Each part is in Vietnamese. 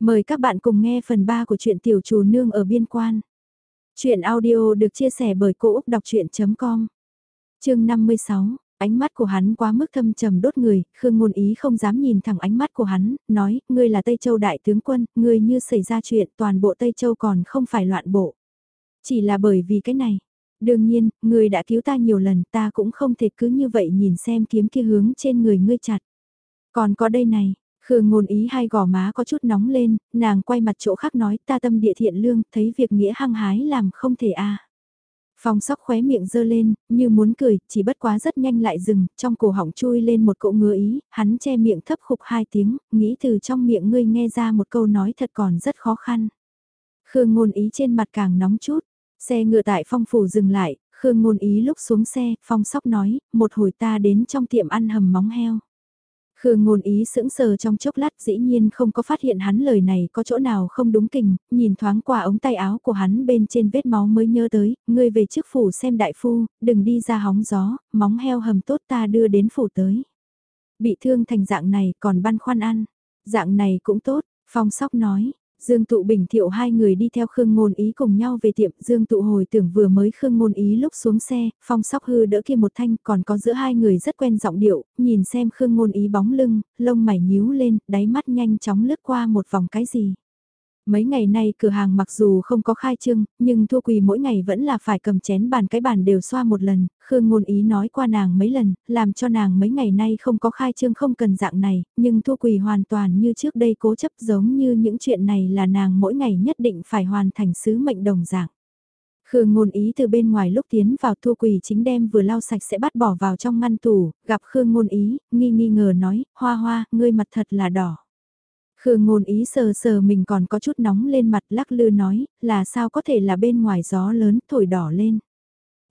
Mời các bạn cùng nghe phần 3 của truyện Tiểu Trù Nương ở Biên Quan. Chuyện audio được chia sẻ bởi Cô Úc Đọc Chuyện.com Chương 56, ánh mắt của hắn quá mức thâm trầm đốt người, Khương Ngôn Ý không dám nhìn thẳng ánh mắt của hắn, nói, ngươi là Tây Châu Đại Tướng Quân, ngươi như xảy ra chuyện toàn bộ Tây Châu còn không phải loạn bộ. Chỉ là bởi vì cái này. Đương nhiên, ngươi đã cứu ta nhiều lần, ta cũng không thể cứ như vậy nhìn xem kiếm kia hướng trên người ngươi chặt. Còn có đây này, Khương ngôn ý hai gò má có chút nóng lên, nàng quay mặt chỗ khác nói ta tâm địa thiện lương, thấy việc nghĩa hăng hái làm không thể a. Phong sóc khóe miệng dơ lên, như muốn cười, chỉ bất quá rất nhanh lại dừng, trong cổ họng chui lên một cỗ ngứa ý, hắn che miệng thấp khục hai tiếng, nghĩ từ trong miệng ngươi nghe ra một câu nói thật còn rất khó khăn. Khương ngôn ý trên mặt càng nóng chút, xe ngựa tại phong phủ dừng lại, Khương ngôn ý lúc xuống xe, phong sóc nói, một hồi ta đến trong tiệm ăn hầm móng heo. Khương ngôn ý sững sờ trong chốc lát dĩ nhiên không có phát hiện hắn lời này có chỗ nào không đúng kình, nhìn thoáng qua ống tay áo của hắn bên trên vết máu mới nhớ tới, ngươi về trước phủ xem đại phu, đừng đi ra hóng gió, móng heo hầm tốt ta đưa đến phủ tới. Bị thương thành dạng này còn băn khoăn ăn, dạng này cũng tốt, phong sóc nói, Dương Tụ Bình Thiệu hai người đi theo Khương Ngôn Ý cùng nhau về tiệm Dương Tụ hồi tưởng vừa mới Khương Ngôn Ý lúc xuống xe, phong sóc hư đỡ kia một thanh còn có giữa hai người rất quen giọng điệu, nhìn xem Khương Ngôn Ý bóng lưng, lông mày nhíu lên, đáy mắt nhanh chóng lướt qua một vòng cái gì. Mấy ngày nay cửa hàng mặc dù không có khai trương, nhưng thu quỳ mỗi ngày vẫn là phải cầm chén bàn cái bàn đều xoa một lần, Khương ngôn ý nói qua nàng mấy lần, làm cho nàng mấy ngày nay không có khai trương không cần dạng này, nhưng thu quỳ hoàn toàn như trước đây cố chấp giống như những chuyện này là nàng mỗi ngày nhất định phải hoàn thành sứ mệnh đồng dạng. Khương ngôn ý từ bên ngoài lúc tiến vào thua quỳ chính đem vừa lau sạch sẽ bắt bỏ vào trong ngăn tủ, gặp Khương ngôn ý, nghi nghi ngờ nói, hoa hoa, ngươi mặt thật là đỏ. Khương ngôn ý sờ sờ mình còn có chút nóng lên mặt lắc lư nói, là sao có thể là bên ngoài gió lớn thổi đỏ lên.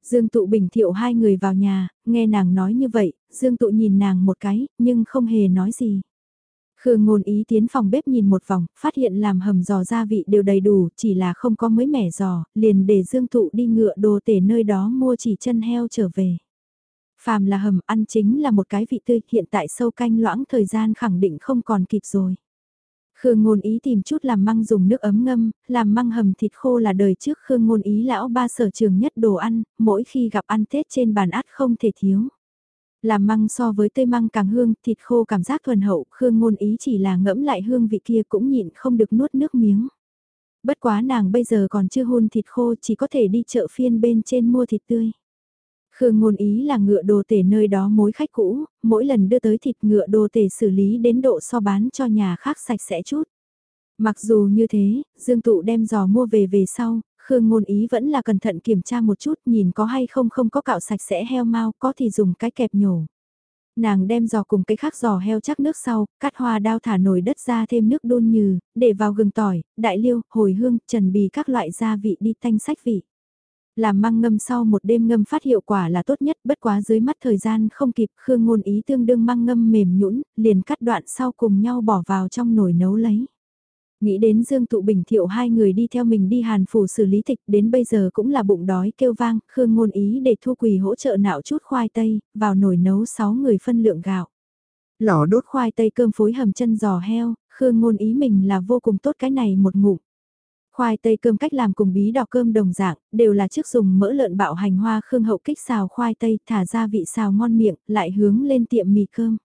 Dương tụ bình thiệu hai người vào nhà, nghe nàng nói như vậy, Dương tụ nhìn nàng một cái, nhưng không hề nói gì. Khương ngôn ý tiến phòng bếp nhìn một vòng, phát hiện làm hầm giò gia vị đều đầy đủ, chỉ là không có mới mẻ giò, liền để Dương tụ đi ngựa đồ tể nơi đó mua chỉ chân heo trở về. Phàm là hầm ăn chính là một cái vị tươi, hiện tại sâu canh loãng thời gian khẳng định không còn kịp rồi. Khương ngôn ý tìm chút làm măng dùng nước ấm ngâm, làm măng hầm thịt khô là đời trước Khương ngôn ý lão ba sở trường nhất đồ ăn, mỗi khi gặp ăn Tết trên bàn át không thể thiếu. Làm măng so với tươi măng càng hương, thịt khô cảm giác thuần hậu, Khương ngôn ý chỉ là ngẫm lại hương vị kia cũng nhịn không được nuốt nước miếng. Bất quá nàng bây giờ còn chưa hôn thịt khô chỉ có thể đi chợ phiên bên trên mua thịt tươi. Khương ngôn ý là ngựa đồ tể nơi đó mối khách cũ, mỗi lần đưa tới thịt ngựa đồ tể xử lý đến độ so bán cho nhà khác sạch sẽ chút. Mặc dù như thế, Dương Tụ đem giò mua về về sau, Khương ngôn ý vẫn là cẩn thận kiểm tra một chút nhìn có hay không không có cạo sạch sẽ heo mau có thì dùng cái kẹp nhổ. Nàng đem giò cùng cái khác giò heo chắc nước sau, cắt hoa đao thả nồi đất ra thêm nước đun nhừ, để vào gừng tỏi, đại liêu, hồi hương, trần bì các loại gia vị đi tanh sách vị. Làm măng ngâm sau một đêm ngâm phát hiệu quả là tốt nhất bất quá dưới mắt thời gian không kịp Khương ngôn ý tương đương măng ngâm mềm nhũn liền cắt đoạn sau cùng nhau bỏ vào trong nồi nấu lấy. Nghĩ đến Dương Tụ Bình Thiệu hai người đi theo mình đi hàn phủ xử lý tịch đến bây giờ cũng là bụng đói kêu vang, Khương ngôn ý để thu quỳ hỗ trợ nạo chút khoai tây, vào nồi nấu 6 người phân lượng gạo. Lò đốt khoai tây cơm phối hầm chân giò heo, Khương ngôn ý mình là vô cùng tốt cái này một ngụm. Khoai tây cơm cách làm cùng bí đỏ cơm đồng dạng, đều là trước dùng mỡ lợn bạo hành hoa khương hậu kích xào khoai tây thả ra vị xào ngon miệng, lại hướng lên tiệm mì cơm.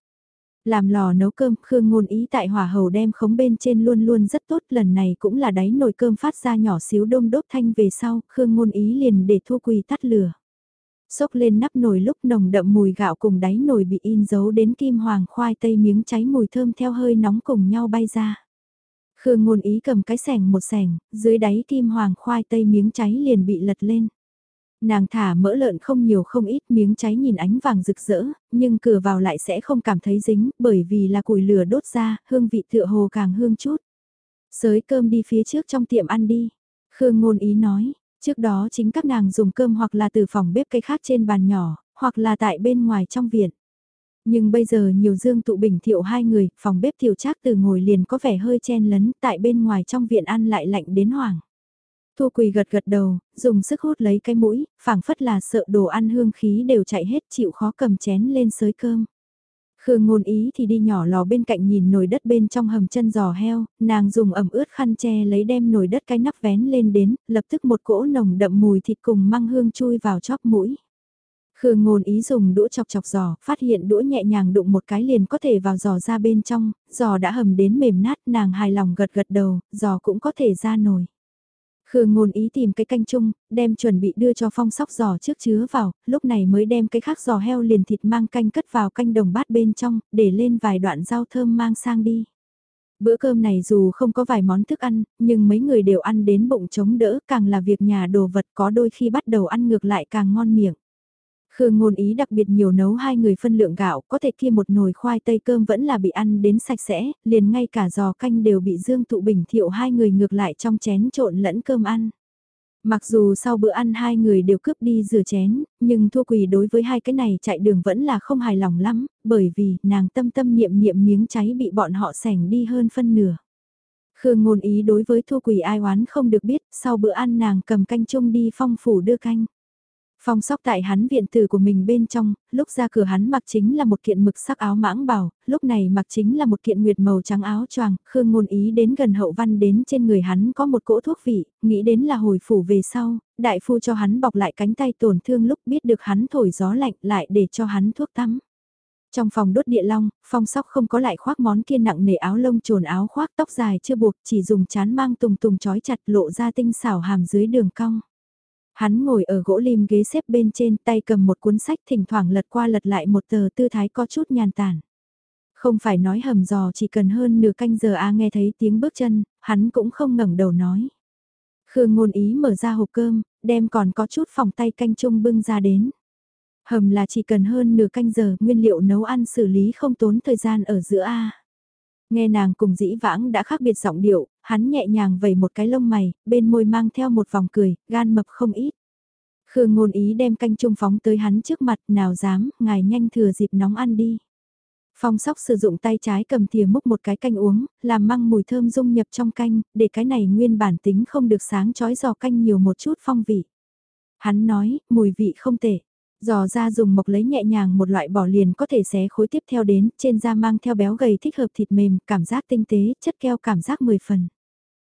Làm lò nấu cơm, Khương ngôn ý tại hỏa hầu đem khống bên trên luôn luôn rất tốt, lần này cũng là đáy nồi cơm phát ra nhỏ xíu đôm đốt thanh về sau, Khương ngôn ý liền để thu quỳ tắt lửa. Xốc lên nắp nồi lúc nồng đậm mùi gạo cùng đáy nồi bị in dấu đến kim hoàng khoai tây miếng cháy mùi thơm theo hơi nóng cùng nhau bay ra. Khương ngôn ý cầm cái sẻng một sẻng, dưới đáy kim hoàng khoai tây miếng cháy liền bị lật lên. Nàng thả mỡ lợn không nhiều không ít miếng cháy nhìn ánh vàng rực rỡ, nhưng cửa vào lại sẽ không cảm thấy dính bởi vì là củi lửa đốt ra, hương vị tựa hồ càng hương chút. Sới cơm đi phía trước trong tiệm ăn đi. Khương ngôn ý nói, trước đó chính các nàng dùng cơm hoặc là từ phòng bếp cây khác trên bàn nhỏ, hoặc là tại bên ngoài trong viện. Nhưng bây giờ nhiều dương tụ bình thiệu hai người, phòng bếp thiệu trác từ ngồi liền có vẻ hơi chen lấn tại bên ngoài trong viện ăn lại lạnh đến hoảng. Thu quỳ gật gật đầu, dùng sức hút lấy cái mũi, phảng phất là sợ đồ ăn hương khí đều chạy hết chịu khó cầm chén lên sới cơm. Khương ngôn ý thì đi nhỏ lò bên cạnh nhìn nồi đất bên trong hầm chân giò heo, nàng dùng ẩm ướt khăn che lấy đem nồi đất cái nắp vén lên đến, lập tức một cỗ nồng đậm mùi thịt cùng măng hương chui vào chóp mũi. Khương ngôn ý dùng đũa chọc chọc giò, phát hiện đũa nhẹ nhàng đụng một cái liền có thể vào giò ra bên trong, giò đã hầm đến mềm nát nàng hài lòng gật gật đầu, giò cũng có thể ra nồi. Khương ngôn ý tìm cái canh chung, đem chuẩn bị đưa cho phong sóc giò trước chứa vào, lúc này mới đem cái khác giò heo liền thịt mang canh cất vào canh đồng bát bên trong, để lên vài đoạn rau thơm mang sang đi. Bữa cơm này dù không có vài món thức ăn, nhưng mấy người đều ăn đến bụng chống đỡ, càng là việc nhà đồ vật có đôi khi bắt đầu ăn ngược lại càng ngon miệng. Khương ngôn ý đặc biệt nhiều nấu hai người phân lượng gạo, có thể kia một nồi khoai tây cơm vẫn là bị ăn đến sạch sẽ, liền ngay cả giò canh đều bị Dương Tụ Bình thiệu hai người ngược lại trong chén trộn lẫn cơm ăn. Mặc dù sau bữa ăn hai người đều cướp đi rửa chén, nhưng thua quỳ đối với hai cái này chạy đường vẫn là không hài lòng lắm, bởi vì nàng tâm tâm niệm niệm miếng cháy bị bọn họ sẻng đi hơn phân nửa. Khương ngôn ý đối với thua quỳ ai oán không được biết, sau bữa ăn nàng cầm canh chung đi phong phủ đưa canh. Phong sóc tại hắn viện tử của mình bên trong, lúc ra cửa hắn mặc chính là một kiện mực sắc áo mãng bảo lúc này mặc chính là một kiện nguyệt màu trắng áo choàng, Khương ngôn ý đến gần hậu văn đến trên người hắn có một cỗ thuốc vị, nghĩ đến là hồi phủ về sau, đại phu cho hắn bọc lại cánh tay tổn thương lúc biết được hắn thổi gió lạnh lại để cho hắn thuốc tắm. Trong phòng đốt địa long, phong sóc không có lại khoác món kia nặng nề áo lông trồn áo khoác tóc dài chưa buộc, chỉ dùng chán mang tùng tùng trói chặt lộ ra tinh xảo hàm dưới đường cong. Hắn ngồi ở gỗ lim ghế xếp bên trên tay cầm một cuốn sách thỉnh thoảng lật qua lật lại một tờ tư thái có chút nhàn tản. Không phải nói hầm giò chỉ cần hơn nửa canh giờ a nghe thấy tiếng bước chân, hắn cũng không ngẩng đầu nói. Khương ngôn ý mở ra hộp cơm, đem còn có chút phòng tay canh chung bưng ra đến. Hầm là chỉ cần hơn nửa canh giờ, nguyên liệu nấu ăn xử lý không tốn thời gian ở giữa A. Nghe nàng cùng dĩ vãng đã khác biệt giọng điệu, hắn nhẹ nhàng vẩy một cái lông mày, bên môi mang theo một vòng cười, gan mập không ít. Khương ngôn ý đem canh trung phóng tới hắn trước mặt, nào dám, ngài nhanh thừa dịp nóng ăn đi. Phong sóc sử dụng tay trái cầm thìa múc một cái canh uống, làm măng mùi thơm dung nhập trong canh, để cái này nguyên bản tính không được sáng chói giò canh nhiều một chút phong vị. Hắn nói, mùi vị không tệ. Giò ra dùng mộc lấy nhẹ nhàng một loại bỏ liền có thể xé khối tiếp theo đến, trên da mang theo béo gầy thích hợp thịt mềm, cảm giác tinh tế, chất keo cảm giác 10 phần.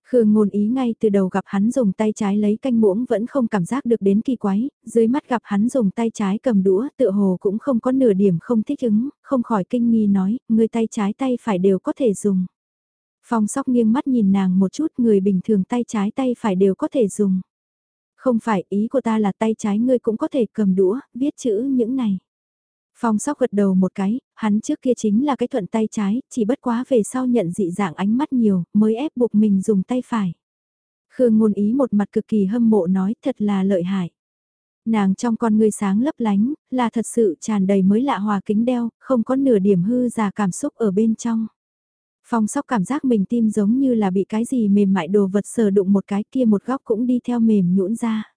Khương ngôn ý ngay từ đầu gặp hắn dùng tay trái lấy canh muỗng vẫn không cảm giác được đến kỳ quái, dưới mắt gặp hắn dùng tay trái cầm đũa tựa hồ cũng không có nửa điểm không thích ứng, không khỏi kinh nghi nói, người tay trái tay phải đều có thể dùng. Phong sóc nghiêng mắt nhìn nàng một chút người bình thường tay trái tay phải đều có thể dùng. Không phải ý của ta là tay trái ngươi cũng có thể cầm đũa, viết chữ những này. Phong sóc gật đầu một cái, hắn trước kia chính là cái thuận tay trái, chỉ bất quá về sau nhận dị dạng ánh mắt nhiều, mới ép buộc mình dùng tay phải. Khương ngôn ý một mặt cực kỳ hâm mộ nói thật là lợi hại. Nàng trong con người sáng lấp lánh, là thật sự tràn đầy mới lạ hòa kính đeo, không có nửa điểm hư già cảm xúc ở bên trong. Phong sóc cảm giác mình tim giống như là bị cái gì mềm mại đồ vật sờ đụng một cái kia một góc cũng đi theo mềm nhũn ra.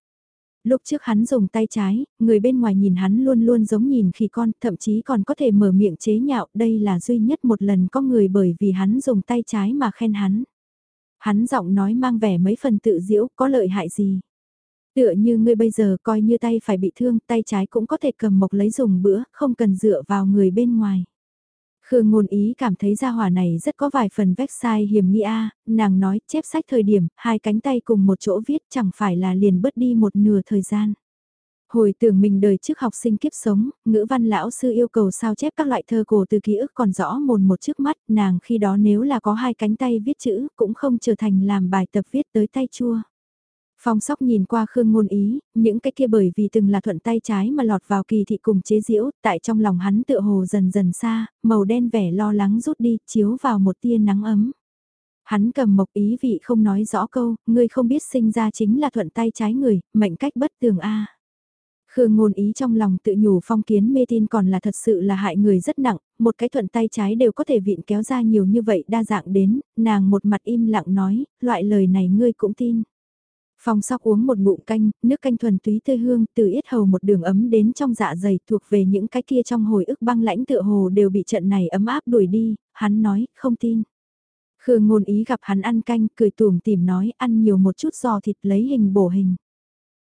Lúc trước hắn dùng tay trái, người bên ngoài nhìn hắn luôn luôn giống nhìn khi con, thậm chí còn có thể mở miệng chế nhạo, đây là duy nhất một lần có người bởi vì hắn dùng tay trái mà khen hắn. Hắn giọng nói mang vẻ mấy phần tự diễu, có lợi hại gì. Tựa như ngươi bây giờ coi như tay phải bị thương, tay trái cũng có thể cầm mộc lấy dùng bữa, không cần dựa vào người bên ngoài. Khương ngôn ý cảm thấy gia hỏa này rất có vài phần vách sai hiểm nghi a nàng nói chép sách thời điểm, hai cánh tay cùng một chỗ viết chẳng phải là liền bớt đi một nửa thời gian. Hồi tưởng mình đời trước học sinh kiếp sống, ngữ văn lão sư yêu cầu sao chép các loại thơ cổ từ ký ức còn rõ mồn một trước mắt, nàng khi đó nếu là có hai cánh tay viết chữ cũng không trở thành làm bài tập viết tới tay chua. Phong sóc nhìn qua Khương Ngôn Ý, những cái kia bởi vì từng là thuận tay trái mà lọt vào kỳ thị cùng chế diễu, tại trong lòng hắn tựa hồ dần dần xa, màu đen vẻ lo lắng rút đi, chiếu vào một tia nắng ấm. Hắn cầm mộc ý vị không nói rõ câu, ngươi không biết sinh ra chính là thuận tay trái người, mệnh cách bất tường A. Khương ngôn ý trong lòng tự nhủ phong kiến mê tin còn là thật sự là hại người rất nặng, một cái thuận tay trái đều có thể vịn kéo ra nhiều như vậy đa dạng đến, nàng một mặt im lặng nói, loại lời này ngươi cũng tin. Phong sóc uống một ngụm canh, nước canh thuần túy tươi hương từ yết hầu một đường ấm đến trong dạ dày thuộc về những cái kia trong hồi ức băng lãnh tựa hồ đều bị trận này ấm áp đuổi đi, hắn nói, không tin. Khương ngôn ý gặp hắn ăn canh, cười tùm tìm nói ăn nhiều một chút giò thịt lấy hình bổ hình.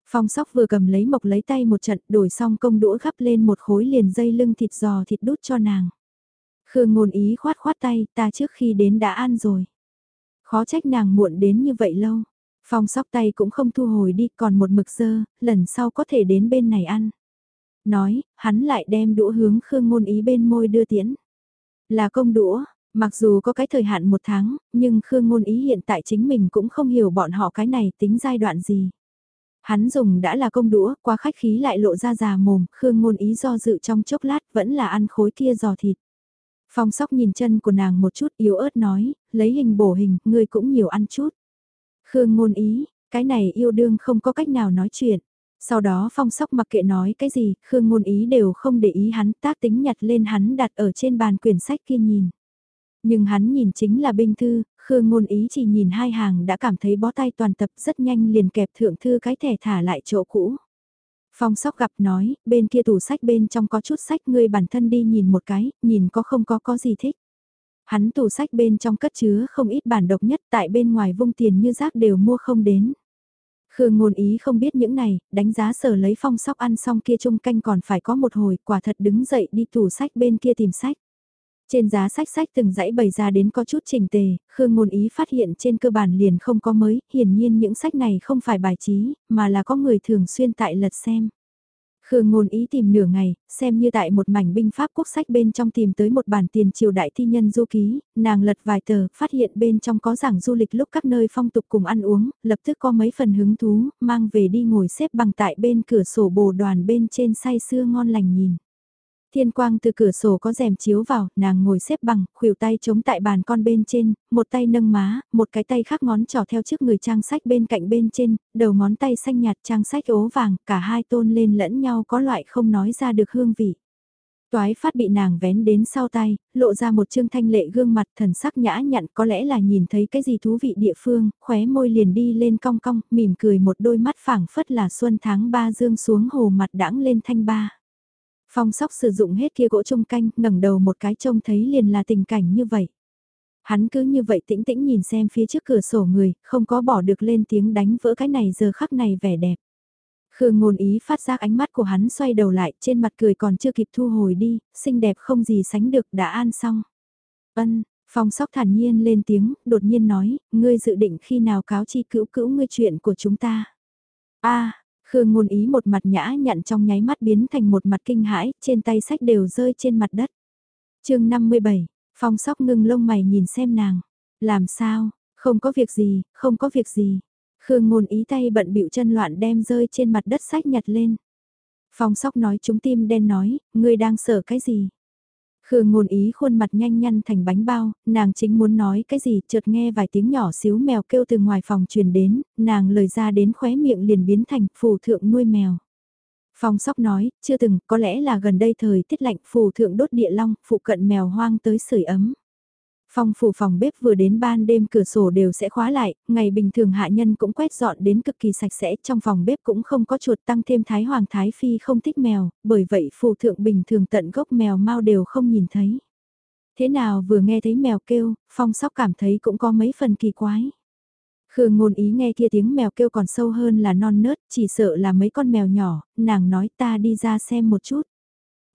Phong sóc vừa cầm lấy mộc lấy tay một trận đổi xong công đũa gắp lên một khối liền dây lưng thịt giò thịt đút cho nàng. Khương ngôn ý khoát khoát tay, ta trước khi đến đã ăn rồi. Khó trách nàng muộn đến như vậy lâu. Phong sóc tay cũng không thu hồi đi, còn một mực dơ, lần sau có thể đến bên này ăn. Nói, hắn lại đem đũa hướng Khương ngôn ý bên môi đưa tiễn. Là công đũa, mặc dù có cái thời hạn một tháng, nhưng Khương ngôn ý hiện tại chính mình cũng không hiểu bọn họ cái này tính giai đoạn gì. Hắn dùng đã là công đũa, qua khách khí lại lộ ra già mồm, Khương ngôn ý do dự trong chốc lát vẫn là ăn khối kia giò thịt. Phong sóc nhìn chân của nàng một chút yếu ớt nói, lấy hình bổ hình, ngươi cũng nhiều ăn chút. Khương ngôn ý, cái này yêu đương không có cách nào nói chuyện. Sau đó phong sóc mặc kệ nói cái gì, Khương ngôn ý đều không để ý hắn tác tính nhặt lên hắn đặt ở trên bàn quyển sách kia nhìn. Nhưng hắn nhìn chính là binh thư, Khương ngôn ý chỉ nhìn hai hàng đã cảm thấy bó tay toàn tập rất nhanh liền kẹp thượng thư cái thẻ thả lại chỗ cũ. Phong sóc gặp nói, bên kia tủ sách bên trong có chút sách ngươi bản thân đi nhìn một cái, nhìn có không có có gì thích. Hắn tủ sách bên trong cất chứa không ít bản độc nhất tại bên ngoài vung tiền như rác đều mua không đến. Khương ngôn ý không biết những này, đánh giá sở lấy phong sóc ăn xong kia chung canh còn phải có một hồi, quả thật đứng dậy đi tủ sách bên kia tìm sách. Trên giá sách sách từng dãy bày ra đến có chút trình tề, Khương ngôn ý phát hiện trên cơ bản liền không có mới, hiển nhiên những sách này không phải bài trí, mà là có người thường xuyên tại lật xem. Khương ngôn ý tìm nửa ngày, xem như tại một mảnh binh pháp quốc sách bên trong tìm tới một bản tiền triều đại thi nhân du ký, nàng lật vài tờ, phát hiện bên trong có giảng du lịch lúc các nơi phong tục cùng ăn uống, lập tức có mấy phần hứng thú, mang về đi ngồi xếp bằng tại bên cửa sổ bồ đoàn bên trên say sưa ngon lành nhìn. Thiên quang từ cửa sổ có rèm chiếu vào, nàng ngồi xếp bằng, khuỷu tay chống tại bàn con bên trên, một tay nâng má, một cái tay khác ngón trỏ theo trước người trang sách bên cạnh bên trên, đầu ngón tay xanh nhạt trang sách ố vàng, cả hai tôn lên lẫn nhau có loại không nói ra được hương vị. Toái phát bị nàng vén đến sau tay, lộ ra một trương thanh lệ gương mặt thần sắc nhã nhặn có lẽ là nhìn thấy cái gì thú vị địa phương, khóe môi liền đi lên cong cong, mỉm cười một đôi mắt phảng phất là xuân tháng ba dương xuống hồ mặt đãng lên thanh ba. Phong sóc sử dụng hết kia gỗ trông canh, ngẩng đầu một cái trông thấy liền là tình cảnh như vậy. Hắn cứ như vậy tĩnh tĩnh nhìn xem phía trước cửa sổ người, không có bỏ được lên tiếng đánh vỡ cái này giờ khắc này vẻ đẹp. Khương ngôn ý phát giác ánh mắt của hắn xoay đầu lại trên mặt cười còn chưa kịp thu hồi đi, xinh đẹp không gì sánh được đã an xong. Ân, phong sóc thản nhiên lên tiếng, đột nhiên nói, ngươi dự định khi nào cáo chi cữu cữu ngươi chuyện của chúng ta. a Khương ngôn ý một mặt nhã nhặn trong nháy mắt biến thành một mặt kinh hãi, trên tay sách đều rơi trên mặt đất. chương 57, phong sóc ngưng lông mày nhìn xem nàng. Làm sao, không có việc gì, không có việc gì. Khương ngôn ý tay bận bịu chân loạn đem rơi trên mặt đất sách nhặt lên. Phong sóc nói chúng tim đen nói, ngươi đang sợ cái gì? Khương ngôn ý khuôn mặt nhanh nhăn thành bánh bao, nàng chính muốn nói cái gì chợt nghe vài tiếng nhỏ xíu mèo kêu từ ngoài phòng truyền đến, nàng lời ra đến khóe miệng liền biến thành phù thượng nuôi mèo. Phong sóc nói, chưa từng, có lẽ là gần đây thời tiết lạnh phù thượng đốt địa long, phụ cận mèo hoang tới sưởi ấm. Phong phủ phòng bếp vừa đến ban đêm cửa sổ đều sẽ khóa lại, ngày bình thường hạ nhân cũng quét dọn đến cực kỳ sạch sẽ, trong phòng bếp cũng không có chuột tăng thêm Thái Hoàng Thái Phi không thích mèo, bởi vậy phù thượng bình thường tận gốc mèo mau đều không nhìn thấy. Thế nào vừa nghe thấy mèo kêu, phong sóc cảm thấy cũng có mấy phần kỳ quái. Khương ngôn ý nghe kia tiếng mèo kêu còn sâu hơn là non nớt, chỉ sợ là mấy con mèo nhỏ, nàng nói ta đi ra xem một chút.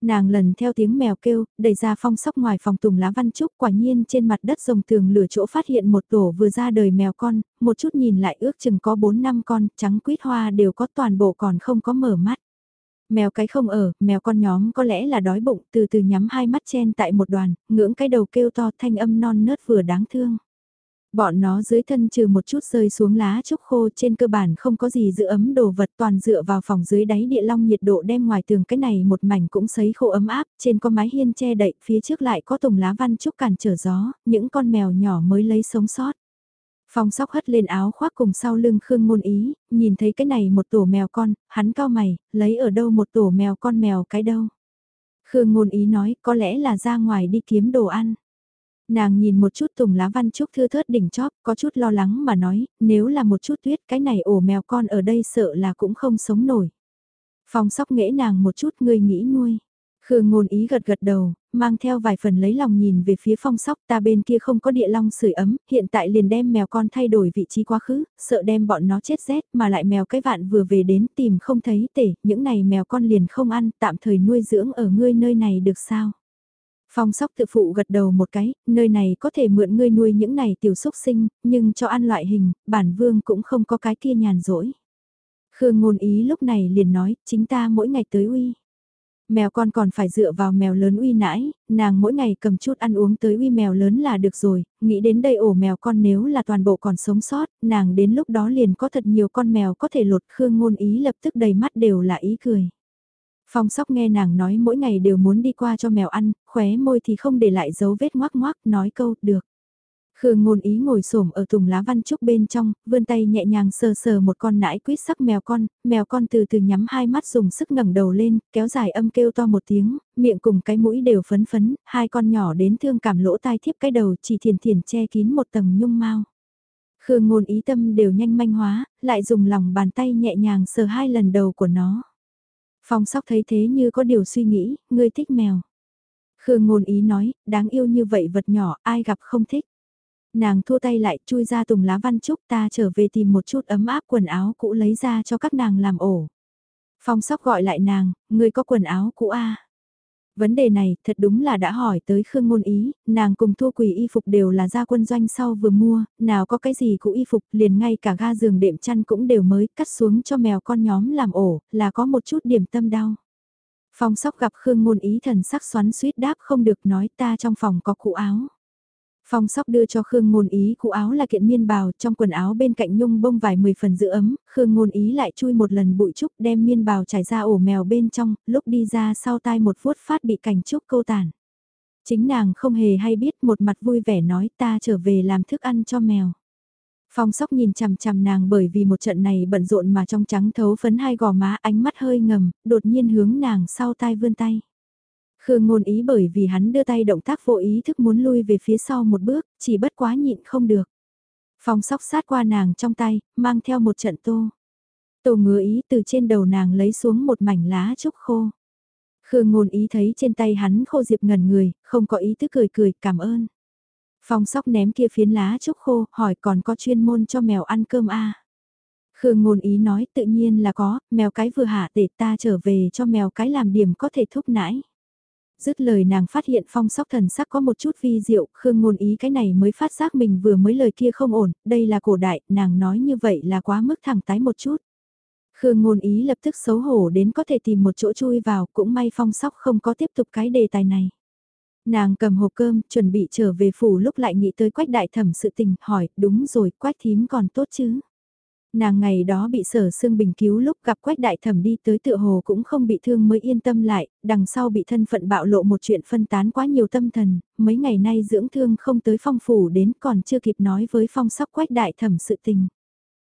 Nàng lần theo tiếng mèo kêu, đẩy ra phong sóc ngoài phòng tùng lá văn trúc quả nhiên trên mặt đất rồng tường lửa chỗ phát hiện một tổ vừa ra đời mèo con, một chút nhìn lại ước chừng có 4 năm con, trắng quýt hoa đều có toàn bộ còn không có mở mắt. Mèo cái không ở, mèo con nhóm có lẽ là đói bụng, từ từ nhắm hai mắt chen tại một đoàn, ngưỡng cái đầu kêu to thanh âm non nớt vừa đáng thương. Bọn nó dưới thân trừ một chút rơi xuống lá trúc khô trên cơ bản không có gì giữ ấm đồ vật toàn dựa vào phòng dưới đáy địa long nhiệt độ đem ngoài tường cái này một mảnh cũng sấy khô ấm áp, trên có mái hiên che đậy, phía trước lại có tùng lá văn trúc cản trở gió, những con mèo nhỏ mới lấy sống sót. Phong sóc hất lên áo khoác cùng sau lưng Khương Môn Ý, nhìn thấy cái này một tổ mèo con, hắn cao mày, lấy ở đâu một tổ mèo con mèo cái đâu. Khương ngôn Ý nói có lẽ là ra ngoài đi kiếm đồ ăn. Nàng nhìn một chút tùng lá văn trúc thư thớt đỉnh chóp, có chút lo lắng mà nói, nếu là một chút tuyết cái này ổ mèo con ở đây sợ là cũng không sống nổi. Phong sóc nghễ nàng một chút ngươi nghĩ nuôi. Khương ngôn ý gật gật đầu, mang theo vài phần lấy lòng nhìn về phía phong sóc ta bên kia không có địa long sưởi ấm, hiện tại liền đem mèo con thay đổi vị trí quá khứ, sợ đem bọn nó chết rét mà lại mèo cái vạn vừa về đến tìm không thấy tể, những này mèo con liền không ăn, tạm thời nuôi dưỡng ở ngươi nơi này được sao? Phong sóc tự phụ gật đầu một cái, nơi này có thể mượn ngươi nuôi những này tiểu xúc sinh, nhưng cho ăn loại hình, bản vương cũng không có cái kia nhàn rỗi. Khương ngôn ý lúc này liền nói, chính ta mỗi ngày tới uy. Mèo con còn phải dựa vào mèo lớn uy nãi, nàng mỗi ngày cầm chút ăn uống tới uy mèo lớn là được rồi, nghĩ đến đây ổ mèo con nếu là toàn bộ còn sống sót, nàng đến lúc đó liền có thật nhiều con mèo có thể lột Khương ngôn ý lập tức đầy mắt đều là ý cười. Phong sóc nghe nàng nói mỗi ngày đều muốn đi qua cho mèo ăn, khóe môi thì không để lại dấu vết ngoác ngoác, nói câu, được. Khương ngôn ý ngồi xổm ở tùng lá văn trúc bên trong, vươn tay nhẹ nhàng sờ sờ một con nãi quýt sắc mèo con, mèo con từ từ nhắm hai mắt dùng sức ngẩng đầu lên, kéo dài âm kêu to một tiếng, miệng cùng cái mũi đều phấn phấn, hai con nhỏ đến thương cảm lỗ tai thiếp cái đầu chỉ thiền thiền che kín một tầng nhung mau. Khương ngôn ý tâm đều nhanh manh hóa, lại dùng lòng bàn tay nhẹ nhàng sờ hai lần đầu của nó. Phong sóc thấy thế như có điều suy nghĩ, ngươi thích mèo. Khương ngôn ý nói, đáng yêu như vậy vật nhỏ, ai gặp không thích. Nàng thua tay lại chui ra tùng lá văn trúc ta trở về tìm một chút ấm áp quần áo cũ lấy ra cho các nàng làm ổ. Phong sóc gọi lại nàng, ngươi có quần áo cũ a Vấn đề này thật đúng là đã hỏi tới Khương Ngôn Ý, nàng cùng thua quỳ y phục đều là ra quân doanh sau vừa mua, nào có cái gì cũ y phục liền ngay cả ga giường đệm chăn cũng đều mới cắt xuống cho mèo con nhóm làm ổ, là có một chút điểm tâm đau. Phong sóc gặp Khương Ngôn Ý thần sắc xoắn suýt đáp không được nói ta trong phòng có cũ áo. Phong sóc đưa cho Khương Ngôn Ý cụ áo là kiện miên bào, trong quần áo bên cạnh nhung bông vài mười phần giữ ấm, Khương Ngôn Ý lại chui một lần bụi trúc đem miên bào trải ra ổ mèo bên trong, lúc đi ra sau tai một vuốt phát bị cảnh trúc câu tàn. Chính nàng không hề hay biết một mặt vui vẻ nói ta trở về làm thức ăn cho mèo. Phong sóc nhìn chằm chằm nàng bởi vì một trận này bận rộn mà trong trắng thấu phấn hai gò má ánh mắt hơi ngầm, đột nhiên hướng nàng sau tai vươn tay. Khương ngôn ý bởi vì hắn đưa tay động tác vô ý thức muốn lui về phía sau một bước, chỉ bất quá nhịn không được. Phong sóc sát qua nàng trong tay, mang theo một trận tô. Tô ngứa ý từ trên đầu nàng lấy xuống một mảnh lá trúc khô. Khương ngôn ý thấy trên tay hắn khô diệp ngần người, không có ý thức cười cười, cảm ơn. Phong sóc ném kia phiến lá trúc khô, hỏi còn có chuyên môn cho mèo ăn cơm à. Khương ngôn ý nói tự nhiên là có, mèo cái vừa hạ để ta trở về cho mèo cái làm điểm có thể thúc nãi. Dứt lời nàng phát hiện phong sóc thần sắc có một chút vi diệu, Khương ngôn ý cái này mới phát giác mình vừa mới lời kia không ổn, đây là cổ đại, nàng nói như vậy là quá mức thẳng tái một chút. Khương ngôn ý lập tức xấu hổ đến có thể tìm một chỗ chui vào, cũng may phong sóc không có tiếp tục cái đề tài này. Nàng cầm hộp cơm, chuẩn bị trở về phủ lúc lại nghĩ tới quách đại thẩm sự tình, hỏi, đúng rồi, quách thím còn tốt chứ? Nàng ngày đó bị sở xương bình cứu lúc gặp quách đại thẩm đi tới tựa hồ cũng không bị thương mới yên tâm lại, đằng sau bị thân phận bạo lộ một chuyện phân tán quá nhiều tâm thần, mấy ngày nay dưỡng thương không tới phong phủ đến còn chưa kịp nói với phong sóc quách đại thẩm sự tình.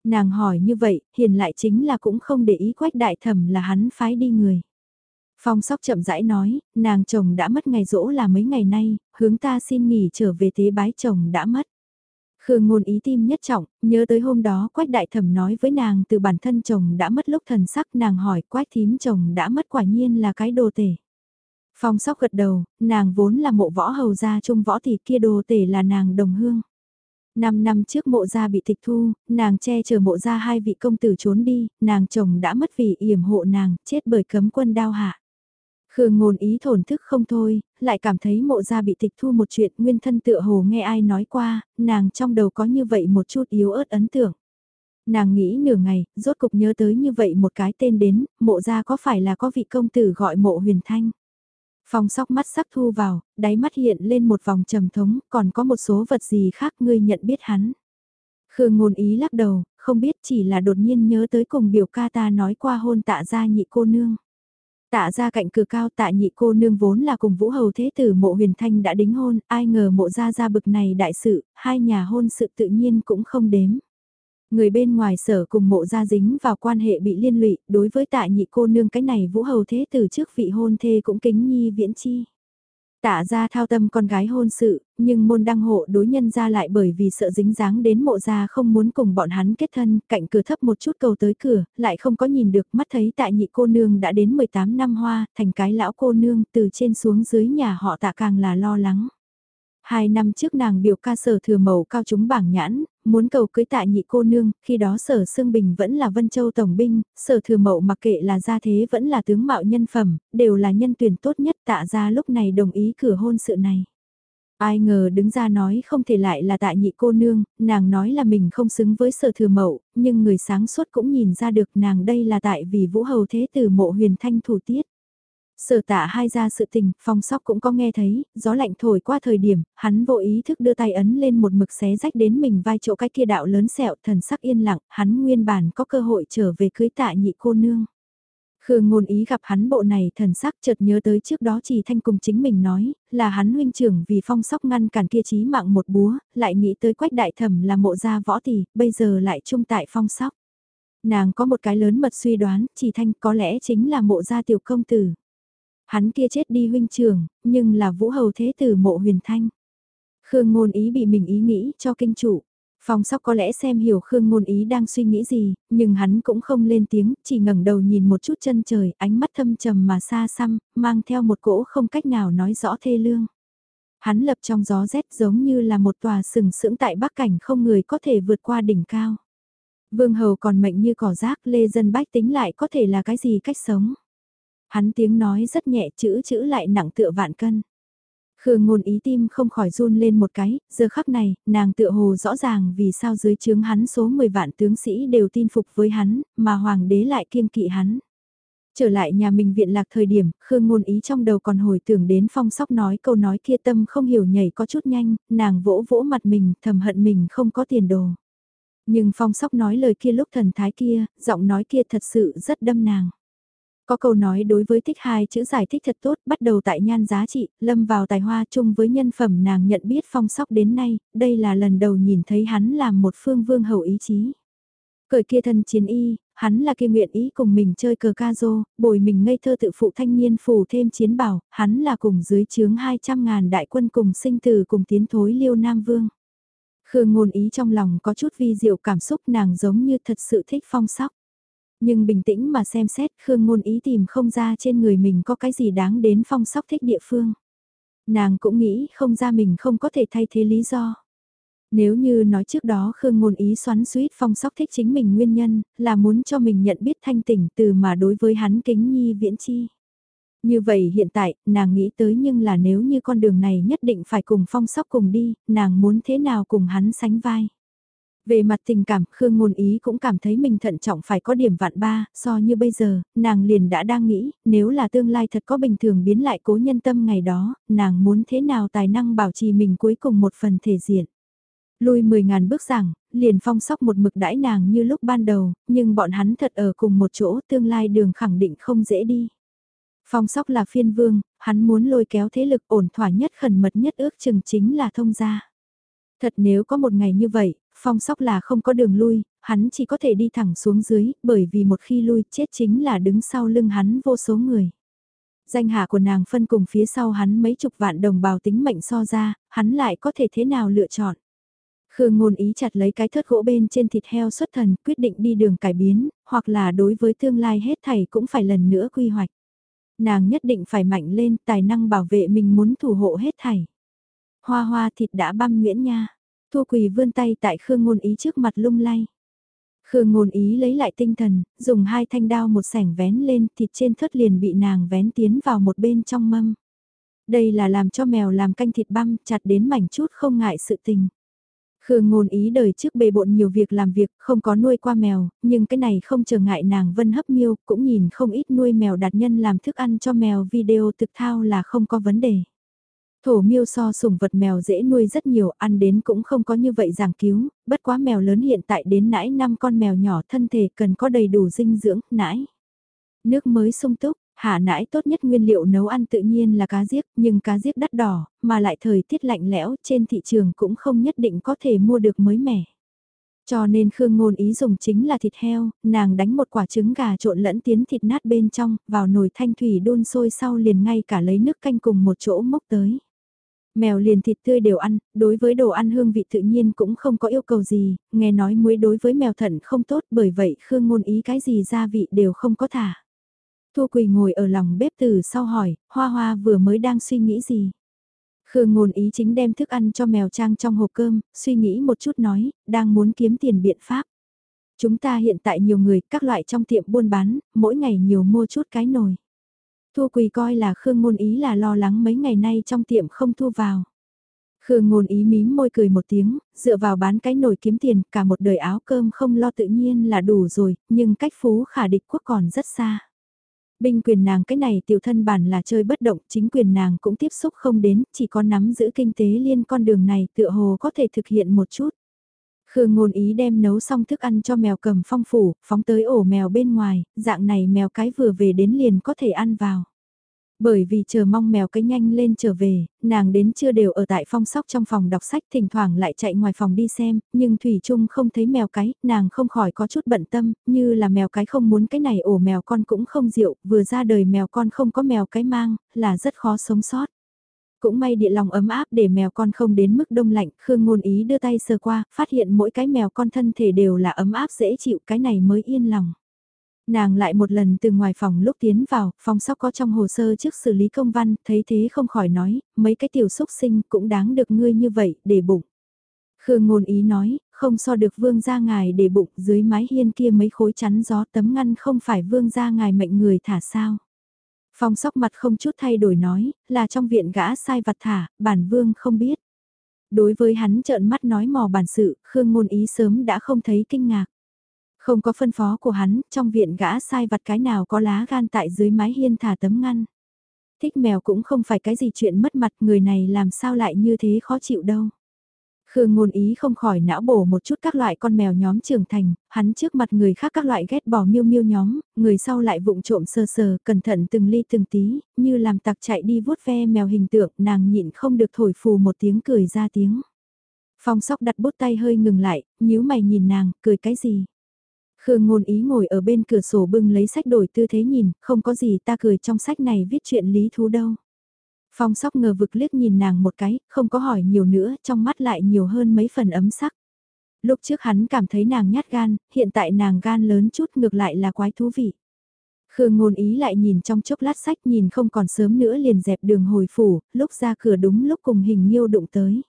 Nàng hỏi như vậy, hiền lại chính là cũng không để ý quách đại thẩm là hắn phái đi người. Phong sóc chậm rãi nói, nàng chồng đã mất ngày rỗ là mấy ngày nay, hướng ta xin nghỉ trở về tế bái chồng đã mất. Khương ngôn ý tim nhất trọng, nhớ tới hôm đó quách đại thẩm nói với nàng từ bản thân chồng đã mất lúc thần sắc nàng hỏi quách thím chồng đã mất quả nhiên là cái đồ tể. Phong sóc gật đầu, nàng vốn là mộ võ hầu gia trung võ thì kia đồ tể là nàng đồng hương. Năm năm trước mộ gia bị tịch thu, nàng che chở mộ gia hai vị công tử trốn đi, nàng chồng đã mất vì yểm hộ nàng, chết bởi cấm quân đao hạ. Khương ngôn ý thổn thức không thôi, lại cảm thấy mộ gia bị tịch thu một chuyện nguyên thân tựa hồ nghe ai nói qua, nàng trong đầu có như vậy một chút yếu ớt ấn tượng. Nàng nghĩ nửa ngày, rốt cục nhớ tới như vậy một cái tên đến, mộ gia có phải là có vị công tử gọi mộ huyền thanh. Phong sóc mắt sắc thu vào, đáy mắt hiện lên một vòng trầm thống, còn có một số vật gì khác ngươi nhận biết hắn. Khương ngôn ý lắc đầu, không biết chỉ là đột nhiên nhớ tới cùng biểu ca ta nói qua hôn tạ gia nhị cô nương. Tạ ra cạnh cửa cao tạ nhị cô nương vốn là cùng vũ hầu thế tử mộ huyền thanh đã đính hôn, ai ngờ mộ ra ra bực này đại sự, hai nhà hôn sự tự nhiên cũng không đếm. Người bên ngoài sở cùng mộ gia dính vào quan hệ bị liên lụy, đối với tạ nhị cô nương cái này vũ hầu thế tử trước vị hôn thê cũng kính nhi viễn chi. Tạ ra thao tâm con gái hôn sự, nhưng môn đăng hộ đối nhân ra lại bởi vì sợ dính dáng đến mộ ra không muốn cùng bọn hắn kết thân, cạnh cửa thấp một chút cầu tới cửa, lại không có nhìn được mắt thấy tại nhị cô nương đã đến 18 năm hoa, thành cái lão cô nương từ trên xuống dưới nhà họ tạ càng là lo lắng. Hai năm trước nàng biểu ca sở thừa màu cao chúng bảng nhãn, muốn cầu cưới tạ nhị cô nương, khi đó sở Sương Bình vẫn là Vân Châu Tổng binh, sở thừa mậu mặc kệ là gia thế vẫn là tướng mạo nhân phẩm, đều là nhân tuyển tốt nhất tạ ra lúc này đồng ý cửa hôn sự này. Ai ngờ đứng ra nói không thể lại là tạ nhị cô nương, nàng nói là mình không xứng với sở thừa mậu, nhưng người sáng suốt cũng nhìn ra được nàng đây là tại vì vũ hầu thế từ mộ huyền thanh thủ tiết. Sở tạ hai ra sự tình, phong sóc cũng có nghe thấy, gió lạnh thổi qua thời điểm, hắn vô ý thức đưa tay ấn lên một mực xé rách đến mình vai chỗ cái kia đạo lớn sẹo thần sắc yên lặng, hắn nguyên bản có cơ hội trở về cưới tạ nhị cô nương. Khương ngôn ý gặp hắn bộ này thần sắc chợt nhớ tới trước đó chỉ thanh cùng chính mình nói, là hắn huynh trưởng vì phong sóc ngăn cản kia chí mạng một búa, lại nghĩ tới quách đại thẩm là mộ gia võ tỷ, bây giờ lại trung tại phong sóc. Nàng có một cái lớn mật suy đoán, chỉ thanh có lẽ chính là mộ gia tiểu công tử. Hắn kia chết đi huynh trưởng, nhưng là vũ hầu thế tử mộ huyền thanh. Khương ngôn ý bị mình ý nghĩ cho kinh trụ Phong sóc có lẽ xem hiểu Khương ngôn ý đang suy nghĩ gì, nhưng hắn cũng không lên tiếng, chỉ ngẩng đầu nhìn một chút chân trời, ánh mắt thâm trầm mà xa xăm, mang theo một cỗ không cách nào nói rõ thê lương. Hắn lập trong gió rét giống như là một tòa sừng sững tại bắc cảnh không người có thể vượt qua đỉnh cao. Vương hầu còn mệnh như cỏ rác lê dân bách tính lại có thể là cái gì cách sống. Hắn tiếng nói rất nhẹ chữ chữ lại nặng tựa vạn cân. Khương ngôn ý tim không khỏi run lên một cái, giờ khắc này, nàng tựa hồ rõ ràng vì sao dưới chướng hắn số 10 vạn tướng sĩ đều tin phục với hắn, mà hoàng đế lại kiêng kỵ hắn. Trở lại nhà mình viện lạc thời điểm, Khương ngôn ý trong đầu còn hồi tưởng đến phong sóc nói câu nói kia tâm không hiểu nhảy có chút nhanh, nàng vỗ vỗ mặt mình, thầm hận mình không có tiền đồ. Nhưng phong sóc nói lời kia lúc thần thái kia, giọng nói kia thật sự rất đâm nàng. Có câu nói đối với thích hai chữ giải thích thật tốt, bắt đầu tại nhan giá trị, lâm vào tài hoa chung với nhân phẩm nàng nhận biết phong sóc đến nay, đây là lần đầu nhìn thấy hắn làm một phương vương hậu ý chí. Cởi kia thân chiến y, hắn là kia nguyện ý cùng mình chơi cờ ca rô, bồi mình ngây thơ tự phụ thanh niên phủ thêm chiến bảo, hắn là cùng dưới chướng 200 ngàn đại quân cùng sinh tử cùng tiến thối liêu nam vương. Khương ngôn ý trong lòng có chút vi diệu cảm xúc nàng giống như thật sự thích phong sóc. Nhưng bình tĩnh mà xem xét Khương Ngôn Ý tìm không ra trên người mình có cái gì đáng đến phong sóc thích địa phương. Nàng cũng nghĩ không ra mình không có thể thay thế lý do. Nếu như nói trước đó Khương Ngôn Ý xoắn suýt phong sóc thích chính mình nguyên nhân, là muốn cho mình nhận biết thanh tỉnh từ mà đối với hắn kính nhi viễn chi. Như vậy hiện tại, nàng nghĩ tới nhưng là nếu như con đường này nhất định phải cùng phong sóc cùng đi, nàng muốn thế nào cùng hắn sánh vai. Về mặt tình cảm, Khương Ngôn Ý cũng cảm thấy mình thận trọng phải có điểm vạn ba, so như bây giờ, nàng liền đã đang nghĩ, nếu là tương lai thật có bình thường biến lại cố nhân tâm ngày đó, nàng muốn thế nào tài năng bảo trì mình cuối cùng một phần thể diện. Lui 10.000 bước rằng, liền phong sóc một mực đãi nàng như lúc ban đầu, nhưng bọn hắn thật ở cùng một chỗ tương lai đường khẳng định không dễ đi. Phong sóc là phiên vương, hắn muốn lôi kéo thế lực ổn thỏa nhất khẩn mật nhất ước chừng chính là thông gia. Thật nếu có một ngày như vậy, phong sóc là không có đường lui, hắn chỉ có thể đi thẳng xuống dưới, bởi vì một khi lui chết chính là đứng sau lưng hắn vô số người. Danh hạ của nàng phân cùng phía sau hắn mấy chục vạn đồng bào tính mệnh so ra, hắn lại có thể thế nào lựa chọn. Khương ngôn ý chặt lấy cái thớt gỗ bên trên thịt heo xuất thần quyết định đi đường cải biến, hoặc là đối với tương lai hết thảy cũng phải lần nữa quy hoạch. Nàng nhất định phải mạnh lên tài năng bảo vệ mình muốn thủ hộ hết thảy. Hoa hoa thịt đã băm nguyễn nha thua Quỳ vươn tay tại Khương Ngôn Ý trước mặt lung lay. Khương Ngôn Ý lấy lại tinh thần, dùng hai thanh đao một sẻng vén lên thịt trên thớt liền bị nàng vén tiến vào một bên trong mâm. Đây là làm cho mèo làm canh thịt băm chặt đến mảnh chút không ngại sự tình. Khương ngôn ý đời trước bề bộn nhiều việc làm việc, không có nuôi qua mèo, nhưng cái này không trở ngại nàng vân hấp miêu, cũng nhìn không ít nuôi mèo đạt nhân làm thức ăn cho mèo video thực thao là không có vấn đề. Thổ miêu so sùng vật mèo dễ nuôi rất nhiều, ăn đến cũng không có như vậy giảng cứu, bất quá mèo lớn hiện tại đến nãi 5 con mèo nhỏ thân thể cần có đầy đủ dinh dưỡng, nãi. Nước mới sung túc, hạ nãi tốt nhất nguyên liệu nấu ăn tự nhiên là cá giếc, nhưng cá giếc đắt đỏ, mà lại thời tiết lạnh lẽo trên thị trường cũng không nhất định có thể mua được mới mẻ. Cho nên Khương Ngôn ý dùng chính là thịt heo, nàng đánh một quả trứng gà trộn lẫn tiến thịt nát bên trong, vào nồi thanh thủy đun sôi sau liền ngay cả lấy nước canh cùng một chỗ mốc tới. Mèo liền thịt tươi đều ăn, đối với đồ ăn hương vị tự nhiên cũng không có yêu cầu gì, nghe nói muối đối với mèo thận không tốt bởi vậy Khương ngôn ý cái gì gia vị đều không có thả. Thu Quỳ ngồi ở lòng bếp từ sau hỏi, Hoa Hoa vừa mới đang suy nghĩ gì. Khương ngôn ý chính đem thức ăn cho mèo trang trong hộp cơm, suy nghĩ một chút nói, đang muốn kiếm tiền biện pháp. Chúng ta hiện tại nhiều người, các loại trong tiệm buôn bán, mỗi ngày nhiều mua chút cái nồi. Thu Quỳ coi là Khương ngôn ý là lo lắng mấy ngày nay trong tiệm không thu vào. Khương ngôn ý mím môi cười một tiếng, dựa vào bán cái nồi kiếm tiền, cả một đời áo cơm không lo tự nhiên là đủ rồi, nhưng cách phú khả địch quốc còn rất xa. Binh quyền nàng cái này tiểu thân bản là chơi bất động, chính quyền nàng cũng tiếp xúc không đến, chỉ có nắm giữ kinh tế liên con đường này tựa hồ có thể thực hiện một chút. Khương ngôn ý đem nấu xong thức ăn cho mèo cầm phong phủ, phóng tới ổ mèo bên ngoài, dạng này mèo cái vừa về đến liền có thể ăn vào. Bởi vì chờ mong mèo cái nhanh lên trở về, nàng đến chưa đều ở tại phong sóc trong phòng đọc sách thỉnh thoảng lại chạy ngoài phòng đi xem, nhưng Thủy Trung không thấy mèo cái, nàng không khỏi có chút bận tâm, như là mèo cái không muốn cái này ổ mèo con cũng không rượu, vừa ra đời mèo con không có mèo cái mang, là rất khó sống sót. Cũng may địa lòng ấm áp để mèo con không đến mức đông lạnh, Khương Ngôn Ý đưa tay sờ qua, phát hiện mỗi cái mèo con thân thể đều là ấm áp dễ chịu, cái này mới yên lòng. Nàng lại một lần từ ngoài phòng lúc tiến vào, phòng sóc có trong hồ sơ trước xử lý công văn, thấy thế không khỏi nói, mấy cái tiểu xúc sinh cũng đáng được ngươi như vậy, để bụng. Khương ngôn ý nói, không so được vương gia ngài để bụng dưới mái hiên kia mấy khối chắn gió tấm ngăn không phải vương gia ngài mệnh người thả sao. Phong sóc mặt không chút thay đổi nói, là trong viện gã sai vặt thả, bản vương không biết. Đối với hắn trợn mắt nói mò bản sự, Khương ngôn ý sớm đã không thấy kinh ngạc. Không có phân phó của hắn, trong viện gã sai vặt cái nào có lá gan tại dưới mái hiên thả tấm ngăn. Thích mèo cũng không phải cái gì chuyện mất mặt người này làm sao lại như thế khó chịu đâu. Khương ngôn ý không khỏi não bổ một chút các loại con mèo nhóm trưởng thành, hắn trước mặt người khác các loại ghét bỏ miêu miêu nhóm, người sau lại vụng trộm sờ sờ, cẩn thận từng ly từng tí, như làm tặc chạy đi vuốt ve mèo hình tượng, nàng nhịn không được thổi phù một tiếng cười ra tiếng. Phong sóc đặt bút tay hơi ngừng lại, nhíu mày nhìn nàng, cười cái gì? Khương ngôn ý ngồi ở bên cửa sổ bưng lấy sách đổi tư thế nhìn, không có gì ta cười trong sách này viết chuyện lý thú đâu. Phong sóc ngờ vực liếc nhìn nàng một cái, không có hỏi nhiều nữa, trong mắt lại nhiều hơn mấy phần ấm sắc. Lúc trước hắn cảm thấy nàng nhát gan, hiện tại nàng gan lớn chút ngược lại là quái thú vị. Khương ngôn ý lại nhìn trong chốc lát sách nhìn không còn sớm nữa liền dẹp đường hồi phủ, lúc ra cửa đúng lúc cùng hình nhiêu đụng tới.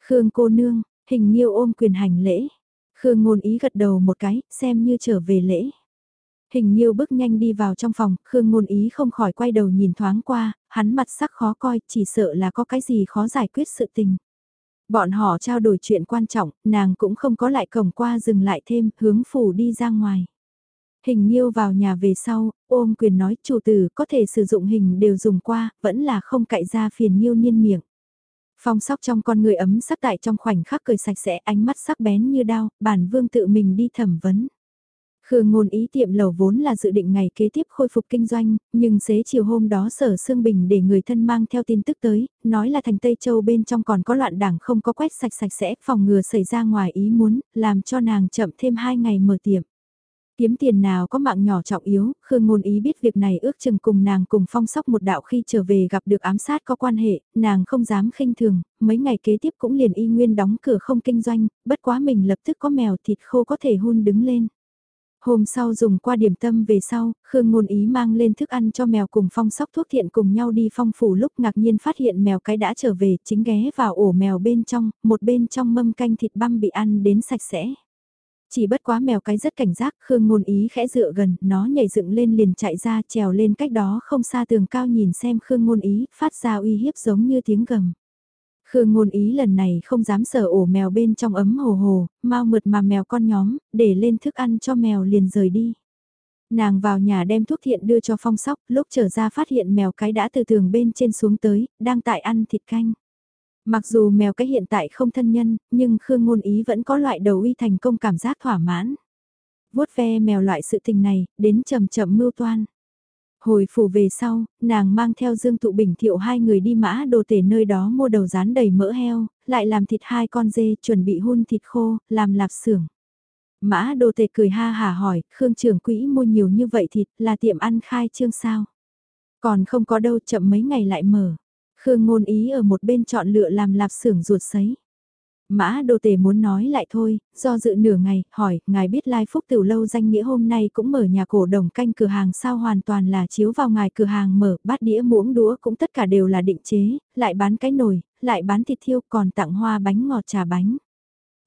Khương cô nương, hình nhiêu ôm quyền hành lễ. Khương ngôn ý gật đầu một cái, xem như trở về lễ. Hình nhiêu bước nhanh đi vào trong phòng, Khương ngôn ý không khỏi quay đầu nhìn thoáng qua, hắn mặt sắc khó coi, chỉ sợ là có cái gì khó giải quyết sự tình. Bọn họ trao đổi chuyện quan trọng, nàng cũng không có lại cổng qua dừng lại thêm, hướng phủ đi ra ngoài. Hình nhiêu vào nhà về sau, ôm quyền nói chủ tử có thể sử dụng hình đều dùng qua, vẫn là không cậy ra phiền nhiêu niên miệng. Phong sóc trong con người ấm sắc tại trong khoảnh khắc cười sạch sẽ ánh mắt sắc bén như đao, bản vương tự mình đi thẩm vấn. Khương ngôn ý tiệm lầu vốn là dự định ngày kế tiếp khôi phục kinh doanh, nhưng xế chiều hôm đó sở Sương Bình để người thân mang theo tin tức tới, nói là thành Tây Châu bên trong còn có loạn đảng không có quét sạch sạch sẽ, phòng ngừa xảy ra ngoài ý muốn, làm cho nàng chậm thêm 2 ngày mở tiệm. Kiếm tiền nào có mạng nhỏ trọng yếu, Khương Ngôn Ý biết việc này ước chừng cùng nàng cùng phong sóc một đạo khi trở về gặp được ám sát có quan hệ, nàng không dám khinh thường, mấy ngày kế tiếp cũng liền y nguyên đóng cửa không kinh doanh, bất quá mình lập tức có mèo thịt khô có thể hun đứng lên. Hôm sau dùng qua điểm tâm về sau, Khương Ngôn Ý mang lên thức ăn cho mèo cùng phong sóc thuốc thiện cùng nhau đi phong phủ lúc ngạc nhiên phát hiện mèo cái đã trở về chính ghé vào ổ mèo bên trong, một bên trong mâm canh thịt băm bị ăn đến sạch sẽ. Chỉ bất quá mèo cái rất cảnh giác, Khương ngôn ý khẽ dựa gần, nó nhảy dựng lên liền chạy ra trèo lên cách đó không xa tường cao nhìn xem Khương ngôn ý, phát ra uy hiếp giống như tiếng gầm. Khương ngôn ý lần này không dám sờ ổ mèo bên trong ấm hồ hồ, mau mượt mà mèo con nhóm, để lên thức ăn cho mèo liền rời đi. Nàng vào nhà đem thuốc thiện đưa cho phong sóc, lúc trở ra phát hiện mèo cái đã từ tường bên trên xuống tới, đang tại ăn thịt canh. Mặc dù mèo cái hiện tại không thân nhân, nhưng Khương Ngôn Ý vẫn có loại đầu uy thành công cảm giác thỏa mãn. vuốt ve mèo loại sự tình này, đến chậm chậm mưu toan. Hồi phủ về sau, nàng mang theo Dương Tụ Bình thiệu hai người đi mã đồ tể nơi đó mua đầu rán đầy mỡ heo, lại làm thịt hai con dê, chuẩn bị hun thịt khô, làm lạp xưởng. Mã đồ tể cười ha hà hỏi, Khương trưởng quỹ mua nhiều như vậy thịt, là tiệm ăn khai trương sao? Còn không có đâu chậm mấy ngày lại mở. Khương ngôn ý ở một bên chọn lựa làm lạp xưởng ruột sấy. Mã đồ tể muốn nói lại thôi, do dự nửa ngày, hỏi, ngài biết Lai Phúc Tiểu Lâu danh nghĩa hôm nay cũng mở nhà cổ đồng canh cửa hàng sao hoàn toàn là chiếu vào ngài cửa hàng mở, bát đĩa muỗng đũa cũng tất cả đều là định chế, lại bán cái nồi, lại bán thịt thiêu còn tặng hoa bánh ngọt trà bánh.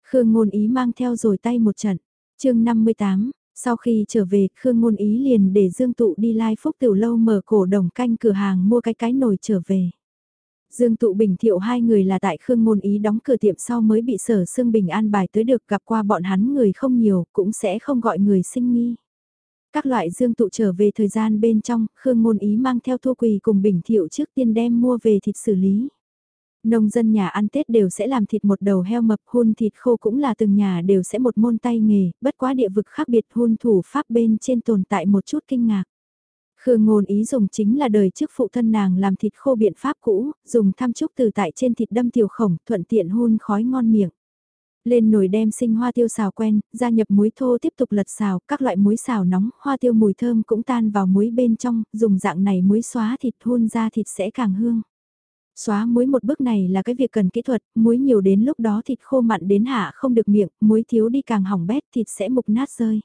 Khương ngôn ý mang theo rồi tay một trận. chương 58, sau khi trở về, Khương ngôn ý liền để Dương Tụ đi Lai Phúc Tiểu Lâu mở cổ đồng canh cửa hàng mua cái cái nồi trở về. Dương Tụ Bình Thiệu hai người là tại Khương Môn Ý đóng cửa tiệm sau mới bị sở Sương Bình an bài tới được gặp qua bọn hắn người không nhiều, cũng sẽ không gọi người sinh nghi. Các loại Dương Tụ trở về thời gian bên trong, Khương Môn Ý mang theo thua quỳ cùng Bình Thiệu trước tiên đem mua về thịt xử lý. Nông dân nhà ăn Tết đều sẽ làm thịt một đầu heo mập hun thịt khô cũng là từng nhà đều sẽ một môn tay nghề, bất quá địa vực khác biệt hun thủ pháp bên trên tồn tại một chút kinh ngạc. Khương ngôn ý dùng chính là đời trước phụ thân nàng làm thịt khô biện pháp cũ, dùng tham trúc từ tại trên thịt đâm tiểu khổng thuận tiện hun khói ngon miệng. Lên nồi đem sinh hoa tiêu xào quen, gia nhập muối thô tiếp tục lật xào, các loại muối xào nóng, hoa tiêu mùi thơm cũng tan vào muối bên trong, dùng dạng này muối xóa thịt hun ra thịt sẽ càng hương. Xóa muối một bước này là cái việc cần kỹ thuật, muối nhiều đến lúc đó thịt khô mặn đến hạ không được miệng, muối thiếu đi càng hỏng bét thịt sẽ mục nát rơi.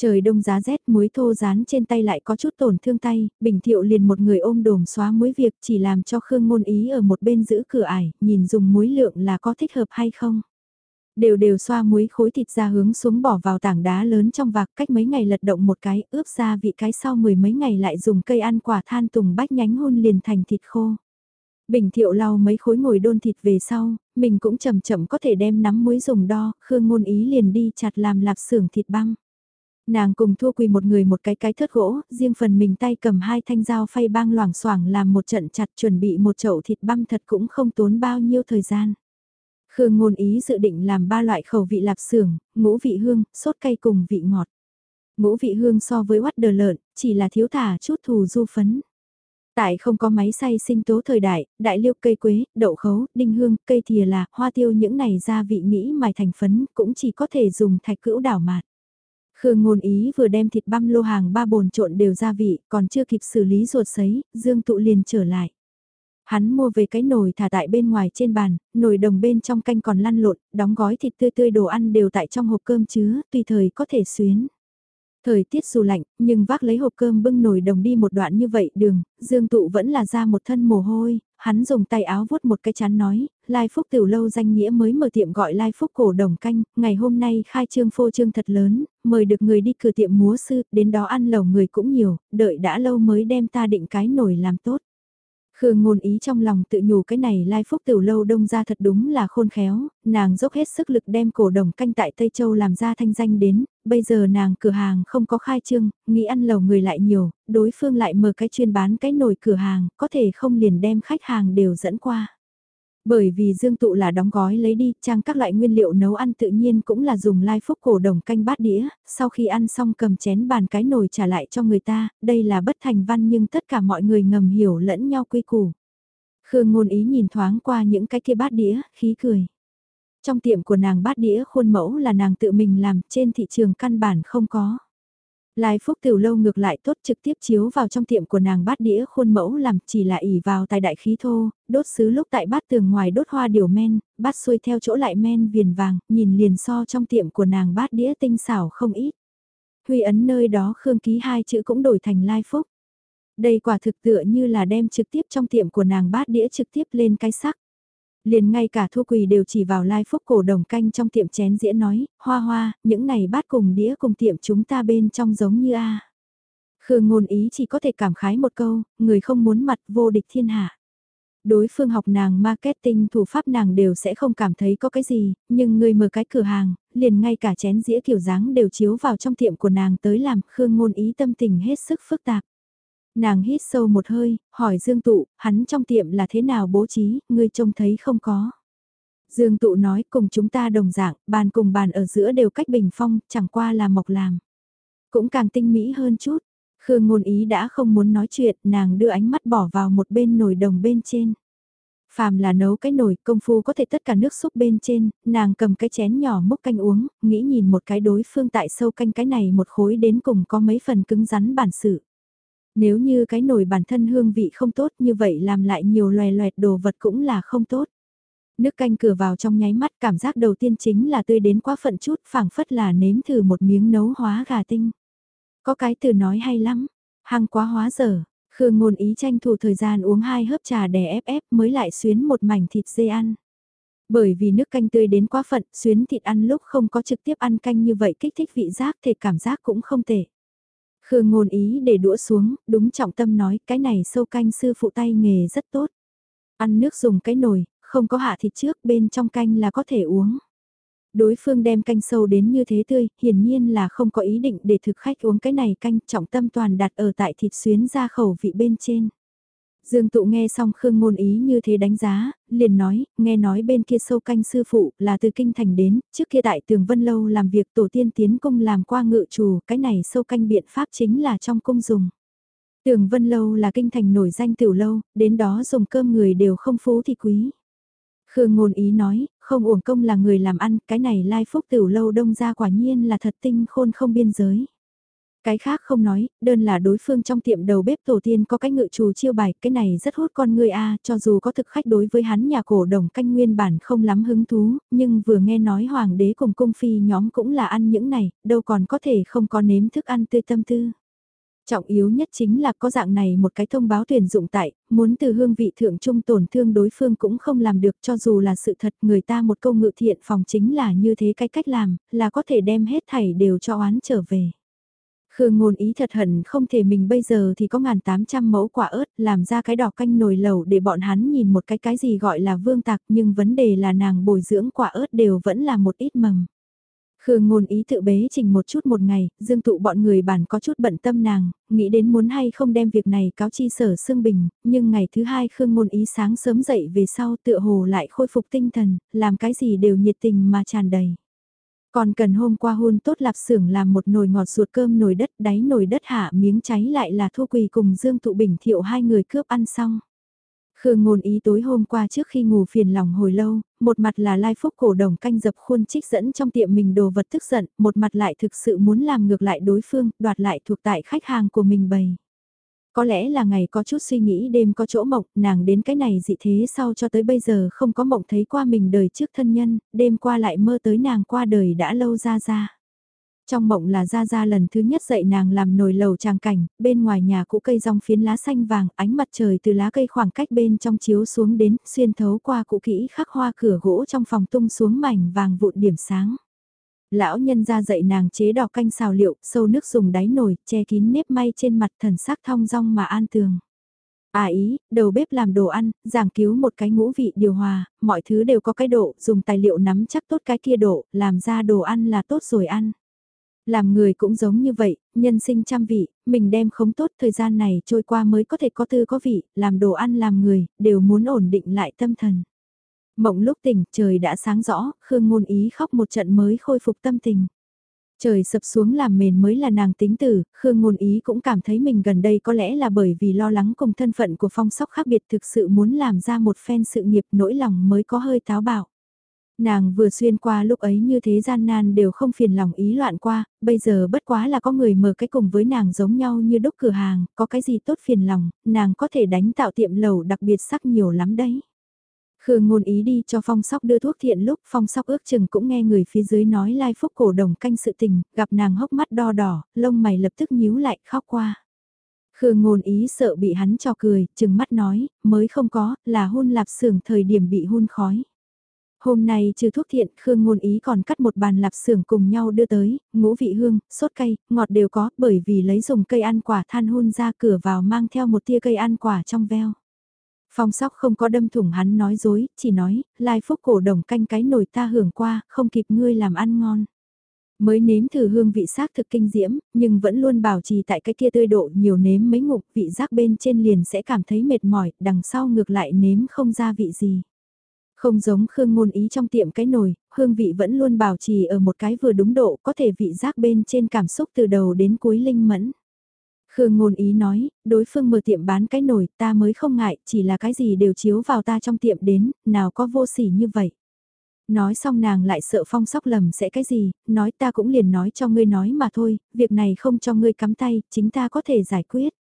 Trời đông giá rét muối thô rán trên tay lại có chút tổn thương tay, Bình Thiệu liền một người ôm đồm xóa muối việc chỉ làm cho Khương Ngôn Ý ở một bên giữ cửa ải, nhìn dùng muối lượng là có thích hợp hay không. Đều đều xoa muối khối thịt ra hướng xuống bỏ vào tảng đá lớn trong vạc cách mấy ngày lật động một cái ướp ra vị cái sau mười mấy ngày lại dùng cây ăn quả than tùng bách nhánh hôn liền thành thịt khô. Bình thiệu lau mấy khối ngồi đôn thịt về sau, mình cũng chậm chậm có thể đem nắm muối dùng đo, Khương Ngôn Ý liền đi chặt làm lạp xưởng thịt băng. Nàng cùng thua quỳ một người một cái cái thớt gỗ, riêng phần mình tay cầm hai thanh dao phay bang loảng xoảng làm một trận chặt chuẩn bị một chậu thịt băm thật cũng không tốn bao nhiêu thời gian. Khương ngôn ý dự định làm ba loại khẩu vị lạp xưởng, ngũ vị hương, sốt cay cùng vị ngọt. Ngũ vị hương so với quát đờ lợn, chỉ là thiếu thả chút thù du phấn. Tại không có máy xay sinh tố thời đại, đại liêu cây quế, đậu khấu, đinh hương, cây thìa là, hoa tiêu những này gia vị nghĩ mài thành phấn cũng chỉ có thể dùng thạch cữu đảo mạt. Khương ngôn ý vừa đem thịt băm lô hàng ba bồn trộn đều gia vị, còn chưa kịp xử lý ruột sấy, Dương Tụ liền trở lại. Hắn mua về cái nồi thả tại bên ngoài trên bàn, nồi đồng bên trong canh còn lăn lộn, đóng gói thịt tươi tươi đồ ăn đều tại trong hộp cơm chứa, tùy thời có thể xuyến. Thời tiết dù lạnh, nhưng vác lấy hộp cơm bưng nồi đồng đi một đoạn như vậy đường, Dương Tụ vẫn là ra một thân mồ hôi, hắn dùng tay áo vuốt một cái chán nói, Lai Phúc Tiểu Lâu danh nghĩa mới mở tiệm gọi Lai Phúc Cổ Đồng Canh, ngày hôm nay khai trương phô trương thật lớn, mời được người đi cửa tiệm múa sư, đến đó ăn lẩu người cũng nhiều, đợi đã lâu mới đem ta định cái nồi làm tốt. Khương ngôn ý trong lòng tự nhủ cái này lai phúc tiểu lâu đông ra thật đúng là khôn khéo, nàng dốc hết sức lực đem cổ đồng canh tại Tây Châu làm ra thanh danh đến, bây giờ nàng cửa hàng không có khai trương, nghĩ ăn lầu người lại nhiều, đối phương lại mở cái chuyên bán cái nồi cửa hàng, có thể không liền đem khách hàng đều dẫn qua. Bởi vì dương tụ là đóng gói lấy đi, trang các loại nguyên liệu nấu ăn tự nhiên cũng là dùng lai phúc cổ đồng canh bát đĩa, sau khi ăn xong cầm chén bàn cái nồi trả lại cho người ta, đây là bất thành văn nhưng tất cả mọi người ngầm hiểu lẫn nhau quy củ. Khương ngôn ý nhìn thoáng qua những cái kia bát đĩa, khí cười. Trong tiệm của nàng bát đĩa khuôn mẫu là nàng tự mình làm, trên thị trường căn bản không có. Lai Phúc Tiểu Lâu ngược lại tốt trực tiếp chiếu vào trong tiệm của nàng bát đĩa khuôn mẫu làm chỉ là ỉ vào tài đại khí thô, đốt xứ lúc tại bát tường ngoài đốt hoa điều men, bát xuôi theo chỗ lại men viền vàng, nhìn liền so trong tiệm của nàng bát đĩa tinh xảo không ít. Huy ấn nơi đó Khương ký hai chữ cũng đổi thành Lai Phúc. Đây quả thực tựa như là đem trực tiếp trong tiệm của nàng bát đĩa trực tiếp lên cái sắc. Liền ngay cả thu quỳ đều chỉ vào lai phúc cổ đồng canh trong tiệm chén dĩa nói, hoa hoa, những này bát cùng đĩa cùng tiệm chúng ta bên trong giống như a Khương ngôn ý chỉ có thể cảm khái một câu, người không muốn mặt vô địch thiên hạ. Đối phương học nàng marketing thủ pháp nàng đều sẽ không cảm thấy có cái gì, nhưng người mở cái cửa hàng, liền ngay cả chén dĩa kiểu dáng đều chiếu vào trong tiệm của nàng tới làm Khương ngôn ý tâm tình hết sức phức tạp. Nàng hít sâu một hơi, hỏi Dương Tụ, hắn trong tiệm là thế nào bố trí, ngươi trông thấy không có. Dương Tụ nói cùng chúng ta đồng dạng, bàn cùng bàn ở giữa đều cách bình phong, chẳng qua là mộc làm. Cũng càng tinh mỹ hơn chút. Khương ngôn ý đã không muốn nói chuyện, nàng đưa ánh mắt bỏ vào một bên nồi đồng bên trên. Phàm là nấu cái nồi công phu có thể tất cả nước súp bên trên, nàng cầm cái chén nhỏ múc canh uống, nghĩ nhìn một cái đối phương tại sâu canh cái này một khối đến cùng có mấy phần cứng rắn bản sự. Nếu như cái nồi bản thân hương vị không tốt như vậy làm lại nhiều loè loẹt đồ vật cũng là không tốt. Nước canh cửa vào trong nháy mắt cảm giác đầu tiên chính là tươi đến quá phận chút phảng phất là nếm thử một miếng nấu hóa gà tinh. Có cái từ nói hay lắm, hăng quá hóa dở, Khương ngôn ý tranh thủ thời gian uống hai hớp trà đè ép ép mới lại xuyến một mảnh thịt dê ăn. Bởi vì nước canh tươi đến quá phận, xuyến thịt ăn lúc không có trực tiếp ăn canh như vậy kích thích vị giác thì cảm giác cũng không tệ. Khương ngôn ý để đũa xuống, đúng trọng tâm nói cái này sâu canh sư phụ tay nghề rất tốt. Ăn nước dùng cái nồi, không có hạ thịt trước bên trong canh là có thể uống. Đối phương đem canh sâu đến như thế tươi, hiển nhiên là không có ý định để thực khách uống cái này canh trọng tâm toàn đặt ở tại thịt xuyến ra khẩu vị bên trên. Dương tụ nghe xong Khương ngôn ý như thế đánh giá, liền nói, nghe nói bên kia sâu canh sư phụ là từ kinh thành đến, trước kia tại tường vân lâu làm việc tổ tiên tiến cung làm qua ngự chủ, cái này sâu canh biện pháp chính là trong cung dùng. Tường vân lâu là kinh thành nổi danh tiểu lâu, đến đó dùng cơm người đều không phú thì quý. Khương ngôn ý nói, không uổng công là người làm ăn, cái này lai phúc tiểu lâu đông ra quả nhiên là thật tinh khôn không biên giới. Cái khác không nói, đơn là đối phương trong tiệm đầu bếp tổ tiên có cái ngự trù chiêu bài, cái này rất hút con người a cho dù có thực khách đối với hắn nhà cổ đồng canh nguyên bản không lắm hứng thú, nhưng vừa nghe nói hoàng đế cùng cung phi nhóm cũng là ăn những này, đâu còn có thể không có nếm thức ăn tươi tâm tư. Trọng yếu nhất chính là có dạng này một cái thông báo tuyển dụng tại, muốn từ hương vị thượng trung tổn thương đối phương cũng không làm được cho dù là sự thật người ta một câu ngự thiện phòng chính là như thế cái cách làm, là có thể đem hết thảy đều cho oán trở về. Khương ngôn ý thật hận không thể mình bây giờ thì có ngàn tám trăm mẫu quả ớt làm ra cái đỏ canh nồi lẩu để bọn hắn nhìn một cái cái gì gọi là vương tạc nhưng vấn đề là nàng bồi dưỡng quả ớt đều vẫn là một ít mầm. Khương ngôn ý tự bế trình một chút một ngày, dương tụ bọn người bản có chút bận tâm nàng, nghĩ đến muốn hay không đem việc này cáo chi sở xương bình, nhưng ngày thứ hai Khương ngôn ý sáng sớm dậy về sau tựa hồ lại khôi phục tinh thần, làm cái gì đều nhiệt tình mà tràn đầy. Còn cần hôm qua hôn tốt lạp xưởng làm một nồi ngọt ruột cơm nồi đất đáy nồi đất hạ miếng cháy lại là thu quỳ cùng Dương Tụ Bình thiệu hai người cướp ăn xong. Khương ngôn ý tối hôm qua trước khi ngủ phiền lòng hồi lâu, một mặt là lai phúc cổ đồng canh dập khuôn trích dẫn trong tiệm mình đồ vật tức giận, một mặt lại thực sự muốn làm ngược lại đối phương, đoạt lại thuộc tại khách hàng của mình bày. Có lẽ là ngày có chút suy nghĩ đêm có chỗ mộng, nàng đến cái này dị thế sau cho tới bây giờ không có mộng thấy qua mình đời trước thân nhân, đêm qua lại mơ tới nàng qua đời đã lâu ra ra. Trong mộng là ra ra lần thứ nhất dậy nàng làm nồi lầu tràng cảnh, bên ngoài nhà cũ cây rong phiến lá xanh vàng, ánh mặt trời từ lá cây khoảng cách bên trong chiếu xuống đến, xuyên thấu qua cũ kỹ khắc hoa cửa gỗ trong phòng tung xuống mảnh vàng vụn điểm sáng. Lão nhân ra dạy nàng chế đỏ canh xào liệu, sâu nước dùng đáy nồi, che kín nếp may trên mặt thần sắc thong dong mà an tường. À ý, đầu bếp làm đồ ăn, giảng cứu một cái ngũ vị điều hòa, mọi thứ đều có cái độ, dùng tài liệu nắm chắc tốt cái kia độ, làm ra đồ ăn là tốt rồi ăn. Làm người cũng giống như vậy, nhân sinh trăm vị, mình đem không tốt thời gian này trôi qua mới có thể có tư có vị, làm đồ ăn làm người, đều muốn ổn định lại tâm thần. Mộng lúc tỉnh, trời đã sáng rõ, Khương Ngôn Ý khóc một trận mới khôi phục tâm tình. Trời sập xuống làm mền mới là nàng tính tử, Khương Ngôn Ý cũng cảm thấy mình gần đây có lẽ là bởi vì lo lắng cùng thân phận của phong sóc khác biệt thực sự muốn làm ra một phen sự nghiệp nỗi lòng mới có hơi táo bạo. Nàng vừa xuyên qua lúc ấy như thế gian nan đều không phiền lòng ý loạn qua, bây giờ bất quá là có người mở cái cùng với nàng giống nhau như đúc cửa hàng, có cái gì tốt phiền lòng, nàng có thể đánh tạo tiệm lầu đặc biệt sắc nhiều lắm đấy. Khương ngôn ý đi cho phong sóc đưa thuốc thiện lúc phong sóc ước chừng cũng nghe người phía dưới nói lai phúc cổ đồng canh sự tình, gặp nàng hốc mắt đo đỏ, lông mày lập tức nhíu lại khóc qua. Khương ngôn ý sợ bị hắn cho cười, chừng mắt nói, mới không có, là hôn lạp xưởng thời điểm bị hôn khói. Hôm nay trừ thuốc thiện, Khương ngôn ý còn cắt một bàn lạp xưởng cùng nhau đưa tới, ngũ vị hương, sốt cây, ngọt đều có, bởi vì lấy dùng cây ăn quả than hôn ra cửa vào mang theo một tia cây ăn quả trong veo. Phong sóc không có đâm thủng hắn nói dối, chỉ nói, lai phúc cổ đồng canh cái nồi ta hưởng qua, không kịp ngươi làm ăn ngon. Mới nếm thử hương vị xác thực kinh diễm, nhưng vẫn luôn bảo trì tại cái kia tươi độ nhiều nếm mấy ngục vị giác bên trên liền sẽ cảm thấy mệt mỏi, đằng sau ngược lại nếm không ra vị gì. Không giống Khương Ngôn Ý trong tiệm cái nồi, hương vị vẫn luôn bảo trì ở một cái vừa đúng độ, có thể vị giác bên trên cảm xúc từ đầu đến cuối linh mẫn. Khương ngôn ý nói, đối phương mở tiệm bán cái nổi ta mới không ngại, chỉ là cái gì đều chiếu vào ta trong tiệm đến, nào có vô sỉ như vậy. Nói xong nàng lại sợ phong sóc lầm sẽ cái gì, nói ta cũng liền nói cho ngươi nói mà thôi, việc này không cho ngươi cắm tay, chính ta có thể giải quyết.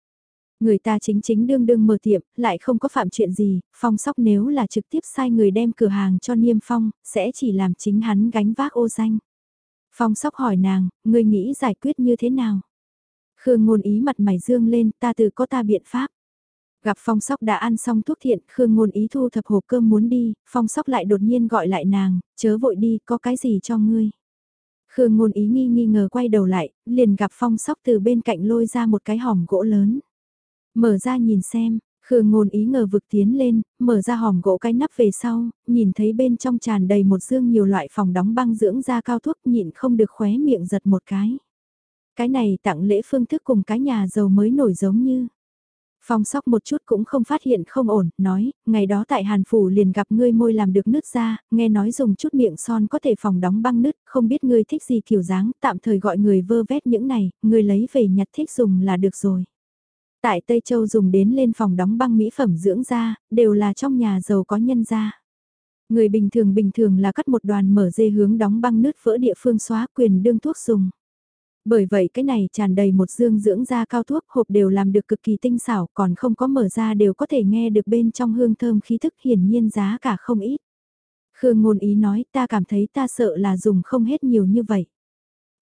Người ta chính chính đương đương mở tiệm, lại không có phạm chuyện gì, phong sóc nếu là trực tiếp sai người đem cửa hàng cho niêm phong, sẽ chỉ làm chính hắn gánh vác ô danh. Phong sóc hỏi nàng, ngươi nghĩ giải quyết như thế nào? Khương ngôn ý mặt mày dương lên, ta tự có ta biện pháp. Gặp phong sóc đã ăn xong thuốc thiện, Khương ngôn ý thu thập hộp cơm muốn đi, phong sóc lại đột nhiên gọi lại nàng, chớ vội đi, có cái gì cho ngươi. Khương ngôn ý nghi nghi ngờ quay đầu lại, liền gặp phong sóc từ bên cạnh lôi ra một cái hòm gỗ lớn. Mở ra nhìn xem, Khương ngôn ý ngờ vực tiến lên, mở ra hòm gỗ cái nắp về sau, nhìn thấy bên trong tràn đầy một dương nhiều loại phòng đóng băng dưỡng da cao thuốc nhịn không được khóe miệng giật một cái. Cái này tặng lễ phương thức cùng cái nhà giàu mới nổi giống như. Phong sóc một chút cũng không phát hiện không ổn, nói, ngày đó tại Hàn Phủ liền gặp ngươi môi làm được nứt ra, nghe nói dùng chút miệng son có thể phòng đóng băng nứt, không biết ngươi thích gì kiểu dáng, tạm thời gọi người vơ vét những này, ngươi lấy về nhặt thích dùng là được rồi. Tại Tây Châu dùng đến lên phòng đóng băng mỹ phẩm dưỡng da, đều là trong nhà giàu có nhân da. Người bình thường bình thường là cắt một đoàn mở dê hướng đóng băng nứt vỡ địa phương xóa quyền đương thuốc dùng. Bởi vậy cái này tràn đầy một dương dưỡng da cao thuốc hộp đều làm được cực kỳ tinh xảo còn không có mở ra đều có thể nghe được bên trong hương thơm khí thức hiển nhiên giá cả không ít. Khương ngôn ý nói ta cảm thấy ta sợ là dùng không hết nhiều như vậy.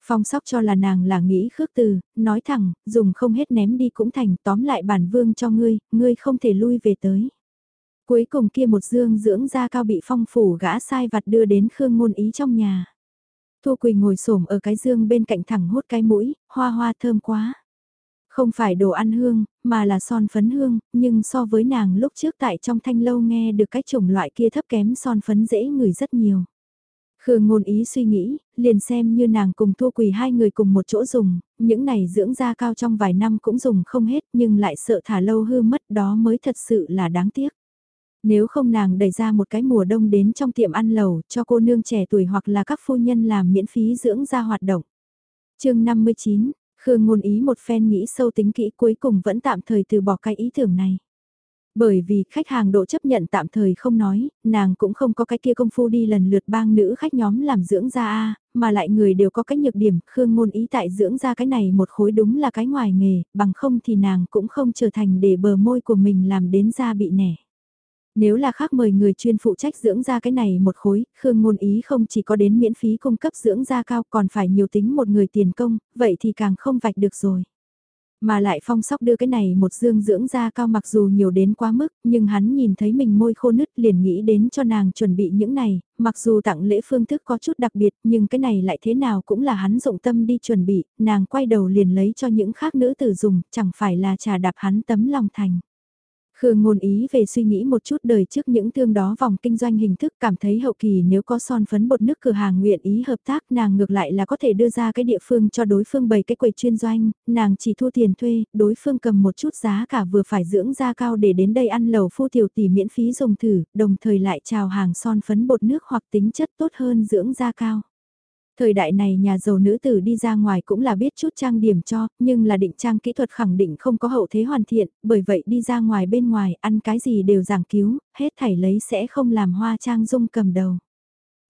Phong sóc cho là nàng là nghĩ khước từ, nói thẳng, dùng không hết ném đi cũng thành tóm lại bản vương cho ngươi, ngươi không thể lui về tới. Cuối cùng kia một dương dưỡng da cao bị phong phủ gã sai vặt đưa đến Khương ngôn ý trong nhà. Thu Quỳ ngồi xổm ở cái dương bên cạnh thẳng hốt cái mũi, hoa hoa thơm quá. Không phải đồ ăn hương, mà là son phấn hương, nhưng so với nàng lúc trước tại trong thanh lâu nghe được cái chủng loại kia thấp kém son phấn dễ ngửi rất nhiều. Khương ngôn ý suy nghĩ, liền xem như nàng cùng Thu Quỳ hai người cùng một chỗ dùng, những này dưỡng da cao trong vài năm cũng dùng không hết nhưng lại sợ thả lâu hư mất đó mới thật sự là đáng tiếc. Nếu không nàng đẩy ra một cái mùa đông đến trong tiệm ăn lầu cho cô nương trẻ tuổi hoặc là các phu nhân làm miễn phí dưỡng da hoạt động. chương 59, Khương ngôn ý một phen nghĩ sâu tính kỹ cuối cùng vẫn tạm thời từ bỏ cái ý tưởng này. Bởi vì khách hàng độ chấp nhận tạm thời không nói, nàng cũng không có cái kia công phu đi lần lượt bang nữ khách nhóm làm dưỡng da A, mà lại người đều có cái nhược điểm, Khương ngôn ý tại dưỡng da cái này một khối đúng là cái ngoài nghề, bằng không thì nàng cũng không trở thành để bờ môi của mình làm đến da bị nẻ. Nếu là khác mời người chuyên phụ trách dưỡng da cái này một khối, Khương ngôn ý không chỉ có đến miễn phí cung cấp dưỡng da cao còn phải nhiều tính một người tiền công, vậy thì càng không vạch được rồi. Mà lại phong sóc đưa cái này một dương dưỡng da cao mặc dù nhiều đến quá mức, nhưng hắn nhìn thấy mình môi khô nứt liền nghĩ đến cho nàng chuẩn bị những này, mặc dù tặng lễ phương thức có chút đặc biệt nhưng cái này lại thế nào cũng là hắn dụng tâm đi chuẩn bị, nàng quay đầu liền lấy cho những khác nữ tử dùng, chẳng phải là trà đạp hắn tấm lòng thành. Khương ngôn ý về suy nghĩ một chút đời trước những thương đó vòng kinh doanh hình thức cảm thấy hậu kỳ nếu có son phấn bột nước cửa hàng nguyện ý hợp tác nàng ngược lại là có thể đưa ra cái địa phương cho đối phương bày cái quầy chuyên doanh, nàng chỉ thu tiền thuê, đối phương cầm một chút giá cả vừa phải dưỡng da cao để đến đây ăn lẩu phu tiểu tỷ miễn phí dùng thử, đồng thời lại chào hàng son phấn bột nước hoặc tính chất tốt hơn dưỡng da cao. Thời đại này nhà giàu nữ tử đi ra ngoài cũng là biết chút trang điểm cho, nhưng là định trang kỹ thuật khẳng định không có hậu thế hoàn thiện, bởi vậy đi ra ngoài bên ngoài ăn cái gì đều giảng cứu, hết thảy lấy sẽ không làm hoa trang dung cầm đầu.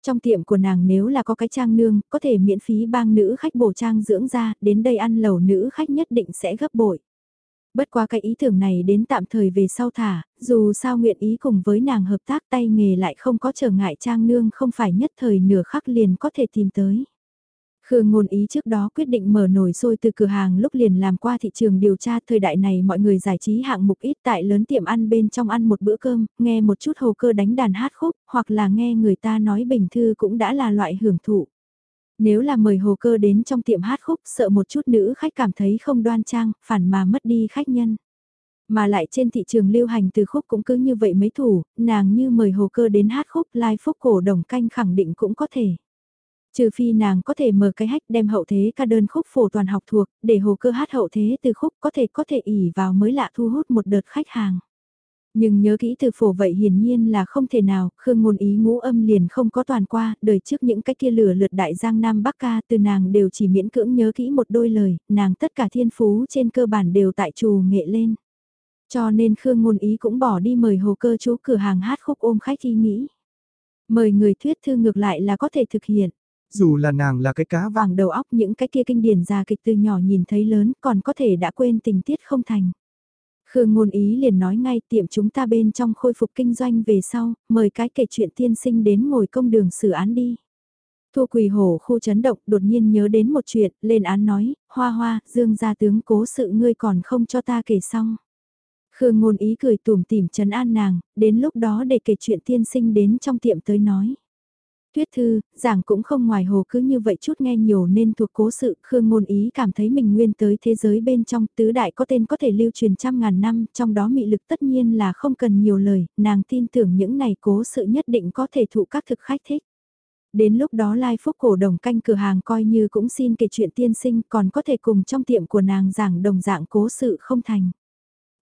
Trong tiệm của nàng nếu là có cái trang nương, có thể miễn phí bang nữ khách bổ trang dưỡng ra, đến đây ăn lẩu nữ khách nhất định sẽ gấp bội. Bất qua cái ý tưởng này đến tạm thời về sau thả, dù sao nguyện ý cùng với nàng hợp tác tay nghề lại không có trở ngại trang nương không phải nhất thời nửa khắc liền có thể tìm tới. Khương ngôn ý trước đó quyết định mở nồi sôi từ cửa hàng lúc liền làm qua thị trường điều tra thời đại này mọi người giải trí hạng mục ít tại lớn tiệm ăn bên trong ăn một bữa cơm, nghe một chút hồ cơ đánh đàn hát khúc, hoặc là nghe người ta nói bình thư cũng đã là loại hưởng thụ. Nếu là mời hồ cơ đến trong tiệm hát khúc sợ một chút nữ khách cảm thấy không đoan trang, phản mà mất đi khách nhân. Mà lại trên thị trường lưu hành từ khúc cũng cứ như vậy mấy thủ, nàng như mời hồ cơ đến hát khúc live phúc cổ đồng canh khẳng định cũng có thể. Trừ phi nàng có thể mở cái hách đem hậu thế ca đơn khúc phổ toàn học thuộc, để hồ cơ hát hậu thế từ khúc có thể có thể ỉ vào mới lạ thu hút một đợt khách hàng. Nhưng nhớ kỹ từ phổ vậy hiển nhiên là không thể nào, Khương ngôn ý ngũ âm liền không có toàn qua, đời trước những cái kia lửa lượt đại giang nam bắc ca từ nàng đều chỉ miễn cưỡng nhớ kỹ một đôi lời, nàng tất cả thiên phú trên cơ bản đều tại trù nghệ lên. Cho nên Khương ngôn ý cũng bỏ đi mời hồ cơ chú cửa hàng hát khúc ôm khách ý nghĩ. Mời người thuyết thư ngược lại là có thể thực hiện. Dù là nàng là cái cá vàng đầu óc những cái kia kinh điển già kịch từ nhỏ nhìn thấy lớn còn có thể đã quên tình tiết không thành. Khương ngôn ý liền nói ngay tiệm chúng ta bên trong khôi phục kinh doanh về sau, mời cái kể chuyện tiên sinh đến ngồi công đường xử án đi. Thu quỳ hổ khu chấn động đột nhiên nhớ đến một chuyện, lên án nói, hoa hoa, dương gia tướng cố sự ngươi còn không cho ta kể xong. Khương ngôn ý cười tủm tỉm chấn an nàng, đến lúc đó để kể chuyện tiên sinh đến trong tiệm tới nói. Tuyết thư, giảng cũng không ngoài hồ cứ như vậy chút nghe nhiều nên thuộc cố sự, Khương ngôn ý cảm thấy mình nguyên tới thế giới bên trong tứ đại có tên có thể lưu truyền trăm ngàn năm, trong đó mị lực tất nhiên là không cần nhiều lời, nàng tin tưởng những này cố sự nhất định có thể thụ các thực khách thích. Đến lúc đó Lai Phúc cổ đồng canh cửa hàng coi như cũng xin kể chuyện tiên sinh còn có thể cùng trong tiệm của nàng giảng đồng dạng cố sự không thành.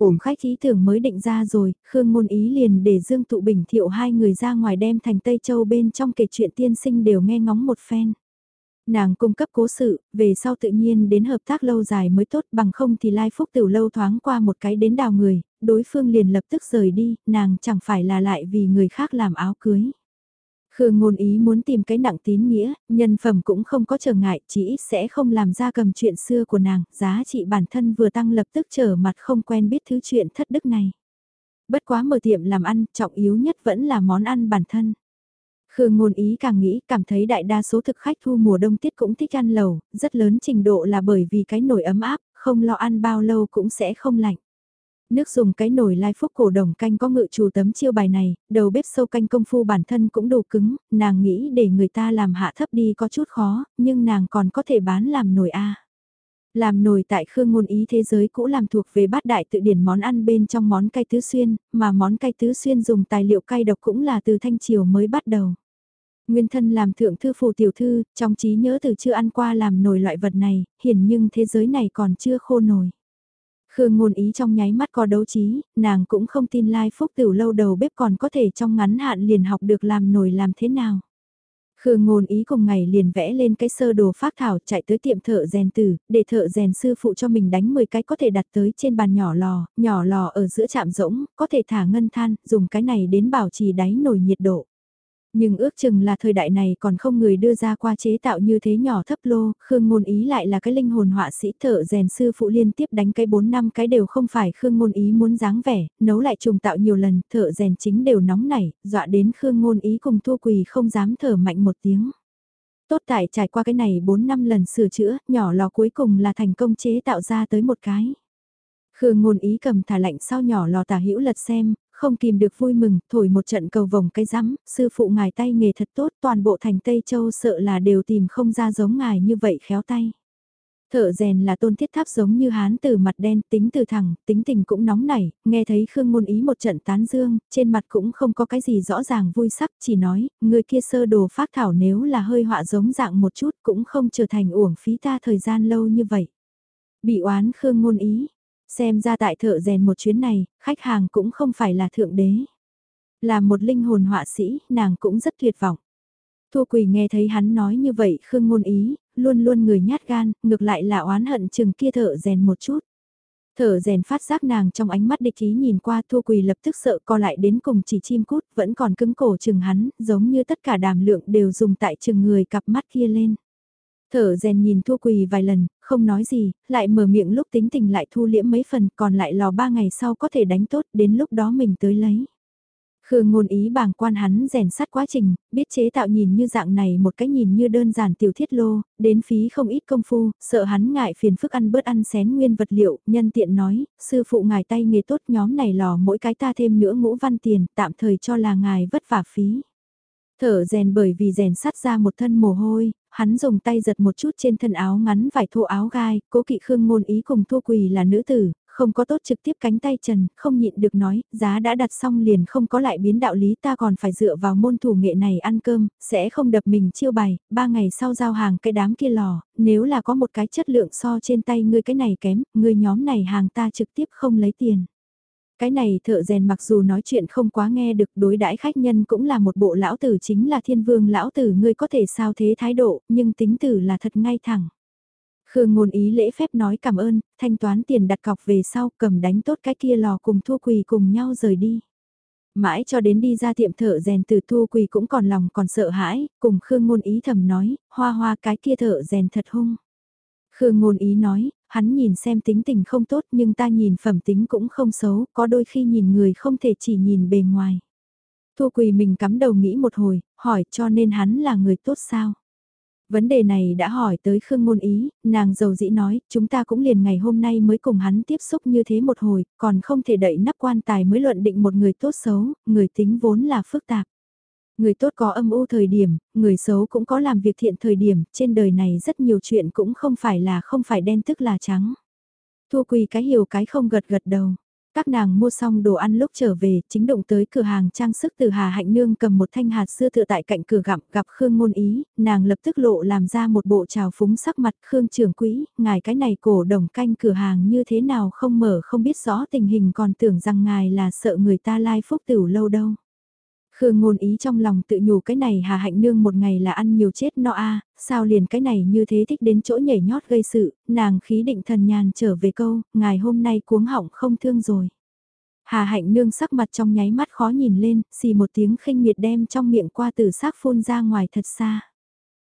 Ổm khách ý tưởng mới định ra rồi, Khương Ngôn Ý liền để Dương Tụ Bình thiệu hai người ra ngoài đem thành Tây Châu bên trong kể chuyện tiên sinh đều nghe ngóng một phen. Nàng cung cấp cố sự, về sau tự nhiên đến hợp tác lâu dài mới tốt bằng không thì Lai Phúc Tiểu lâu thoáng qua một cái đến đào người, đối phương liền lập tức rời đi, nàng chẳng phải là lại vì người khác làm áo cưới. Khương ngôn ý muốn tìm cái nặng tín nghĩa, nhân phẩm cũng không có trở ngại, chỉ ít sẽ không làm ra cầm chuyện xưa của nàng, giá trị bản thân vừa tăng lập tức trở mặt không quen biết thứ chuyện thất đức này. Bất quá mở tiệm làm ăn, trọng yếu nhất vẫn là món ăn bản thân. Khương ngôn ý càng nghĩ, cảm thấy đại đa số thực khách thu mùa đông tiết cũng thích ăn lẩu, rất lớn trình độ là bởi vì cái nồi ấm áp, không lo ăn bao lâu cũng sẽ không lạnh. Nước dùng cái nồi lai phúc cổ đồng canh có ngự chủ tấm chiêu bài này, đầu bếp sâu canh công phu bản thân cũng đủ cứng, nàng nghĩ để người ta làm hạ thấp đi có chút khó, nhưng nàng còn có thể bán làm nồi A. Làm nồi tại khương ngôn ý thế giới cũ làm thuộc về bát đại tự điển món ăn bên trong món cay tứ xuyên, mà món cay tứ xuyên dùng tài liệu cay độc cũng là từ thanh triều mới bắt đầu. Nguyên thân làm thượng thư phù tiểu thư, trong trí nhớ từ chưa ăn qua làm nồi loại vật này, hiển nhưng thế giới này còn chưa khô nồi. Khương ngôn ý trong nháy mắt có đấu trí, nàng cũng không tin Lai Phúc Tiểu lâu đầu bếp còn có thể trong ngắn hạn liền học được làm nồi làm thế nào. Khương ngôn ý cùng ngày liền vẽ lên cái sơ đồ phát thảo chạy tới tiệm thợ rèn tử, để thợ rèn sư phụ cho mình đánh 10 cái có thể đặt tới trên bàn nhỏ lò, nhỏ lò ở giữa chạm rỗng, có thể thả ngân than, dùng cái này đến bảo trì đáy nồi nhiệt độ. Nhưng ước chừng là thời đại này còn không người đưa ra qua chế tạo như thế nhỏ thấp lô, Khương Ngôn Ý lại là cái linh hồn họa sĩ thợ rèn sư phụ liên tiếp đánh cái 4 năm cái đều không phải Khương Ngôn Ý muốn dáng vẻ, nấu lại trùng tạo nhiều lần, thợ rèn chính đều nóng nảy, dọa đến Khương Ngôn Ý cùng Thu Quỳ không dám thở mạnh một tiếng. Tốt tại trải qua cái này 4 năm lần sửa chữa, nhỏ lò cuối cùng là thành công chế tạo ra tới một cái. Khương ngôn ý cầm thả lạnh sau nhỏ lò tả hữu lật xem, không kìm được vui mừng, thổi một trận cầu vồng cái rắm, sư phụ ngài tay nghề thật tốt, toàn bộ thành Tây Châu sợ là đều tìm không ra giống ngài như vậy khéo tay. Thợ rèn là tôn thiết tháp giống như hán từ mặt đen, tính từ thẳng, tính tình cũng nóng nảy, nghe thấy Khương Ngôn Ý một trận tán dương, trên mặt cũng không có cái gì rõ ràng vui sắc, chỉ nói, người kia sơ đồ phát thảo nếu là hơi họa giống dạng một chút cũng không trở thành uổng phí ta thời gian lâu như vậy. Bị oán Khương Ngôn Ý, Xem ra tại thợ rèn một chuyến này, khách hàng cũng không phải là thượng đế. Là một linh hồn họa sĩ, nàng cũng rất tuyệt vọng. Thu Quỳ nghe thấy hắn nói như vậy khương ngôn ý, luôn luôn người nhát gan, ngược lại là oán hận chừng kia thợ rèn một chút. Thở rèn phát giác nàng trong ánh mắt địch ý nhìn qua Thu Quỳ lập tức sợ co lại đến cùng chỉ chim cút vẫn còn cứng cổ chừng hắn, giống như tất cả đàm lượng đều dùng tại chừng người cặp mắt kia lên. Thở rèn nhìn thua quỳ vài lần, không nói gì, lại mở miệng lúc tính tình lại thu liễm mấy phần, còn lại lò ba ngày sau có thể đánh tốt, đến lúc đó mình tới lấy. Khương ngôn ý bàng quan hắn rèn sắt quá trình, biết chế tạo nhìn như dạng này một cái nhìn như đơn giản tiểu thiết lô, đến phí không ít công phu, sợ hắn ngại phiền phức ăn bớt ăn xén nguyên vật liệu, nhân tiện nói, sư phụ ngài tay nghề tốt nhóm này lò mỗi cái ta thêm nữa ngũ văn tiền, tạm thời cho là ngài vất vả phí. Thở rèn bởi vì rèn sắt ra một thân mồ hôi, hắn dùng tay giật một chút trên thân áo ngắn vải thô áo gai, cố kỵ khương ngôn ý cùng thua quỳ là nữ tử, không có tốt trực tiếp cánh tay trần, không nhịn được nói, giá đã đặt xong liền không có lại biến đạo lý ta còn phải dựa vào môn thủ nghệ này ăn cơm, sẽ không đập mình chiêu bài, ba ngày sau giao hàng cái đám kia lò, nếu là có một cái chất lượng so trên tay ngươi cái này kém, ngươi nhóm này hàng ta trực tiếp không lấy tiền. Cái này thợ rèn mặc dù nói chuyện không quá nghe được đối đãi khách nhân cũng là một bộ lão tử chính là thiên vương lão tử ngươi có thể sao thế thái độ, nhưng tính tử là thật ngay thẳng. Khương ngôn ý lễ phép nói cảm ơn, thanh toán tiền đặt cọc về sau cầm đánh tốt cái kia lò cùng thua quỳ cùng nhau rời đi. Mãi cho đến đi ra tiệm thợ rèn từ thua quỳ cũng còn lòng còn sợ hãi, cùng Khương ngôn ý thầm nói, hoa hoa cái kia thợ rèn thật hung. Khương ngôn ý nói, hắn nhìn xem tính tình không tốt nhưng ta nhìn phẩm tính cũng không xấu, có đôi khi nhìn người không thể chỉ nhìn bề ngoài. Thu Quỳ mình cắm đầu nghĩ một hồi, hỏi cho nên hắn là người tốt sao? Vấn đề này đã hỏi tới Khương Ngôn Ý, nàng giàu dĩ nói, chúng ta cũng liền ngày hôm nay mới cùng hắn tiếp xúc như thế một hồi, còn không thể đậy nắp quan tài mới luận định một người tốt xấu, người tính vốn là phức tạp. Người tốt có âm u thời điểm, người xấu cũng có làm việc thiện thời điểm, trên đời này rất nhiều chuyện cũng không phải là không phải đen tức là trắng. Thu quỳ cái hiểu cái không gật gật đầu. Các nàng mua xong đồ ăn lúc trở về, chính động tới cửa hàng trang sức từ Hà Hạnh Nương cầm một thanh hạt xưa tựa tại cạnh cửa gặm, gặp Khương Ngôn Ý, nàng lập tức lộ làm ra một bộ trào phúng sắc mặt Khương trưởng quỹ, ngài cái này cổ đồng canh cửa hàng như thế nào không mở không biết rõ tình hình còn tưởng rằng ngài là sợ người ta lai phúc tửu lâu đâu. Khương ngôn ý trong lòng tự nhủ cái này Hà Hạnh Nương một ngày là ăn nhiều chết no a sao liền cái này như thế thích đến chỗ nhảy nhót gây sự, nàng khí định thần nhàn trở về câu, ngài hôm nay cuống họng không thương rồi. Hà Hạnh Nương sắc mặt trong nháy mắt khó nhìn lên, xì một tiếng khinh miệt đem trong miệng qua từ xác phun ra ngoài thật xa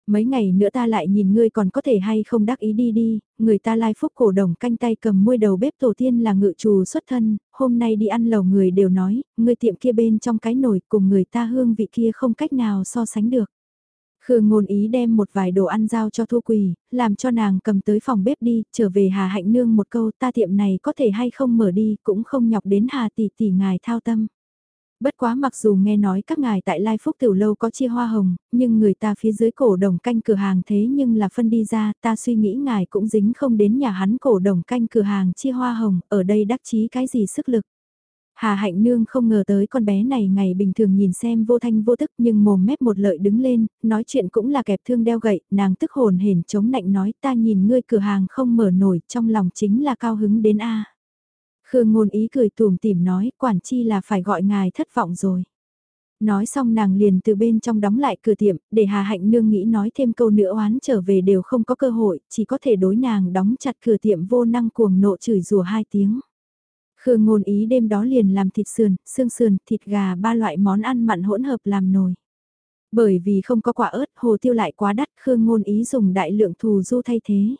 mấy ngày nữa ta lại nhìn ngươi còn có thể hay không đắc ý đi đi, người ta lai phúc cổ đồng canh tay cầm môi đầu bếp tổ tiên là ngự trù xuất thân, hôm nay đi ăn lầu người đều nói, người tiệm kia bên trong cái nồi cùng người ta hương vị kia không cách nào so sánh được. Khương ngôn ý đem một vài đồ ăn giao cho Thu Quỳ, làm cho nàng cầm tới phòng bếp đi, trở về Hà Hạnh Nương một câu ta tiệm này có thể hay không mở đi, cũng không nhọc đến Hà tỷ tỷ ngài thao tâm. Bất quá mặc dù nghe nói các ngài tại Lai Phúc Tiểu Lâu có chia hoa hồng, nhưng người ta phía dưới cổ đồng canh cửa hàng thế nhưng là phân đi ra, ta suy nghĩ ngài cũng dính không đến nhà hắn cổ đồng canh cửa hàng chia hoa hồng, ở đây đắc chí cái gì sức lực. Hà Hạnh Nương không ngờ tới con bé này ngày bình thường nhìn xem vô thanh vô tức nhưng mồm mép một lợi đứng lên, nói chuyện cũng là kẹp thương đeo gậy, nàng tức hồn hển chống nạnh nói ta nhìn ngươi cửa hàng không mở nổi trong lòng chính là cao hứng đến A. Khương ngôn ý cười tùm tìm nói, quản chi là phải gọi ngài thất vọng rồi. Nói xong nàng liền từ bên trong đóng lại cửa tiệm, để Hà Hạnh Nương nghĩ nói thêm câu nữa oán trở về đều không có cơ hội, chỉ có thể đối nàng đóng chặt cửa tiệm vô năng cuồng nộ chửi rủa hai tiếng. Khương ngôn ý đêm đó liền làm thịt sườn, xương sườn, thịt gà ba loại món ăn mặn hỗn hợp làm nồi. Bởi vì không có quả ớt, hồ tiêu lại quá đắt, Khương ngôn ý dùng đại lượng thù du thay thế.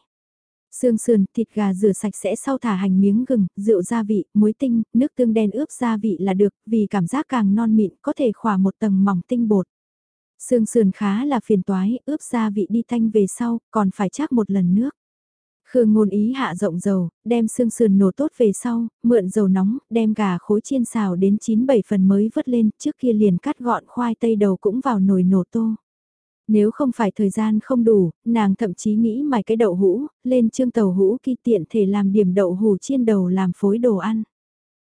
Xương sườn, thịt gà rửa sạch sẽ sau thả hành miếng gừng, rượu gia vị, muối tinh, nước tương đen ướp gia vị là được, vì cảm giác càng non mịn có thể khỏa một tầng mỏng tinh bột. Xương sườn khá là phiền toái, ướp gia vị đi thanh về sau, còn phải chắc một lần nước. Khương ngôn ý hạ rộng dầu, đem xương sườn nổ tốt về sau, mượn dầu nóng, đem gà khối chiên xào đến 9-7 phần mới vớt lên, trước kia liền cắt gọn khoai tây đầu cũng vào nồi nổ tô. Nếu không phải thời gian không đủ, nàng thậm chí nghĩ mài cái đậu hũ, lên trương tàu hũ kỳ tiện thể làm điểm đậu hũ chiên đầu làm phối đồ ăn.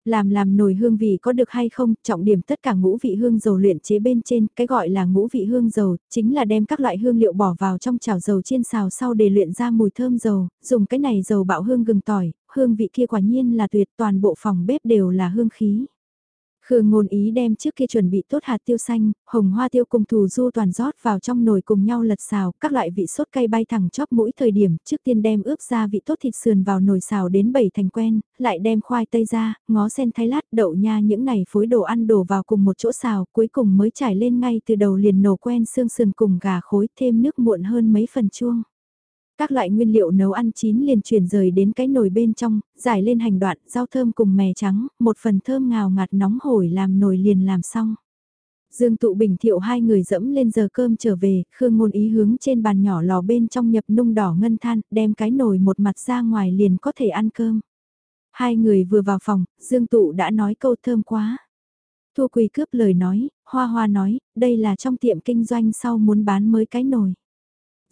Làm làm nồi hương vị có được hay không, trọng điểm tất cả ngũ vị hương dầu luyện chế bên trên, cái gọi là ngũ vị hương dầu, chính là đem các loại hương liệu bỏ vào trong chảo dầu chiên xào sau để luyện ra mùi thơm dầu, dùng cái này dầu bạo hương gừng tỏi, hương vị kia quả nhiên là tuyệt toàn bộ phòng bếp đều là hương khí. Khương ngôn ý đem trước kia chuẩn bị tốt hạt tiêu xanh, hồng hoa tiêu cùng thù du toàn rót vào trong nồi cùng nhau lật xào, các loại vị sốt cay bay thẳng chóp mũi thời điểm, trước tiên đem ướp ra vị tốt thịt sườn vào nồi xào đến bảy thành quen, lại đem khoai tây ra, ngó sen thái lát, đậu nha những này phối đồ ăn đổ vào cùng một chỗ xào, cuối cùng mới trải lên ngay từ đầu liền nổ quen xương sườn cùng gà khối, thêm nước muộn hơn mấy phần chuông. Các loại nguyên liệu nấu ăn chín liền chuyển rời đến cái nồi bên trong, giải lên hành đoạn, rau thơm cùng mè trắng, một phần thơm ngào ngạt nóng hổi làm nồi liền làm xong. Dương tụ bình thiệu hai người dẫm lên giờ cơm trở về, Khương ngôn ý hướng trên bàn nhỏ lò bên trong nhập nung đỏ ngân than, đem cái nồi một mặt ra ngoài liền có thể ăn cơm. Hai người vừa vào phòng, Dương tụ đã nói câu thơm quá. Thu Quỳ cướp lời nói, Hoa Hoa nói, đây là trong tiệm kinh doanh sau muốn bán mới cái nồi.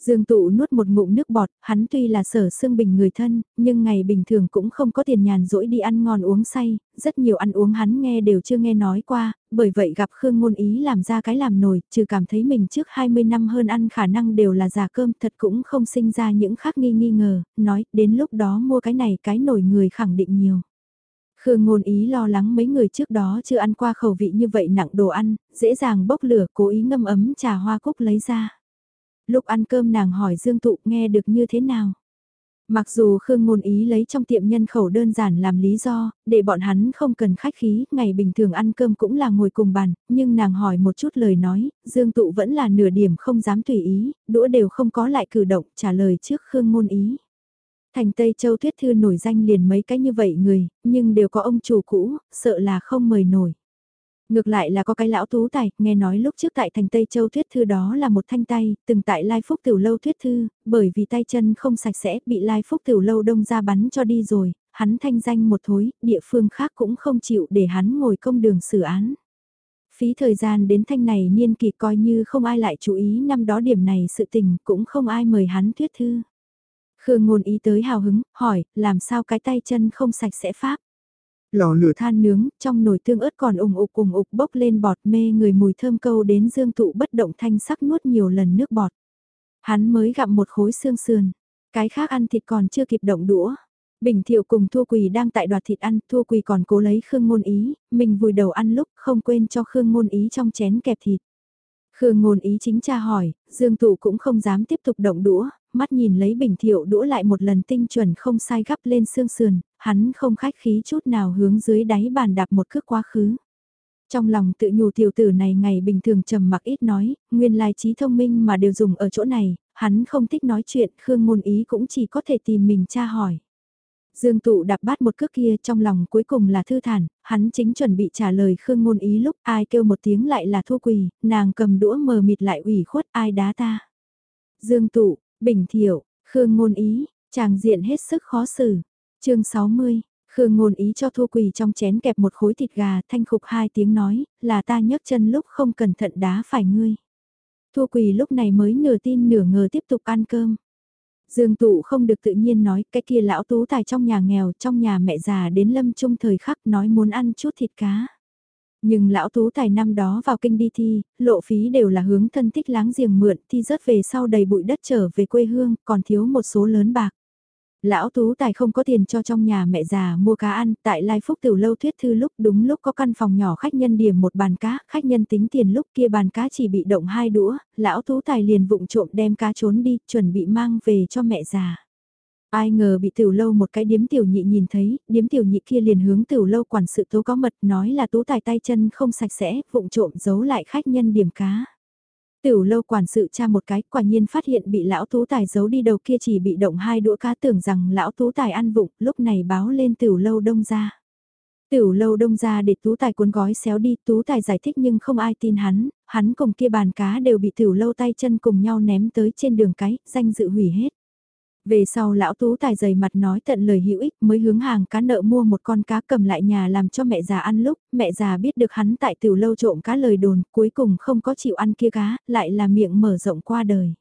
Dương tụ nuốt một ngụm nước bọt, hắn tuy là sở xương bình người thân, nhưng ngày bình thường cũng không có tiền nhàn rỗi đi ăn ngon uống say, rất nhiều ăn uống hắn nghe đều chưa nghe nói qua, bởi vậy gặp Khương Ngôn Ý làm ra cái làm nổi, trừ cảm thấy mình trước 20 năm hơn ăn khả năng đều là giả cơm thật cũng không sinh ra những khác nghi nghi ngờ, nói đến lúc đó mua cái này cái nổi người khẳng định nhiều. Khương ngôn ý lo lắng mấy người trước đó chưa ăn qua khẩu vị như vậy nặng đồ ăn, dễ dàng bốc lửa cố ý ngâm ấm trà hoa cúc lấy ra. Lúc ăn cơm nàng hỏi Dương Tụ nghe được như thế nào. Mặc dù Khương Ngôn Ý lấy trong tiệm nhân khẩu đơn giản làm lý do, để bọn hắn không cần khách khí, ngày bình thường ăn cơm cũng là ngồi cùng bàn, nhưng nàng hỏi một chút lời nói, Dương Tụ vẫn là nửa điểm không dám tùy ý, đũa đều không có lại cử động trả lời trước Khương Ngôn Ý. Thành Tây Châu Tuyết Thư nổi danh liền mấy cái như vậy người, nhưng đều có ông chủ cũ, sợ là không mời nổi. Ngược lại là có cái lão tú tài, nghe nói lúc trước tại thành Tây Châu Thuyết Thư đó là một thanh tay, từng tại Lai Phúc Tiểu Lâu Thuyết Thư, bởi vì tay chân không sạch sẽ bị Lai Phúc Tiểu Lâu đông ra bắn cho đi rồi, hắn thanh danh một thối, địa phương khác cũng không chịu để hắn ngồi công đường xử án. Phí thời gian đến thanh này niên kỳ coi như không ai lại chú ý năm đó điểm này sự tình cũng không ai mời hắn thuyết thư. Khương ngôn ý tới hào hứng, hỏi, làm sao cái tay chân không sạch sẽ pháp? Lò lửa than nướng, trong nồi tương ớt còn ủng ục cùng ục bốc lên bọt mê người mùi thơm câu đến dương tụ bất động thanh sắc nuốt nhiều lần nước bọt. Hắn mới gặm một khối xương sườn, cái khác ăn thịt còn chưa kịp động đũa. Bình thiệu cùng Thua Quỳ đang tại đoạt thịt ăn, Thua Quỳ còn cố lấy Khương Ngôn Ý, mình vùi đầu ăn lúc không quên cho Khương Ngôn Ý trong chén kẹp thịt. Khương Ngôn Ý chính cha hỏi, Dương Tụ cũng không dám tiếp tục động đũa, mắt nhìn lấy bình thiệu đũa lại một lần tinh chuẩn không sai gắp lên xương sườn, hắn không khách khí chút nào hướng dưới đáy bàn đạp một cước quá khứ. Trong lòng tự nhủ tiểu tử này ngày bình thường trầm mặc ít nói, nguyên lai trí thông minh mà đều dùng ở chỗ này, hắn không thích nói chuyện, Khương Ngôn Ý cũng chỉ có thể tìm mình tra hỏi. Dương tụ đạp bát một cước kia trong lòng cuối cùng là thư thản, hắn chính chuẩn bị trả lời Khương Ngôn Ý lúc ai kêu một tiếng lại là thua quỳ, nàng cầm đũa mờ mịt lại ủy khuất ai đá ta. Dương tụ, bình thiệu, Khương Ngôn Ý, chàng diện hết sức khó xử. chương 60, Khương Ngôn Ý cho thua quỳ trong chén kẹp một khối thịt gà thanh khục hai tiếng nói, là ta nhấc chân lúc không cẩn thận đá phải ngươi. Thua quỳ lúc này mới nửa tin nửa ngờ tiếp tục ăn cơm. Dương tụ không được tự nhiên nói cái kia lão tú tài trong nhà nghèo trong nhà mẹ già đến lâm trung thời khắc nói muốn ăn chút thịt cá. Nhưng lão tú tài năm đó vào kinh đi thi, lộ phí đều là hướng thân thích láng giềng mượn thi rớt về sau đầy bụi đất trở về quê hương còn thiếu một số lớn bạc. Lão Tú Tài không có tiền cho trong nhà mẹ già mua cá ăn, tại Lai Phúc Tiểu Lâu thuyết thư lúc đúng lúc có căn phòng nhỏ khách nhân điểm một bàn cá, khách nhân tính tiền lúc kia bàn cá chỉ bị động hai đũa, Lão Tú Tài liền vụng trộm đem cá trốn đi, chuẩn bị mang về cho mẹ già. Ai ngờ bị tiểu lâu một cái điếm tiểu nhị nhìn thấy, điếm tiểu nhị kia liền hướng tiểu lâu quản sự tố có mật nói là tú tài tay chân không sạch sẽ, vụng trộm giấu lại khách nhân điểm cá. Tiểu lâu quản sự tra một cái, quả nhiên phát hiện bị lão tú tài giấu đi đầu kia chỉ bị động hai đũa cá tưởng rằng lão tú tài ăn vụng, lúc này báo lên tiểu lâu đông ra. Tiểu lâu đông ra để tú tài cuốn gói xéo đi, tú tài giải thích nhưng không ai tin hắn, hắn cùng kia bàn cá đều bị tiểu lâu tay chân cùng nhau ném tới trên đường cái, danh dự hủy hết. Về sau lão tú tài dày mặt nói tận lời hữu ích mới hướng hàng cá nợ mua một con cá cầm lại nhà làm cho mẹ già ăn lúc, mẹ già biết được hắn tại tiểu lâu trộm cá lời đồn, cuối cùng không có chịu ăn kia cá, lại là miệng mở rộng qua đời.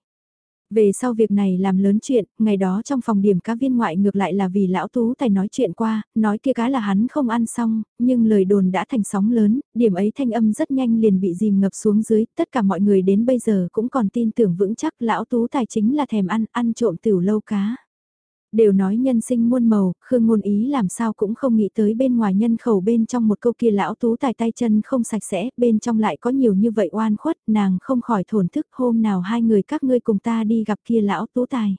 Về sau việc này làm lớn chuyện, ngày đó trong phòng điểm cá viên ngoại ngược lại là vì lão tú tài nói chuyện qua, nói kia cá là hắn không ăn xong, nhưng lời đồn đã thành sóng lớn, điểm ấy thanh âm rất nhanh liền bị dìm ngập xuống dưới, tất cả mọi người đến bây giờ cũng còn tin tưởng vững chắc lão tú tài chính là thèm ăn, ăn trộm tiểu lâu cá. Đều nói nhân sinh muôn màu, Khương Ngôn Ý làm sao cũng không nghĩ tới bên ngoài nhân khẩu bên trong một câu kia lão tú tài tay chân không sạch sẽ, bên trong lại có nhiều như vậy oan khuất, nàng không khỏi thổn thức hôm nào hai người các ngươi cùng ta đi gặp kia lão tú tài.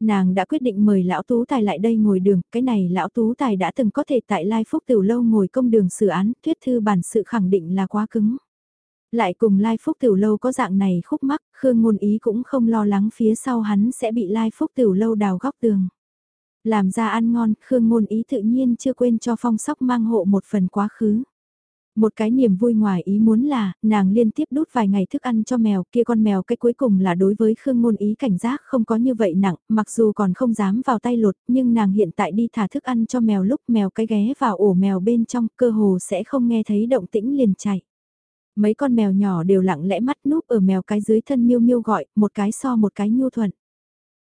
Nàng đã quyết định mời lão tú tài lại đây ngồi đường, cái này lão tú tài đã từng có thể tại Lai Phúc Tiểu Lâu ngồi công đường xử án, thuyết thư bản sự khẳng định là quá cứng. Lại cùng Lai Phúc Tiểu Lâu có dạng này khúc mắc, Khương Ngôn Ý cũng không lo lắng phía sau hắn sẽ bị Lai Phúc Tiểu Lâu đào góc tường. Làm ra ăn ngon, Khương Ngôn Ý tự nhiên chưa quên cho phong sóc mang hộ một phần quá khứ. Một cái niềm vui ngoài ý muốn là, nàng liên tiếp đút vài ngày thức ăn cho mèo, kia con mèo cái cuối cùng là đối với Khương Ngôn Ý cảnh giác không có như vậy nặng, mặc dù còn không dám vào tay lột, nhưng nàng hiện tại đi thả thức ăn cho mèo lúc mèo cái ghé vào ổ mèo bên trong, cơ hồ sẽ không nghe thấy động tĩnh liền chạy. Mấy con mèo nhỏ đều lặng lẽ mắt núp ở mèo cái dưới thân miêu miêu gọi, một cái so một cái nhu thuận.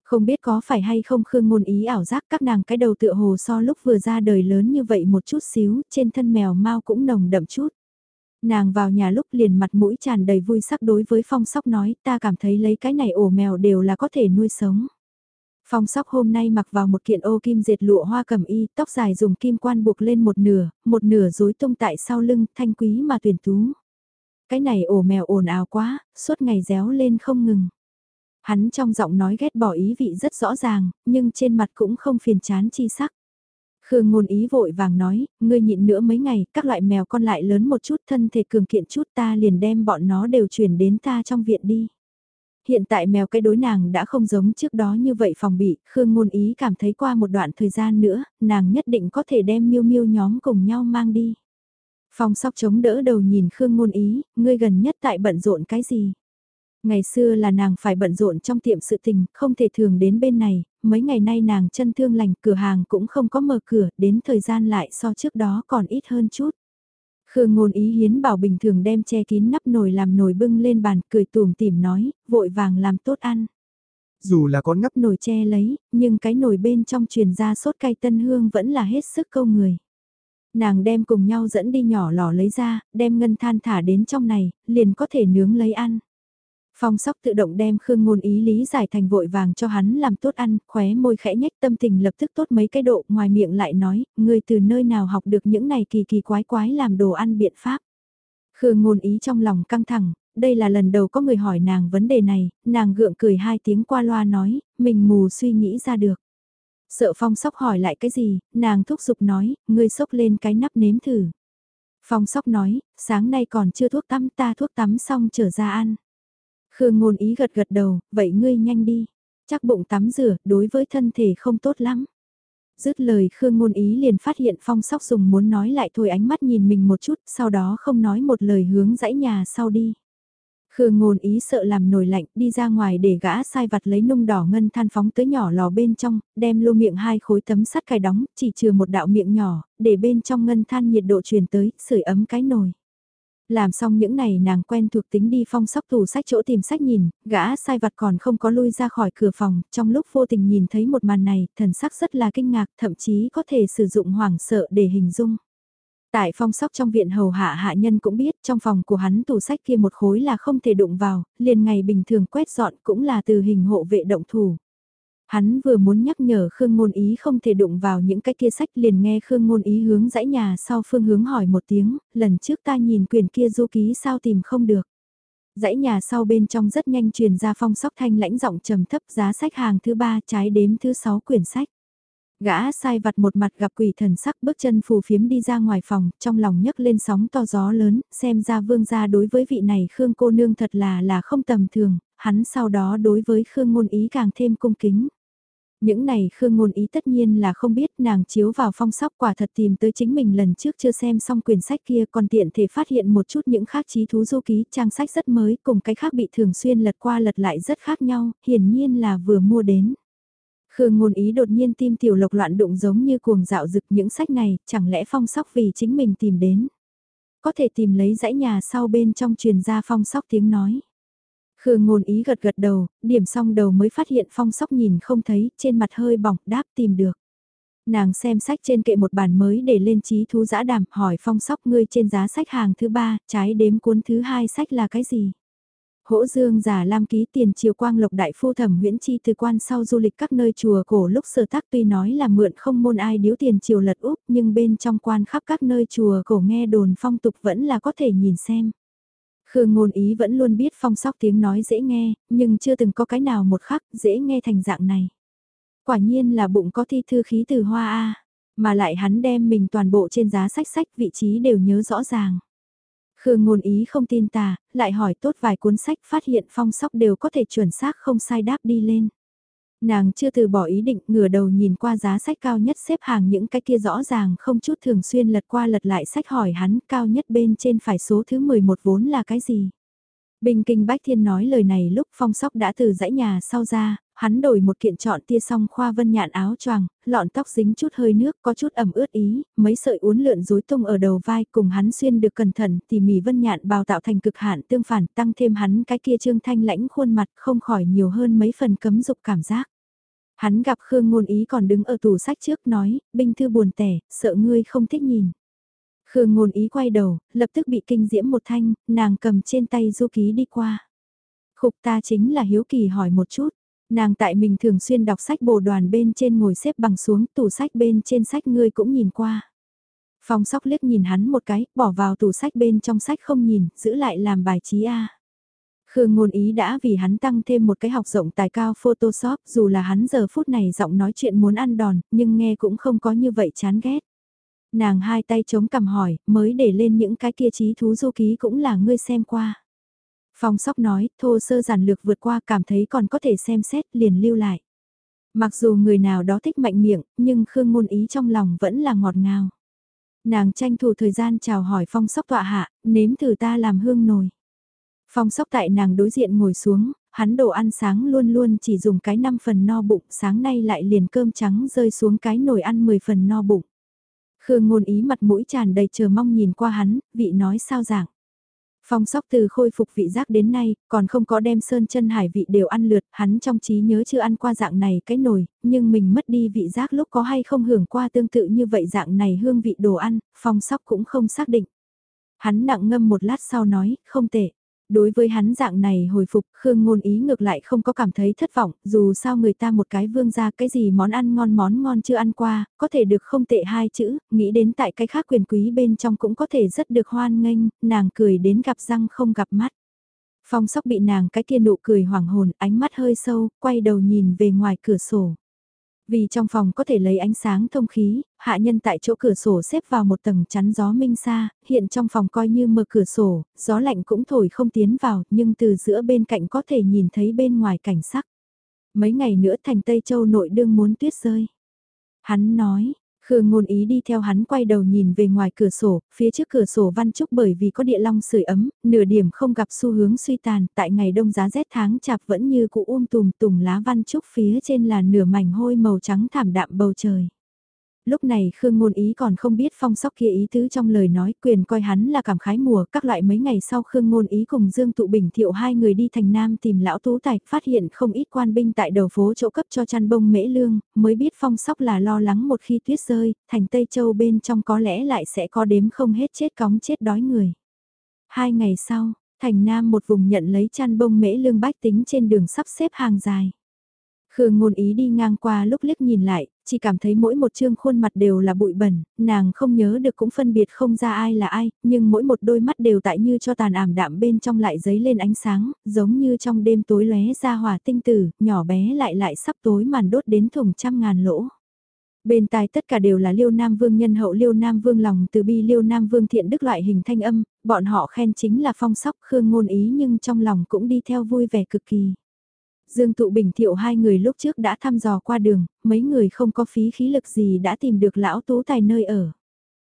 Không biết có phải hay không Khương ngôn ý ảo giác các nàng cái đầu tựa hồ so lúc vừa ra đời lớn như vậy một chút xíu, trên thân mèo mau cũng nồng đậm chút. Nàng vào nhà lúc liền mặt mũi tràn đầy vui sắc đối với phong sóc nói ta cảm thấy lấy cái này ổ mèo đều là có thể nuôi sống. Phong sóc hôm nay mặc vào một kiện ô kim dệt lụa hoa cầm y, tóc dài dùng kim quan buộc lên một nửa, một nửa rối tung tại sau lưng, thanh quý mà tuyển tú. Cái này ổ mèo ồn ào quá, suốt ngày réo lên không ngừng. Hắn trong giọng nói ghét bỏ ý vị rất rõ ràng, nhưng trên mặt cũng không phiền chán chi sắc. Khương ngôn ý vội vàng nói, ngươi nhịn nữa mấy ngày, các loại mèo con lại lớn một chút thân thể cường kiện chút ta liền đem bọn nó đều chuyển đến ta trong viện đi. Hiện tại mèo cái đối nàng đã không giống trước đó như vậy phòng bị, Khương Ngôn Ý cảm thấy qua một đoạn thời gian nữa, nàng nhất định có thể đem miêu miêu nhóm cùng nhau mang đi. Phong sóc chống đỡ đầu nhìn Khương Ngôn Ý, ngươi gần nhất tại bận rộn cái gì? Ngày xưa là nàng phải bận rộn trong tiệm sự tình, không thể thường đến bên này, mấy ngày nay nàng chân thương lành, cửa hàng cũng không có mở cửa, đến thời gian lại so trước đó còn ít hơn chút. Khương ngôn ý hiến bảo bình thường đem che kín nắp nồi làm nồi bưng lên bàn, cười tùm tìm nói, vội vàng làm tốt ăn. Dù là có nắp nồi che lấy, nhưng cái nồi bên trong truyền ra sốt cay tân hương vẫn là hết sức câu người. Nàng đem cùng nhau dẫn đi nhỏ lò lấy ra, đem ngân than thả đến trong này, liền có thể nướng lấy ăn. Phong sóc tự động đem Khương Ngôn ý lý giải thành vội vàng cho hắn làm tốt ăn, khóe môi khẽ nhếch tâm tình lập tức tốt mấy cái độ, ngoài miệng lại nói, người từ nơi nào học được những này kỳ kỳ quái quái làm đồ ăn biện pháp. Khương Ngôn ý trong lòng căng thẳng, đây là lần đầu có người hỏi nàng vấn đề này, nàng gượng cười hai tiếng qua loa nói, mình mù suy nghĩ ra được. Sợ phong sóc hỏi lại cái gì, nàng thúc giục nói, ngươi sốc lên cái nắp nếm thử. Phong sóc nói, sáng nay còn chưa thuốc tắm ta thuốc tắm xong trở ra ăn. Khương ngôn ý gật gật đầu, vậy ngươi nhanh đi. Chắc bụng tắm rửa, đối với thân thể không tốt lắm. Dứt lời Khương ngôn ý liền phát hiện phong sóc dùng muốn nói lại thôi ánh mắt nhìn mình một chút, sau đó không nói một lời hướng dãy nhà sau đi. Khương ngôn ý sợ làm nổi lạnh đi ra ngoài để gã sai vặt lấy nung đỏ ngân than phóng tới nhỏ lò bên trong, đem lô miệng hai khối tấm sắt cài đóng, chỉ trừ một đạo miệng nhỏ, để bên trong ngân than nhiệt độ truyền tới, sưởi ấm cái nồi. Làm xong những này nàng quen thuộc tính đi phong sóc tủ sách chỗ tìm sách nhìn, gã sai vặt còn không có lui ra khỏi cửa phòng, trong lúc vô tình nhìn thấy một màn này, thần sắc rất là kinh ngạc, thậm chí có thể sử dụng hoảng sợ để hình dung. Tại phong sóc trong viện hầu hạ hạ nhân cũng biết trong phòng của hắn tủ sách kia một khối là không thể đụng vào, liền ngày bình thường quét dọn cũng là từ hình hộ vệ động thủ. Hắn vừa muốn nhắc nhở Khương Ngôn Ý không thể đụng vào những cái kia sách liền nghe Khương Ngôn Ý hướng dãy nhà sau phương hướng hỏi một tiếng, lần trước ta nhìn quyền kia du ký sao tìm không được. Dãy nhà sau bên trong rất nhanh truyền ra phong sóc thanh lãnh giọng trầm thấp giá sách hàng thứ ba trái đếm thứ sáu quyển sách. Gã sai vặt một mặt gặp quỷ thần sắc bước chân phù phiếm đi ra ngoài phòng, trong lòng nhấc lên sóng to gió lớn, xem ra vương gia đối với vị này Khương cô nương thật là là không tầm thường, hắn sau đó đối với Khương ngôn ý càng thêm cung kính. Những này Khương Ngôn Ý tất nhiên là không biết nàng chiếu vào phong sóc quả thật tìm tới chính mình lần trước chưa xem xong quyển sách kia còn tiện thể phát hiện một chút những khác trí thú du ký trang sách rất mới cùng cái khác bị thường xuyên lật qua lật lại rất khác nhau, hiển nhiên là vừa mua đến. Khương Ngôn Ý đột nhiên tim tiểu lộc loạn đụng giống như cuồng dạo rực những sách này, chẳng lẽ phong sóc vì chính mình tìm đến. Có thể tìm lấy dãy nhà sau bên trong truyền ra phong sóc tiếng nói. Khương ngôn ý gật gật đầu, điểm xong đầu mới phát hiện phong sóc nhìn không thấy, trên mặt hơi bỏng, đáp tìm được. Nàng xem sách trên kệ một bản mới để lên trí thú giã đàm, hỏi phong sóc ngươi trên giá sách hàng thứ ba, trái đếm cuốn thứ hai sách là cái gì? Hỗ Dương giả lam ký tiền triều quang lộc đại phu thẩm nguyễn chi từ quan sau du lịch các nơi chùa cổ lúc sơ tác tuy nói là mượn không môn ai điếu tiền triều lật úp nhưng bên trong quan khắp các nơi chùa cổ nghe đồn phong tục vẫn là có thể nhìn xem. Khương ngôn ý vẫn luôn biết phong sóc tiếng nói dễ nghe, nhưng chưa từng có cái nào một khắc dễ nghe thành dạng này. Quả nhiên là bụng có thi thư khí từ hoa A, mà lại hắn đem mình toàn bộ trên giá sách sách vị trí đều nhớ rõ ràng. Khương ngôn ý không tin tà, lại hỏi tốt vài cuốn sách phát hiện phong sóc đều có thể chuẩn xác không sai đáp đi lên. Nàng chưa từ bỏ ý định ngửa đầu nhìn qua giá sách cao nhất xếp hàng những cái kia rõ ràng không chút thường xuyên lật qua lật lại sách hỏi hắn cao nhất bên trên phải số thứ 11 vốn là cái gì. Bình kinh Bách Thiên nói lời này lúc phong sóc đã từ dãy nhà sau ra, hắn đổi một kiện chọn tia song khoa vân nhạn áo choàng, lọn tóc dính chút hơi nước có chút ẩm ướt ý, mấy sợi uốn lượn rối tung ở đầu vai cùng hắn xuyên được cẩn thận tỉ mỉ vân nhạn bào tạo thành cực hạn tương phản tăng thêm hắn cái kia trương thanh lãnh khuôn mặt không khỏi nhiều hơn mấy phần cấm dục cảm giác. Hắn gặp Khương Ngôn Ý còn đứng ở tủ sách trước nói, binh thư buồn tẻ, sợ ngươi không thích nhìn. Khương Ngôn Ý quay đầu, lập tức bị kinh diễm một thanh, nàng cầm trên tay du ký đi qua. Khục ta chính là hiếu kỳ hỏi một chút, nàng tại mình thường xuyên đọc sách bồ đoàn bên trên ngồi xếp bằng xuống tủ sách bên trên sách ngươi cũng nhìn qua. Phong sóc liếc nhìn hắn một cái, bỏ vào tủ sách bên trong sách không nhìn, giữ lại làm bài trí A. Khương ngôn ý đã vì hắn tăng thêm một cái học rộng tài cao Photoshop dù là hắn giờ phút này giọng nói chuyện muốn ăn đòn, nhưng nghe cũng không có như vậy chán ghét. Nàng hai tay chống cầm hỏi, mới để lên những cái kia trí thú du ký cũng là ngươi xem qua. Phong sóc nói, thô sơ giản lược vượt qua cảm thấy còn có thể xem xét liền lưu lại. Mặc dù người nào đó thích mạnh miệng, nhưng Khương Ngôn Ý trong lòng vẫn là ngọt ngào. Nàng tranh thủ thời gian chào hỏi phong sóc tọa hạ, nếm thử ta làm hương nồi. Phong sóc tại nàng đối diện ngồi xuống, hắn đồ ăn sáng luôn luôn chỉ dùng cái 5 phần no bụng, sáng nay lại liền cơm trắng rơi xuống cái nồi ăn 10 phần no bụng. Khương ngôn ý mặt mũi tràn đầy chờ mong nhìn qua hắn, vị nói sao dạng. Phong sóc từ khôi phục vị giác đến nay, còn không có đem sơn chân hải vị đều ăn lượt, hắn trong trí nhớ chưa ăn qua dạng này cái nồi, nhưng mình mất đi vị giác lúc có hay không hưởng qua tương tự như vậy dạng này hương vị đồ ăn, phong sóc cũng không xác định. Hắn nặng ngâm một lát sau nói, không tệ. Đối với hắn dạng này hồi phục, Khương Ngôn Ý ngược lại không có cảm thấy thất vọng, dù sao người ta một cái vương ra cái gì món ăn ngon món ngon chưa ăn qua, có thể được không tệ hai chữ, nghĩ đến tại cái khác quyền quý bên trong cũng có thể rất được hoan nghênh, nàng cười đến gặp răng không gặp mắt. Phong sóc bị nàng cái kia nụ cười hoảng hồn, ánh mắt hơi sâu, quay đầu nhìn về ngoài cửa sổ. Vì trong phòng có thể lấy ánh sáng thông khí, hạ nhân tại chỗ cửa sổ xếp vào một tầng chắn gió minh xa, hiện trong phòng coi như mở cửa sổ, gió lạnh cũng thổi không tiến vào, nhưng từ giữa bên cạnh có thể nhìn thấy bên ngoài cảnh sắc. Mấy ngày nữa thành Tây Châu nội đương muốn tuyết rơi. Hắn nói, Khương ngôn ý đi theo hắn quay đầu nhìn về ngoài cửa sổ, phía trước cửa sổ văn trúc bởi vì có địa long sưởi ấm, nửa điểm không gặp xu hướng suy tàn, tại ngày đông giá rét tháng chạp vẫn như cũ um tùm tùng lá văn trúc phía trên là nửa mảnh hôi màu trắng thảm đạm bầu trời. Lúc này Khương Ngôn Ý còn không biết phong sóc kia ý tứ trong lời nói quyền coi hắn là cảm khái mùa các loại mấy ngày sau Khương Ngôn Ý cùng Dương Tụ Bình thiệu hai người đi thành Nam tìm lão tú tài phát hiện không ít quan binh tại đầu phố chỗ cấp cho chăn bông mễ lương, mới biết phong sóc là lo lắng một khi tuyết rơi, thành Tây Châu bên trong có lẽ lại sẽ có đếm không hết chết cóng chết đói người. Hai ngày sau, thành Nam một vùng nhận lấy chăn bông mễ lương bách tính trên đường sắp xếp hàng dài. Khương ngôn ý đi ngang qua lúc liếc nhìn lại, chỉ cảm thấy mỗi một chương khuôn mặt đều là bụi bẩn, nàng không nhớ được cũng phân biệt không ra ai là ai, nhưng mỗi một đôi mắt đều tại như cho tàn ảm đạm bên trong lại giấy lên ánh sáng, giống như trong đêm tối lóe ra hỏa tinh tử, nhỏ bé lại lại sắp tối màn đốt đến thùng trăm ngàn lỗ. Bên tai tất cả đều là Liêu Nam Vương nhân hậu Liêu Nam Vương lòng từ bi Liêu Nam Vương thiện đức loại hình thanh âm, bọn họ khen chính là phong sóc khương ngôn ý nhưng trong lòng cũng đi theo vui vẻ cực kỳ. Dương Tụ Bình Thiệu hai người lúc trước đã thăm dò qua đường, mấy người không có phí khí lực gì đã tìm được lão tú tài nơi ở.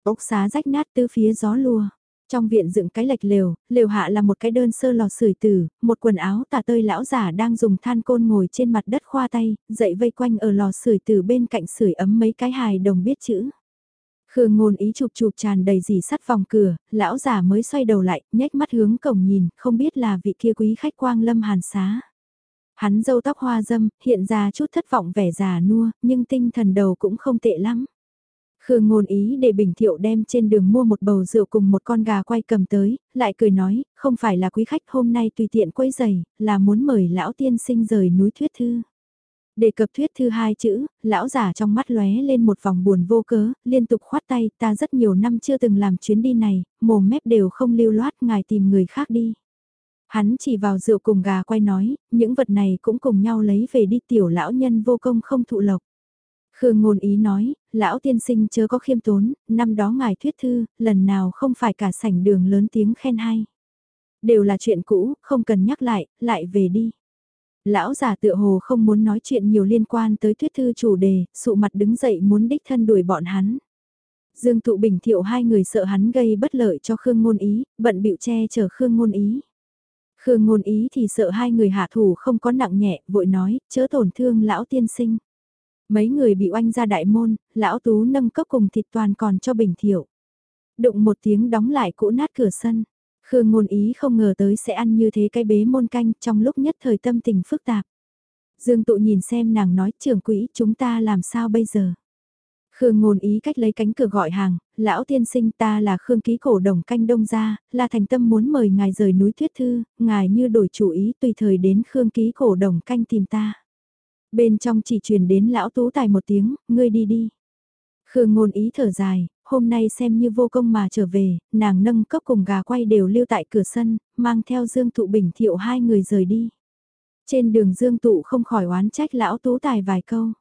Ốc xá rách nát tư phía gió lùa. Trong viện dựng cái lệch lều, lều hạ là một cái đơn sơ lò sưởi tử, một quần áo tà tơi lão giả đang dùng than côn ngồi trên mặt đất khoa tay, dậy vây quanh ở lò sưởi tử bên cạnh sưởi ấm mấy cái hài đồng biết chữ. Khương ngôn ý chụp chụp tràn đầy dì sắt vòng cửa, lão giả mới xoay đầu lại, nhếch mắt hướng cổng nhìn, không biết là vị kia quý khách quang lâm hàn xá. Hắn dâu tóc hoa dâm, hiện ra chút thất vọng vẻ già nua, nhưng tinh thần đầu cũng không tệ lắm. Khương ngôn ý để Bình Thiệu đem trên đường mua một bầu rượu cùng một con gà quay cầm tới, lại cười nói, không phải là quý khách hôm nay tùy tiện quấy giày, là muốn mời lão tiên sinh rời núi thuyết thư. Đề cập thuyết thư hai chữ, lão giả trong mắt lóe lên một vòng buồn vô cớ, liên tục khoát tay, ta rất nhiều năm chưa từng làm chuyến đi này, mồm mép đều không lưu loát, ngài tìm người khác đi. Hắn chỉ vào rượu cùng gà quay nói, những vật này cũng cùng nhau lấy về đi tiểu lão nhân vô công không thụ lộc. Khương ngôn ý nói, lão tiên sinh chớ có khiêm tốn, năm đó ngài thuyết thư, lần nào không phải cả sảnh đường lớn tiếng khen hay. Đều là chuyện cũ, không cần nhắc lại, lại về đi. Lão già tựa hồ không muốn nói chuyện nhiều liên quan tới thuyết thư chủ đề, sụ mặt đứng dậy muốn đích thân đuổi bọn hắn. Dương thụ bình thiệu hai người sợ hắn gây bất lợi cho Khương ngôn ý, bận bịu che chở Khương ngôn ý. Khương ngôn ý thì sợ hai người hạ thủ không có nặng nhẹ, vội nói, chớ tổn thương lão tiên sinh. Mấy người bị oanh ra đại môn, lão tú nâng cốc cùng thịt toàn còn cho bình thiệu. Đụng một tiếng đóng lại cũ nát cửa sân. Khương ngôn ý không ngờ tới sẽ ăn như thế cái bế môn canh trong lúc nhất thời tâm tình phức tạp. Dương tụ nhìn xem nàng nói trưởng quỹ chúng ta làm sao bây giờ. Khương ngôn ý cách lấy cánh cửa gọi hàng, lão tiên sinh ta là Khương ký cổ đồng canh đông gia, là thành tâm muốn mời ngài rời núi thuyết thư, ngài như đổi chủ ý tùy thời đến Khương ký cổ đồng canh tìm ta. Bên trong chỉ truyền đến lão tú tài một tiếng, ngươi đi đi. Khương ngôn ý thở dài, hôm nay xem như vô công mà trở về, nàng nâng cấp cùng gà quay đều lưu tại cửa sân, mang theo Dương thụ Bình Thiệu hai người rời đi. Trên đường Dương Tụ không khỏi oán trách lão tú tài vài câu.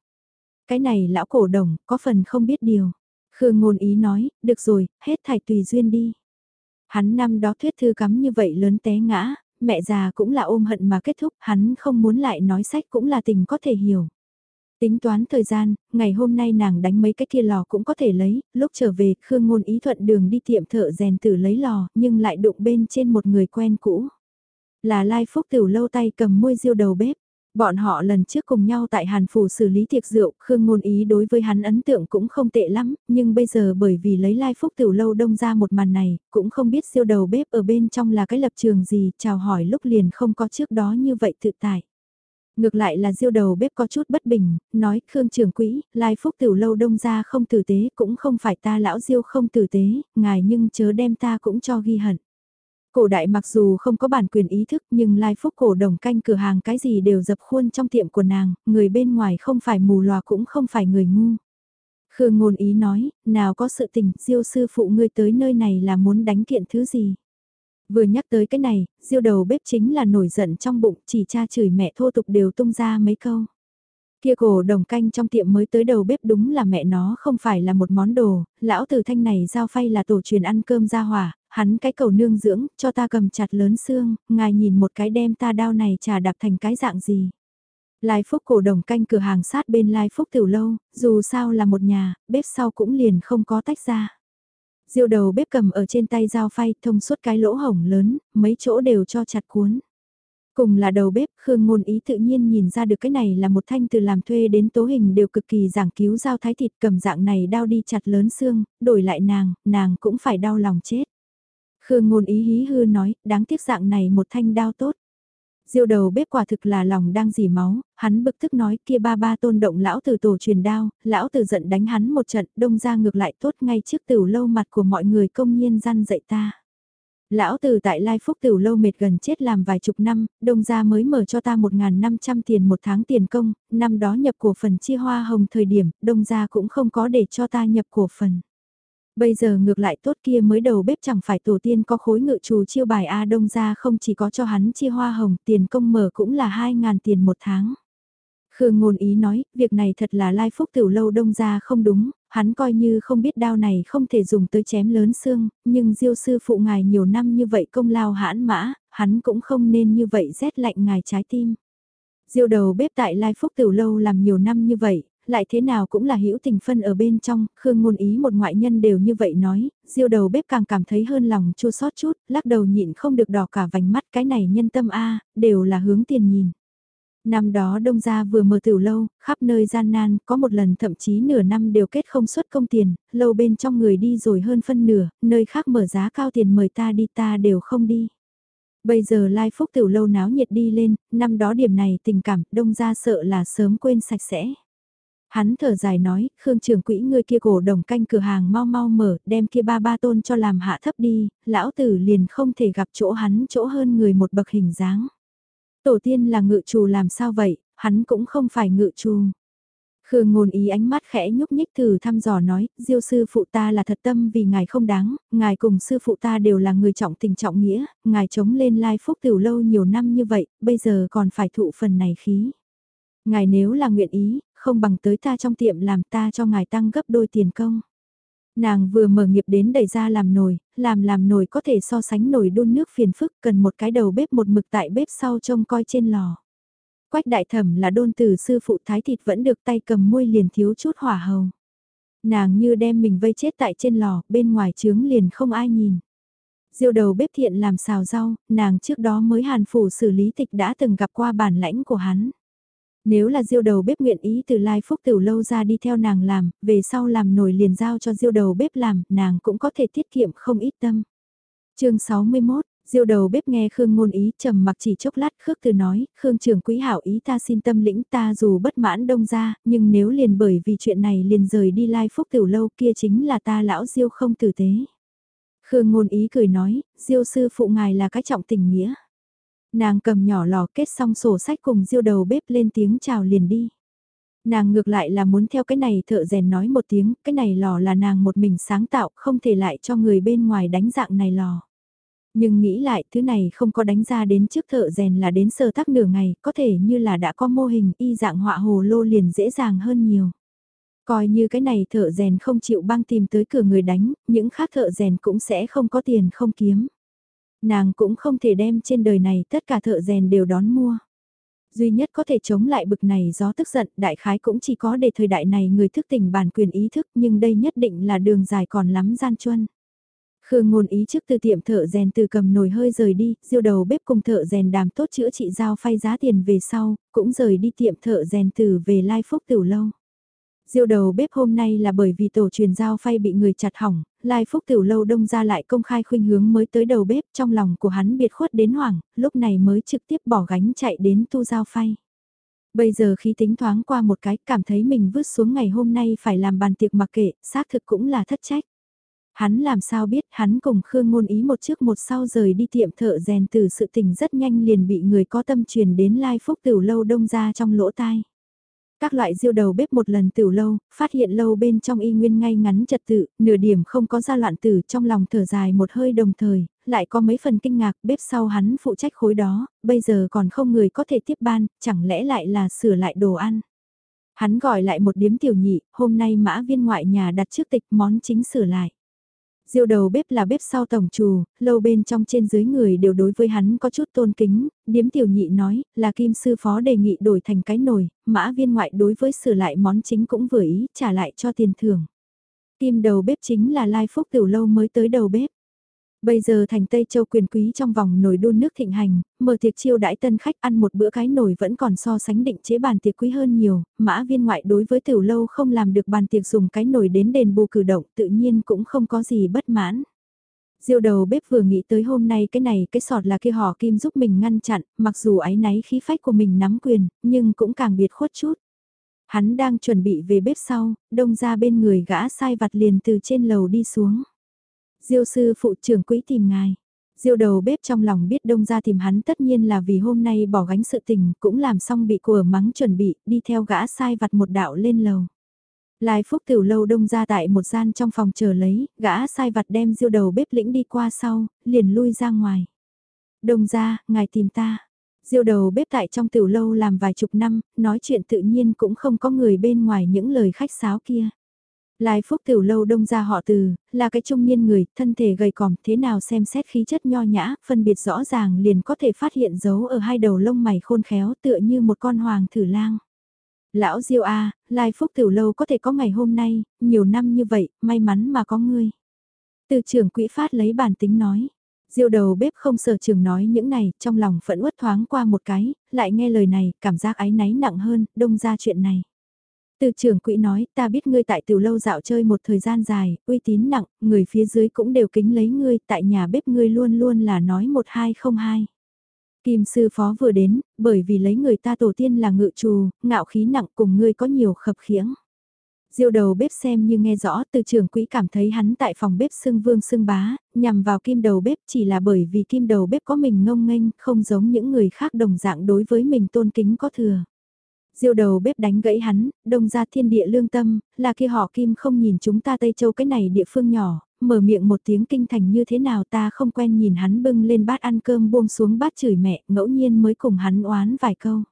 Cái này lão cổ đồng, có phần không biết điều. Khương ngôn ý nói, được rồi, hết thải tùy duyên đi. Hắn năm đó thuyết thư cắm như vậy lớn té ngã, mẹ già cũng là ôm hận mà kết thúc, hắn không muốn lại nói sách cũng là tình có thể hiểu. Tính toán thời gian, ngày hôm nay nàng đánh mấy cái kia lò cũng có thể lấy, lúc trở về Khương Ngôn ý thuận đường đi tiệm thợ rèn tử lấy lò, nhưng lại đụng bên trên một người quen cũ. Là Lai Phúc Tiểu lâu tay cầm môi diêu đầu bếp. Bọn họ lần trước cùng nhau tại Hàn Phủ xử lý tiệc rượu, Khương Ngôn Ý đối với hắn ấn tượng cũng không tệ lắm, nhưng bây giờ bởi vì lấy lai phúc tiểu lâu đông ra một màn này, cũng không biết siêu đầu bếp ở bên trong là cái lập trường gì, chào hỏi lúc liền không có trước đó như vậy tự tại. Ngược lại là diêu đầu bếp có chút bất bình, nói Khương Trường Quỹ, lai phúc tiểu lâu đông ra không tử tế cũng không phải ta lão diêu không tử tế, ngài nhưng chớ đem ta cũng cho ghi hận. Cổ đại mặc dù không có bản quyền ý thức nhưng lai phúc cổ đồng canh cửa hàng cái gì đều dập khuôn trong tiệm của nàng, người bên ngoài không phải mù lòa cũng không phải người ngu. Khương ngôn ý nói, nào có sự tình, diêu sư phụ ngươi tới nơi này là muốn đánh kiện thứ gì. Vừa nhắc tới cái này, diêu đầu bếp chính là nổi giận trong bụng, chỉ cha chửi mẹ thô tục đều tung ra mấy câu. Kia cổ đồng canh trong tiệm mới tới đầu bếp đúng là mẹ nó không phải là một món đồ, lão tử thanh này giao phay là tổ truyền ăn cơm ra hỏa, hắn cái cầu nương dưỡng, cho ta cầm chặt lớn xương, ngài nhìn một cái đem ta đao này trà đạp thành cái dạng gì. Lai Phúc cổ đồng canh cửa hàng sát bên Lai Phúc tiểu lâu, dù sao là một nhà, bếp sau cũng liền không có tách ra. Diêu đầu bếp cầm ở trên tay dao phay thông suốt cái lỗ hổng lớn, mấy chỗ đều cho chặt cuốn. Cùng là đầu bếp, Khương Ngôn Ý tự nhiên nhìn ra được cái này là một thanh từ làm thuê đến tố hình đều cực kỳ giảng cứu dao thái thịt cầm dạng này đau đi chặt lớn xương, đổi lại nàng, nàng cũng phải đau lòng chết. Khương Ngôn Ý hí hư nói, đáng tiếc dạng này một thanh đao tốt. Diêu đầu bếp quả thực là lòng đang dì máu, hắn bực tức nói kia ba ba tôn động lão từ tổ truyền đao, lão từ giận đánh hắn một trận, đông ra ngược lại tốt ngay trước tiểu lâu mặt của mọi người công nhiên gian dạy ta. Lão từ tại Lai Phúc Tiểu lâu mệt gần chết làm vài chục năm, đông gia mới mở cho ta 1.500 tiền một tháng tiền công, năm đó nhập cổ phần chia hoa hồng thời điểm, đông gia cũng không có để cho ta nhập cổ phần. Bây giờ ngược lại tốt kia mới đầu bếp chẳng phải tổ tiên có khối ngự trù chiêu bài A đông gia không chỉ có cho hắn chia hoa hồng tiền công mở cũng là 2.000 tiền một tháng. Khương ngôn ý nói, việc này thật là lai phúc tiểu lâu đông gia không đúng, hắn coi như không biết đao này không thể dùng tới chém lớn xương, nhưng diêu sư phụ ngài nhiều năm như vậy công lao hãn mã, hắn cũng không nên như vậy rét lạnh ngài trái tim. Diêu đầu bếp tại Lai Phúc Tiểu Lâu làm nhiều năm như vậy, lại thế nào cũng là hữu tình phân ở bên trong, Khương ngôn ý một ngoại nhân đều như vậy nói, diêu đầu bếp càng cảm thấy hơn lòng chua xót chút, lắc đầu nhịn không được đỏ cả vành mắt cái này nhân tâm A, đều là hướng tiền nhìn. Năm đó đông gia vừa mở tiểu lâu, khắp nơi gian nan, có một lần thậm chí nửa năm đều kết không xuất công tiền, lâu bên trong người đi rồi hơn phân nửa, nơi khác mở giá cao tiền mời ta đi ta đều không đi. Bây giờ lai phúc tiểu lâu náo nhiệt đi lên, năm đó điểm này tình cảm, đông gia sợ là sớm quên sạch sẽ. Hắn thở dài nói, Khương trưởng quỹ người kia cổ đồng canh cửa hàng mau mau mở, đem kia ba ba tôn cho làm hạ thấp đi, lão tử liền không thể gặp chỗ hắn chỗ hơn người một bậc hình dáng. Tổ tiên là ngự trù làm sao vậy, hắn cũng không phải ngự trù. Khương ngôn ý ánh mắt khẽ nhúc nhích thử thăm dò nói, diêu sư phụ ta là thật tâm vì ngài không đáng, ngài cùng sư phụ ta đều là người trọng tình trọng nghĩa, ngài chống lên lai phúc tiểu lâu nhiều năm như vậy, bây giờ còn phải thụ phần này khí. Ngài nếu là nguyện ý, không bằng tới ta trong tiệm làm ta cho ngài tăng gấp đôi tiền công. Nàng vừa mở nghiệp đến đẩy ra làm nồi, làm làm nồi có thể so sánh nồi đun nước phiền phức cần một cái đầu bếp một mực tại bếp sau trông coi trên lò. Quách đại thẩm là đôn tử sư phụ thái thịt vẫn được tay cầm môi liền thiếu chút hỏa hầu. Nàng như đem mình vây chết tại trên lò, bên ngoài trướng liền không ai nhìn. Diêu đầu bếp thiện làm xào rau, nàng trước đó mới hàn phủ xử lý tịch đã từng gặp qua bản lãnh của hắn. Nếu là diêu đầu bếp nguyện ý từ lai phúc tiểu lâu ra đi theo nàng làm, về sau làm nổi liền giao cho diêu đầu bếp làm, nàng cũng có thể tiết kiệm không ít tâm. chương 61 Diêu đầu bếp nghe Khương ngôn ý trầm mặc chỉ chốc lát khước từ nói, Khương trưởng quý hảo ý ta xin tâm lĩnh ta dù bất mãn đông ra, nhưng nếu liền bởi vì chuyện này liền rời đi lai phúc tiểu lâu kia chính là ta lão Diêu không tử tế. Khương ngôn ý cười nói, Diêu sư phụ ngài là cái trọng tình nghĩa. Nàng cầm nhỏ lò kết xong sổ sách cùng diêu đầu bếp lên tiếng chào liền đi. Nàng ngược lại là muốn theo cái này thợ rèn nói một tiếng, cái này lò là nàng một mình sáng tạo, không thể lại cho người bên ngoài đánh dạng này lò. Nhưng nghĩ lại thứ này không có đánh ra đến trước thợ rèn là đến sơ tắc nửa ngày, có thể như là đã có mô hình y dạng họa hồ lô liền dễ dàng hơn nhiều. Coi như cái này thợ rèn không chịu băng tìm tới cửa người đánh, những khác thợ rèn cũng sẽ không có tiền không kiếm. Nàng cũng không thể đem trên đời này tất cả thợ rèn đều đón mua. Duy nhất có thể chống lại bực này gió tức giận đại khái cũng chỉ có để thời đại này người thức tỉnh bản quyền ý thức nhưng đây nhất định là đường dài còn lắm gian chuân. Khương ngôn ý trước từ tiệm thợ rèn từ cầm nồi hơi rời đi, diêu đầu bếp cùng thợ rèn đàm tốt chữa trị giao phay giá tiền về sau, cũng rời đi tiệm thợ rèn từ về lai phúc tiểu lâu. Diêu đầu bếp hôm nay là bởi vì tổ truyền giao phay bị người chặt hỏng, lai phúc tiểu lâu đông ra lại công khai khuynh hướng mới tới đầu bếp trong lòng của hắn biệt khuất đến hoảng, lúc này mới trực tiếp bỏ gánh chạy đến tu giao phay. Bây giờ khi tính thoáng qua một cái cảm thấy mình vứt xuống ngày hôm nay phải làm bàn tiệc mặc kệ, xác thực cũng là thất trách. Hắn làm sao biết hắn cùng Khương Ngôn Ý một trước một sau rời đi tiệm thợ rèn từ sự tình rất nhanh liền bị người có tâm truyền đến lai phúc tiểu lâu đông ra trong lỗ tai. Các loại diêu đầu bếp một lần tiểu lâu, phát hiện lâu bên trong y nguyên ngay ngắn trật tự, nửa điểm không có ra loạn tử trong lòng thở dài một hơi đồng thời, lại có mấy phần kinh ngạc bếp sau hắn phụ trách khối đó, bây giờ còn không người có thể tiếp ban, chẳng lẽ lại là sửa lại đồ ăn. Hắn gọi lại một điếm tiểu nhị, hôm nay mã viên ngoại nhà đặt trước tịch món chính sửa lại. Diêu đầu bếp là bếp sau tổng chủ, lâu bên trong trên dưới người đều đối với hắn có chút tôn kính, điếm tiểu nhị nói, là kim sư phó đề nghị đổi thành cái nồi, mã viên ngoại đối với sửa lại món chính cũng vừa ý, trả lại cho tiền thưởng. Kim đầu bếp chính là Lai Phúc Tiểu Lâu mới tới đầu bếp. Bây giờ thành Tây Châu quyền quý trong vòng nồi đun nước thịnh hành, mở tiệc chiêu đãi tân khách ăn một bữa cái nồi vẫn còn so sánh định chế bàn tiệc quý hơn nhiều, mã viên ngoại đối với tiểu lâu không làm được bàn tiệc dùng cái nồi đến đền bù cử động tự nhiên cũng không có gì bất mãn. Diêu đầu bếp vừa nghĩ tới hôm nay cái này cái sọt là kia họ kim giúp mình ngăn chặn, mặc dù ái náy khí phách của mình nắm quyền, nhưng cũng càng biệt khuất chút. Hắn đang chuẩn bị về bếp sau, đông ra bên người gã sai vặt liền từ trên lầu đi xuống. Diêu sư phụ trưởng quỹ tìm ngài. Diêu đầu bếp trong lòng biết đông ra tìm hắn tất nhiên là vì hôm nay bỏ gánh sự tình, cũng làm xong bị của mắng chuẩn bị, đi theo gã sai vặt một đạo lên lầu. Lai phúc tiểu lâu đông ra tại một gian trong phòng chờ lấy, gã sai vặt đem diêu đầu bếp lĩnh đi qua sau, liền lui ra ngoài. Đông ra, ngài tìm ta. Diêu đầu bếp tại trong tiểu lâu làm vài chục năm, nói chuyện tự nhiên cũng không có người bên ngoài những lời khách sáo kia. Lai Phúc Tiểu Lâu đông ra họ từ, là cái trung niên người, thân thể gầy còm, thế nào xem xét khí chất nho nhã, phân biệt rõ ràng liền có thể phát hiện dấu ở hai đầu lông mày khôn khéo tựa như một con hoàng thử lang. Lão Diêu A, Lai Phúc Tiểu Lâu có thể có ngày hôm nay, nhiều năm như vậy, may mắn mà có ngươi. Từ trưởng quỹ phát lấy bản tính nói. Diêu đầu bếp không sở trường nói những này, trong lòng phẫn uất thoáng qua một cái, lại nghe lời này, cảm giác ái náy nặng hơn, đông ra chuyện này. Từ trưởng quỹ nói, ta biết ngươi tại tiểu lâu dạo chơi một thời gian dài, uy tín nặng, người phía dưới cũng đều kính lấy ngươi, tại nhà bếp ngươi luôn luôn là nói một hai không hai. Kim sư phó vừa đến, bởi vì lấy người ta tổ tiên là ngự trù, ngạo khí nặng cùng ngươi có nhiều khập khiễng. Diêu đầu bếp xem như nghe rõ từ trưởng quỹ cảm thấy hắn tại phòng bếp xưng vương xưng bá, nhằm vào kim đầu bếp chỉ là bởi vì kim đầu bếp có mình ngông nghênh, không giống những người khác đồng dạng đối với mình tôn kính có thừa. Diêu đầu bếp đánh gãy hắn, đông ra thiên địa lương tâm, là kia họ kim không nhìn chúng ta Tây Châu cái này địa phương nhỏ, mở miệng một tiếng kinh thành như thế nào ta không quen nhìn hắn bưng lên bát ăn cơm buông xuống bát chửi mẹ, ngẫu nhiên mới cùng hắn oán vài câu.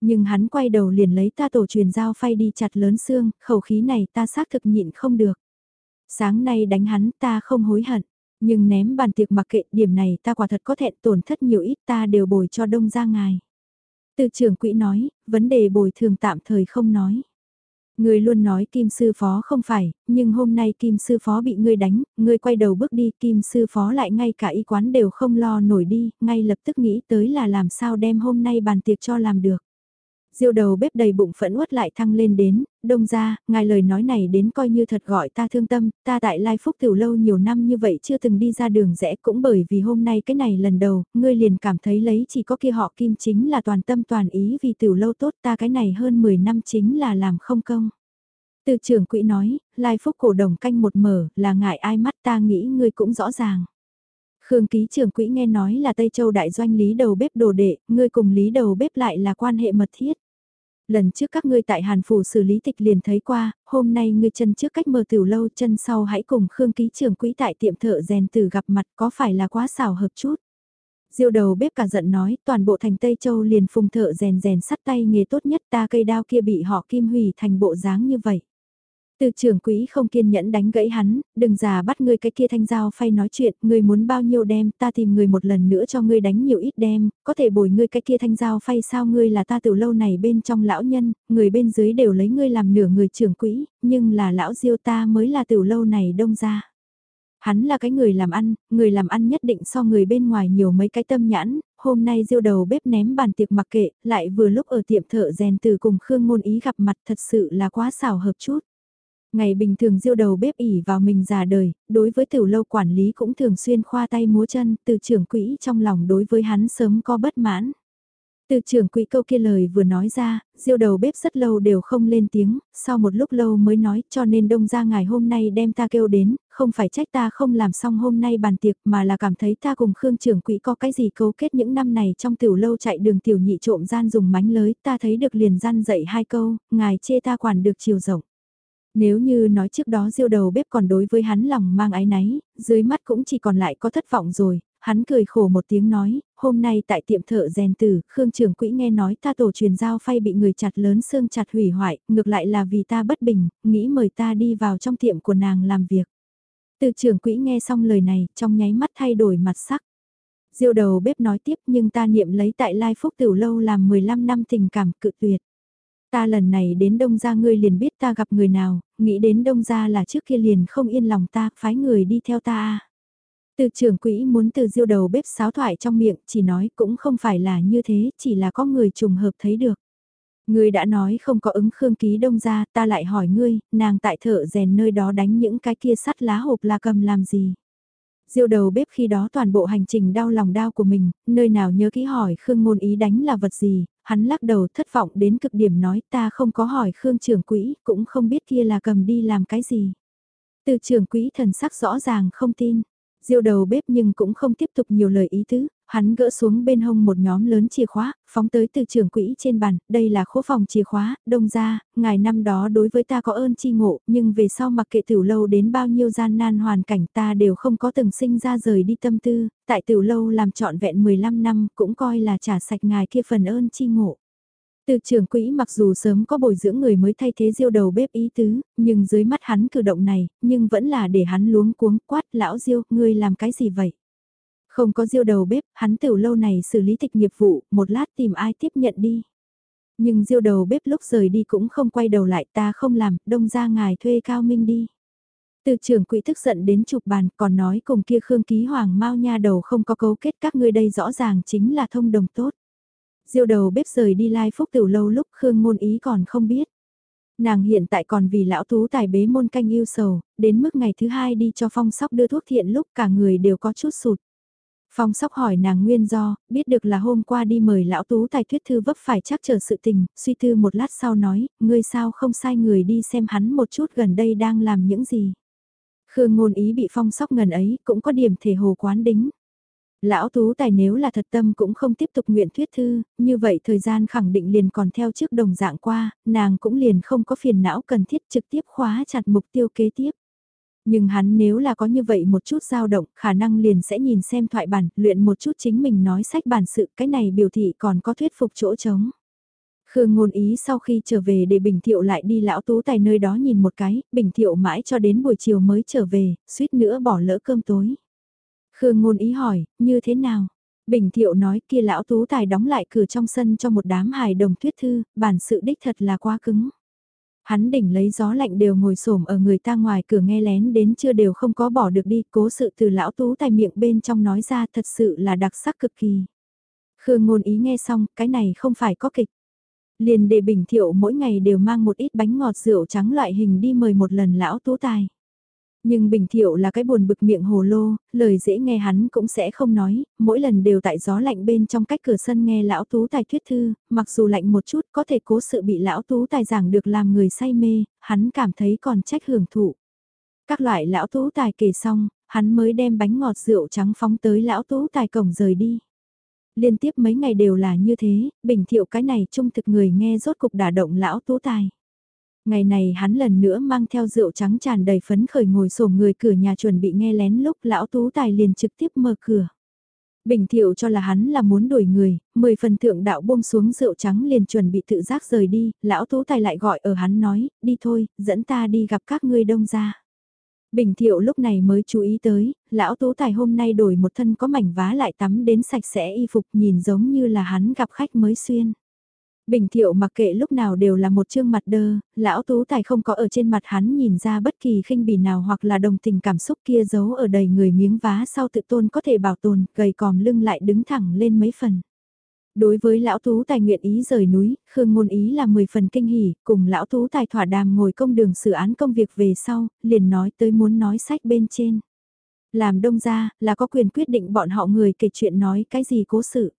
Nhưng hắn quay đầu liền lấy ta tổ truyền dao phay đi chặt lớn xương, khẩu khí này ta xác thực nhịn không được. Sáng nay đánh hắn ta không hối hận, nhưng ném bàn tiệc mặc kệ điểm này ta quả thật có thể tổn thất nhiều ít ta đều bồi cho đông ra ngài. Từ trưởng quỹ nói, vấn đề bồi thường tạm thời không nói. Người luôn nói kim sư phó không phải, nhưng hôm nay kim sư phó bị ngươi đánh, ngươi quay đầu bước đi, kim sư phó lại ngay cả y quán đều không lo nổi đi, ngay lập tức nghĩ tới là làm sao đem hôm nay bàn tiệc cho làm được. Diêu đầu bếp đầy bụng phẫn uất lại thăng lên đến, đông ra, ngài lời nói này đến coi như thật gọi ta thương tâm, ta tại Lai Phúc Tiểu Lâu nhiều năm như vậy chưa từng đi ra đường rẽ cũng bởi vì hôm nay cái này lần đầu, ngươi liền cảm thấy lấy chỉ có kia họ kim chính là toàn tâm toàn ý vì Tiểu Lâu tốt ta cái này hơn 10 năm chính là làm không công. Từ trưởng quỹ nói, Lai Phúc cổ đồng canh một mở là ngại ai mắt ta nghĩ ngươi cũng rõ ràng. Khương ký trưởng quỹ nghe nói là Tây Châu đại doanh lý đầu bếp đồ đệ, ngươi cùng lý đầu bếp lại là quan hệ mật thiết. Lần trước các ngươi tại Hàn Phủ xử lý tịch liền thấy qua, hôm nay ngươi chân trước cách mờ tiểu lâu chân sau hãy cùng Khương ký trưởng quỹ tại tiệm thợ rèn từ gặp mặt có phải là quá xảo hợp chút. Diêu đầu bếp cả giận nói, toàn bộ thành Tây Châu liền phùng thợ rèn rèn sắt tay nghề tốt nhất ta cây đao kia bị họ kim hủy thành bộ dáng như vậy. Từ trưởng quỹ không kiên nhẫn đánh gãy hắn, đừng già bắt ngươi cái kia thanh dao phay nói chuyện, ngươi muốn bao nhiêu đem, ta tìm người một lần nữa cho ngươi đánh nhiều ít đem, có thể bồi ngươi cái kia thanh dao phay sao ngươi là ta từ lâu này bên trong lão nhân, người bên dưới đều lấy ngươi làm nửa người trưởng quỹ, nhưng là lão diêu ta mới là từ lâu này đông ra. Hắn là cái người làm ăn, người làm ăn nhất định so người bên ngoài nhiều mấy cái tâm nhãn, hôm nay diêu đầu bếp ném bàn tiệc mặc kệ, lại vừa lúc ở tiệm thợ rèn từ cùng Khương Ngôn Ý gặp mặt thật sự là quá xảo hợp chút. Ngày bình thường diêu đầu bếp ỉ vào mình già đời, đối với tiểu lâu quản lý cũng thường xuyên khoa tay múa chân, từ trưởng quỹ trong lòng đối với hắn sớm có bất mãn. Từ trưởng quỹ câu kia lời vừa nói ra, diêu đầu bếp rất lâu đều không lên tiếng, sau một lúc lâu mới nói cho nên đông ra ngày hôm nay đem ta kêu đến, không phải trách ta không làm xong hôm nay bàn tiệc mà là cảm thấy ta cùng Khương trưởng quỹ có cái gì cấu kết những năm này trong tiểu lâu chạy đường tiểu nhị trộm gian dùng mánh lới, ta thấy được liền gian dạy hai câu, ngài chê ta quản được chiều rộng. Nếu như nói trước đó diêu đầu bếp còn đối với hắn lòng mang ái náy, dưới mắt cũng chỉ còn lại có thất vọng rồi, hắn cười khổ một tiếng nói, hôm nay tại tiệm thợ rèn tử, Khương trưởng quỹ nghe nói ta tổ truyền giao phay bị người chặt lớn xương chặt hủy hoại, ngược lại là vì ta bất bình, nghĩ mời ta đi vào trong tiệm của nàng làm việc. Từ trưởng quỹ nghe xong lời này, trong nháy mắt thay đổi mặt sắc. Diêu đầu bếp nói tiếp nhưng ta niệm lấy tại Lai Phúc Tiểu Lâu làm 15 năm tình cảm cự tuyệt. Ta lần này đến Đông Gia ngươi liền biết ta gặp người nào, nghĩ đến Đông Gia là trước kia liền không yên lòng ta, phái người đi theo ta. Từ trưởng quỹ muốn từ diêu đầu bếp sáo thoại trong miệng, chỉ nói cũng không phải là như thế, chỉ là có người trùng hợp thấy được. Ngươi đã nói không có ứng khương ký đông gia, ta lại hỏi ngươi, nàng tại thợ rèn nơi đó đánh những cái kia sắt lá hộp là cầm làm gì? Diêu đầu bếp khi đó toàn bộ hành trình đau lòng đau của mình, nơi nào nhớ kỹ hỏi Khương ngôn ý đánh là vật gì, hắn lắc đầu thất vọng đến cực điểm nói ta không có hỏi Khương trưởng quỹ, cũng không biết kia là cầm đi làm cái gì. Từ trưởng quỹ thần sắc rõ ràng không tin, diêu đầu bếp nhưng cũng không tiếp tục nhiều lời ý tứ, hắn gỡ xuống bên hông một nhóm lớn chìa khóa, phóng tới từ trưởng quỹ trên bàn, đây là khố phòng chìa khóa, đông ra, ngài năm đó đối với ta có ơn chi ngộ, nhưng về sau mặc kệ tiểu lâu đến bao nhiêu gian nan hoàn cảnh ta đều không có từng sinh ra rời đi tâm tư, tại tiểu lâu làm trọn vẹn 15 năm cũng coi là trả sạch ngài kia phần ơn chi ngộ. Từ trưởng quỹ mặc dù sớm có bồi dưỡng người mới thay thế diêu đầu bếp ý tứ, nhưng dưới mắt hắn cử động này, nhưng vẫn là để hắn luống cuống quát lão diêu, ngươi làm cái gì vậy? Không có diêu đầu bếp, hắn tiểu lâu này xử lý tịch nghiệp vụ, một lát tìm ai tiếp nhận đi. Nhưng diêu đầu bếp lúc rời đi cũng không quay đầu lại ta không làm, đông ra ngài thuê cao minh đi. Từ trưởng quỹ tức giận đến chụp bàn còn nói cùng kia Khương Ký Hoàng mau nha đầu không có cấu kết các ngươi đây rõ ràng chính là thông đồng tốt. Diêu đầu bếp rời đi lai phúc tiểu lâu lúc Khương ngôn ý còn không biết. Nàng hiện tại còn vì lão tú tài bế môn canh yêu sầu, đến mức ngày thứ hai đi cho phong sóc đưa thuốc thiện lúc cả người đều có chút sụt. Phong sóc hỏi nàng nguyên do, biết được là hôm qua đi mời lão tú tài thuyết thư vấp phải chắc chờ sự tình, suy tư một lát sau nói, ngươi sao không sai người đi xem hắn một chút gần đây đang làm những gì. Khương ngôn ý bị phong sóc ngần ấy, cũng có điểm thể hồ quán đính. Lão tú tài nếu là thật tâm cũng không tiếp tục nguyện thuyết thư, như vậy thời gian khẳng định liền còn theo trước đồng dạng qua, nàng cũng liền không có phiền não cần thiết trực tiếp khóa chặt mục tiêu kế tiếp. Nhưng hắn nếu là có như vậy một chút dao động, khả năng liền sẽ nhìn xem thoại bản, luyện một chút chính mình nói sách bản sự, cái này biểu thị còn có thuyết phục chỗ trống. Khương ngôn ý sau khi trở về để Bình Thiệu lại đi lão tú tài nơi đó nhìn một cái, Bình Thiệu mãi cho đến buổi chiều mới trở về, suýt nữa bỏ lỡ cơm tối. Khương ngôn ý hỏi, như thế nào? Bình Thiệu nói kia lão tú tài đóng lại cửa trong sân cho một đám hài đồng thuyết thư, bản sự đích thật là quá cứng. Hắn đỉnh lấy gió lạnh đều ngồi xổm ở người ta ngoài cửa nghe lén đến chưa đều không có bỏ được đi, cố sự từ lão tú tài miệng bên trong nói ra thật sự là đặc sắc cực kỳ. Khương ngôn ý nghe xong, cái này không phải có kịch. Liền để bình thiệu mỗi ngày đều mang một ít bánh ngọt rượu trắng loại hình đi mời một lần lão tú tài. Nhưng Bình Thiệu là cái buồn bực miệng hồ lô, lời dễ nghe hắn cũng sẽ không nói, mỗi lần đều tại gió lạnh bên trong cách cửa sân nghe lão tú tài thuyết thư, mặc dù lạnh một chút có thể cố sự bị lão tú tài giảng được làm người say mê, hắn cảm thấy còn trách hưởng thụ. Các loại lão tú tài kể xong, hắn mới đem bánh ngọt rượu trắng phóng tới lão tú tài cổng rời đi. Liên tiếp mấy ngày đều là như thế, Bình Thiệu cái này trung thực người nghe rốt cục đả động lão tú tài. Ngày này hắn lần nữa mang theo rượu trắng tràn đầy phấn khởi ngồi sổ người cửa nhà chuẩn bị nghe lén lúc lão tú tài liền trực tiếp mở cửa. Bình thiệu cho là hắn là muốn đuổi người, mười phần thượng đạo buông xuống rượu trắng liền chuẩn bị tự giác rời đi, lão tú tài lại gọi ở hắn nói, đi thôi, dẫn ta đi gặp các ngươi đông ra. Bình thiệu lúc này mới chú ý tới, lão tú tài hôm nay đổi một thân có mảnh vá lại tắm đến sạch sẽ y phục nhìn giống như là hắn gặp khách mới xuyên. Bình thiệu mặc kệ lúc nào đều là một chương mặt đơ, lão tú tài không có ở trên mặt hắn nhìn ra bất kỳ khinh bỉ nào hoặc là đồng tình cảm xúc kia giấu ở đầy người miếng vá sau tự tôn có thể bảo tồn, gầy còm lưng lại đứng thẳng lên mấy phần. Đối với lão tú tài nguyện ý rời núi, Khương ngôn ý là 10 phần kinh hỉ, cùng lão tú tài thỏa đàm ngồi công đường xử án công việc về sau, liền nói tới muốn nói sách bên trên. Làm đông ra, là có quyền quyết định bọn họ người kể chuyện nói cái gì cố sự.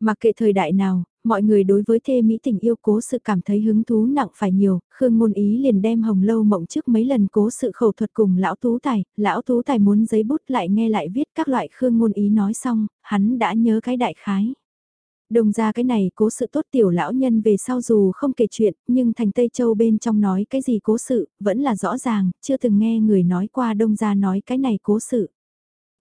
Mặc kệ thời đại nào, mọi người đối với thê mỹ tình yêu cố sự cảm thấy hứng thú nặng phải nhiều, Khương Ngôn Ý liền đem hồng lâu mộng trước mấy lần cố sự khẩu thuật cùng lão tú tài, lão tú tài muốn giấy bút lại nghe lại viết các loại Khương Ngôn Ý nói xong, hắn đã nhớ cái đại khái. Đồng ra cái này cố sự tốt tiểu lão nhân về sau dù không kể chuyện, nhưng thành Tây Châu bên trong nói cái gì cố sự, vẫn là rõ ràng, chưa từng nghe người nói qua đông ra nói cái này cố sự.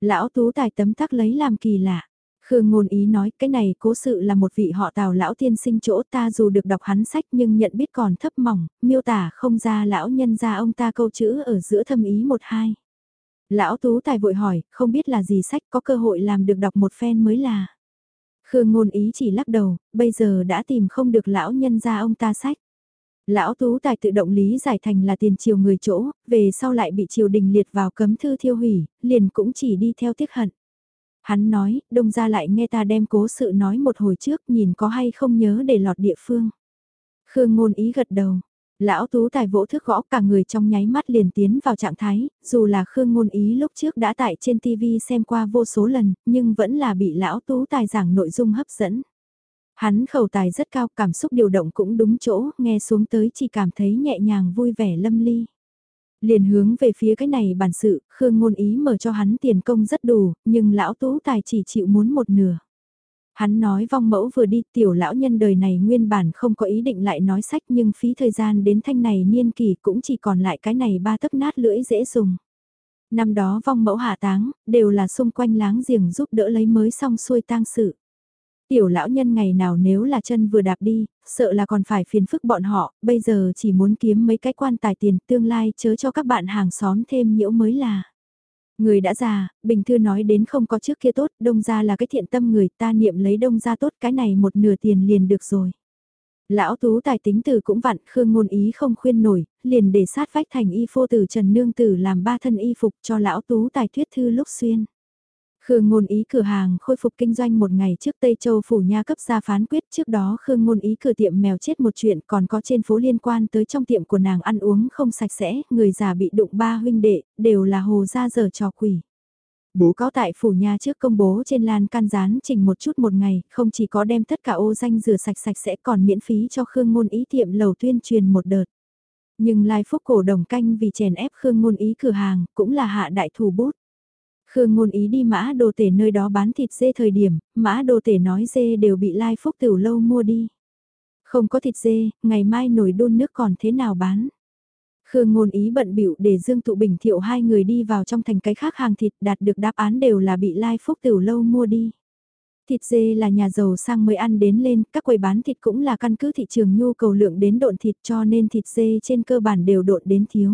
Lão tú tài tấm tắc lấy làm kỳ lạ. Khương ngôn ý nói cái này cố sự là một vị họ tào lão tiên sinh chỗ ta dù được đọc hắn sách nhưng nhận biết còn thấp mỏng, miêu tả không ra lão nhân ra ông ta câu chữ ở giữa thâm ý một hai. Lão tú tài vội hỏi, không biết là gì sách có cơ hội làm được đọc một phen mới là. Khương ngôn ý chỉ lắc đầu, bây giờ đã tìm không được lão nhân ra ông ta sách. Lão Tú Tài tự động lý giải thành là tiền triều người chỗ, về sau lại bị triều đình liệt vào cấm thư thiêu hủy, liền cũng chỉ đi theo tiếc hận. Hắn nói, đông ra lại nghe ta đem cố sự nói một hồi trước nhìn có hay không nhớ để lọt địa phương. Khương ngôn ý gật đầu. Lão Tú Tài vỗ thức gõ cả người trong nháy mắt liền tiến vào trạng thái, dù là Khương ngôn ý lúc trước đã tại trên TV xem qua vô số lần, nhưng vẫn là bị Lão Tú Tài giảng nội dung hấp dẫn. Hắn khẩu tài rất cao, cảm xúc điều động cũng đúng chỗ, nghe xuống tới chỉ cảm thấy nhẹ nhàng vui vẻ lâm ly. Liền hướng về phía cái này bản sự, Khương ngôn ý mở cho hắn tiền công rất đủ, nhưng lão tú tài chỉ chịu muốn một nửa. Hắn nói vong mẫu vừa đi tiểu lão nhân đời này nguyên bản không có ý định lại nói sách nhưng phí thời gian đến thanh này niên kỳ cũng chỉ còn lại cái này ba tấc nát lưỡi dễ dùng. Năm đó vong mẫu hạ táng, đều là xung quanh láng giềng giúp đỡ lấy mới xong xuôi tang sự. Tiểu lão nhân ngày nào nếu là chân vừa đạp đi, sợ là còn phải phiền phức bọn họ, bây giờ chỉ muốn kiếm mấy cái quan tài tiền tương lai chớ cho các bạn hàng xóm thêm nhiễu mới là. Người đã già, Bình Thư nói đến không có trước kia tốt, đông ra là cái thiện tâm người ta niệm lấy đông ra tốt cái này một nửa tiền liền được rồi. Lão tú tài tính từ cũng vặn, Khương ngôn ý không khuyên nổi, liền để sát vách thành y phô tử Trần Nương Tử làm ba thân y phục cho lão tú tài thuyết thư lúc xuyên. Khương Ngôn Ý cửa hàng khôi phục kinh doanh một ngày trước Tây Châu Phủ Nha cấp ra phán quyết trước đó Khương Ngôn Ý cửa tiệm mèo chết một chuyện còn có trên phố liên quan tới trong tiệm của nàng ăn uống không sạch sẽ, người già bị đụng ba huynh đệ, đều là hồ ra giờ trò quỷ. Bố cáo tại Phủ Nha trước công bố trên lan can rán trình một chút một ngày, không chỉ có đem tất cả ô danh rửa sạch sạch sẽ còn miễn phí cho Khương Ngôn Ý tiệm lầu tuyên truyền một đợt. Nhưng Lai Phúc cổ đồng canh vì chèn ép Khương Ngôn Ý cửa hàng, cũng là hạ đại thủ bút. Khương ngôn ý đi mã đồ tể nơi đó bán thịt dê thời điểm, mã đồ tể nói dê đều bị lai phúc tiểu lâu mua đi. Không có thịt dê, ngày mai nổi đun nước còn thế nào bán. Khương ngôn ý bận bịu để Dương Tụ Bình thiệu hai người đi vào trong thành cái khác hàng thịt đạt được đáp án đều là bị lai phúc tiểu lâu mua đi. Thịt dê là nhà giàu sang mới ăn đến lên, các quầy bán thịt cũng là căn cứ thị trường nhu cầu lượng đến độn thịt cho nên thịt dê trên cơ bản đều độn đến thiếu.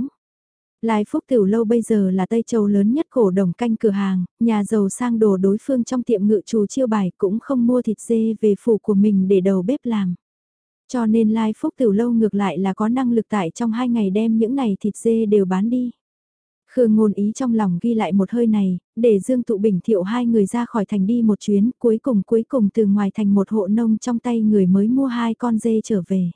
Lai Phúc Tiểu Lâu bây giờ là Tây Châu lớn nhất cổ đồng canh cửa hàng, nhà giàu sang đồ đối phương trong tiệm ngự trù chiêu bài cũng không mua thịt dê về phủ của mình để đầu bếp làm. Cho nên Lai Phúc Tiểu Lâu ngược lại là có năng lực tại trong hai ngày đem những này thịt dê đều bán đi. Khương ngôn ý trong lòng ghi lại một hơi này, để Dương Tụ Bình thiệu hai người ra khỏi thành đi một chuyến, cuối cùng cuối cùng từ ngoài thành một hộ nông trong tay người mới mua hai con dê trở về.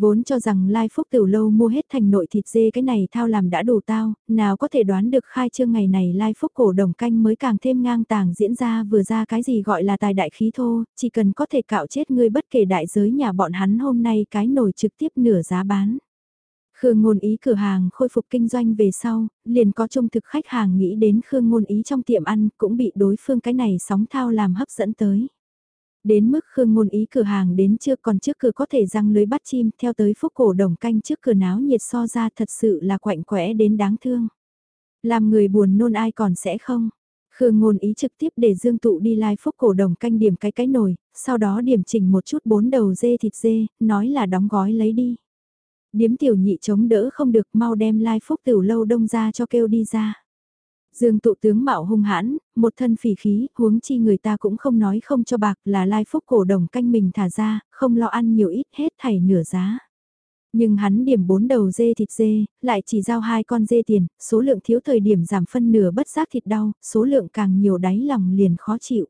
Vốn cho rằng Lai Phúc Tiểu Lâu mua hết thành nội thịt dê cái này thao làm đã đủ tao, nào có thể đoán được khai trương ngày này Lai Phúc cổ đồng canh mới càng thêm ngang tàng diễn ra vừa ra cái gì gọi là tài đại khí thô, chỉ cần có thể cạo chết người bất kể đại giới nhà bọn hắn hôm nay cái nồi trực tiếp nửa giá bán. Khương Ngôn Ý cửa hàng khôi phục kinh doanh về sau, liền có trung thực khách hàng nghĩ đến Khương Ngôn Ý trong tiệm ăn cũng bị đối phương cái này sóng thao làm hấp dẫn tới. Đến mức Khương Ngôn Ý cửa hàng đến chưa còn trước cửa có thể răng lưới bắt chim theo tới phúc cổ đồng canh trước cửa náo nhiệt so ra thật sự là quạnh quẽ đến đáng thương. Làm người buồn nôn ai còn sẽ không. Khương ngôn ý trực tiếp để Dương Tụ đi lai phúc cổ đồng canh điểm cái cái nồi, sau đó điểm chỉnh một chút bốn đầu dê thịt dê, nói là đóng gói lấy đi. Điếm tiểu nhị chống đỡ không được mau đem lai phúc tiểu lâu đông ra cho kêu đi ra. Dương tụ tướng mạo hung hãn, một thân phỉ khí, huống chi người ta cũng không nói không cho bạc là lai phúc cổ đồng canh mình thả ra, không lo ăn nhiều ít hết thảy nửa giá. Nhưng hắn điểm bốn đầu dê thịt dê, lại chỉ giao hai con dê tiền, số lượng thiếu thời điểm giảm phân nửa bất giác thịt đau, số lượng càng nhiều đáy lòng liền khó chịu.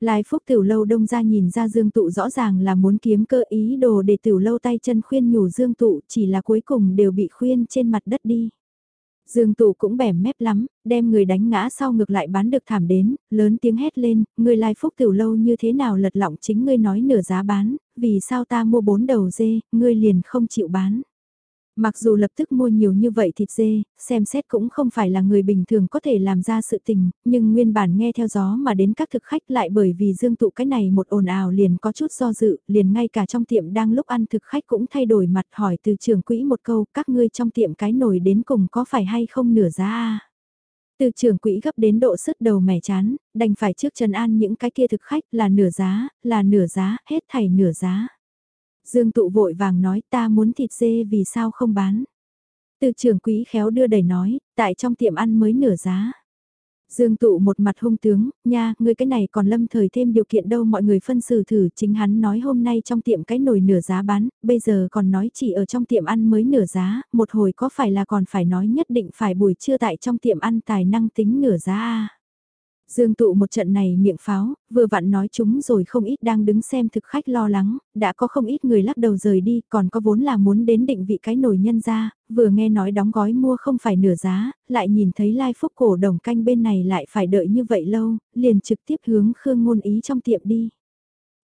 Lai Phúc Tiểu Lâu đông ra nhìn ra Dương Tụ rõ ràng là muốn kiếm cơ ý đồ để Tiểu Lâu tay chân khuyên nhủ Dương Tụ chỉ là cuối cùng đều bị khuyên trên mặt đất đi. Dương Tụ cũng bẻm mép lắm, đem người đánh ngã sau ngược lại bán được thảm đến, lớn tiếng hét lên, người lai phúc tiểu lâu như thế nào lật lọng chính ngươi nói nửa giá bán, vì sao ta mua bốn đầu dê, ngươi liền không chịu bán. Mặc dù lập tức mua nhiều như vậy thịt dê, xem xét cũng không phải là người bình thường có thể làm ra sự tình, nhưng nguyên bản nghe theo gió mà đến các thực khách lại bởi vì dương tụ cái này một ồn ào liền có chút do dự, liền ngay cả trong tiệm đang lúc ăn thực khách cũng thay đổi mặt hỏi từ trưởng quỹ một câu, các ngươi trong tiệm cái nồi đến cùng có phải hay không nửa giá à? Từ trưởng quỹ gấp đến độ sứt đầu mẻ chán, đành phải trước trần an những cái kia thực khách là nửa giá, là nửa giá, hết thảy nửa giá. Dương tụ vội vàng nói ta muốn thịt dê vì sao không bán. Từ trưởng quỹ khéo đưa đẩy nói, tại trong tiệm ăn mới nửa giá. Dương tụ một mặt hung tướng, nha, người cái này còn lâm thời thêm điều kiện đâu mọi người phân xử thử chính hắn nói hôm nay trong tiệm cái nồi nửa giá bán, bây giờ còn nói chỉ ở trong tiệm ăn mới nửa giá, một hồi có phải là còn phải nói nhất định phải buổi trưa tại trong tiệm ăn tài năng tính nửa giá à. Dương tụ một trận này miệng pháo, vừa vặn nói chúng rồi không ít đang đứng xem thực khách lo lắng, đã có không ít người lắc đầu rời đi, còn có vốn là muốn đến định vị cái nổi nhân ra, vừa nghe nói đóng gói mua không phải nửa giá, lại nhìn thấy lai phúc cổ đồng canh bên này lại phải đợi như vậy lâu, liền trực tiếp hướng Khương Ngôn Ý trong tiệm đi.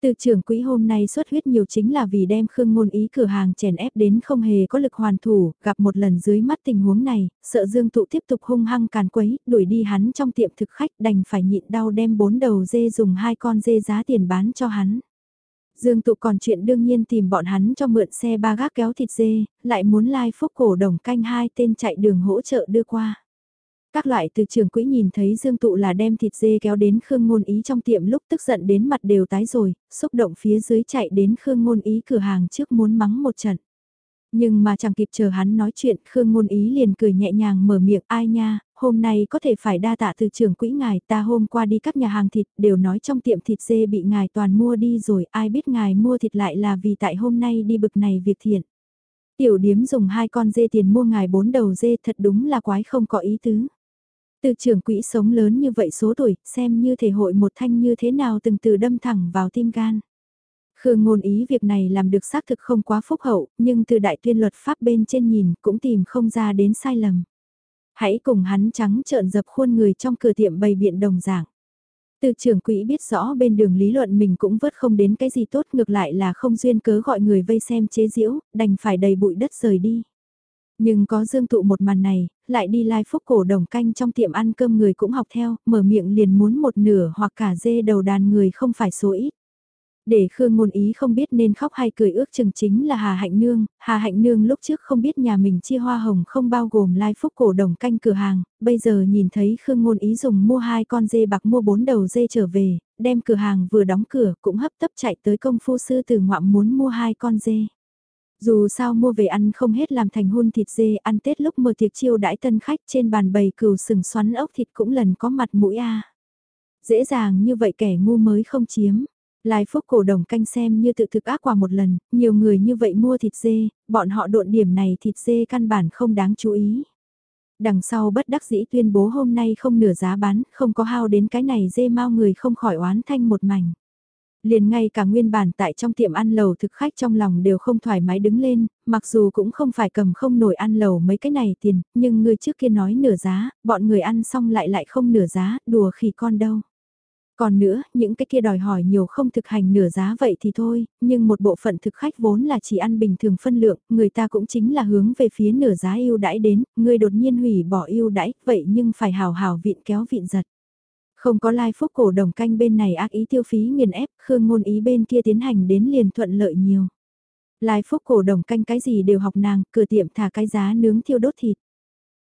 Từ trưởng quỹ hôm nay xuất huyết nhiều chính là vì đem Khương Ngôn Ý cửa hàng chèn ép đến không hề có lực hoàn thủ, gặp một lần dưới mắt tình huống này, sợ Dương Tụ tiếp tục hung hăng càn quấy, đuổi đi hắn trong tiệm thực khách đành phải nhịn đau đem bốn đầu dê dùng hai con dê giá tiền bán cho hắn. Dương Tụ còn chuyện đương nhiên tìm bọn hắn cho mượn xe ba gác kéo thịt dê, lại muốn lai phúc cổ đồng canh hai tên chạy đường hỗ trợ đưa qua. Các loại từ trường quỹ nhìn thấy Dương Tụ là đem thịt dê kéo đến Khương Ngôn Ý trong tiệm lúc tức giận đến mặt đều tái rồi, xúc động phía dưới chạy đến Khương Ngôn Ý cửa hàng trước muốn mắng một trận. Nhưng mà chẳng kịp chờ hắn nói chuyện, Khương Ngôn Ý liền cười nhẹ nhàng mở miệng ai nha, hôm nay có thể phải đa tạ từ trường quỹ ngài ta hôm qua đi các nhà hàng thịt đều nói trong tiệm thịt dê bị ngài toàn mua đi rồi ai biết ngài mua thịt lại là vì tại hôm nay đi bực này việc thiện. Tiểu điếm dùng hai con dê tiền mua ngài bốn đầu dê thật đúng là quái không có ý tứ. Từ trưởng quỹ sống lớn như vậy số tuổi, xem như thể hội một thanh như thế nào từng từ đâm thẳng vào tim gan. Khương ngôn ý việc này làm được xác thực không quá phúc hậu, nhưng từ đại tuyên luật pháp bên trên nhìn cũng tìm không ra đến sai lầm. Hãy cùng hắn trắng trợn dập khuôn người trong cửa tiệm bày biện đồng giảng. Từ trưởng quỹ biết rõ bên đường lý luận mình cũng vớt không đến cái gì tốt ngược lại là không duyên cớ gọi người vây xem chế diễu, đành phải đầy bụi đất rời đi. Nhưng có dương tụ một màn này, lại đi lai phúc cổ đồng canh trong tiệm ăn cơm người cũng học theo, mở miệng liền muốn một nửa hoặc cả dê đầu đàn người không phải số ít. Để Khương Ngôn Ý không biết nên khóc hay cười ước chừng chính là Hà Hạnh Nương, Hà Hạnh Nương lúc trước không biết nhà mình chia hoa hồng không bao gồm lai phúc cổ đồng canh cửa hàng, bây giờ nhìn thấy Khương Ngôn Ý dùng mua hai con dê bạc mua bốn đầu dê trở về, đem cửa hàng vừa đóng cửa cũng hấp tấp chạy tới công phu sư từ ngoạm muốn mua hai con dê. Dù sao mua về ăn không hết làm thành hun thịt dê ăn Tết lúc mở tiệc chiêu đãi tân khách trên bàn bầy cừu sừng xoắn ốc thịt cũng lần có mặt mũi a. Dễ dàng như vậy kẻ ngu mới không chiếm. Lai phúc cổ đồng canh xem như tự thực ác quả một lần, nhiều người như vậy mua thịt dê, bọn họ độn điểm này thịt dê căn bản không đáng chú ý. Đằng sau bất đắc dĩ tuyên bố hôm nay không nửa giá bán, không có hao đến cái này dê mau người không khỏi oán thanh một mảnh. Liền ngay cả nguyên bản tại trong tiệm ăn lầu thực khách trong lòng đều không thoải mái đứng lên, mặc dù cũng không phải cầm không nổi ăn lầu mấy cái này tiền, nhưng người trước kia nói nửa giá, bọn người ăn xong lại lại không nửa giá, đùa khỉ con đâu. Còn nữa, những cái kia đòi hỏi nhiều không thực hành nửa giá vậy thì thôi, nhưng một bộ phận thực khách vốn là chỉ ăn bình thường phân lượng, người ta cũng chính là hướng về phía nửa giá yêu đãi đến, người đột nhiên hủy bỏ yêu đãi, vậy nhưng phải hào hào vịn kéo vịn giật. Không có lai phúc cổ đồng canh bên này ác ý tiêu phí nghiền ép, khương ngôn ý bên kia tiến hành đến liền thuận lợi nhiều. Lai phúc cổ đồng canh cái gì đều học nàng, cửa tiệm thả cái giá nướng thiêu đốt thịt.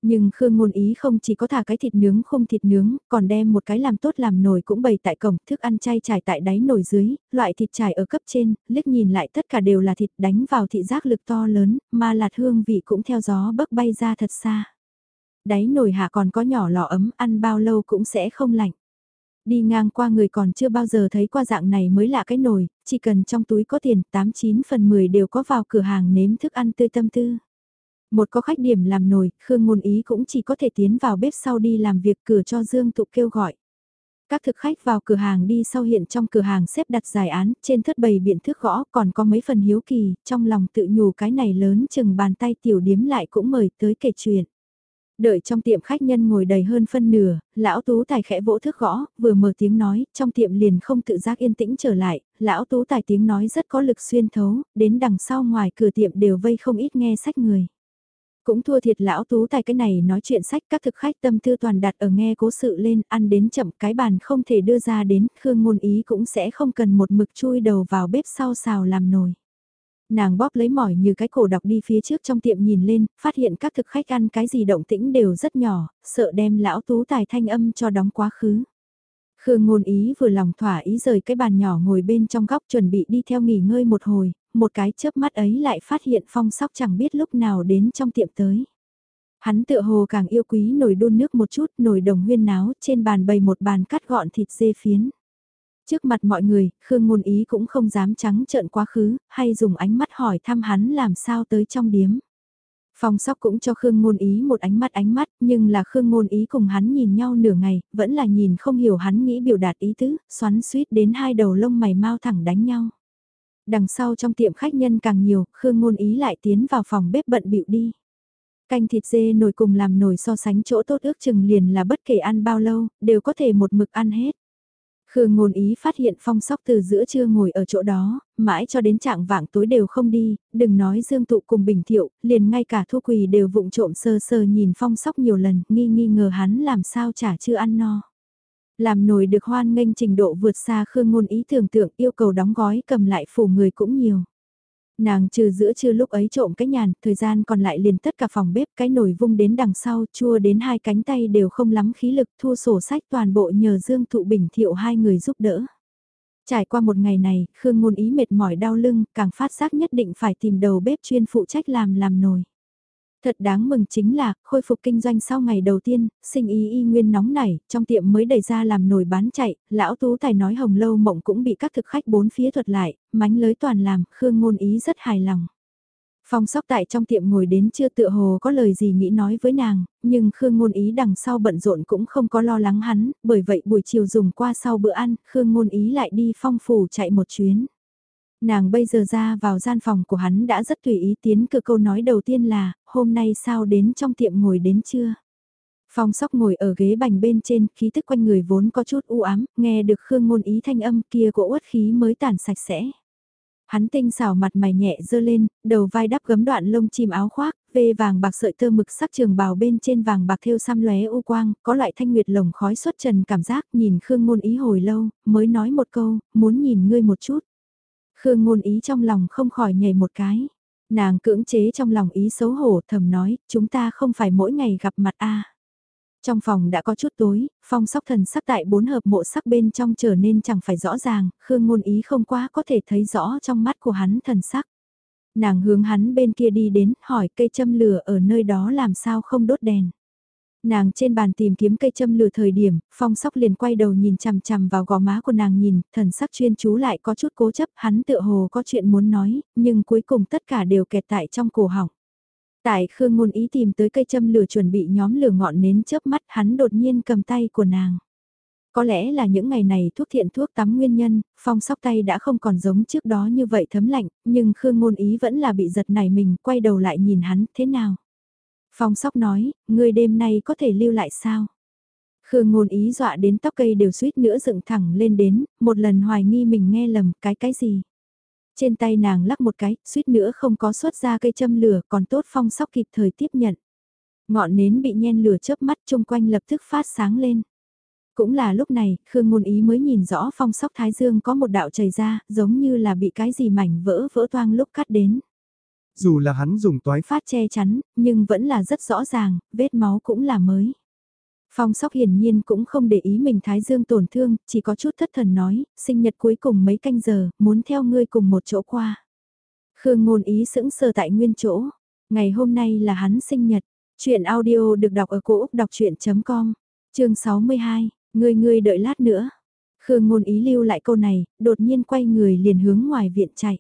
Nhưng Khương Ngôn Ý không chỉ có thả cái thịt nướng không thịt nướng, còn đem một cái làm tốt làm nồi cũng bày tại cổng, thức ăn chay trải tại đáy nồi dưới, loại thịt trải ở cấp trên, liếc nhìn lại tất cả đều là thịt đánh vào thị giác lực to lớn, mà lạt hương vị cũng theo gió bấc bay ra thật xa. Đáy nồi hạ còn có nhỏ lò ấm, ăn bao lâu cũng sẽ không lạnh. Đi ngang qua người còn chưa bao giờ thấy qua dạng này mới lạ cái nồi, chỉ cần trong túi có tiền 89 phần 10 đều có vào cửa hàng nếm thức ăn tươi tâm tư. Một có khách điểm làm nồi, Khương Ngôn Ý cũng chỉ có thể tiến vào bếp sau đi làm việc cửa cho Dương Tụ kêu gọi. Các thực khách vào cửa hàng đi sau hiện trong cửa hàng xếp đặt giải án, trên thất bầy biện thước gõ còn có mấy phần hiếu kỳ, trong lòng tự nhủ cái này lớn chừng bàn tay tiểu điếm lại cũng mời tới kể chuyện. Đợi trong tiệm khách nhân ngồi đầy hơn phân nửa, lão tú tài khẽ vỗ thước gõ, vừa mở tiếng nói, trong tiệm liền không tự giác yên tĩnh trở lại, lão tú tài tiếng nói rất có lực xuyên thấu, đến đằng sau ngoài cửa tiệm đều vây không ít nghe sách người. Cũng thua thiệt lão tú tài cái này nói chuyện sách các thực khách tâm tư toàn đặt ở nghe cố sự lên, ăn đến chậm cái bàn không thể đưa ra đến, Khương ngôn ý cũng sẽ không cần một mực chui đầu vào bếp sau xào làm nồi. Nàng bóp lấy mỏi như cái cổ đọc đi phía trước trong tiệm nhìn lên, phát hiện các thực khách ăn cái gì động tĩnh đều rất nhỏ, sợ đem lão tú tài thanh âm cho đóng quá khứ. Khương ngôn ý vừa lòng thỏa ý rời cái bàn nhỏ ngồi bên trong góc chuẩn bị đi theo nghỉ ngơi một hồi, một cái chớp mắt ấy lại phát hiện phong sóc chẳng biết lúc nào đến trong tiệm tới. Hắn tựa hồ càng yêu quý nồi đun nước một chút, nồi đồng huyên náo, trên bàn bày một bàn cắt gọn thịt dê phiến. Trước mặt mọi người, Khương Ngôn Ý cũng không dám trắng trợn quá khứ, hay dùng ánh mắt hỏi thăm hắn làm sao tới trong điếm. Phong sóc cũng cho Khương Ngôn Ý một ánh mắt ánh mắt, nhưng là Khương Ngôn Ý cùng hắn nhìn nhau nửa ngày, vẫn là nhìn không hiểu hắn nghĩ biểu đạt ý tứ, xoắn suýt đến hai đầu lông mày mau thẳng đánh nhau. Đằng sau trong tiệm khách nhân càng nhiều, Khương Ngôn Ý lại tiến vào phòng bếp bận bịu đi. Canh thịt dê nồi cùng làm nồi so sánh chỗ tốt ước chừng liền là bất kể ăn bao lâu, đều có thể một mực ăn hết. Khương ngôn ý phát hiện phong sóc từ giữa trưa ngồi ở chỗ đó, mãi cho đến trạng vạng tối đều không đi, đừng nói dương tụ cùng bình thiệu, liền ngay cả thu quỳ đều vụng trộm sơ sơ nhìn phong sóc nhiều lần, nghi nghi ngờ hắn làm sao chả chưa ăn no. Làm nồi được hoan nghênh trình độ vượt xa khương ngôn ý tưởng tượng yêu cầu đóng gói cầm lại phủ người cũng nhiều. Nàng trừ giữa trưa lúc ấy trộm cái nhàn, thời gian còn lại liền tất cả phòng bếp cái nồi vung đến đằng sau, chua đến hai cánh tay đều không lắm khí lực thu sổ sách toàn bộ nhờ Dương Thụ Bình Thiệu hai người giúp đỡ. Trải qua một ngày này, Khương Ngôn Ý mệt mỏi đau lưng, càng phát giác nhất định phải tìm đầu bếp chuyên phụ trách làm làm nồi. Thật đáng mừng chính là, khôi phục kinh doanh sau ngày đầu tiên, sinh ý y nguyên nóng nảy, trong tiệm mới đẩy ra làm nồi bán chạy, lão tú tài nói hồng lâu mộng cũng bị các thực khách bốn phía thuật lại, mánh lới toàn làm, khương ngôn ý rất hài lòng. Phong sóc tại trong tiệm ngồi đến chưa tựa hồ có lời gì nghĩ nói với nàng, nhưng Khương Ngôn Ý đằng sau bận rộn cũng không có lo lắng hắn, bởi vậy buổi chiều dùng qua sau bữa ăn, Khương Ngôn Ý lại đi phong phủ chạy một chuyến. Nàng bây giờ ra vào gian phòng của hắn đã rất tùy ý tiến cửa câu nói đầu tiên là, hôm nay sao đến trong tiệm ngồi đến chưa? Phong sóc ngồi ở ghế bành bên trên, khí tức quanh người vốn có chút u ám, nghe được Khương ngôn ý thanh âm kia của uất khí mới tản sạch sẽ. Hắn tinh xảo mặt mày nhẹ dơ lên, đầu vai đắp gấm đoạn lông chim áo khoác, vê vàng bạc sợi tơ mực sắc trường bào bên trên vàng bạc thêu xăm lóe u quang, có loại thanh nguyệt lồng khói xuất trần cảm giác nhìn Khương ngôn ý hồi lâu, mới nói một câu, muốn nhìn ngươi một chút. Khương ngôn ý trong lòng không khỏi nhảy một cái. Nàng cưỡng chế trong lòng ý xấu hổ thầm nói, chúng ta không phải mỗi ngày gặp mặt a. Trong phòng đã có chút tối, phong sóc thần sắc tại bốn hợp mộ sắc bên trong trở nên chẳng phải rõ ràng, Khương ngôn ý không quá có thể thấy rõ trong mắt của hắn thần sắc. Nàng hướng hắn bên kia đi đến, hỏi cây châm lửa ở nơi đó làm sao không đốt đèn. Nàng trên bàn tìm kiếm cây châm lửa thời điểm, phong sóc liền quay đầu nhìn chằm chằm vào gò má của nàng nhìn, thần sắc chuyên chú lại có chút cố chấp, hắn tựa hồ có chuyện muốn nói, nhưng cuối cùng tất cả đều kẹt tại trong cổ họng. Tại Khương Ngôn Ý tìm tới cây châm lửa chuẩn bị nhóm lửa ngọn nến chớp mắt hắn đột nhiên cầm tay của nàng. Có lẽ là những ngày này thuốc thiện thuốc tắm nguyên nhân, phong sóc tay đã không còn giống trước đó như vậy thấm lạnh, nhưng Khương Ngôn Ý vẫn là bị giật này mình quay đầu lại nhìn hắn thế nào. Phong sóc nói, ngươi đêm nay có thể lưu lại sao? Khương ngôn ý dọa đến tóc cây đều suýt nữa dựng thẳng lên đến, một lần hoài nghi mình nghe lầm cái cái gì. Trên tay nàng lắc một cái, suýt nữa không có xuất ra cây châm lửa còn tốt phong sóc kịp thời tiếp nhận. Ngọn nến bị nhen lửa chớp mắt chung quanh lập tức phát sáng lên. Cũng là lúc này, Khương ngôn ý mới nhìn rõ phong sóc thái dương có một đạo chảy ra, giống như là bị cái gì mảnh vỡ vỡ toang lúc cắt đến. Dù là hắn dùng toái phát che chắn, nhưng vẫn là rất rõ ràng, vết máu cũng là mới. Phong sóc hiển nhiên cũng không để ý mình thái dương tổn thương, chỉ có chút thất thần nói, sinh nhật cuối cùng mấy canh giờ, muốn theo ngươi cùng một chỗ qua. Khương ngôn ý sững sờ tại nguyên chỗ, ngày hôm nay là hắn sinh nhật, chuyện audio được đọc ở cổ Úc đọc chuyện.com, chương 62, ngươi ngươi đợi lát nữa. Khương ngôn ý lưu lại câu này, đột nhiên quay người liền hướng ngoài viện chạy.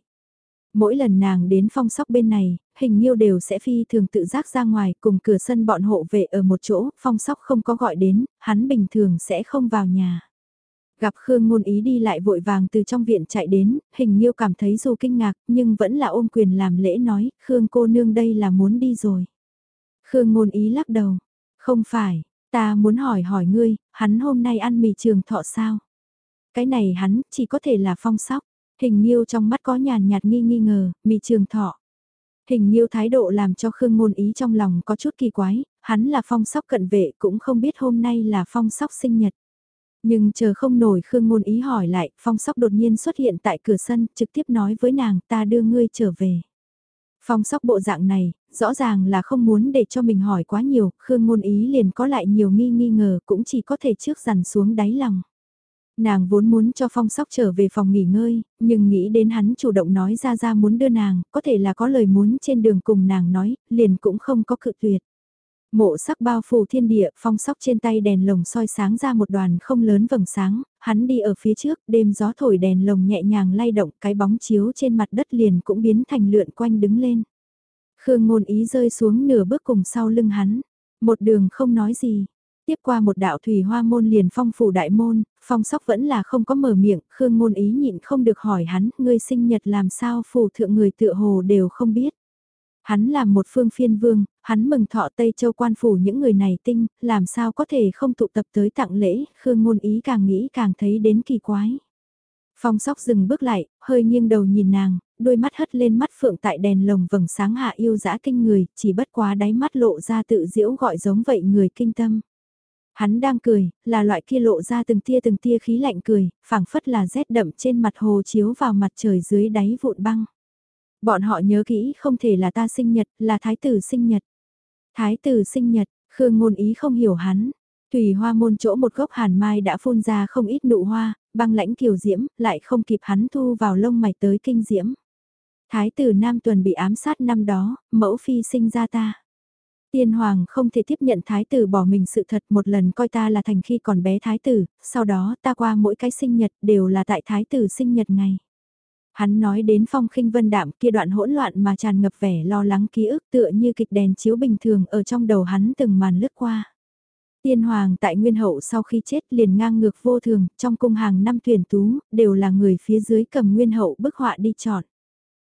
Mỗi lần nàng đến phong sóc bên này, hình nhiêu đều sẽ phi thường tự giác ra ngoài cùng cửa sân bọn hộ vệ ở một chỗ, phong sóc không có gọi đến, hắn bình thường sẽ không vào nhà. Gặp Khương ngôn ý đi lại vội vàng từ trong viện chạy đến, hình nhiêu cảm thấy dù kinh ngạc nhưng vẫn là ôm quyền làm lễ nói, Khương cô nương đây là muốn đi rồi. Khương ngôn ý lắc đầu, không phải, ta muốn hỏi hỏi ngươi, hắn hôm nay ăn mì trường thọ sao? Cái này hắn chỉ có thể là phong sóc. Hình Nhiêu trong mắt có nhàn nhạt nghi nghi ngờ, mì trường thọ. Hình Nhiêu thái độ làm cho Khương Ngôn Ý trong lòng có chút kỳ quái, hắn là phong sóc cận vệ cũng không biết hôm nay là phong sóc sinh nhật. Nhưng chờ không nổi Khương Ngôn Ý hỏi lại, phong sóc đột nhiên xuất hiện tại cửa sân, trực tiếp nói với nàng ta đưa ngươi trở về. Phong sóc bộ dạng này, rõ ràng là không muốn để cho mình hỏi quá nhiều, Khương Ngôn Ý liền có lại nhiều nghi nghi ngờ cũng chỉ có thể trước dằn xuống đáy lòng. Nàng vốn muốn cho phong sóc trở về phòng nghỉ ngơi, nhưng nghĩ đến hắn chủ động nói ra ra muốn đưa nàng, có thể là có lời muốn trên đường cùng nàng nói, liền cũng không có cự tuyệt. Mộ sắc bao phủ thiên địa, phong sóc trên tay đèn lồng soi sáng ra một đoàn không lớn vầng sáng, hắn đi ở phía trước, đêm gió thổi đèn lồng nhẹ nhàng lay động, cái bóng chiếu trên mặt đất liền cũng biến thành lượn quanh đứng lên. Khương ngôn ý rơi xuống nửa bước cùng sau lưng hắn, một đường không nói gì, Tiếp qua một đạo thủy hoa môn liền phong phủ đại môn, phong sóc vẫn là không có mở miệng, khương ngôn ý nhịn không được hỏi hắn, ngươi sinh nhật làm sao phủ thượng người tựa hồ đều không biết. Hắn làm một phương phiên vương, hắn mừng thọ Tây Châu quan phủ những người này tinh, làm sao có thể không tụ tập tới tặng lễ, khương ngôn ý càng nghĩ càng thấy đến kỳ quái. Phong sóc dừng bước lại, hơi nghiêng đầu nhìn nàng, đôi mắt hất lên mắt phượng tại đèn lồng vầng sáng hạ yêu dã kinh người, chỉ bất quá đáy mắt lộ ra tự diễu gọi giống vậy người kinh tâm. Hắn đang cười, là loại kia lộ ra từng tia từng tia khí lạnh cười, phảng phất là rét đậm trên mặt hồ chiếu vào mặt trời dưới đáy vụn băng. Bọn họ nhớ kỹ không thể là ta sinh nhật, là thái tử sinh nhật. Thái tử sinh nhật, Khương ngôn ý không hiểu hắn. Tùy hoa môn chỗ một gốc hàn mai đã phun ra không ít nụ hoa, băng lãnh kiều diễm, lại không kịp hắn thu vào lông mày tới kinh diễm. Thái tử Nam Tuần bị ám sát năm đó, mẫu phi sinh ra ta. Tiên hoàng không thể tiếp nhận thái tử bỏ mình sự thật một lần coi ta là thành khi còn bé thái tử, sau đó ta qua mỗi cái sinh nhật đều là tại thái tử sinh nhật ngày. Hắn nói đến phong khinh vân đạm kia đoạn hỗn loạn mà tràn ngập vẻ lo lắng ký ức tựa như kịch đèn chiếu bình thường ở trong đầu hắn từng màn lướt qua. Tiên hoàng tại nguyên hậu sau khi chết liền ngang ngược vô thường, trong cung hàng năm tuyển tú, đều là người phía dưới cầm nguyên hậu bức họa đi chọn.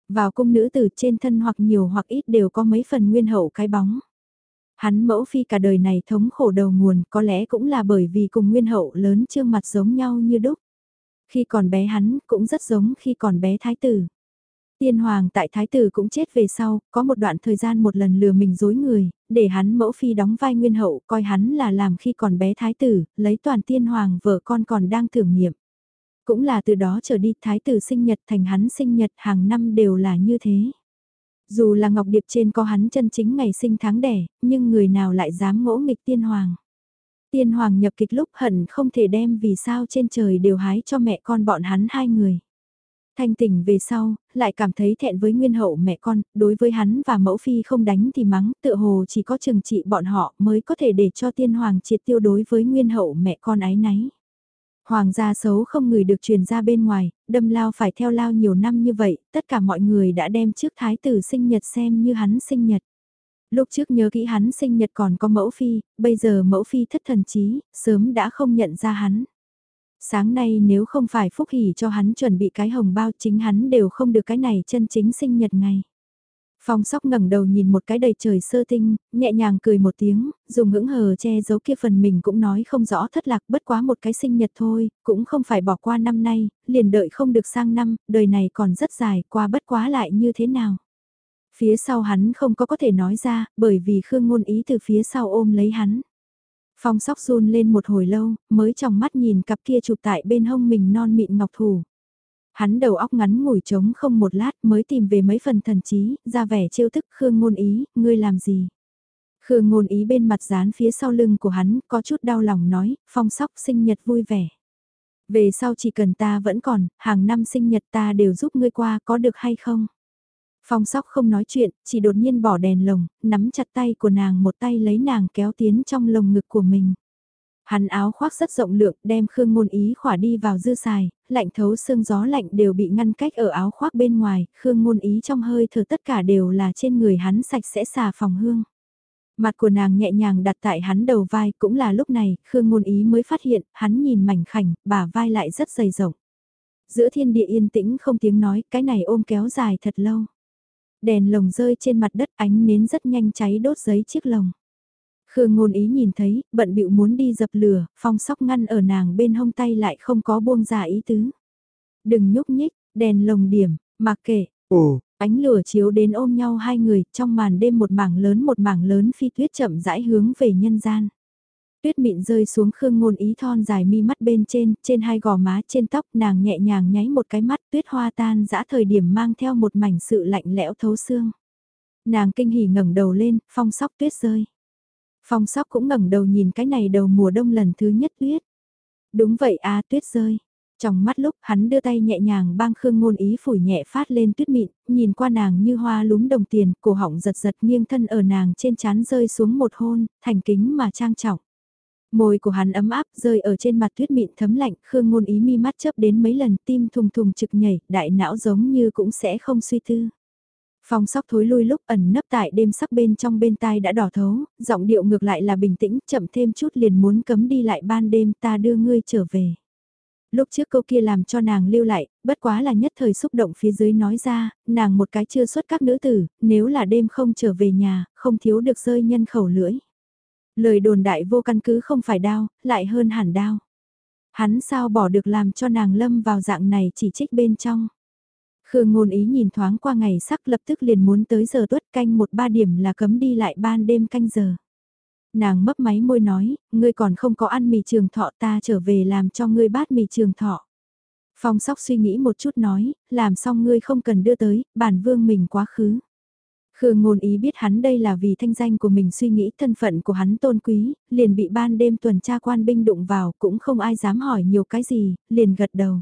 Vào cung nữ từ trên thân hoặc nhiều hoặc ít đều có mấy phần nguyên hậu cái bóng. Hắn mẫu phi cả đời này thống khổ đầu nguồn có lẽ cũng là bởi vì cùng nguyên hậu lớn trương mặt giống nhau như đúc. Khi còn bé hắn cũng rất giống khi còn bé thái tử. Tiên hoàng tại thái tử cũng chết về sau, có một đoạn thời gian một lần lừa mình dối người, để hắn mẫu phi đóng vai nguyên hậu, coi hắn là làm khi còn bé thái tử, lấy toàn tiên hoàng vợ con còn đang thử nghiệm. Cũng là từ đó trở đi thái tử sinh nhật thành hắn sinh nhật hàng năm đều là như thế. Dù là Ngọc Điệp trên có hắn chân chính ngày sinh tháng đẻ, nhưng người nào lại dám ngỗ nghịch tiên hoàng. Tiên hoàng nhập kịch lúc hận không thể đem vì sao trên trời đều hái cho mẹ con bọn hắn hai người. Thanh tỉnh về sau, lại cảm thấy thẹn với nguyên hậu mẹ con, đối với hắn và mẫu phi không đánh thì mắng, tự hồ chỉ có trừng trị bọn họ mới có thể để cho tiên hoàng triệt tiêu đối với nguyên hậu mẹ con ái náy. Hoàng gia xấu không người được truyền ra bên ngoài, đâm lao phải theo lao nhiều năm như vậy, tất cả mọi người đã đem trước thái tử sinh nhật xem như hắn sinh nhật. Lúc trước nhớ kỹ hắn sinh nhật còn có mẫu phi, bây giờ mẫu phi thất thần trí, sớm đã không nhận ra hắn. Sáng nay nếu không phải phúc hỉ cho hắn chuẩn bị cái hồng bao chính hắn đều không được cái này chân chính sinh nhật ngày. Phong sóc ngẩng đầu nhìn một cái đầy trời sơ tinh, nhẹ nhàng cười một tiếng, dùng ngưỡng hờ che giấu kia phần mình cũng nói không rõ thất lạc bất quá một cái sinh nhật thôi, cũng không phải bỏ qua năm nay, liền đợi không được sang năm, đời này còn rất dài, qua bất quá lại như thế nào. Phía sau hắn không có có thể nói ra, bởi vì Khương ngôn ý từ phía sau ôm lấy hắn. Phong sóc run lên một hồi lâu, mới trong mắt nhìn cặp kia chụp tại bên hông mình non mịn ngọc thủ. Hắn đầu óc ngắn ngủi trống không một lát mới tìm về mấy phần thần trí, ra vẻ trêu thức Khương Ngôn Ý, ngươi làm gì? Khương Ngôn Ý bên mặt dán phía sau lưng của hắn, có chút đau lòng nói, phong sóc sinh nhật vui vẻ. Về sau chỉ cần ta vẫn còn, hàng năm sinh nhật ta đều giúp ngươi qua có được hay không? Phong sóc không nói chuyện, chỉ đột nhiên bỏ đèn lồng, nắm chặt tay của nàng một tay lấy nàng kéo tiến trong lồng ngực của mình. Hắn áo khoác rất rộng lượng, đem Khương Ngôn Ý khỏa đi vào dư xài, lạnh thấu xương gió lạnh đều bị ngăn cách ở áo khoác bên ngoài, Khương Ngôn Ý trong hơi thở tất cả đều là trên người hắn sạch sẽ xà phòng hương. Mặt của nàng nhẹ nhàng đặt tại hắn đầu vai cũng là lúc này, Khương Ngôn Ý mới phát hiện, hắn nhìn mảnh khảnh, bả vai lại rất dày rộng. Giữa thiên địa yên tĩnh không tiếng nói, cái này ôm kéo dài thật lâu. Đèn lồng rơi trên mặt đất ánh nến rất nhanh cháy đốt giấy chiếc lồng. Khương ngôn ý nhìn thấy, bận bịu muốn đi dập lửa, phong sóc ngăn ở nàng bên hông tay lại không có buông ra ý tứ. Đừng nhúc nhích, đèn lồng điểm, mặc kệ. Ồ, ánh lửa chiếu đến ôm nhau hai người, trong màn đêm một mảng lớn một mảng lớn phi tuyết chậm rãi hướng về nhân gian. Tuyết mịn rơi xuống khương ngôn ý thon dài mi mắt bên trên, trên hai gò má trên tóc nàng nhẹ nhàng nháy một cái mắt tuyết hoa tan dã thời điểm mang theo một mảnh sự lạnh lẽo thấu xương. Nàng kinh hỉ ngẩng đầu lên, phong sóc tuyết rơi. Phong sóc cũng ngẩng đầu nhìn cái này đầu mùa đông lần thứ nhất tuyết. Đúng vậy a tuyết rơi. Trong mắt lúc hắn đưa tay nhẹ nhàng bang khương ngôn ý phủi nhẹ phát lên tuyết mịn, nhìn qua nàng như hoa lúm đồng tiền, cổ họng giật giật nghiêng thân ở nàng trên chán rơi xuống một hôn, thành kính mà trang trọng. Môi của hắn ấm áp rơi ở trên mặt tuyết mịn thấm lạnh, Khương ngôn ý mi mắt chớp đến mấy lần tim thùng thùng trực nhảy, đại não giống như cũng sẽ không suy tư. Phong sóc thối lui lúc ẩn nấp tại đêm sắc bên trong bên tai đã đỏ thấu, giọng điệu ngược lại là bình tĩnh, chậm thêm chút liền muốn cấm đi lại ban đêm ta đưa ngươi trở về. Lúc trước câu kia làm cho nàng lưu lại, bất quá là nhất thời xúc động phía dưới nói ra, nàng một cái chưa xuất các nữ tử, nếu là đêm không trở về nhà, không thiếu được rơi nhân khẩu lưỡi. Lời đồn đại vô căn cứ không phải đau, lại hơn hẳn đau. Hắn sao bỏ được làm cho nàng lâm vào dạng này chỉ trích bên trong. Khương ngôn ý nhìn thoáng qua ngày sắc lập tức liền muốn tới giờ tuất canh một ba điểm là cấm đi lại ban đêm canh giờ. Nàng mấp máy môi nói, ngươi còn không có ăn mì trường thọ ta trở về làm cho ngươi bát mì trường thọ. Phong sóc suy nghĩ một chút nói, làm xong ngươi không cần đưa tới, bản vương mình quá khứ. Khương ngôn ý biết hắn đây là vì thanh danh của mình suy nghĩ thân phận của hắn tôn quý, liền bị ban đêm tuần tra quan binh đụng vào cũng không ai dám hỏi nhiều cái gì, liền gật đầu.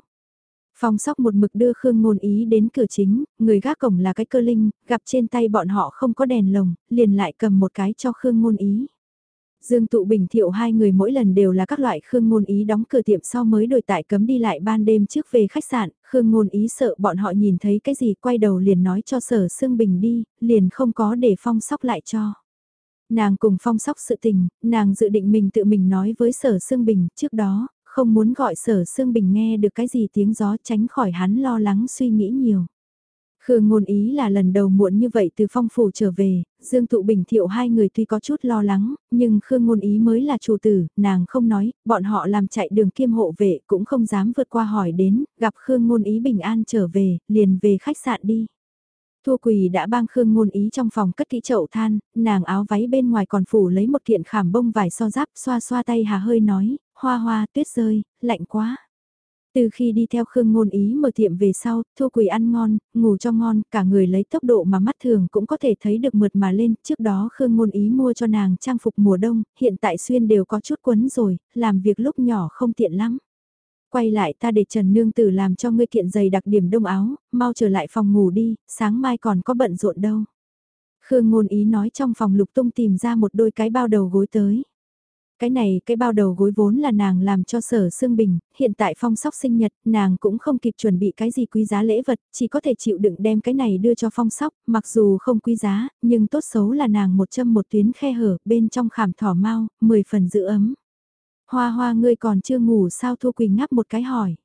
Phong sóc một mực đưa Khương ngôn ý đến cửa chính, người gác cổng là cái cơ linh, gặp trên tay bọn họ không có đèn lồng, liền lại cầm một cái cho Khương ngôn ý. Dương Tụ Bình Thiệu hai người mỗi lần đều là các loại Khương Ngôn Ý đóng cửa tiệm sau mới đổi tại cấm đi lại ban đêm trước về khách sạn, Khương Ngôn Ý sợ bọn họ nhìn thấy cái gì quay đầu liền nói cho Sở Sương Bình đi, liền không có để phong sóc lại cho. Nàng cùng phong sóc sự tình, nàng dự định mình tự mình nói với Sở Sương Bình trước đó, không muốn gọi Sở Sương Bình nghe được cái gì tiếng gió tránh khỏi hắn lo lắng suy nghĩ nhiều. Khương ngôn ý là lần đầu muộn như vậy từ phong phủ trở về, Dương thụ Bình Thiệu hai người tuy có chút lo lắng, nhưng Khương ngôn ý mới là chủ tử, nàng không nói, bọn họ làm chạy đường kiêm hộ vệ cũng không dám vượt qua hỏi đến, gặp Khương ngôn ý bình an trở về, liền về khách sạn đi. Thua quỳ đã bang Khương ngôn ý trong phòng cất kỹ chậu than, nàng áo váy bên ngoài còn phủ lấy một kiện khảm bông vải so giáp xoa xoa tay hà hơi nói, hoa hoa tuyết rơi, lạnh quá. Từ khi đi theo Khương Ngôn Ý mở tiệm về sau, thua quỳ ăn ngon, ngủ cho ngon, cả người lấy tốc độ mà mắt thường cũng có thể thấy được mượt mà lên. Trước đó Khương Ngôn Ý mua cho nàng trang phục mùa đông, hiện tại xuyên đều có chút quấn rồi, làm việc lúc nhỏ không tiện lắm. Quay lại ta để Trần Nương Tử làm cho ngươi kiện giày đặc điểm đông áo, mau trở lại phòng ngủ đi, sáng mai còn có bận rộn đâu. Khương Ngôn Ý nói trong phòng lục tung tìm ra một đôi cái bao đầu gối tới. Cái này, cái bao đầu gối vốn là nàng làm cho sở xương bình, hiện tại phong sóc sinh nhật, nàng cũng không kịp chuẩn bị cái gì quý giá lễ vật, chỉ có thể chịu đựng đem cái này đưa cho phong sóc, mặc dù không quý giá, nhưng tốt xấu là nàng một châm một tuyến khe hở, bên trong khảm thỏ mau, 10 phần giữ ấm. Hoa hoa ngươi còn chưa ngủ sao Thu Quỳnh ngáp một cái hỏi.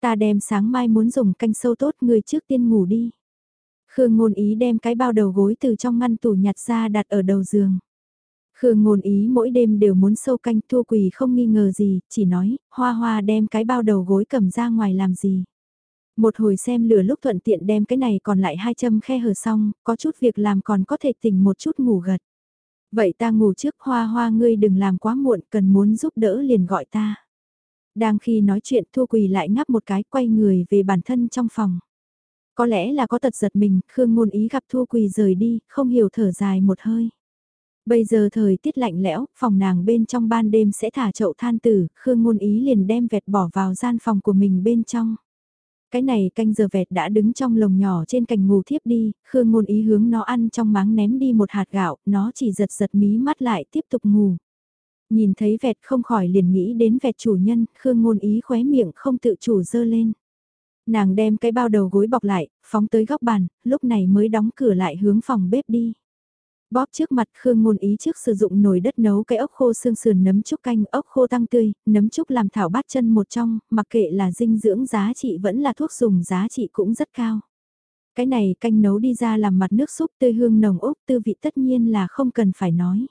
Ta đem sáng mai muốn dùng canh sâu tốt ngươi trước tiên ngủ đi. Khương ngôn ý đem cái bao đầu gối từ trong ngăn tủ nhặt ra đặt ở đầu giường. Khương ngôn ý mỗi đêm đều muốn sâu canh thua quỳ không nghi ngờ gì, chỉ nói, hoa hoa đem cái bao đầu gối cầm ra ngoài làm gì. Một hồi xem lửa lúc thuận tiện đem cái này còn lại hai châm khe hở xong, có chút việc làm còn có thể tỉnh một chút ngủ gật. Vậy ta ngủ trước hoa hoa ngươi đừng làm quá muộn, cần muốn giúp đỡ liền gọi ta. Đang khi nói chuyện Thu Quỳ lại ngáp một cái quay người về bản thân trong phòng. Có lẽ là có tật giật mình, Khương Ngôn Ý gặp Thu Quỳ rời đi, không hiểu thở dài một hơi. Bây giờ thời tiết lạnh lẽo, phòng nàng bên trong ban đêm sẽ thả chậu than tử, Khương Ngôn Ý liền đem vẹt bỏ vào gian phòng của mình bên trong. Cái này canh giờ vẹt đã đứng trong lồng nhỏ trên cành ngủ thiếp đi, Khương Ngôn Ý hướng nó ăn trong máng ném đi một hạt gạo, nó chỉ giật giật mí mắt lại tiếp tục ngủ. Nhìn thấy vẹt không khỏi liền nghĩ đến vẹt chủ nhân, Khương Ngôn Ý khóe miệng không tự chủ dơ lên. Nàng đem cái bao đầu gối bọc lại, phóng tới góc bàn, lúc này mới đóng cửa lại hướng phòng bếp đi. Bóp trước mặt Khương Ngôn Ý trước sử dụng nồi đất nấu cái ốc khô xương sườn nấm trúc canh ốc khô tăng tươi, nấm trúc làm thảo bát chân một trong, mặc kệ là dinh dưỡng giá trị vẫn là thuốc dùng giá trị cũng rất cao. Cái này canh nấu đi ra làm mặt nước súp tươi hương nồng ốc tư vị tất nhiên là không cần phải nói.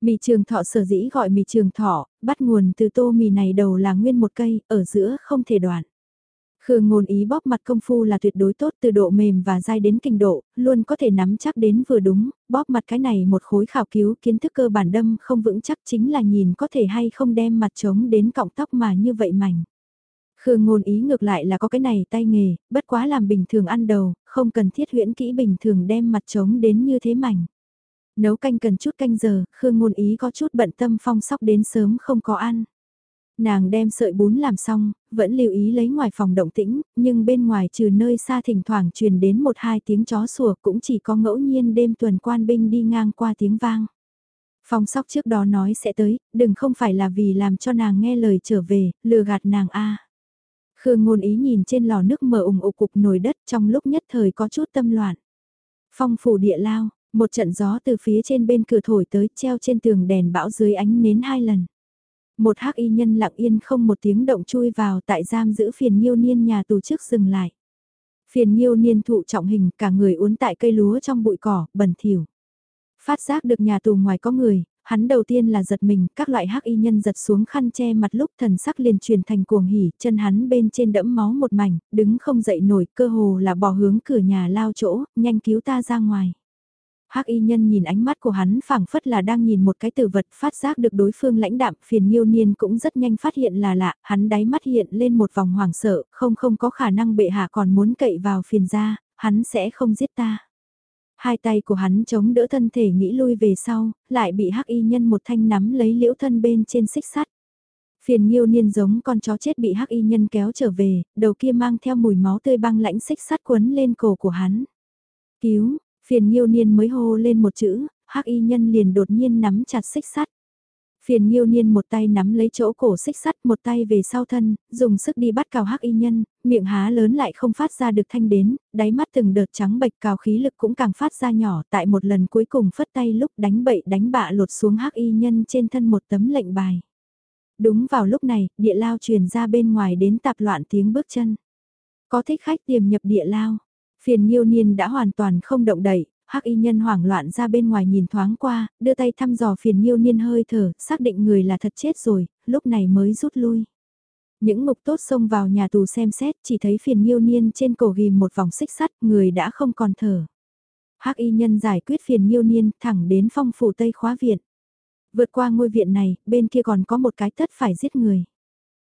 Mì trường thọ sở dĩ gọi mì trường thọ, bắt nguồn từ tô mì này đầu là nguyên một cây, ở giữa không thể đoạn. Khương ngôn ý bóp mặt công phu là tuyệt đối tốt từ độ mềm và dai đến kinh độ, luôn có thể nắm chắc đến vừa đúng, bóp mặt cái này một khối khảo cứu kiến thức cơ bản đâm không vững chắc chính là nhìn có thể hay không đem mặt trống đến cọng tóc mà như vậy mảnh. Khương ngôn ý ngược lại là có cái này tay nghề, bất quá làm bình thường ăn đầu, không cần thiết huyễn kỹ bình thường đem mặt trống đến như thế mảnh. Nấu canh cần chút canh giờ, Khương ngôn ý có chút bận tâm phong sóc đến sớm không có ăn. Nàng đem sợi bún làm xong, vẫn lưu ý lấy ngoài phòng động tĩnh, nhưng bên ngoài trừ nơi xa thỉnh thoảng truyền đến một hai tiếng chó sủa cũng chỉ có ngẫu nhiên đêm tuần quan binh đi ngang qua tiếng vang. Phong sóc trước đó nói sẽ tới, đừng không phải là vì làm cho nàng nghe lời trở về, lừa gạt nàng a. Khương ngôn ý nhìn trên lò nước mở ủng ụ cục nồi đất trong lúc nhất thời có chút tâm loạn. Phong phủ địa lao, một trận gió từ phía trên bên cửa thổi tới treo trên tường đèn bão dưới ánh nến hai lần. Một hắc y nhân lặng yên không một tiếng động chui vào tại giam giữ phiền nhiêu niên nhà tù trước dừng lại. Phiền nhiêu niên thụ trọng hình cả người uốn tại cây lúa trong bụi cỏ, bẩn thỉu. Phát giác được nhà tù ngoài có người, hắn đầu tiên là giật mình, các loại hắc y nhân giật xuống khăn che mặt lúc thần sắc liền truyền thành cuồng hỉ, chân hắn bên trên đẫm máu một mảnh, đứng không dậy nổi, cơ hồ là bỏ hướng cửa nhà lao chỗ, nhanh cứu ta ra ngoài hắc y nhân nhìn ánh mắt của hắn phảng phất là đang nhìn một cái tử vật phát giác được đối phương lãnh đạm phiền nghiêu niên cũng rất nhanh phát hiện là lạ, hắn đáy mắt hiện lên một vòng hoảng sợ, không không có khả năng bệ hạ còn muốn cậy vào phiền ra, hắn sẽ không giết ta. Hai tay của hắn chống đỡ thân thể nghĩ lui về sau, lại bị hắc y nhân một thanh nắm lấy liễu thân bên trên xích sắt. Phiền nghiêu niên giống con chó chết bị hắc y nhân kéo trở về, đầu kia mang theo mùi máu tươi băng lãnh xích sắt quấn lên cổ của hắn. Cứu, Phiền nhiêu niên mới hô lên một chữ, hắc y nhân liền đột nhiên nắm chặt xích sắt. Phiền nhiêu niên một tay nắm lấy chỗ cổ xích sắt một tay về sau thân, dùng sức đi bắt cào hắc y nhân, miệng há lớn lại không phát ra được thanh đến, đáy mắt từng đợt trắng bệch cào khí lực cũng càng phát ra nhỏ tại một lần cuối cùng phất tay lúc đánh bậy đánh bạ lột xuống hắc y nhân trên thân một tấm lệnh bài. Đúng vào lúc này, địa lao truyền ra bên ngoài đến tạp loạn tiếng bước chân. Có thích khách tiềm nhập địa lao, Phiền nhiêu niên đã hoàn toàn không động đậy, hắc y nhân hoảng loạn ra bên ngoài nhìn thoáng qua, đưa tay thăm dò phiền nhiêu niên hơi thở, xác định người là thật chết rồi, lúc này mới rút lui. Những ngục tốt xông vào nhà tù xem xét, chỉ thấy phiền nhiêu niên trên cổ ghim một vòng xích sắt, người đã không còn thở. hắc y nhân giải quyết phiền nhiêu niên, thẳng đến phong phủ tây khóa viện. Vượt qua ngôi viện này, bên kia còn có một cái tất phải giết người.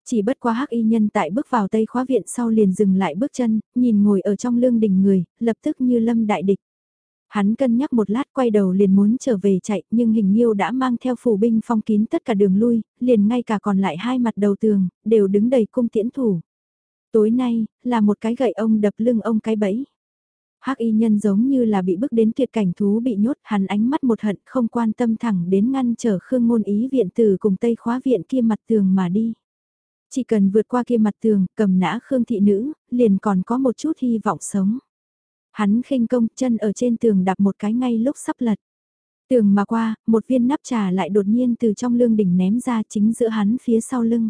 Chỉ bất qua hắc y nhân tại bước vào tây khóa viện sau liền dừng lại bước chân, nhìn ngồi ở trong lương đình người, lập tức như lâm đại địch. Hắn cân nhắc một lát quay đầu liền muốn trở về chạy nhưng hình nhiêu đã mang theo phủ binh phong kín tất cả đường lui, liền ngay cả còn lại hai mặt đầu tường, đều đứng đầy cung tiễn thủ. Tối nay, là một cái gậy ông đập lưng ông cái bẫy. Hắc y nhân giống như là bị bước đến tuyệt cảnh thú bị nhốt, hắn ánh mắt một hận không quan tâm thẳng đến ngăn trở Khương Ngôn Ý viện từ cùng Tây khóa viện kia mặt tường mà đi. Chỉ cần vượt qua kia mặt tường, cầm nã Khương thị nữ, liền còn có một chút hy vọng sống. Hắn khinh công chân ở trên tường đạp một cái ngay lúc sắp lật. Tường mà qua, một viên nắp trà lại đột nhiên từ trong lương đỉnh ném ra chính giữa hắn phía sau lưng.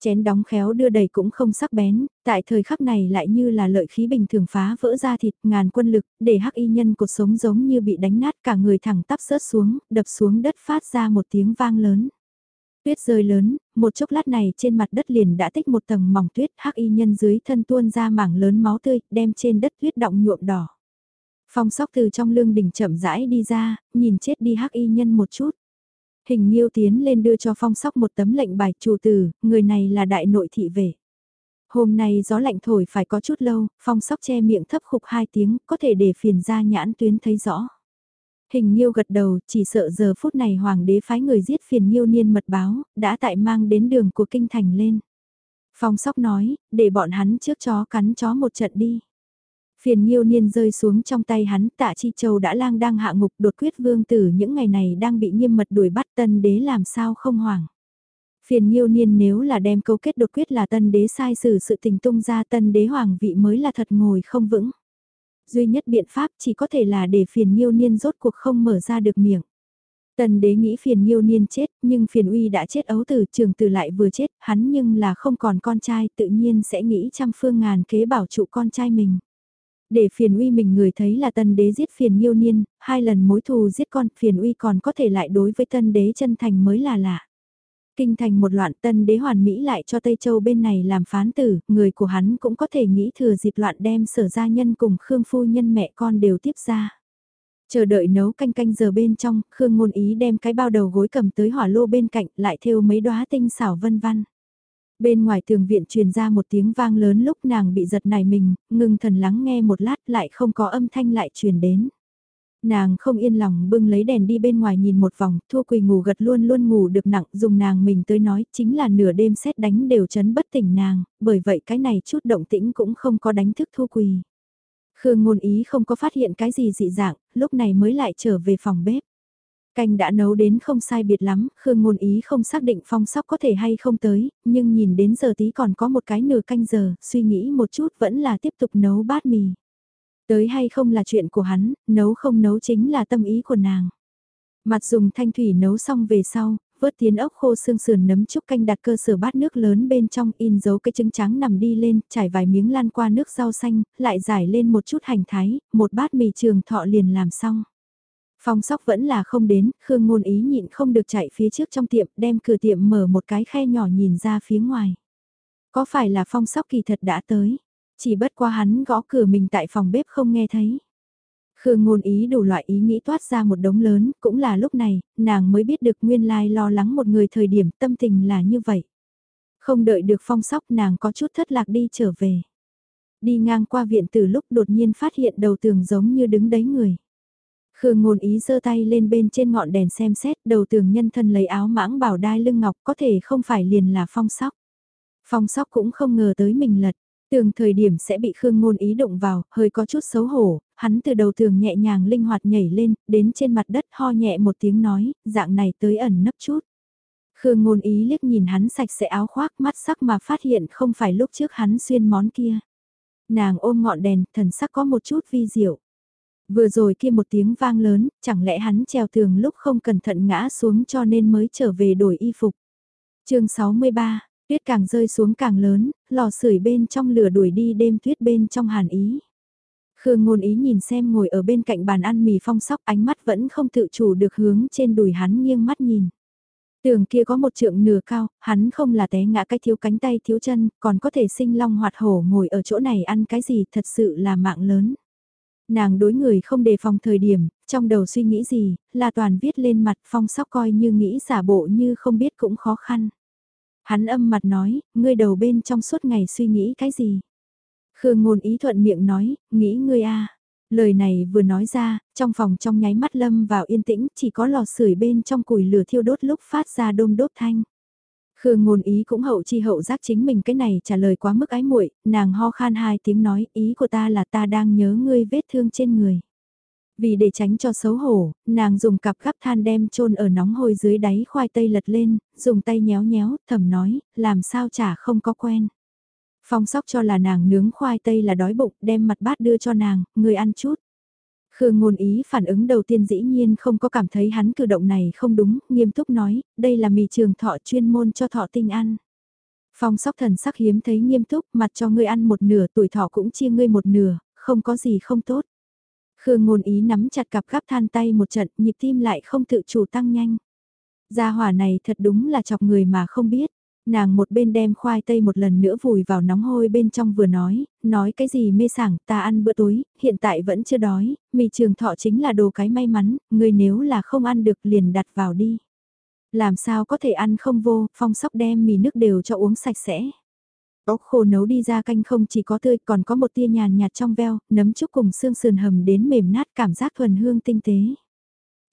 Chén đóng khéo đưa đầy cũng không sắc bén, tại thời khắc này lại như là lợi khí bình thường phá vỡ ra thịt ngàn quân lực, để hắc y nhân cuộc sống giống như bị đánh nát cả người thẳng tắp rớt xuống, đập xuống đất phát ra một tiếng vang lớn. Tuyết rơi lớn, một chốc lát này trên mặt đất liền đã tích một tầng mỏng tuyết hắc y nhân dưới thân tuôn ra mảng lớn máu tươi, đem trên đất tuyết động nhuộm đỏ. Phong sóc từ trong lương đỉnh chậm rãi đi ra, nhìn chết đi hắc y nhân một chút. Hình Nhiêu tiến lên đưa cho phong sóc một tấm lệnh bài chủ tử, người này là đại nội thị về. Hôm nay gió lạnh thổi phải có chút lâu, phong sóc che miệng thấp khục hai tiếng, có thể để phiền ra nhãn tuyến thấy rõ. Hình Nhiêu gật đầu, chỉ sợ giờ phút này hoàng đế phái người giết phiền Nhiêu niên mật báo, đã tại mang đến đường của kinh thành lên. Phong sóc nói, để bọn hắn trước chó cắn chó một trận đi. Phiền Nhiêu niên rơi xuống trong tay hắn, tạ chi châu đã lang đang hạ ngục đột quyết vương tử những ngày này đang bị nghiêm mật đuổi bắt tân đế làm sao không hoảng. Phiền Nhiêu niên nếu là đem câu kết đột quyết là tân đế sai xử sự tình tung ra tân đế hoàng vị mới là thật ngồi không vững. Duy nhất biện pháp chỉ có thể là để phiền Nhiêu niên rốt cuộc không mở ra được miệng. Tần đế nghĩ phiền nhiêu niên chết, nhưng phiền uy đã chết ấu tử trường tử lại vừa chết, hắn nhưng là không còn con trai tự nhiên sẽ nghĩ trăm phương ngàn kế bảo trụ con trai mình. Để phiền uy mình người thấy là tân đế giết phiền nhiêu niên, hai lần mối thù giết con, phiền uy còn có thể lại đối với tân đế chân thành mới là lạ. Kinh thành một loạn tân đế hoàn mỹ lại cho Tây Châu bên này làm phán tử, người của hắn cũng có thể nghĩ thừa dịp loạn đem sở gia nhân cùng Khương Phu Nhân mẹ con đều tiếp ra. Chờ đợi nấu canh canh giờ bên trong, Khương Ngôn Ý đem cái bao đầu gối cầm tới hỏa lô bên cạnh lại thêu mấy đóa tinh xảo vân văn. Bên ngoài tường viện truyền ra một tiếng vang lớn lúc nàng bị giật nảy mình, ngưng thần lắng nghe một lát lại không có âm thanh lại truyền đến. Nàng không yên lòng bưng lấy đèn đi bên ngoài nhìn một vòng, thua quỳ ngủ gật luôn luôn ngủ được nặng, dùng nàng mình tới nói chính là nửa đêm xét đánh đều chấn bất tỉnh nàng, bởi vậy cái này chút động tĩnh cũng không có đánh thức thua quỳ. Khương ngôn ý không có phát hiện cái gì dị dạng, lúc này mới lại trở về phòng bếp. Canh đã nấu đến không sai biệt lắm, Khương ngôn ý không xác định phong sóc có thể hay không tới, nhưng nhìn đến giờ tí còn có một cái nửa canh giờ, suy nghĩ một chút vẫn là tiếp tục nấu bát mì. Tới hay không là chuyện của hắn, nấu không nấu chính là tâm ý của nàng. Mặt dùng thanh thủy nấu xong về sau, vớt tiến ốc khô xương sườn nấm chúc canh đặt cơ sở bát nước lớn bên trong in dấu cái trứng trắng nằm đi lên, trải vài miếng lan qua nước rau xanh, lại giải lên một chút hành thái, một bát mì trường thọ liền làm xong. Phong sóc vẫn là không đến, Khương ngôn ý nhịn không được chạy phía trước trong tiệm, đem cửa tiệm mở một cái khe nhỏ nhìn ra phía ngoài. Có phải là phong sóc kỳ thật đã tới? Chỉ bất qua hắn gõ cửa mình tại phòng bếp không nghe thấy. Khương ngôn ý đủ loại ý nghĩ toát ra một đống lớn, cũng là lúc này, nàng mới biết được nguyên lai lo lắng một người thời điểm tâm tình là như vậy. Không đợi được phong sóc nàng có chút thất lạc đi trở về. Đi ngang qua viện từ lúc đột nhiên phát hiện đầu tường giống như đứng đấy người. Khương ngôn ý giơ tay lên bên trên ngọn đèn xem xét đầu tường nhân thân lấy áo mãng bảo đai lưng ngọc có thể không phải liền là phong sóc. Phong sóc cũng không ngờ tới mình lật. Tường thời điểm sẽ bị Khương Ngôn ý động vào, hơi có chút xấu hổ, hắn từ đầu tường nhẹ nhàng linh hoạt nhảy lên, đến trên mặt đất ho nhẹ một tiếng nói, dạng này tới ẩn nấp chút. Khương Ngôn ý liếc nhìn hắn sạch sẽ áo khoác mắt sắc mà phát hiện không phải lúc trước hắn xuyên món kia. Nàng ôm ngọn đèn, thần sắc có một chút vi diệu. Vừa rồi kia một tiếng vang lớn, chẳng lẽ hắn treo tường lúc không cẩn thận ngã xuống cho nên mới trở về đổi y phục. chương 63, Tuyết càng rơi xuống càng lớn, lò sưởi bên trong lửa đuổi đi đêm tuyết bên trong hàn ý. Khương ngôn ý nhìn xem ngồi ở bên cạnh bàn ăn mì phong sóc ánh mắt vẫn không tự chủ được hướng trên đùi hắn nghiêng mắt nhìn. Tường kia có một trượng nửa cao, hắn không là té ngã cái thiếu cánh tay thiếu chân, còn có thể sinh long hoạt hổ ngồi ở chỗ này ăn cái gì thật sự là mạng lớn. Nàng đối người không đề phòng thời điểm, trong đầu suy nghĩ gì, là toàn viết lên mặt phong sóc coi như nghĩ giả bộ như không biết cũng khó khăn. Hắn âm mặt nói, ngươi đầu bên trong suốt ngày suy nghĩ cái gì? Khương ngôn ý thuận miệng nói, nghĩ ngươi a Lời này vừa nói ra, trong phòng trong nháy mắt lâm vào yên tĩnh, chỉ có lò sưởi bên trong củi lửa thiêu đốt lúc phát ra đôm đốt thanh. Khương ngôn ý cũng hậu chi hậu giác chính mình cái này trả lời quá mức ái muội, nàng ho khan hai tiếng nói, ý của ta là ta đang nhớ ngươi vết thương trên người. Vì để tránh cho xấu hổ, nàng dùng cặp gắp than đem chôn ở nóng hôi dưới đáy khoai tây lật lên, dùng tay nhéo nhéo, thầm nói, làm sao chả không có quen. Phong sóc cho là nàng nướng khoai tây là đói bụng, đem mặt bát đưa cho nàng, người ăn chút. Khương ngôn ý phản ứng đầu tiên dĩ nhiên không có cảm thấy hắn cử động này không đúng, nghiêm túc nói, đây là mì trường thọ chuyên môn cho thọ tinh ăn. Phong sóc thần sắc hiếm thấy nghiêm túc, mặt cho ngươi ăn một nửa, tuổi thọ cũng chia ngươi một nửa, không có gì không tốt. Khương ngôn ý nắm chặt cặp gắp than tay một trận, nhịp tim lại không tự chủ tăng nhanh. Gia hỏa này thật đúng là chọc người mà không biết. Nàng một bên đem khoai tây một lần nữa vùi vào nóng hôi bên trong vừa nói, nói cái gì mê sảng, ta ăn bữa tối, hiện tại vẫn chưa đói, mì trường thọ chính là đồ cái may mắn, người nếu là không ăn được liền đặt vào đi. Làm sao có thể ăn không vô, phong sóc đem mì nước đều cho uống sạch sẽ. Ốc khô nấu đi ra canh không chỉ có tươi còn có một tia nhàn nhạt trong veo, nấm chúc cùng xương sườn hầm đến mềm nát cảm giác thuần hương tinh tế.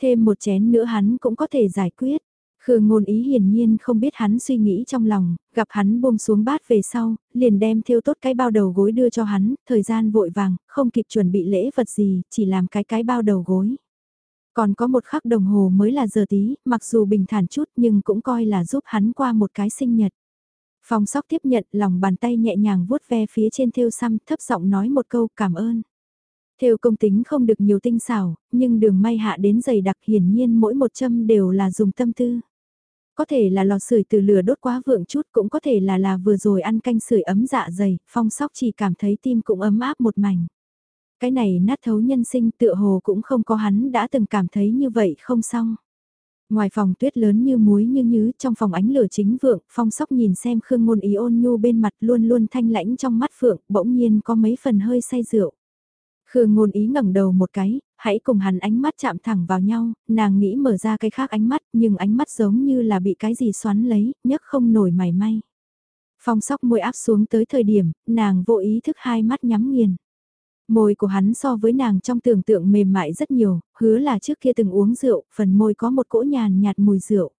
Thêm một chén nữa hắn cũng có thể giải quyết. Khương ngôn ý hiển nhiên không biết hắn suy nghĩ trong lòng, gặp hắn buông xuống bát về sau, liền đem theo tốt cái bao đầu gối đưa cho hắn, thời gian vội vàng, không kịp chuẩn bị lễ vật gì, chỉ làm cái cái bao đầu gối. Còn có một khắc đồng hồ mới là giờ tí, mặc dù bình thản chút nhưng cũng coi là giúp hắn qua một cái sinh nhật. Phong sóc tiếp nhận lòng bàn tay nhẹ nhàng vuốt ve phía trên thêu xăm thấp giọng nói một câu cảm ơn. Thêu công tính không được nhiều tinh xảo, nhưng đường may hạ đến dày đặc hiển nhiên mỗi một châm đều là dùng tâm tư. Có thể là lò sưởi từ lửa đốt quá vượng chút cũng có thể là là vừa rồi ăn canh sưởi ấm dạ dày, phong sóc chỉ cảm thấy tim cũng ấm áp một mảnh. Cái này nát thấu nhân sinh tựa hồ cũng không có hắn đã từng cảm thấy như vậy không xong. Ngoài phòng tuyết lớn như muối như nhứ trong phòng ánh lửa chính vượng, phong sóc nhìn xem Khương Ngôn Ý ôn nhu bên mặt luôn luôn thanh lãnh trong mắt phượng, bỗng nhiên có mấy phần hơi say rượu. Khương Ngôn Ý ngẩng đầu một cái, hãy cùng hắn ánh mắt chạm thẳng vào nhau, nàng nghĩ mở ra cái khác ánh mắt, nhưng ánh mắt giống như là bị cái gì xoắn lấy, nhấc không nổi mảy may. Phong sóc môi áp xuống tới thời điểm, nàng vô ý thức hai mắt nhắm nghiền. Môi của hắn so với nàng trong tưởng tượng mềm mại rất nhiều, hứa là trước kia từng uống rượu, phần môi có một cỗ nhàn nhạt mùi rượu.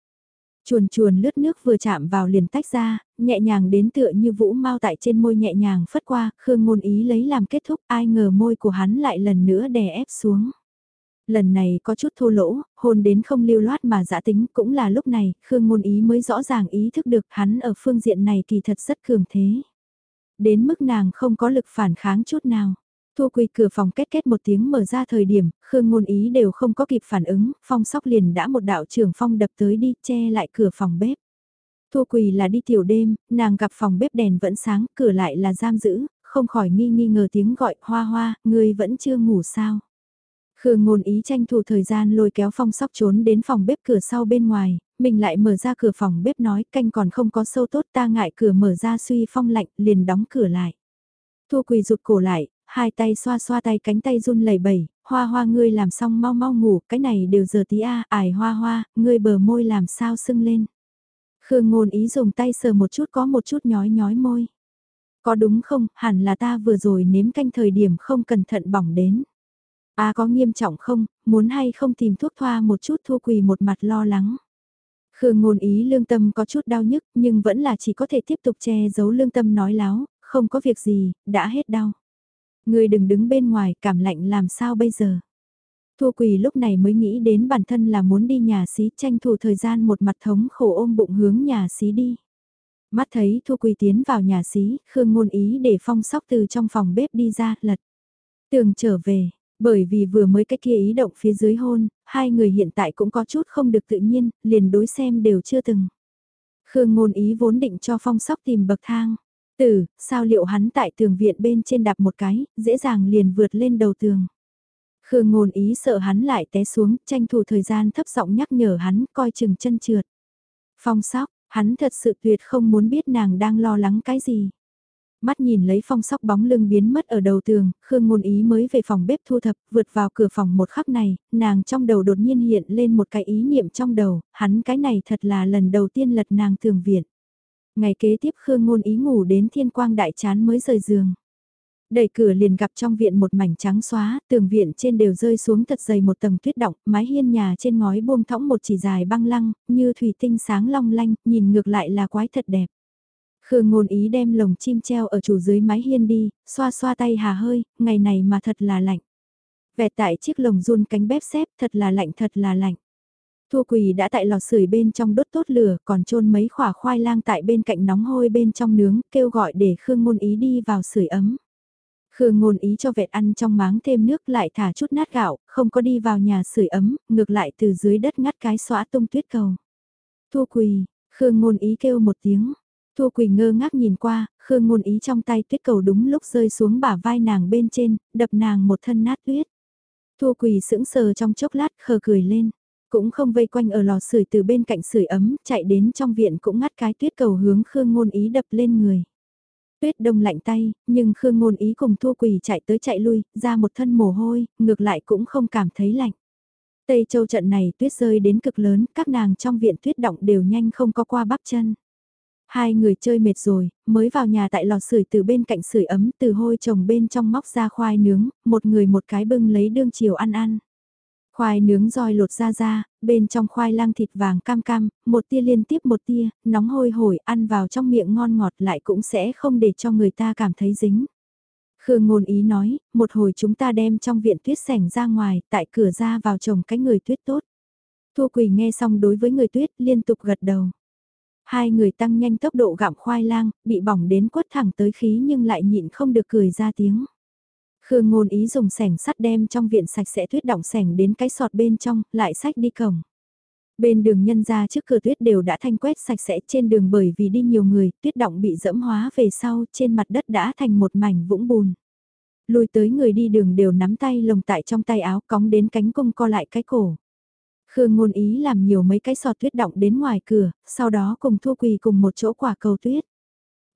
Chuồn chuồn lướt nước vừa chạm vào liền tách ra, nhẹ nhàng đến tựa như vũ mau tại trên môi nhẹ nhàng phất qua, Khương ngôn ý lấy làm kết thúc, ai ngờ môi của hắn lại lần nữa đè ép xuống. Lần này có chút thô lỗ, hôn đến không lưu loát mà dã tính cũng là lúc này, Khương ngôn ý mới rõ ràng ý thức được hắn ở phương diện này kỳ thật rất cường thế. Đến mức nàng không có lực phản kháng chút nào. Thu Quỳ cửa phòng kết kết một tiếng mở ra thời điểm, Khương Ngôn Ý đều không có kịp phản ứng, phong sóc liền đã một đạo trưởng phong đập tới đi che lại cửa phòng bếp. Thu Quỳ là đi tiểu đêm, nàng gặp phòng bếp đèn vẫn sáng, cửa lại là giam giữ, không khỏi nghi nghi ngờ tiếng gọi hoa hoa, người vẫn chưa ngủ sao. Khương ngôn ý tranh thủ thời gian lôi kéo phong sóc trốn đến phòng bếp cửa sau bên ngoài, mình lại mở ra cửa phòng bếp nói canh còn không có sâu tốt ta ngại cửa mở ra suy phong lạnh liền đóng cửa lại. Thu quỳ rụt cổ lại, hai tay xoa xoa tay cánh tay run lẩy bẩy, hoa hoa ngươi làm xong mau mau ngủ, cái này đều giờ tí a, ải hoa hoa, ngươi bờ môi làm sao sưng lên. Khương ngôn ý dùng tay sờ một chút có một chút nhói nhói môi. Có đúng không, hẳn là ta vừa rồi nếm canh thời điểm không cẩn thận bỏng đến. a có nghiêm trọng không, muốn hay không tìm thuốc thoa một chút thua quỳ một mặt lo lắng. Khương ngôn ý lương tâm có chút đau nhức nhưng vẫn là chỉ có thể tiếp tục che giấu lương tâm nói láo, không có việc gì, đã hết đau. Người đừng đứng bên ngoài, cảm lạnh làm sao bây giờ. Thu Quỳ lúc này mới nghĩ đến bản thân là muốn đi nhà xí tranh thủ thời gian một mặt thống khổ ôm bụng hướng nhà xí đi. Mắt thấy Thu Quỳ tiến vào nhà xí, Khương ngôn ý để phong sóc từ trong phòng bếp đi ra, lật. Tường trở về, bởi vì vừa mới cái kia ý động phía dưới hôn, hai người hiện tại cũng có chút không được tự nhiên, liền đối xem đều chưa từng. Khương ngôn ý vốn định cho phong sóc tìm bậc thang. Tử, sao liệu hắn tại tường viện bên trên đạp một cái, dễ dàng liền vượt lên đầu tường. Khương ngôn ý sợ hắn lại té xuống, tranh thủ thời gian thấp giọng nhắc nhở hắn coi chừng chân trượt. Phong sóc, hắn thật sự tuyệt không muốn biết nàng đang lo lắng cái gì. Mắt nhìn lấy phong sóc bóng lưng biến mất ở đầu tường, Khương ngôn ý mới về phòng bếp thu thập, vượt vào cửa phòng một khắc này, nàng trong đầu đột nhiên hiện lên một cái ý niệm trong đầu, hắn cái này thật là lần đầu tiên lật nàng tường viện. Ngày kế tiếp Khương Ngôn ý ngủ đến thiên quang đại chán mới rời giường. Đẩy cửa liền gặp trong viện một mảnh trắng xóa, tường viện trên đều rơi xuống thật dày một tầng tuyết động, mái hiên nhà trên ngói buông thõng một chỉ dài băng lăng, như thủy tinh sáng long lanh, nhìn ngược lại là quái thật đẹp. Khương ngôn ý đem lồng chim treo ở chủ dưới mái hiên đi, xoa xoa tay hà hơi, ngày này mà thật là lạnh. Vẹt tại chiếc lồng run cánh bếp xếp thật là lạnh thật là lạnh. Thua quỳ đã tại lò sưởi bên trong đốt tốt lửa, còn trôn mấy khỏa khoai lang tại bên cạnh nóng hôi bên trong nướng, kêu gọi để Khương Ngôn Ý đi vào sưởi ấm. Khương Ngôn Ý cho vẹt ăn trong máng thêm nước lại thả chút nát gạo, không có đi vào nhà sưởi ấm, ngược lại từ dưới đất ngắt cái xóa tung tuyết cầu. Thua quỳ, Khương Ngôn Ý kêu một tiếng. Thua quỳ ngơ ngác nhìn qua, Khương Ngôn Ý trong tay tuyết cầu đúng lúc rơi xuống bả vai nàng bên trên, đập nàng một thân nát tuyết. Thua quỳ sững sờ trong chốc lát khờ cười lên cũng không vây quanh ở lò sưởi từ bên cạnh sưởi ấm, chạy đến trong viện cũng ngắt cái tuyết cầu hướng Khương Ngôn Ý đập lên người. Tuyết đông lạnh tay, nhưng Khương Ngôn Ý cùng Thua Quỳ chạy tới chạy lui, ra một thân mồ hôi, ngược lại cũng không cảm thấy lạnh. Tây Châu trận này tuyết rơi đến cực lớn, các nàng trong viện tuyết động đều nhanh không có qua bắp chân. Hai người chơi mệt rồi, mới vào nhà tại lò sưởi từ bên cạnh sưởi ấm từ hôi trồng bên trong móc ra khoai nướng, một người một cái bưng lấy đương chiều ăn ăn. Khoai nướng roi lột ra ra, bên trong khoai lang thịt vàng cam cam, một tia liên tiếp một tia, nóng hôi hổi ăn vào trong miệng ngon ngọt lại cũng sẽ không để cho người ta cảm thấy dính. Khương ngôn ý nói, một hồi chúng ta đem trong viện tuyết sảnh ra ngoài, tại cửa ra vào trồng cái người tuyết tốt. Thu Quỳ nghe xong đối với người tuyết liên tục gật đầu. Hai người tăng nhanh tốc độ gặm khoai lang, bị bỏng đến quất thẳng tới khí nhưng lại nhịn không được cười ra tiếng. Khương ngôn ý dùng sẻng sắt đem trong viện sạch sẽ tuyết động sẻng đến cái sọt bên trong, lại sách đi cổng. Bên đường nhân ra trước cửa tuyết đều đã thanh quét sạch sẽ trên đường bởi vì đi nhiều người, tuyết động bị dẫm hóa về sau, trên mặt đất đã thành một mảnh vũng bùn. Lùi tới người đi đường đều nắm tay lồng tại trong tay áo cóng đến cánh cung co lại cái cổ. Khương ngôn ý làm nhiều mấy cái sọt tuyết động đến ngoài cửa, sau đó cùng thua quỳ cùng một chỗ quả cầu tuyết.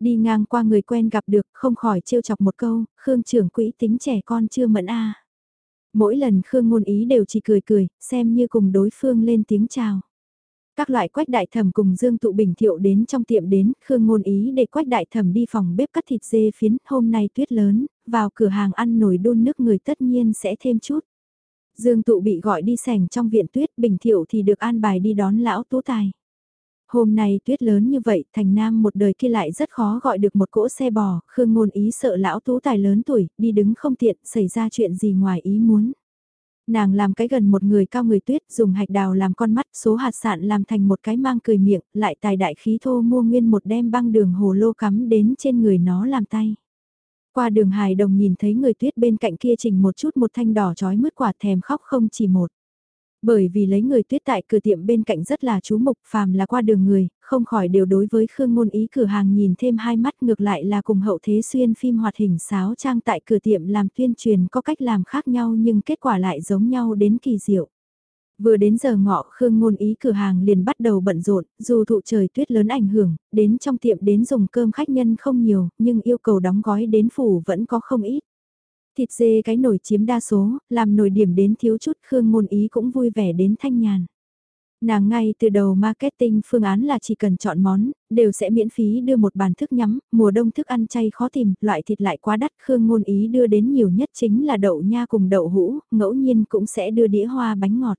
Đi ngang qua người quen gặp được, không khỏi trêu chọc một câu, Khương trưởng quỹ tính trẻ con chưa mẫn a Mỗi lần Khương ngôn ý đều chỉ cười cười, xem như cùng đối phương lên tiếng chào. Các loại quách đại thẩm cùng Dương Tụ Bình Thiệu đến trong tiệm đến, Khương ngôn ý để quách đại thẩm đi phòng bếp cắt thịt dê phiến, hôm nay tuyết lớn, vào cửa hàng ăn nồi đun nước người tất nhiên sẽ thêm chút. Dương Tụ bị gọi đi sảnh trong viện tuyết, Bình Thiệu thì được an bài đi đón lão tú tài. Hôm nay tuyết lớn như vậy, thành nam một đời kia lại rất khó gọi được một cỗ xe bò, Khương Ngôn Ý sợ lão tú tài lớn tuổi, đi đứng không tiện, xảy ra chuyện gì ngoài ý muốn. Nàng làm cái gần một người cao người tuyết, dùng hạch đào làm con mắt, số hạt sạn làm thành một cái mang cười miệng, lại tài đại khí thô mua nguyên một đem băng đường hồ lô cắm đến trên người nó làm tay. Qua đường hài đồng nhìn thấy người tuyết bên cạnh kia trình một chút một thanh đỏ trói mứt quả thèm khóc không chỉ một. Bởi vì lấy người tuyết tại cửa tiệm bên cạnh rất là chú mục phàm là qua đường người, không khỏi đều đối với Khương Ngôn Ý cửa hàng nhìn thêm hai mắt ngược lại là cùng hậu thế xuyên phim hoạt hình sáo trang tại cửa tiệm làm tuyên truyền có cách làm khác nhau nhưng kết quả lại giống nhau đến kỳ diệu. Vừa đến giờ ngọ Khương Ngôn Ý cửa hàng liền bắt đầu bận rộn, dù thụ trời tuyết lớn ảnh hưởng, đến trong tiệm đến dùng cơm khách nhân không nhiều, nhưng yêu cầu đóng gói đến phủ vẫn có không ít thịt dê cái nồi chiếm đa số, làm nồi điểm đến thiếu chút Khương Ngôn Ý cũng vui vẻ đến thanh nhàn. Nàng ngay từ đầu marketing phương án là chỉ cần chọn món, đều sẽ miễn phí đưa một bàn thức nhắm, mùa đông thức ăn chay khó tìm, loại thịt lại quá đắt, Khương Ngôn Ý đưa đến nhiều nhất chính là đậu nha cùng đậu hũ, ngẫu nhiên cũng sẽ đưa đĩa hoa bánh ngọt.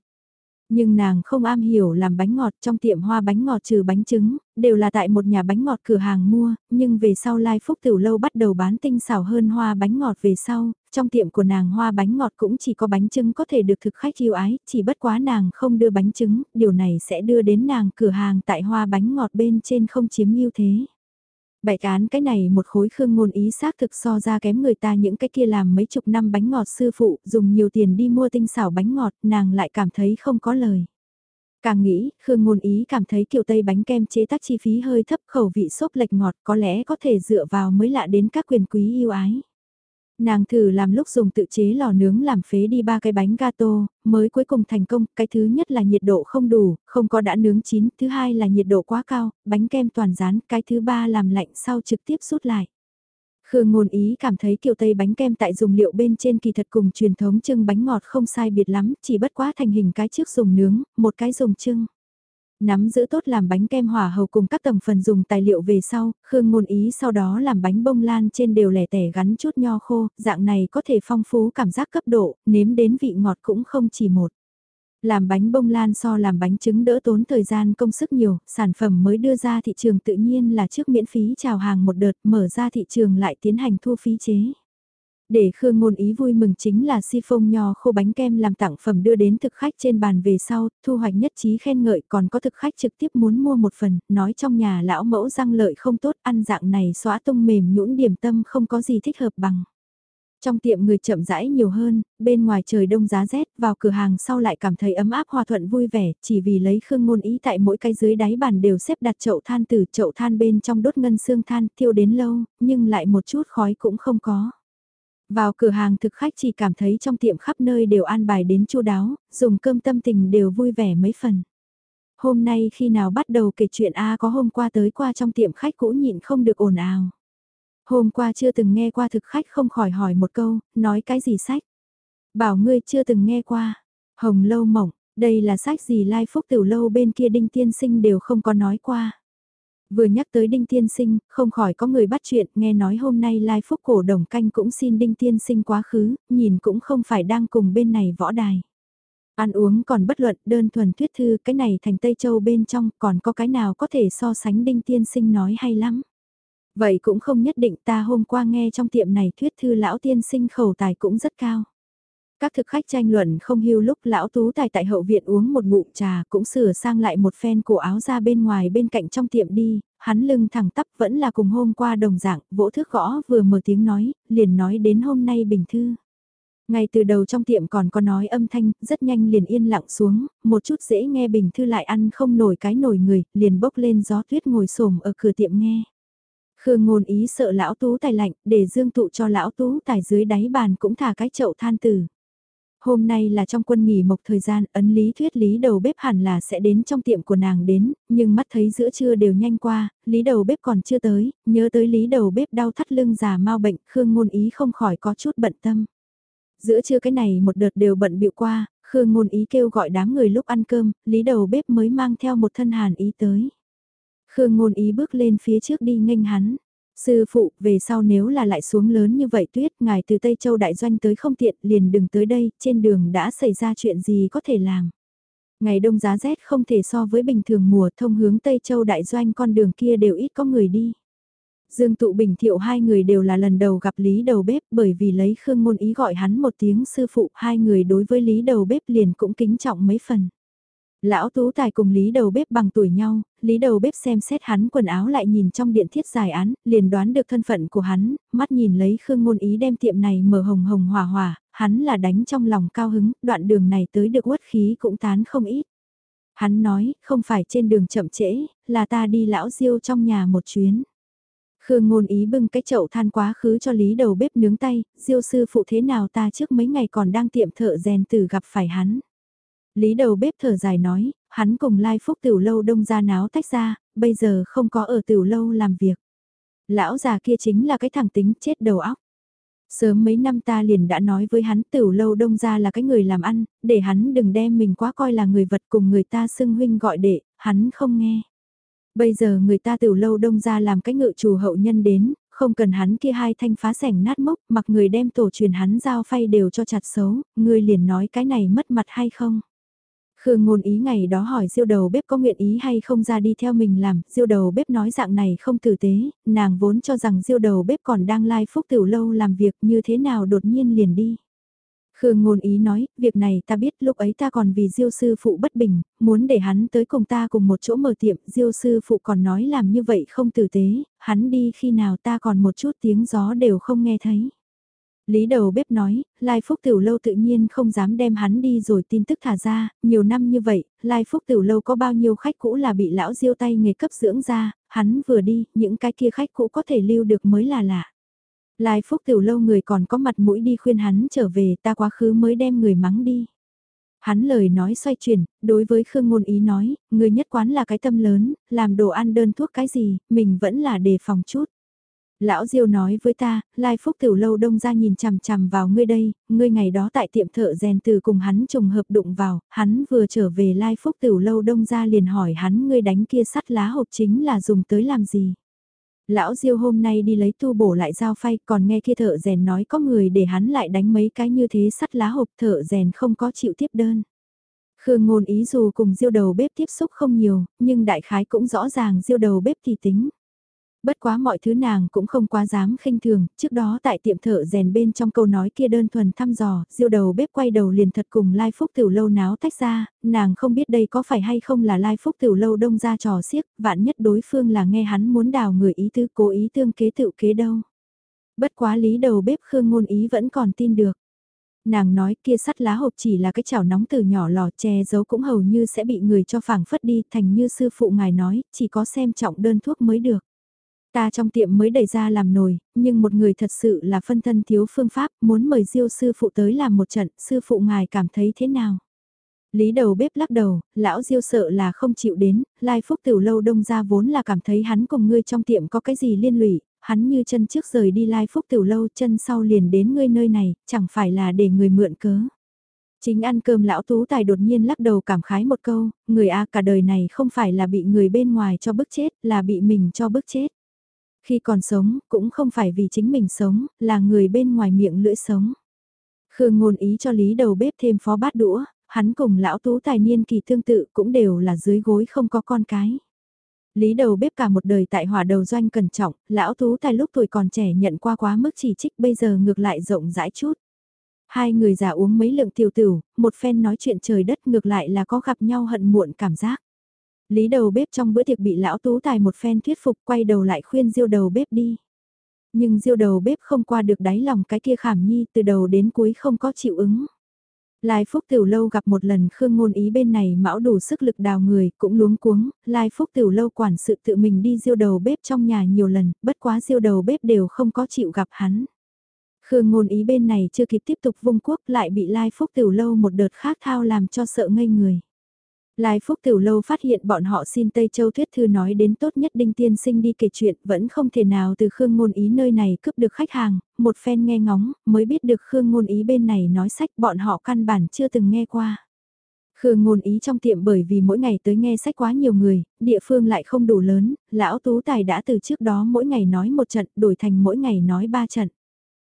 Nhưng nàng không am hiểu làm bánh ngọt trong tiệm hoa bánh ngọt trừ bánh trứng, đều là tại một nhà bánh ngọt cửa hàng mua, nhưng về sau Lai Phúc Tiểu Lâu bắt đầu bán tinh xảo hơn hoa bánh ngọt về sau, trong tiệm của nàng hoa bánh ngọt cũng chỉ có bánh trứng có thể được thực khách yêu ái, chỉ bất quá nàng không đưa bánh trứng, điều này sẽ đưa đến nàng cửa hàng tại hoa bánh ngọt bên trên không chiếm ưu thế bại cán cái này một khối khương ngôn ý xác thực so ra kém người ta những cái kia làm mấy chục năm bánh ngọt sư phụ, dùng nhiều tiền đi mua tinh xảo bánh ngọt, nàng lại cảm thấy không có lời. Càng nghĩ, Khương Ngôn Ý cảm thấy kiểu Tây bánh kem chế tác chi phí hơi thấp khẩu vị xốp lệch ngọt có lẽ có thể dựa vào mới lạ đến các quyền quý yêu ái. Nàng thử làm lúc dùng tự chế lò nướng làm phế đi ba cái bánh gato, mới cuối cùng thành công, cái thứ nhất là nhiệt độ không đủ, không có đã nướng chín, thứ hai là nhiệt độ quá cao, bánh kem toàn rán, cái thứ ba làm lạnh sau trực tiếp rút lại. Khương ngôn ý cảm thấy kiểu tây bánh kem tại dùng liệu bên trên kỳ thật cùng truyền thống trưng bánh ngọt không sai biệt lắm, chỉ bất quá thành hình cái trước dùng nướng, một cái dùng trưng. Nắm giữ tốt làm bánh kem hỏa hầu cùng các tầng phần dùng tài liệu về sau, Khương ngôn ý sau đó làm bánh bông lan trên đều lẻ tẻ gắn chút nho khô, dạng này có thể phong phú cảm giác cấp độ, nếm đến vị ngọt cũng không chỉ một. Làm bánh bông lan so làm bánh trứng đỡ tốn thời gian công sức nhiều, sản phẩm mới đưa ra thị trường tự nhiên là trước miễn phí chào hàng một đợt mở ra thị trường lại tiến hành thu phí chế. Để Khương Ngôn Ý vui mừng chính là si phông nho khô bánh kem làm tặng phẩm đưa đến thực khách trên bàn về sau, thu hoạch nhất trí khen ngợi còn có thực khách trực tiếp muốn mua một phần, nói trong nhà lão mẫu răng lợi không tốt ăn dạng này xóa tung mềm nhũn điểm tâm không có gì thích hợp bằng. Trong tiệm người chậm rãi nhiều hơn, bên ngoài trời đông giá rét, vào cửa hàng sau lại cảm thấy ấm áp hòa thuận vui vẻ, chỉ vì lấy khương ngôn ý tại mỗi cái dưới đáy bàn đều xếp đặt chậu than từ chậu than bên trong đốt ngân xương than thiêu đến lâu, nhưng lại một chút khói cũng không có. Vào cửa hàng thực khách chỉ cảm thấy trong tiệm khắp nơi đều an bài đến chu đáo, dùng cơm tâm tình đều vui vẻ mấy phần. Hôm nay khi nào bắt đầu kể chuyện A có hôm qua tới qua trong tiệm khách cũ nhịn không được ồn ào. Hôm qua chưa từng nghe qua thực khách không khỏi hỏi một câu, nói cái gì sách. Bảo ngươi chưa từng nghe qua. Hồng lâu mỏng Đây là sách gì Lai Phúc Tiểu Lâu bên kia Đinh Tiên Sinh đều không có nói qua. Vừa nhắc tới Đinh Tiên Sinh, không khỏi có người bắt chuyện, nghe nói hôm nay Lai Phúc cổ đồng canh cũng xin Đinh Tiên Sinh quá khứ, nhìn cũng không phải đang cùng bên này võ đài. Ăn uống còn bất luận, đơn thuần thuyết thư, cái này thành Tây Châu bên trong, còn có cái nào có thể so sánh Đinh Tiên Sinh nói hay lắm. Vậy cũng không nhất định ta hôm qua nghe trong tiệm này thuyết thư lão tiên sinh khẩu tài cũng rất cao. Các thực khách tranh luận không hưu lúc lão tú tài tại hậu viện uống một ngụm trà cũng sửa sang lại một phen cổ áo ra bên ngoài bên cạnh trong tiệm đi, hắn lưng thẳng tắp vẫn là cùng hôm qua đồng dạng, vỗ thước gõ vừa mở tiếng nói, liền nói đến hôm nay bình thư. Ngay từ đầu trong tiệm còn có nói âm thanh, rất nhanh liền yên lặng xuống, một chút dễ nghe bình thư lại ăn không nổi cái nổi người, liền bốc lên gió tuyết ngồi xổm ở cửa tiệm nghe. Khương ngôn ý sợ lão tú tài lạnh, để dương tụ cho lão tú tài dưới đáy bàn cũng thả cái chậu than tử. Hôm nay là trong quân nghỉ mộc thời gian, ấn lý thuyết lý đầu bếp hẳn là sẽ đến trong tiệm của nàng đến, nhưng mắt thấy giữa trưa đều nhanh qua, lý đầu bếp còn chưa tới, nhớ tới lý đầu bếp đau thắt lưng già mau bệnh, Khương ngôn ý không khỏi có chút bận tâm. Giữa trưa cái này một đợt đều bận bịu qua, Khương ngôn ý kêu gọi đám người lúc ăn cơm, lý đầu bếp mới mang theo một thân hàn ý tới. Khương ngôn ý bước lên phía trước đi nghênh hắn. Sư phụ, về sau nếu là lại xuống lớn như vậy tuyết, ngài từ Tây Châu Đại Doanh tới không tiện, liền đừng tới đây, trên đường đã xảy ra chuyện gì có thể làm. Ngày đông giá rét không thể so với bình thường mùa thông hướng Tây Châu Đại Doanh con đường kia đều ít có người đi. Dương Tụ Bình Thiệu hai người đều là lần đầu gặp Lý Đầu Bếp bởi vì lấy Khương môn Ý gọi hắn một tiếng sư phụ hai người đối với Lý Đầu Bếp liền cũng kính trọng mấy phần. Lão Tú Tài cùng Lý Đầu Bếp bằng tuổi nhau, Lý Đầu Bếp xem xét hắn quần áo lại nhìn trong điện thiết giải án, liền đoán được thân phận của hắn, mắt nhìn lấy Khương Ngôn Ý đem tiệm này mở hồng hồng hòa hòa, hắn là đánh trong lòng cao hứng, đoạn đường này tới được uất khí cũng tán không ít. Hắn nói, không phải trên đường chậm trễ, là ta đi lão diêu trong nhà một chuyến. Khương ngôn ý bưng cái chậu than quá khứ cho lý đầu bếp nướng tay, diêu sư phụ thế nào ta trước mấy ngày còn đang tiệm thợ rèn từ gặp phải hắn. Lý đầu bếp thở dài nói, hắn cùng lai phúc tiểu lâu đông ra náo tách ra, bây giờ không có ở tiểu lâu làm việc. Lão già kia chính là cái thằng tính chết đầu óc. Sớm mấy năm ta liền đã nói với hắn tiểu lâu đông ra là cái người làm ăn, để hắn đừng đem mình quá coi là người vật cùng người ta xưng huynh gọi đệ, hắn không nghe. Bây giờ người ta tiểu lâu đông ra làm cái ngự chủ hậu nhân đến, không cần hắn kia hai thanh phá sẻng nát mốc, mặc người đem tổ truyền hắn giao phay đều cho chặt xấu, người liền nói cái này mất mặt hay không. Khương ngôn ý ngày đó hỏi diêu đầu bếp có nguyện ý hay không ra đi theo mình làm, diêu đầu bếp nói dạng này không tử tế, nàng vốn cho rằng diêu đầu bếp còn đang lai phúc tiểu lâu làm việc như thế nào đột nhiên liền đi. Khương ngôn ý nói, việc này ta biết lúc ấy ta còn vì diêu sư phụ bất bình, muốn để hắn tới cùng ta cùng một chỗ mở tiệm, diêu sư phụ còn nói làm như vậy không tử tế, hắn đi khi nào ta còn một chút tiếng gió đều không nghe thấy. Lý đầu bếp nói, Lai Phúc Tiểu Lâu tự nhiên không dám đem hắn đi rồi tin tức thả ra, nhiều năm như vậy, Lai Phúc Tiểu Lâu có bao nhiêu khách cũ là bị lão diêu tay nghề cấp dưỡng ra, hắn vừa đi, những cái kia khách cũ có thể lưu được mới là lạ. Lai Phúc Tiểu Lâu người còn có mặt mũi đi khuyên hắn trở về ta quá khứ mới đem người mắng đi. Hắn lời nói xoay chuyển, đối với Khương Ngôn Ý nói, người nhất quán là cái tâm lớn, làm đồ ăn đơn thuốc cái gì, mình vẫn là đề phòng chút. Lão Diêu nói với ta, Lai Phúc Tiểu Lâu đông ra nhìn chằm chằm vào ngươi đây, ngươi ngày đó tại tiệm thợ rèn từ cùng hắn trùng hợp đụng vào, hắn vừa trở về Lai Phúc Tiểu Lâu đông ra liền hỏi hắn ngươi đánh kia sắt lá hộp chính là dùng tới làm gì. Lão Diêu hôm nay đi lấy tu bổ lại dao phay còn nghe kia thợ rèn nói có người để hắn lại đánh mấy cái như thế sắt lá hộp thợ rèn không có chịu tiếp đơn. Khương ngôn ý dù cùng diêu đầu bếp tiếp xúc không nhiều, nhưng đại khái cũng rõ ràng diêu đầu bếp thì tính. Bất quá mọi thứ nàng cũng không quá dám khinh thường, trước đó tại tiệm thợ rèn bên trong câu nói kia đơn thuần thăm dò, diêu đầu bếp quay đầu liền thật cùng Lai Phúc Tiểu Lâu náo tách ra, nàng không biết đây có phải hay không là Lai Phúc Tiểu Lâu đông ra trò xiếc, vạn nhất đối phương là nghe hắn muốn đào người ý tứ cố ý tương kế tự kế đâu. Bất quá lý đầu bếp Khương Ngôn Ý vẫn còn tin được. Nàng nói kia sắt lá hộp chỉ là cái chảo nóng từ nhỏ lò che giấu cũng hầu như sẽ bị người cho phảng phất đi thành như sư phụ ngài nói, chỉ có xem trọng đơn thuốc mới được. Ta trong tiệm mới đẩy ra làm nồi, nhưng một người thật sự là phân thân thiếu phương pháp, muốn mời diêu sư phụ tới làm một trận, sư phụ ngài cảm thấy thế nào? Lý đầu bếp lắc đầu, lão diêu sợ là không chịu đến, lai phúc tiểu lâu đông ra vốn là cảm thấy hắn cùng ngươi trong tiệm có cái gì liên lụy, hắn như chân trước rời đi lai phúc tiểu lâu chân sau liền đến ngươi nơi này, chẳng phải là để người mượn cớ. Chính ăn cơm lão tú tài đột nhiên lắc đầu cảm khái một câu, người A cả đời này không phải là bị người bên ngoài cho bức chết, là bị mình cho bức chết. Khi còn sống, cũng không phải vì chính mình sống, là người bên ngoài miệng lưỡi sống. Khương ngôn ý cho lý đầu bếp thêm phó bát đũa, hắn cùng lão tú tài niên kỳ tương tự cũng đều là dưới gối không có con cái. Lý đầu bếp cả một đời tại hỏa đầu doanh cẩn trọng, lão tú tài lúc tuổi còn trẻ nhận qua quá mức chỉ trích bây giờ ngược lại rộng rãi chút. Hai người già uống mấy lượng tiểu tửu, một phen nói chuyện trời đất ngược lại là có gặp nhau hận muộn cảm giác. Lý đầu bếp trong bữa tiệc bị lão tú tài một phen thuyết phục quay đầu lại khuyên diêu đầu bếp đi. Nhưng diêu đầu bếp không qua được đáy lòng cái kia khảm nhi từ đầu đến cuối không có chịu ứng. Lai Phúc Tiểu Lâu gặp một lần Khương Ngôn Ý bên này mão đủ sức lực đào người, cũng luống cuống, Lai Phúc Tiểu Lâu quản sự tự mình đi diêu đầu bếp trong nhà nhiều lần, bất quá diêu đầu bếp đều không có chịu gặp hắn. Khương Ngôn Ý bên này chưa kịp tiếp tục vung quốc lại bị Lai Phúc Tiểu Lâu một đợt khác thao làm cho sợ ngây người. Lai Phúc Tiểu Lâu phát hiện bọn họ xin Tây Châu Thuyết Thư nói đến tốt nhất Đinh Tiên Sinh đi kể chuyện vẫn không thể nào từ Khương Ngôn Ý nơi này cướp được khách hàng, một phen nghe ngóng mới biết được Khương Ngôn Ý bên này nói sách bọn họ căn bản chưa từng nghe qua. Khương ngôn ý trong tiệm bởi vì mỗi ngày tới nghe sách quá nhiều người, địa phương lại không đủ lớn, lão tú tài đã từ trước đó mỗi ngày nói một trận đổi thành mỗi ngày nói ba trận.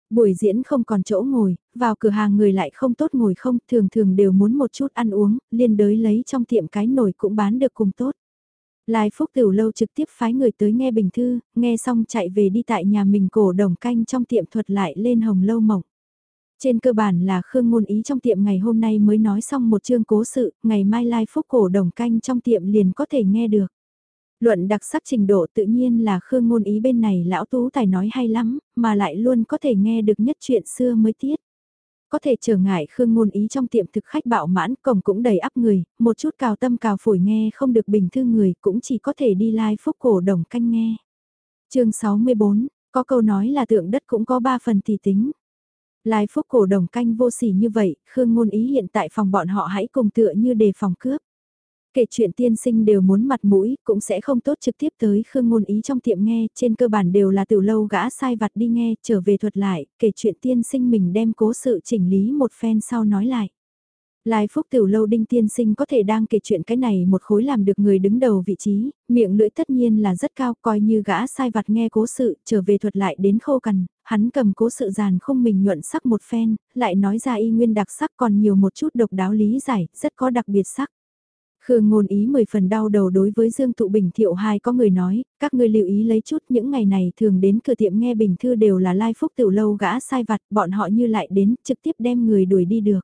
Buổi diễn không còn chỗ ngồi, vào cửa hàng người lại không tốt ngồi không, thường thường đều muốn một chút ăn uống, liên đới lấy trong tiệm cái nồi cũng bán được cùng tốt. Lai Phúc Tiểu Lâu trực tiếp phái người tới nghe bình thư, nghe xong chạy về đi tại nhà mình cổ đồng canh trong tiệm thuật lại lên hồng lâu mộng. Trên cơ bản là Khương Ngôn Ý trong tiệm ngày hôm nay mới nói xong một chương cố sự, ngày mai Lai Phúc cổ đồng canh trong tiệm liền có thể nghe được. Luận đặc sắc trình độ tự nhiên là Khương Ngôn Ý bên này lão tú tài nói hay lắm, mà lại luôn có thể nghe được nhất chuyện xưa mới tiết. Có thể trở ngại Khương Ngôn Ý trong tiệm thực khách bạo mãn cổng cũng đầy ắp người, một chút cào tâm cào phổi nghe không được bình thư người cũng chỉ có thể đi lai phúc cổ đồng canh nghe. chương 64, có câu nói là tượng đất cũng có ba phần tỷ tính. Lai phúc cổ đồng canh vô sỉ như vậy, Khương Ngôn Ý hiện tại phòng bọn họ hãy cùng tựa như đề phòng cướp. Kể chuyện tiên sinh đều muốn mặt mũi, cũng sẽ không tốt trực tiếp tới Khương Ngôn Ý trong tiệm nghe, trên cơ bản đều là từ lâu gã sai vặt đi nghe, trở về thuật lại, kể chuyện tiên sinh mình đem cố sự chỉnh lý một phen sau nói lại. Lai Phúc Tiểu Lâu Đinh Tiên Sinh có thể đang kể chuyện cái này một khối làm được người đứng đầu vị trí, miệng lưỡi tất nhiên là rất cao coi như gã sai vặt nghe cố sự trở về thuật lại đến khô cằn, hắn cầm cố sự giàn không mình nhuận sắc một phen, lại nói ra y nguyên đặc sắc còn nhiều một chút độc đáo lý giải, rất có đặc biệt sắc. Khương ngôn ý mười phần đau đầu đối với Dương Tụ Bình Thiệu hai có người nói, các ngươi lưu ý lấy chút những ngày này thường đến cửa tiệm nghe bình thư đều là lai phúc tiểu lâu gã sai vặt, bọn họ như lại đến trực tiếp đem người đuổi đi được.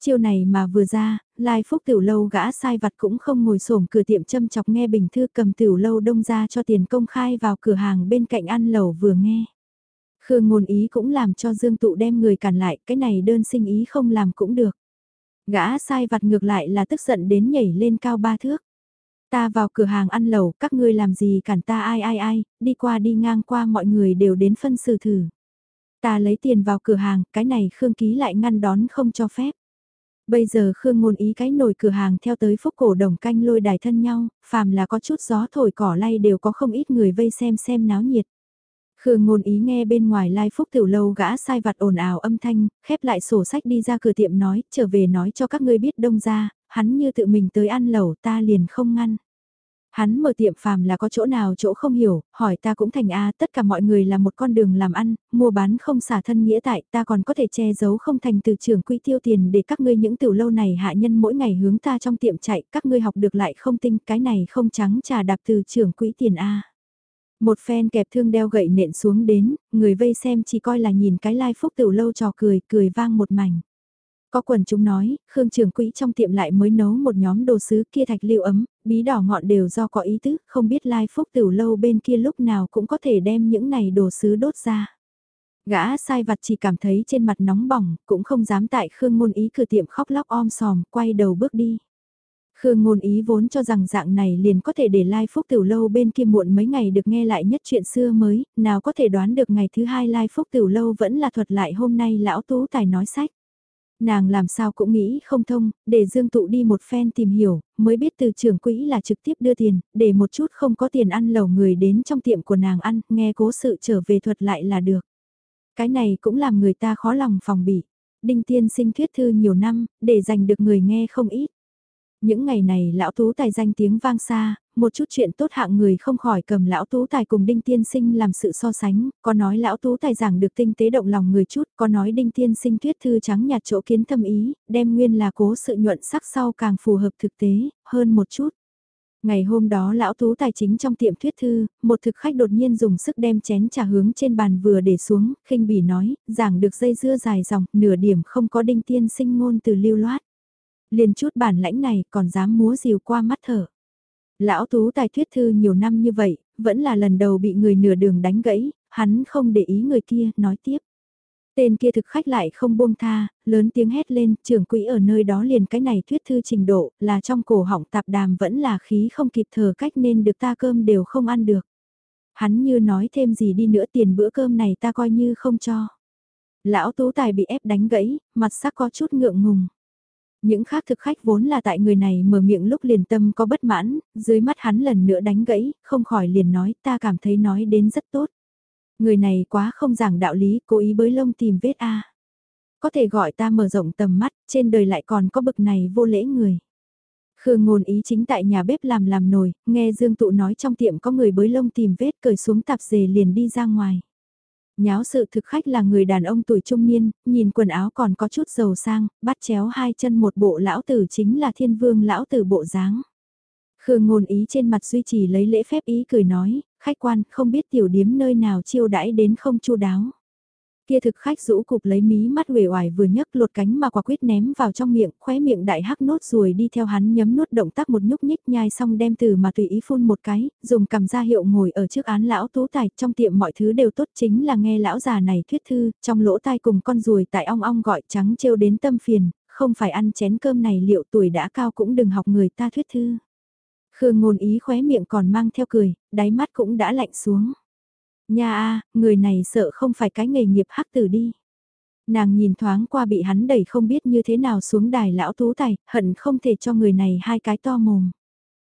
Chiêu này mà vừa ra, lai phúc tiểu lâu gã sai vặt cũng không ngồi xổm cửa tiệm châm chọc nghe bình thư cầm tiểu lâu đông ra cho tiền công khai vào cửa hàng bên cạnh ăn lẩu vừa nghe. Khương ngôn ý cũng làm cho Dương Tụ đem người cản lại, cái này đơn sinh ý không làm cũng được. Gã sai vặt ngược lại là tức giận đến nhảy lên cao ba thước. Ta vào cửa hàng ăn lẩu, các ngươi làm gì cản ta ai ai ai, đi qua đi ngang qua mọi người đều đến phân xử thử. Ta lấy tiền vào cửa hàng, cái này Khương Ký lại ngăn đón không cho phép. Bây giờ Khương ngôn ý cái nồi cửa hàng theo tới phúc cổ đồng canh lôi đài thân nhau, phàm là có chút gió thổi cỏ lay đều có không ít người vây xem xem náo nhiệt. Khương ngôn ý nghe bên ngoài lai phúc tiểu lâu gã sai vặt ồn ào âm thanh, khép lại sổ sách đi ra cửa tiệm nói, trở về nói cho các ngươi biết đông ra, hắn như tự mình tới ăn lẩu ta liền không ngăn. Hắn mở tiệm phàm là có chỗ nào chỗ không hiểu, hỏi ta cũng thành A tất cả mọi người là một con đường làm ăn, mua bán không xả thân nghĩa tại ta còn có thể che giấu không thành từ trưởng quỹ tiêu tiền để các ngươi những tiểu lâu này hạ nhân mỗi ngày hướng ta trong tiệm chạy, các ngươi học được lại không tinh cái này không trắng trà đạp từ trưởng quỹ tiền A. Một phen kẹp thương đeo gậy nện xuống đến, người vây xem chỉ coi là nhìn cái lai phúc tiểu lâu trò cười, cười vang một mảnh. Có quần chúng nói, Khương trưởng quỹ trong tiệm lại mới nấu một nhóm đồ sứ kia thạch liệu ấm, bí đỏ ngọn đều do có ý tứ, không biết lai phúc tiểu lâu bên kia lúc nào cũng có thể đem những này đồ sứ đốt ra. Gã sai vặt chỉ cảm thấy trên mặt nóng bỏng, cũng không dám tại Khương môn ý cửa tiệm khóc lóc om sòm, quay đầu bước đi. Khương ngôn ý vốn cho rằng dạng này liền có thể để Lai Phúc Tiểu Lâu bên kia muộn mấy ngày được nghe lại nhất chuyện xưa mới, nào có thể đoán được ngày thứ hai Lai Phúc Tiểu Lâu vẫn là thuật lại hôm nay lão tú tài nói sách. Nàng làm sao cũng nghĩ không thông, để Dương Tụ đi một phen tìm hiểu, mới biết từ trưởng quỹ là trực tiếp đưa tiền, để một chút không có tiền ăn lẩu người đến trong tiệm của nàng ăn, nghe cố sự trở về thuật lại là được. Cái này cũng làm người ta khó lòng phòng bị. đinh tiên sinh thuyết thư nhiều năm, để giành được người nghe không ít. Những ngày này lão tú tài danh tiếng vang xa, một chút chuyện tốt hạng người không khỏi cầm lão tú tài cùng đinh tiên sinh làm sự so sánh, có nói lão tú tài giảng được tinh tế động lòng người chút, có nói đinh tiên sinh thuyết thư trắng nhạt chỗ kiến thâm ý, đem nguyên là cố sự nhuận sắc sau càng phù hợp thực tế, hơn một chút. Ngày hôm đó lão tú tài chính trong tiệm thuyết thư, một thực khách đột nhiên dùng sức đem chén trà hướng trên bàn vừa để xuống, khinh bỉ nói, giảng được dây dưa dài dòng, nửa điểm không có đinh tiên sinh ngôn từ lưu loát. Liền chút bản lãnh này còn dám múa rìu qua mắt thở. Lão tú tài thuyết thư nhiều năm như vậy, vẫn là lần đầu bị người nửa đường đánh gãy, hắn không để ý người kia, nói tiếp. Tên kia thực khách lại không buông tha, lớn tiếng hét lên, trưởng quỹ ở nơi đó liền cái này thuyết thư trình độ, là trong cổ họng tạp đàm vẫn là khí không kịp thở cách nên được ta cơm đều không ăn được. Hắn như nói thêm gì đi nữa tiền bữa cơm này ta coi như không cho. Lão tú tài bị ép đánh gãy, mặt sắc có chút ngượng ngùng. Những khác thực khách vốn là tại người này mở miệng lúc liền tâm có bất mãn, dưới mắt hắn lần nữa đánh gãy, không khỏi liền nói ta cảm thấy nói đến rất tốt. Người này quá không giảng đạo lý, cố ý bới lông tìm vết A. Có thể gọi ta mở rộng tầm mắt, trên đời lại còn có bực này vô lễ người. Khương ngôn ý chính tại nhà bếp làm làm nồi, nghe Dương Tụ nói trong tiệm có người bới lông tìm vết cởi xuống tạp dề liền đi ra ngoài. Nháo sự thực khách là người đàn ông tuổi trung niên, nhìn quần áo còn có chút giàu sang, bắt chéo hai chân một bộ lão tử chính là thiên vương lão tử bộ dáng. Khương ngôn ý trên mặt duy trì lấy lễ phép ý cười nói, khách quan không biết tiểu điếm nơi nào chiêu đãi đến không chu đáo. Kia thực khách rũ cục lấy mí mắt uể oải vừa nhấc lột cánh mà quả quyết ném vào trong miệng, khóe miệng đại hắc nốt ruồi đi theo hắn nhấm nuốt động tác một nhúc nhích nhai xong đem từ mà tùy ý phun một cái, dùng cầm ra hiệu ngồi ở trước án lão tú tài, trong tiệm mọi thứ đều tốt chính là nghe lão già này thuyết thư, trong lỗ tai cùng con ruồi tại ong ong gọi trắng trêu đến tâm phiền, không phải ăn chén cơm này liệu tuổi đã cao cũng đừng học người ta thuyết thư. Khương ngôn ý khóe miệng còn mang theo cười, đáy mắt cũng đã lạnh xuống. Nha a, người này sợ không phải cái nghề nghiệp hắc tử đi. Nàng nhìn thoáng qua bị hắn đẩy không biết như thế nào xuống đài lão tú tài, hận không thể cho người này hai cái to mồm.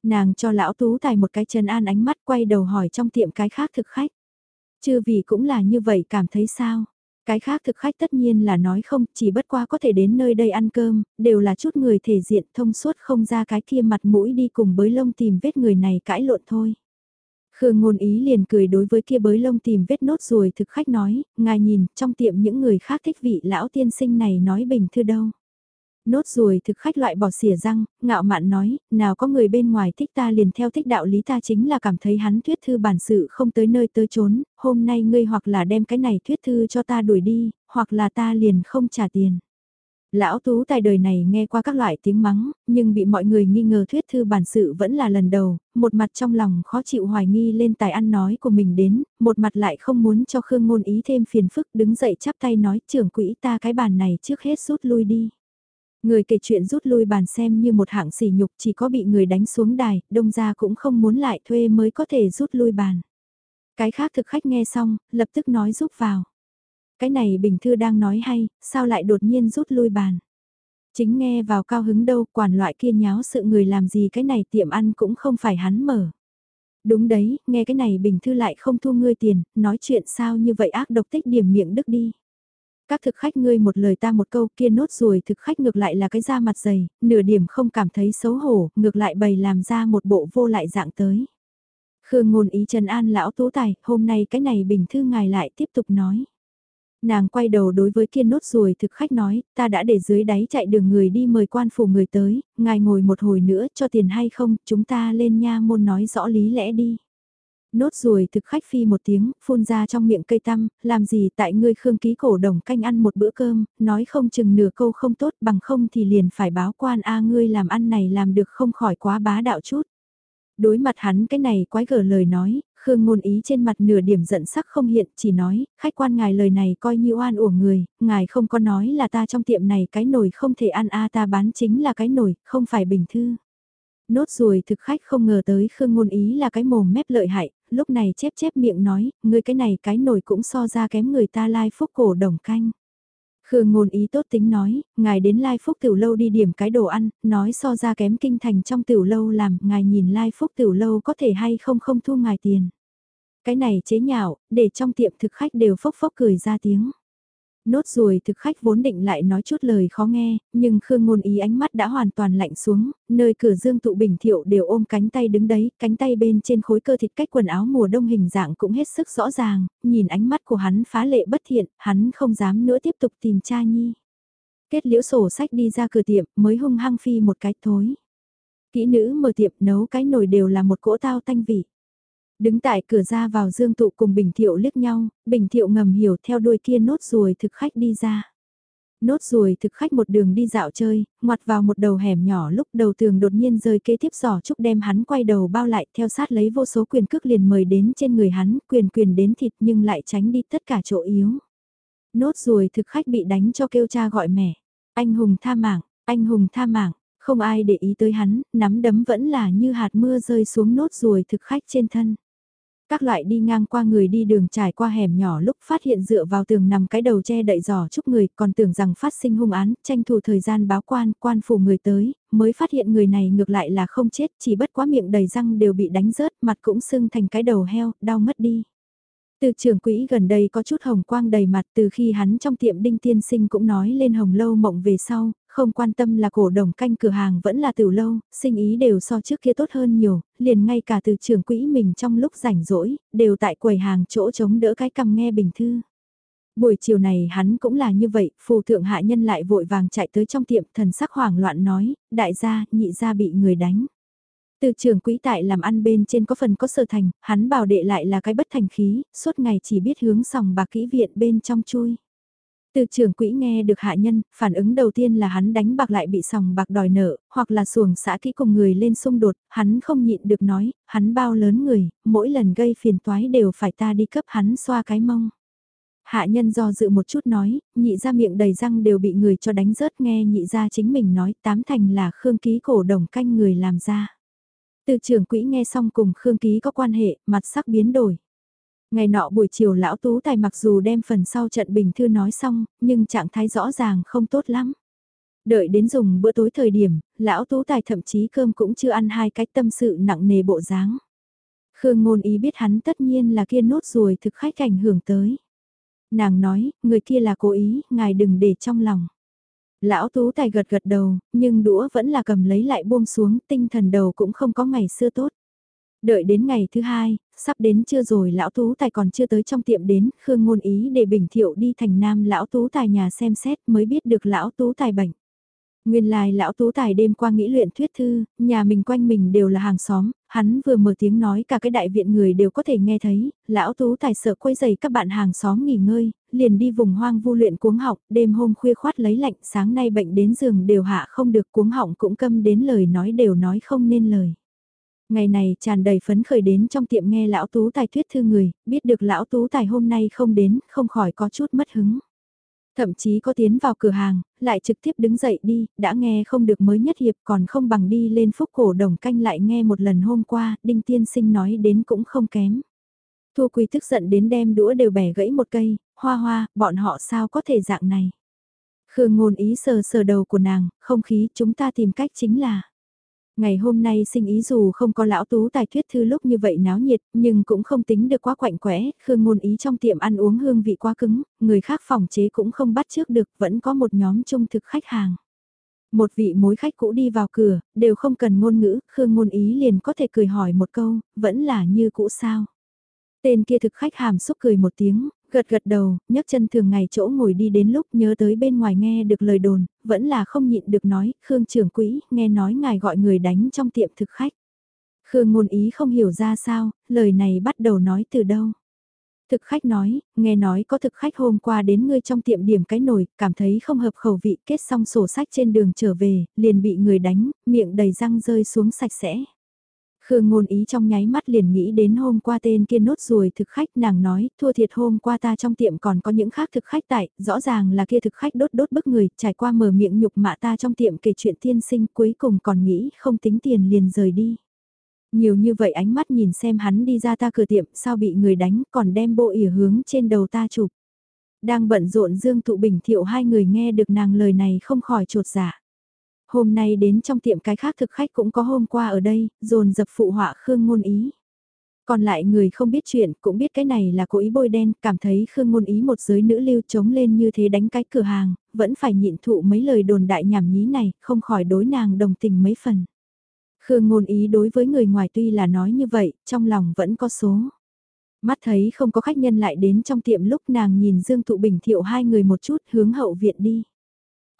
Nàng cho lão tú tài một cái chân an ánh mắt quay đầu hỏi trong tiệm cái khác thực khách. Chưa vì cũng là như vậy cảm thấy sao? Cái khác thực khách tất nhiên là nói không, chỉ bất qua có thể đến nơi đây ăn cơm, đều là chút người thể diện thông suốt không ra cái kia mặt mũi đi cùng bới lông tìm vết người này cãi lộn thôi. Khương ngôn ý liền cười đối với kia bới lông tìm vết nốt ruồi thực khách nói, ngài nhìn, trong tiệm những người khác thích vị lão tiên sinh này nói bình thư đâu. Nốt ruồi thực khách loại bỏ xỉa răng, ngạo mạn nói, nào có người bên ngoài thích ta liền theo thích đạo lý ta chính là cảm thấy hắn thuyết thư bản sự không tới nơi tới trốn hôm nay ngươi hoặc là đem cái này thuyết thư cho ta đuổi đi, hoặc là ta liền không trả tiền. Lão Tú tài đời này nghe qua các loại tiếng mắng, nhưng bị mọi người nghi ngờ thuyết thư bản sự vẫn là lần đầu, một mặt trong lòng khó chịu hoài nghi lên tài ăn nói của mình đến, một mặt lại không muốn cho Khương Ngôn ý thêm phiền phức đứng dậy chắp tay nói trưởng quỹ ta cái bàn này trước hết rút lui đi. Người kể chuyện rút lui bàn xem như một hạng sỉ nhục chỉ có bị người đánh xuống đài, đông ra cũng không muốn lại thuê mới có thể rút lui bàn. Cái khác thực khách nghe xong, lập tức nói giúp vào. Cái này Bình Thư đang nói hay, sao lại đột nhiên rút lui bàn. Chính nghe vào cao hứng đâu, quản loại kia nháo sự người làm gì cái này tiệm ăn cũng không phải hắn mở. Đúng đấy, nghe cái này Bình Thư lại không thu ngươi tiền, nói chuyện sao như vậy ác độc tích điểm miệng đức đi. Các thực khách ngươi một lời ta một câu kia nốt rồi thực khách ngược lại là cái da mặt dày, nửa điểm không cảm thấy xấu hổ, ngược lại bày làm ra một bộ vô lại dạng tới. Khương ngôn ý Trần An lão tú tài, hôm nay cái này bình thư ngài lại tiếp tục nói. Nàng quay đầu đối với kia nốt ruồi thực khách nói, ta đã để dưới đáy chạy đường người đi mời quan phủ người tới, ngài ngồi một hồi nữa cho tiền hay không, chúng ta lên nha môn nói rõ lý lẽ đi. Nốt ruồi thực khách phi một tiếng, phun ra trong miệng cây tăm, làm gì tại ngươi khương ký cổ đồng canh ăn một bữa cơm, nói không chừng nửa câu không tốt bằng không thì liền phải báo quan a ngươi làm ăn này làm được không khỏi quá bá đạo chút. Đối mặt hắn cái này quái gở lời nói, Khương ngôn ý trên mặt nửa điểm giận sắc không hiện, chỉ nói, khách quan ngài lời này coi như oan uổng người, ngài không có nói là ta trong tiệm này cái nồi không thể ăn a ta bán chính là cái nồi, không phải bình thư. Nốt ruồi thực khách không ngờ tới Khương ngôn ý là cái mồm mép lợi hại, lúc này chép chép miệng nói, ngươi cái này cái nồi cũng so ra kém người ta lai phúc cổ đồng canh. Khương ngôn ý tốt tính nói, ngài đến Lai Phúc Tiểu Lâu đi điểm cái đồ ăn, nói so ra kém kinh thành trong Tiểu Lâu làm, ngài nhìn Lai Phúc Tiểu Lâu có thể hay không không thu ngài tiền. Cái này chế nhạo, để trong tiệm thực khách đều phốc phốc cười ra tiếng. Nốt ruồi thực khách vốn định lại nói chút lời khó nghe, nhưng Khương Ngôn Ý ánh mắt đã hoàn toàn lạnh xuống, nơi cửa dương tụ bình thiệu đều ôm cánh tay đứng đấy, cánh tay bên trên khối cơ thịt cách quần áo mùa đông hình dạng cũng hết sức rõ ràng, nhìn ánh mắt của hắn phá lệ bất thiện, hắn không dám nữa tiếp tục tìm cha nhi. Kết liễu sổ sách đi ra cửa tiệm mới hung hăng phi một cái thối. Kỹ nữ mở tiệm nấu cái nồi đều là một cỗ tao tanh vị. Đứng tại cửa ra vào dương tụ cùng Bình Thiệu liếc nhau, Bình Thiệu ngầm hiểu theo đuôi kia nốt ruồi thực khách đi ra. Nốt ruồi thực khách một đường đi dạo chơi, ngoặt vào một đầu hẻm nhỏ lúc đầu tường đột nhiên rơi kế tiếp giỏ trúc đem hắn quay đầu bao lại theo sát lấy vô số quyền cước liền mời đến trên người hắn, quyền quyền đến thịt nhưng lại tránh đi tất cả chỗ yếu. Nốt ruồi thực khách bị đánh cho kêu cha gọi mẹ. Anh hùng tha mạng, anh hùng tha mạng, không ai để ý tới hắn, nắm đấm vẫn là như hạt mưa rơi xuống nốt ruồi thực khách trên thân. Các loại đi ngang qua người đi đường trải qua hẻm nhỏ lúc phát hiện dựa vào tường nằm cái đầu che đậy giỏ chúc người còn tưởng rằng phát sinh hung án, tranh thủ thời gian báo quan, quan phủ người tới, mới phát hiện người này ngược lại là không chết, chỉ bất quá miệng đầy răng đều bị đánh rớt, mặt cũng sưng thành cái đầu heo, đau mất đi. Từ trưởng quỹ gần đây có chút hồng quang đầy mặt từ khi hắn trong tiệm đinh tiên sinh cũng nói lên hồng lâu mộng về sau, không quan tâm là cổ đồng canh cửa hàng vẫn là từ lâu, sinh ý đều so trước kia tốt hơn nhiều, liền ngay cả từ trưởng quỹ mình trong lúc rảnh rỗi, đều tại quầy hàng chỗ chống đỡ cái cầm nghe bình thư. Buổi chiều này hắn cũng là như vậy, phù thượng hạ nhân lại vội vàng chạy tới trong tiệm thần sắc hoảng loạn nói, đại gia, nhị gia bị người đánh. Từ trưởng quỹ tại làm ăn bên trên có phần có sở thành, hắn bảo đệ lại là cái bất thành khí, suốt ngày chỉ biết hướng sòng bạc kỹ viện bên trong chui. Từ trưởng quỹ nghe được hạ nhân, phản ứng đầu tiên là hắn đánh bạc lại bị sòng bạc đòi nợ, hoặc là xuồng xã kỹ cùng người lên xung đột, hắn không nhịn được nói, hắn bao lớn người, mỗi lần gây phiền toái đều phải ta đi cấp hắn xoa cái mông. Hạ nhân do dự một chút nói, nhị ra miệng đầy răng đều bị người cho đánh rớt nghe nhị ra chính mình nói tám thành là khương ký cổ đồng canh người làm ra. Từ trưởng quỹ nghe xong cùng Khương Ký có quan hệ, mặt sắc biến đổi. Ngày nọ buổi chiều lão tú tài mặc dù đem phần sau trận bình thư nói xong, nhưng trạng thái rõ ràng không tốt lắm. Đợi đến dùng bữa tối thời điểm, lão tú tài thậm chí cơm cũng chưa ăn hai cái tâm sự nặng nề bộ dáng. Khương ngôn ý biết hắn tất nhiên là kia nốt ruồi thực khách ảnh hưởng tới. Nàng nói, người kia là cố ý, ngài đừng để trong lòng. Lão tú tài gật gật đầu, nhưng đũa vẫn là cầm lấy lại buông xuống, tinh thần đầu cũng không có ngày xưa tốt. Đợi đến ngày thứ hai, sắp đến chưa rồi lão tú tài còn chưa tới trong tiệm đến, Khương ngôn ý để bình thiệu đi thành nam lão tú tài nhà xem xét mới biết được lão tú tài bệnh. Nguyên lai lão tú tài đêm qua nghĩ luyện thuyết thư, nhà mình quanh mình đều là hàng xóm, hắn vừa mở tiếng nói cả cái đại viện người đều có thể nghe thấy, lão tú tài sợ quấy giày các bạn hàng xóm nghỉ ngơi, liền đi vùng hoang vu luyện cuống học, đêm hôm khuya khoát lấy lạnh, sáng nay bệnh đến giường đều hạ không được cuống họng cũng câm đến lời nói đều nói không nên lời. Ngày này tràn đầy phấn khởi đến trong tiệm nghe lão tú tài thuyết thư người, biết được lão tú tài hôm nay không đến, không khỏi có chút mất hứng. Thậm chí có tiến vào cửa hàng, lại trực tiếp đứng dậy đi, đã nghe không được mới nhất hiệp còn không bằng đi lên phúc cổ đồng canh lại nghe một lần hôm qua, đinh tiên sinh nói đến cũng không kém. Thu Quỳ tức giận đến đem đũa đều bẻ gãy một cây, hoa hoa, bọn họ sao có thể dạng này. Khương ngôn ý sờ sờ đầu của nàng, không khí chúng ta tìm cách chính là. Ngày hôm nay sinh ý dù không có lão tú tài thuyết thư lúc như vậy náo nhiệt, nhưng cũng không tính được quá quạnh quẽ, khương ngôn ý trong tiệm ăn uống hương vị quá cứng, người khác phòng chế cũng không bắt trước được, vẫn có một nhóm trung thực khách hàng. Một vị mối khách cũ đi vào cửa, đều không cần ngôn ngữ, khương ngôn ý liền có thể cười hỏi một câu, vẫn là như cũ sao. Tên kia thực khách hàm xúc cười một tiếng, Gật gật đầu, nhấc chân thường ngày chỗ ngồi đi đến lúc nhớ tới bên ngoài nghe được lời đồn, vẫn là không nhịn được nói, Khương trưởng quỹ, nghe nói ngài gọi người đánh trong tiệm thực khách. Khương ngôn ý không hiểu ra sao, lời này bắt đầu nói từ đâu. Thực khách nói, nghe nói có thực khách hôm qua đến ngươi trong tiệm điểm cái nồi, cảm thấy không hợp khẩu vị, kết xong sổ sách trên đường trở về, liền bị người đánh, miệng đầy răng rơi xuống sạch sẽ. Khương ngôn ý trong nháy mắt liền nghĩ đến hôm qua tên kia nốt ruồi thực khách nàng nói, thua thiệt hôm qua ta trong tiệm còn có những khác thực khách tại, rõ ràng là kia thực khách đốt đốt bức người, trải qua mở miệng nhục mạ ta trong tiệm kể chuyện thiên sinh cuối cùng còn nghĩ không tính tiền liền rời đi. Nhiều như vậy ánh mắt nhìn xem hắn đi ra ta cửa tiệm sao bị người đánh còn đem bộ ỉa hướng trên đầu ta chụp. Đang bận rộn Dương Thụ Bình Thiệu hai người nghe được nàng lời này không khỏi trột dạ hôm nay đến trong tiệm cái khác thực khách cũng có hôm qua ở đây, dồn dập phụ họa Khương ngôn ý. Còn lại người không biết chuyện, cũng biết cái này là cố ý bôi đen, cảm thấy Khương Ngôn Ý một giới nữ lưu chống lên như thế đánh cái cửa hàng, vẫn phải nhịn thụ mấy lời đồn đại nhảm nhí này, không khỏi đối nàng đồng tình mấy phần. Khương Ngôn Ý đối với người ngoài tuy là nói như vậy, trong lòng vẫn có số. Mắt thấy không có khách nhân lại đến trong tiệm lúc nàng nhìn Dương Thụ Bình Thiệu hai người một chút hướng hậu viện đi.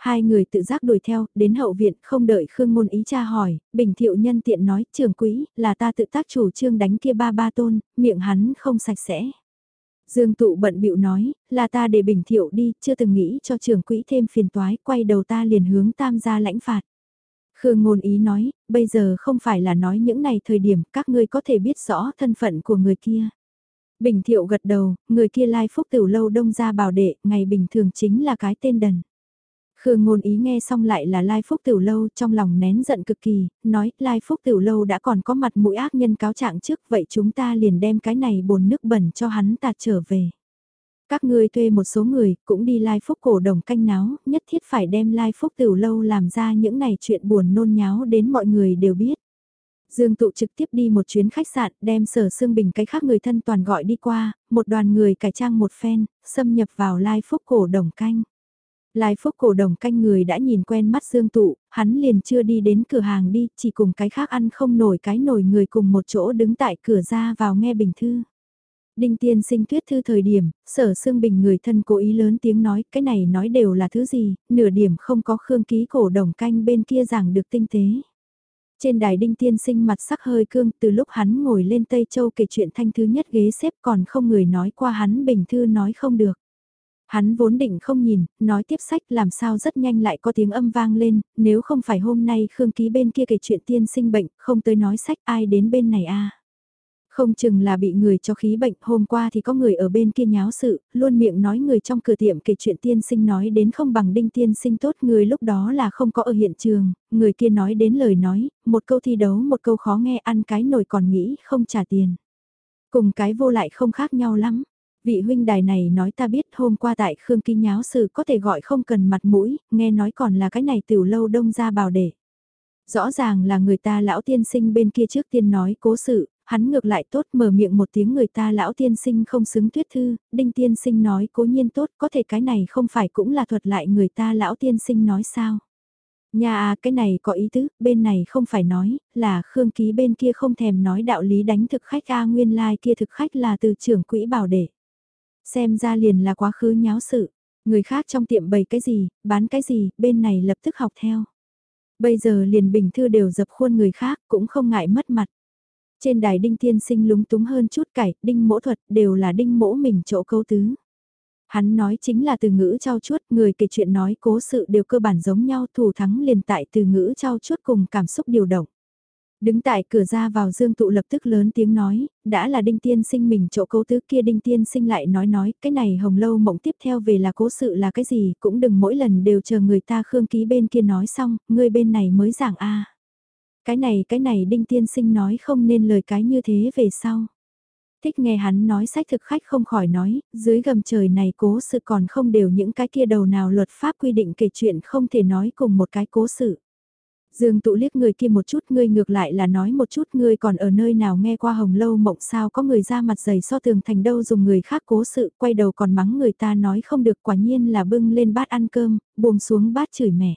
Hai người tự giác đuổi theo, đến hậu viện, không đợi Khương Ngôn Ý cha hỏi, Bình Thiệu nhân tiện nói, trường quỹ, là ta tự tác chủ trương đánh kia ba ba tôn, miệng hắn không sạch sẽ. Dương tụ bận bịu nói, là ta để Bình Thiệu đi, chưa từng nghĩ cho trường quỹ thêm phiền toái, quay đầu ta liền hướng tam gia lãnh phạt. Khương Ngôn Ý nói, bây giờ không phải là nói những này thời điểm các ngươi có thể biết rõ thân phận của người kia. Bình Thiệu gật đầu, người kia lai phúc tiểu lâu đông ra bảo đệ, ngày bình thường chính là cái tên đần. Khương ngôn ý nghe xong lại là Lai Phúc Tiểu Lâu trong lòng nén giận cực kỳ, nói Lai Phúc Tiểu Lâu đã còn có mặt mũi ác nhân cáo trạng trước vậy chúng ta liền đem cái này bồn nước bẩn cho hắn ta trở về. Các ngươi thuê một số người cũng đi Lai Phúc cổ đồng canh náo, nhất thiết phải đem Lai Phúc Tiểu Lâu làm ra những này chuyện buồn nôn nháo đến mọi người đều biết. Dương Tụ trực tiếp đi một chuyến khách sạn, đem sở xương bình cái khác người thân toàn gọi đi qua, một đoàn người cải trang một phen, xâm nhập vào Lai Phúc cổ đồng canh. Lai Phúc cổ đồng canh người đã nhìn quen mắt Dương Tụ, hắn liền chưa đi đến cửa hàng đi, chỉ cùng cái khác ăn không nổi cái nổi người cùng một chỗ đứng tại cửa ra vào nghe bình thư. Đinh tiên sinh tuyết thư thời điểm, sở xương bình người thân cố ý lớn tiếng nói, cái này nói đều là thứ gì, nửa điểm không có khương ký cổ đồng canh bên kia giảng được tinh tế. Trên đài đinh tiên sinh mặt sắc hơi cương từ lúc hắn ngồi lên Tây Châu kể chuyện thanh thứ nhất ghế xếp còn không người nói qua hắn bình thư nói không được. Hắn vốn định không nhìn, nói tiếp sách làm sao rất nhanh lại có tiếng âm vang lên, nếu không phải hôm nay Khương Ký bên kia kể chuyện tiên sinh bệnh, không tới nói sách ai đến bên này a Không chừng là bị người cho khí bệnh, hôm qua thì có người ở bên kia nháo sự, luôn miệng nói người trong cửa tiệm kể chuyện tiên sinh nói đến không bằng đinh tiên sinh tốt người lúc đó là không có ở hiện trường, người kia nói đến lời nói, một câu thi đấu một câu khó nghe ăn cái nồi còn nghĩ không trả tiền. Cùng cái vô lại không khác nhau lắm vị huynh đài này nói ta biết hôm qua tại Khương Kinh nháo sự có thể gọi không cần mặt mũi, nghe nói còn là cái này tiểu lâu đông ra bảo để. Rõ ràng là người ta lão tiên sinh bên kia trước tiên nói cố sự, hắn ngược lại tốt mở miệng một tiếng người ta lão tiên sinh không xứng tuyết thư, đinh tiên sinh nói cố nhiên tốt có thể cái này không phải cũng là thuật lại người ta lão tiên sinh nói sao. Nhà à cái này có ý tứ, bên này không phải nói, là Khương Ký bên kia không thèm nói đạo lý đánh thực khách A nguyên lai like kia thực khách là từ trưởng quỹ bảo để. Xem ra liền là quá khứ nháo sự, người khác trong tiệm bày cái gì, bán cái gì, bên này lập tức học theo. Bây giờ liền bình thư đều dập khuôn người khác cũng không ngại mất mặt. Trên đài đinh tiên sinh lúng túng hơn chút cải, đinh mỗ thuật đều là đinh mỗ mình chỗ câu tứ. Hắn nói chính là từ ngữ trao chuốt, người kể chuyện nói cố sự đều cơ bản giống nhau thủ thắng liền tại từ ngữ trao chuốt cùng cảm xúc điều động. Đứng tại cửa ra vào Dương Tụ lập tức lớn tiếng nói, đã là Đinh Tiên Sinh mình chỗ cố tứ kia Đinh Tiên Sinh lại nói nói, cái này hồng lâu mộng tiếp theo về là cố sự là cái gì, cũng đừng mỗi lần đều chờ người ta khương ký bên kia nói xong, người bên này mới giảng a Cái này cái này Đinh Tiên Sinh nói không nên lời cái như thế về sau. Thích nghe hắn nói sách thực khách không khỏi nói, dưới gầm trời này cố sự còn không đều những cái kia đầu nào luật pháp quy định kể chuyện không thể nói cùng một cái cố sự. Dương tụ liếc người kia một chút ngươi ngược lại là nói một chút ngươi còn ở nơi nào nghe qua hồng lâu mộng sao có người ra mặt dày so tường thành đâu dùng người khác cố sự quay đầu còn mắng người ta nói không được quả nhiên là bưng lên bát ăn cơm, buông xuống bát chửi mẹ.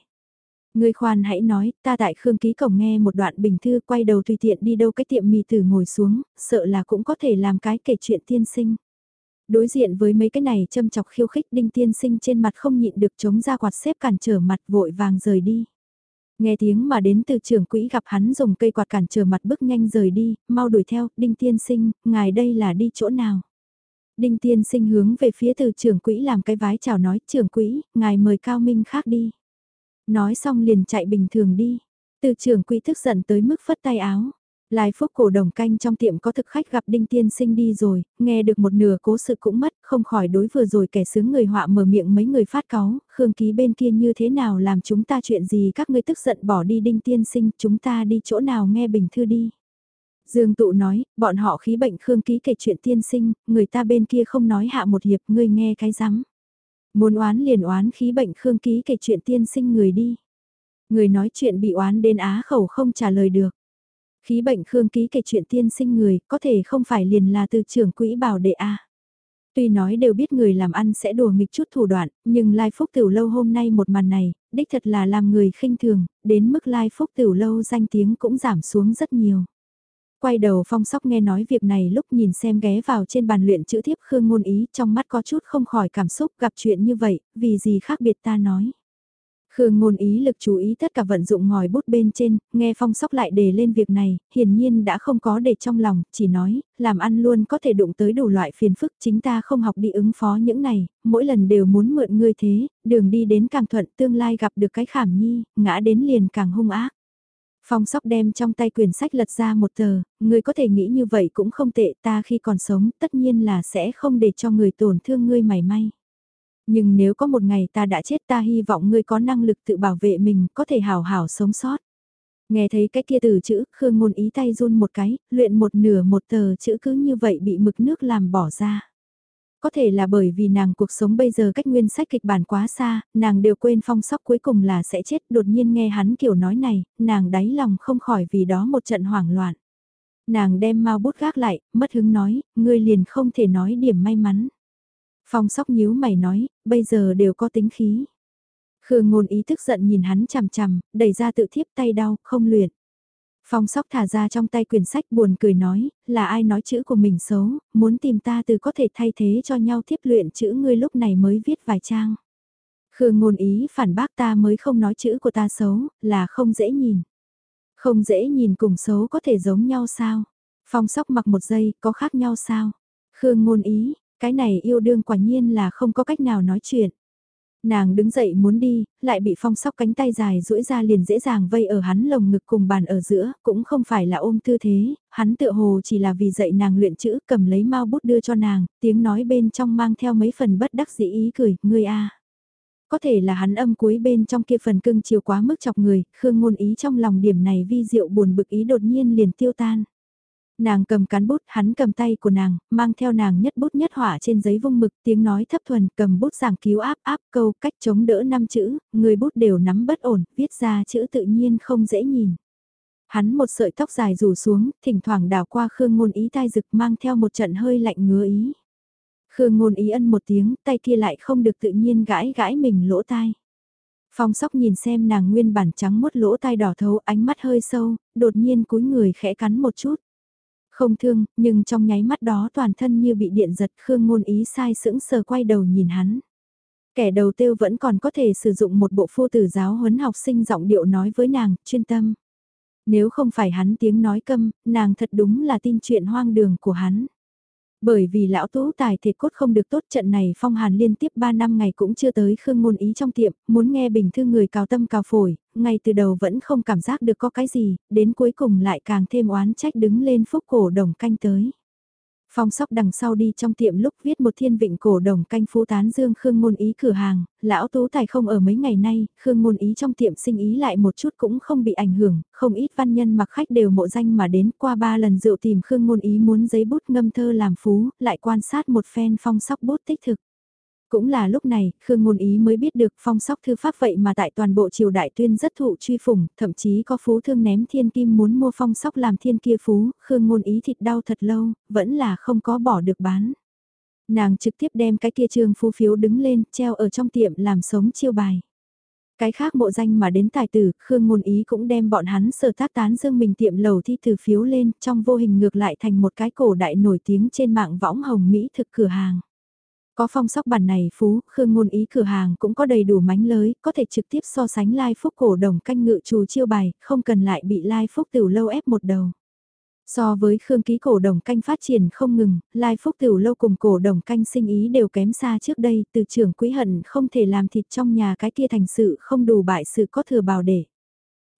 Ngươi khoan hãy nói, ta tại Khương Ký Cổng nghe một đoạn bình thư quay đầu tùy tiện đi đâu cái tiệm mì tử ngồi xuống, sợ là cũng có thể làm cái kể chuyện tiên sinh. Đối diện với mấy cái này châm chọc khiêu khích đinh tiên sinh trên mặt không nhịn được chống ra quạt xếp cản trở mặt vội vàng rời đi. Nghe tiếng mà đến từ trưởng quỹ gặp hắn dùng cây quạt cản trở mặt bước nhanh rời đi, mau đuổi theo, đinh tiên sinh, ngài đây là đi chỗ nào? Đinh tiên sinh hướng về phía từ trưởng quỹ làm cái vái chào nói, trưởng quỹ, ngài mời cao minh khác đi. Nói xong liền chạy bình thường đi, từ trưởng quỹ thức giận tới mức phất tay áo. Lai phúc cổ đồng canh trong tiệm có thực khách gặp Đinh Tiên Sinh đi rồi, nghe được một nửa cố sự cũng mất, không khỏi đối vừa rồi kẻ sướng người họa mở miệng mấy người phát cáu, Khương Ký bên kia như thế nào làm chúng ta chuyện gì các ngươi tức giận bỏ đi Đinh Tiên Sinh, chúng ta đi chỗ nào nghe bình thư đi. Dương Tụ nói, bọn họ khí bệnh Khương Ký kể chuyện tiên sinh, người ta bên kia không nói hạ một hiệp, ngươi nghe cái rắm. Muốn oán liền oán khí bệnh Khương Ký kể chuyện tiên sinh người đi. Người nói chuyện bị oán đến á khẩu không trả lời được. Khí bệnh Khương Ký kể chuyện tiên sinh người, có thể không phải liền là từ trưởng quỹ bảo đệ a. Tuy nói đều biết người làm ăn sẽ đùa nghịch chút thủ đoạn, nhưng Lai Phúc Tiểu Lâu hôm nay một màn này, đích thật là làm người khinh thường, đến mức Lai Phúc Tiểu Lâu danh tiếng cũng giảm xuống rất nhiều. Quay đầu phong sóc nghe nói việc này lúc nhìn xem ghé vào trên bàn luyện chữ thiếp Khương ngôn ý trong mắt có chút không khỏi cảm xúc gặp chuyện như vậy, vì gì khác biệt ta nói. Khương ngôn ý lực chú ý tất cả vận dụng ngòi bút bên trên, nghe phong sóc lại đề lên việc này, hiển nhiên đã không có để trong lòng, chỉ nói, làm ăn luôn có thể đụng tới đủ loại phiền phức, chính ta không học đi ứng phó những này, mỗi lần đều muốn mượn ngươi thế, đường đi đến càng thuận tương lai gặp được cái khảm nhi, ngã đến liền càng hung ác. Phong sóc đem trong tay quyển sách lật ra một tờ, ngươi có thể nghĩ như vậy cũng không tệ ta khi còn sống tất nhiên là sẽ không để cho người tổn thương ngươi mảy may. Nhưng nếu có một ngày ta đã chết ta hy vọng ngươi có năng lực tự bảo vệ mình, có thể hào hảo sống sót. Nghe thấy cái kia từ chữ, Khương ngôn ý tay run một cái, luyện một nửa một tờ chữ cứ như vậy bị mực nước làm bỏ ra. Có thể là bởi vì nàng cuộc sống bây giờ cách nguyên sách kịch bản quá xa, nàng đều quên phong sóc cuối cùng là sẽ chết đột nhiên nghe hắn kiểu nói này, nàng đáy lòng không khỏi vì đó một trận hoảng loạn. Nàng đem mau bút gác lại, mất hứng nói, ngươi liền không thể nói điểm may mắn. Phong sóc nhíu mày nói, bây giờ đều có tính khí. Khương ngôn ý thức giận nhìn hắn chằm chằm, đẩy ra tự thiếp tay đau, không luyện. Phong sóc thả ra trong tay quyển sách buồn cười nói, là ai nói chữ của mình xấu, muốn tìm ta từ có thể thay thế cho nhau thiếp luyện chữ ngươi lúc này mới viết vài trang. Khương ngôn ý phản bác ta mới không nói chữ của ta xấu, là không dễ nhìn. Không dễ nhìn cùng xấu có thể giống nhau sao? Phong sóc mặc một giây, có khác nhau sao? Khương ngôn ý, cái này yêu đương quả nhiên là không có cách nào nói chuyện. Nàng đứng dậy muốn đi, lại bị phong sóc cánh tay dài duỗi ra liền dễ dàng vây ở hắn lồng ngực cùng bàn ở giữa, cũng không phải là ôm tư thế, hắn tựa hồ chỉ là vì dạy nàng luyện chữ cầm lấy mau bút đưa cho nàng, tiếng nói bên trong mang theo mấy phần bất đắc dĩ ý cười, ngươi a Có thể là hắn âm cuối bên trong kia phần cưng chiều quá mức chọc người, khương ngôn ý trong lòng điểm này vi diệu buồn bực ý đột nhiên liền tiêu tan. Nàng cầm cán bút, hắn cầm tay của nàng, mang theo nàng nhất bút nhất họa trên giấy vung mực, tiếng nói thấp thuần, cầm bút giảng cứu áp áp câu, cách chống đỡ năm chữ, người bút đều nắm bất ổn, viết ra chữ tự nhiên không dễ nhìn. Hắn một sợi tóc dài rủ xuống, thỉnh thoảng đảo qua Khương Ngôn Ý tai rực mang theo một trận hơi lạnh ngứa ý. Khương Ngôn Ý ân một tiếng, tay kia lại không được tự nhiên gãi gãi mình lỗ tai. Phong sóc nhìn xem nàng nguyên bản trắng mốt lỗ tai đỏ thấu ánh mắt hơi sâu, đột nhiên cúi người khẽ cắn một chút. Không thương, nhưng trong nháy mắt đó toàn thân như bị điện giật Khương ngôn ý sai sững sờ quay đầu nhìn hắn. Kẻ đầu tiêu vẫn còn có thể sử dụng một bộ phu tử giáo huấn học sinh giọng điệu nói với nàng, chuyên tâm. Nếu không phải hắn tiếng nói câm, nàng thật đúng là tin chuyện hoang đường của hắn. Bởi vì lão tú tài thể cốt không được tốt trận này phong hàn liên tiếp 3 năm ngày cũng chưa tới khương ngôn ý trong tiệm, muốn nghe bình thư người cào tâm cào phổi, ngay từ đầu vẫn không cảm giác được có cái gì, đến cuối cùng lại càng thêm oán trách đứng lên phúc cổ đồng canh tới. Phong sóc đằng sau đi trong tiệm lúc viết một thiên vịnh cổ đồng canh phú tán dương Khương Ngôn Ý cửa hàng, lão tú tài không ở mấy ngày nay, Khương Ngôn Ý trong tiệm sinh ý lại một chút cũng không bị ảnh hưởng, không ít văn nhân mặc khách đều mộ danh mà đến qua ba lần rượu tìm Khương Ngôn Ý muốn giấy bút ngâm thơ làm phú, lại quan sát một phen phong sóc bút tích thực. Cũng là lúc này, Khương Ngôn Ý mới biết được phong sóc thư pháp vậy mà tại toàn bộ triều đại tuyên rất thụ truy phủng, thậm chí có phú thương ném thiên kim muốn mua phong sóc làm thiên kia phú, Khương Ngôn Ý thịt đau thật lâu, vẫn là không có bỏ được bán. Nàng trực tiếp đem cái kia trương phú phiếu đứng lên, treo ở trong tiệm làm sống chiêu bài. Cái khác bộ danh mà đến tài tử, Khương Ngôn Ý cũng đem bọn hắn sở tác tán dương mình tiệm lầu thi từ phiếu lên, trong vô hình ngược lại thành một cái cổ đại nổi tiếng trên mạng võng hồng Mỹ thực cửa hàng. Có phong sóc bản này phú, khương ngôn ý cửa hàng cũng có đầy đủ mánh lới, có thể trực tiếp so sánh lai phúc cổ đồng canh ngự trù chiêu bài, không cần lại bị lai phúc tiểu lâu ép một đầu. So với khương ký cổ đồng canh phát triển không ngừng, lai phúc tiểu lâu cùng cổ đồng canh sinh ý đều kém xa trước đây, từ trưởng quý hận không thể làm thịt trong nhà cái kia thành sự không đủ bại sự có thừa bào để.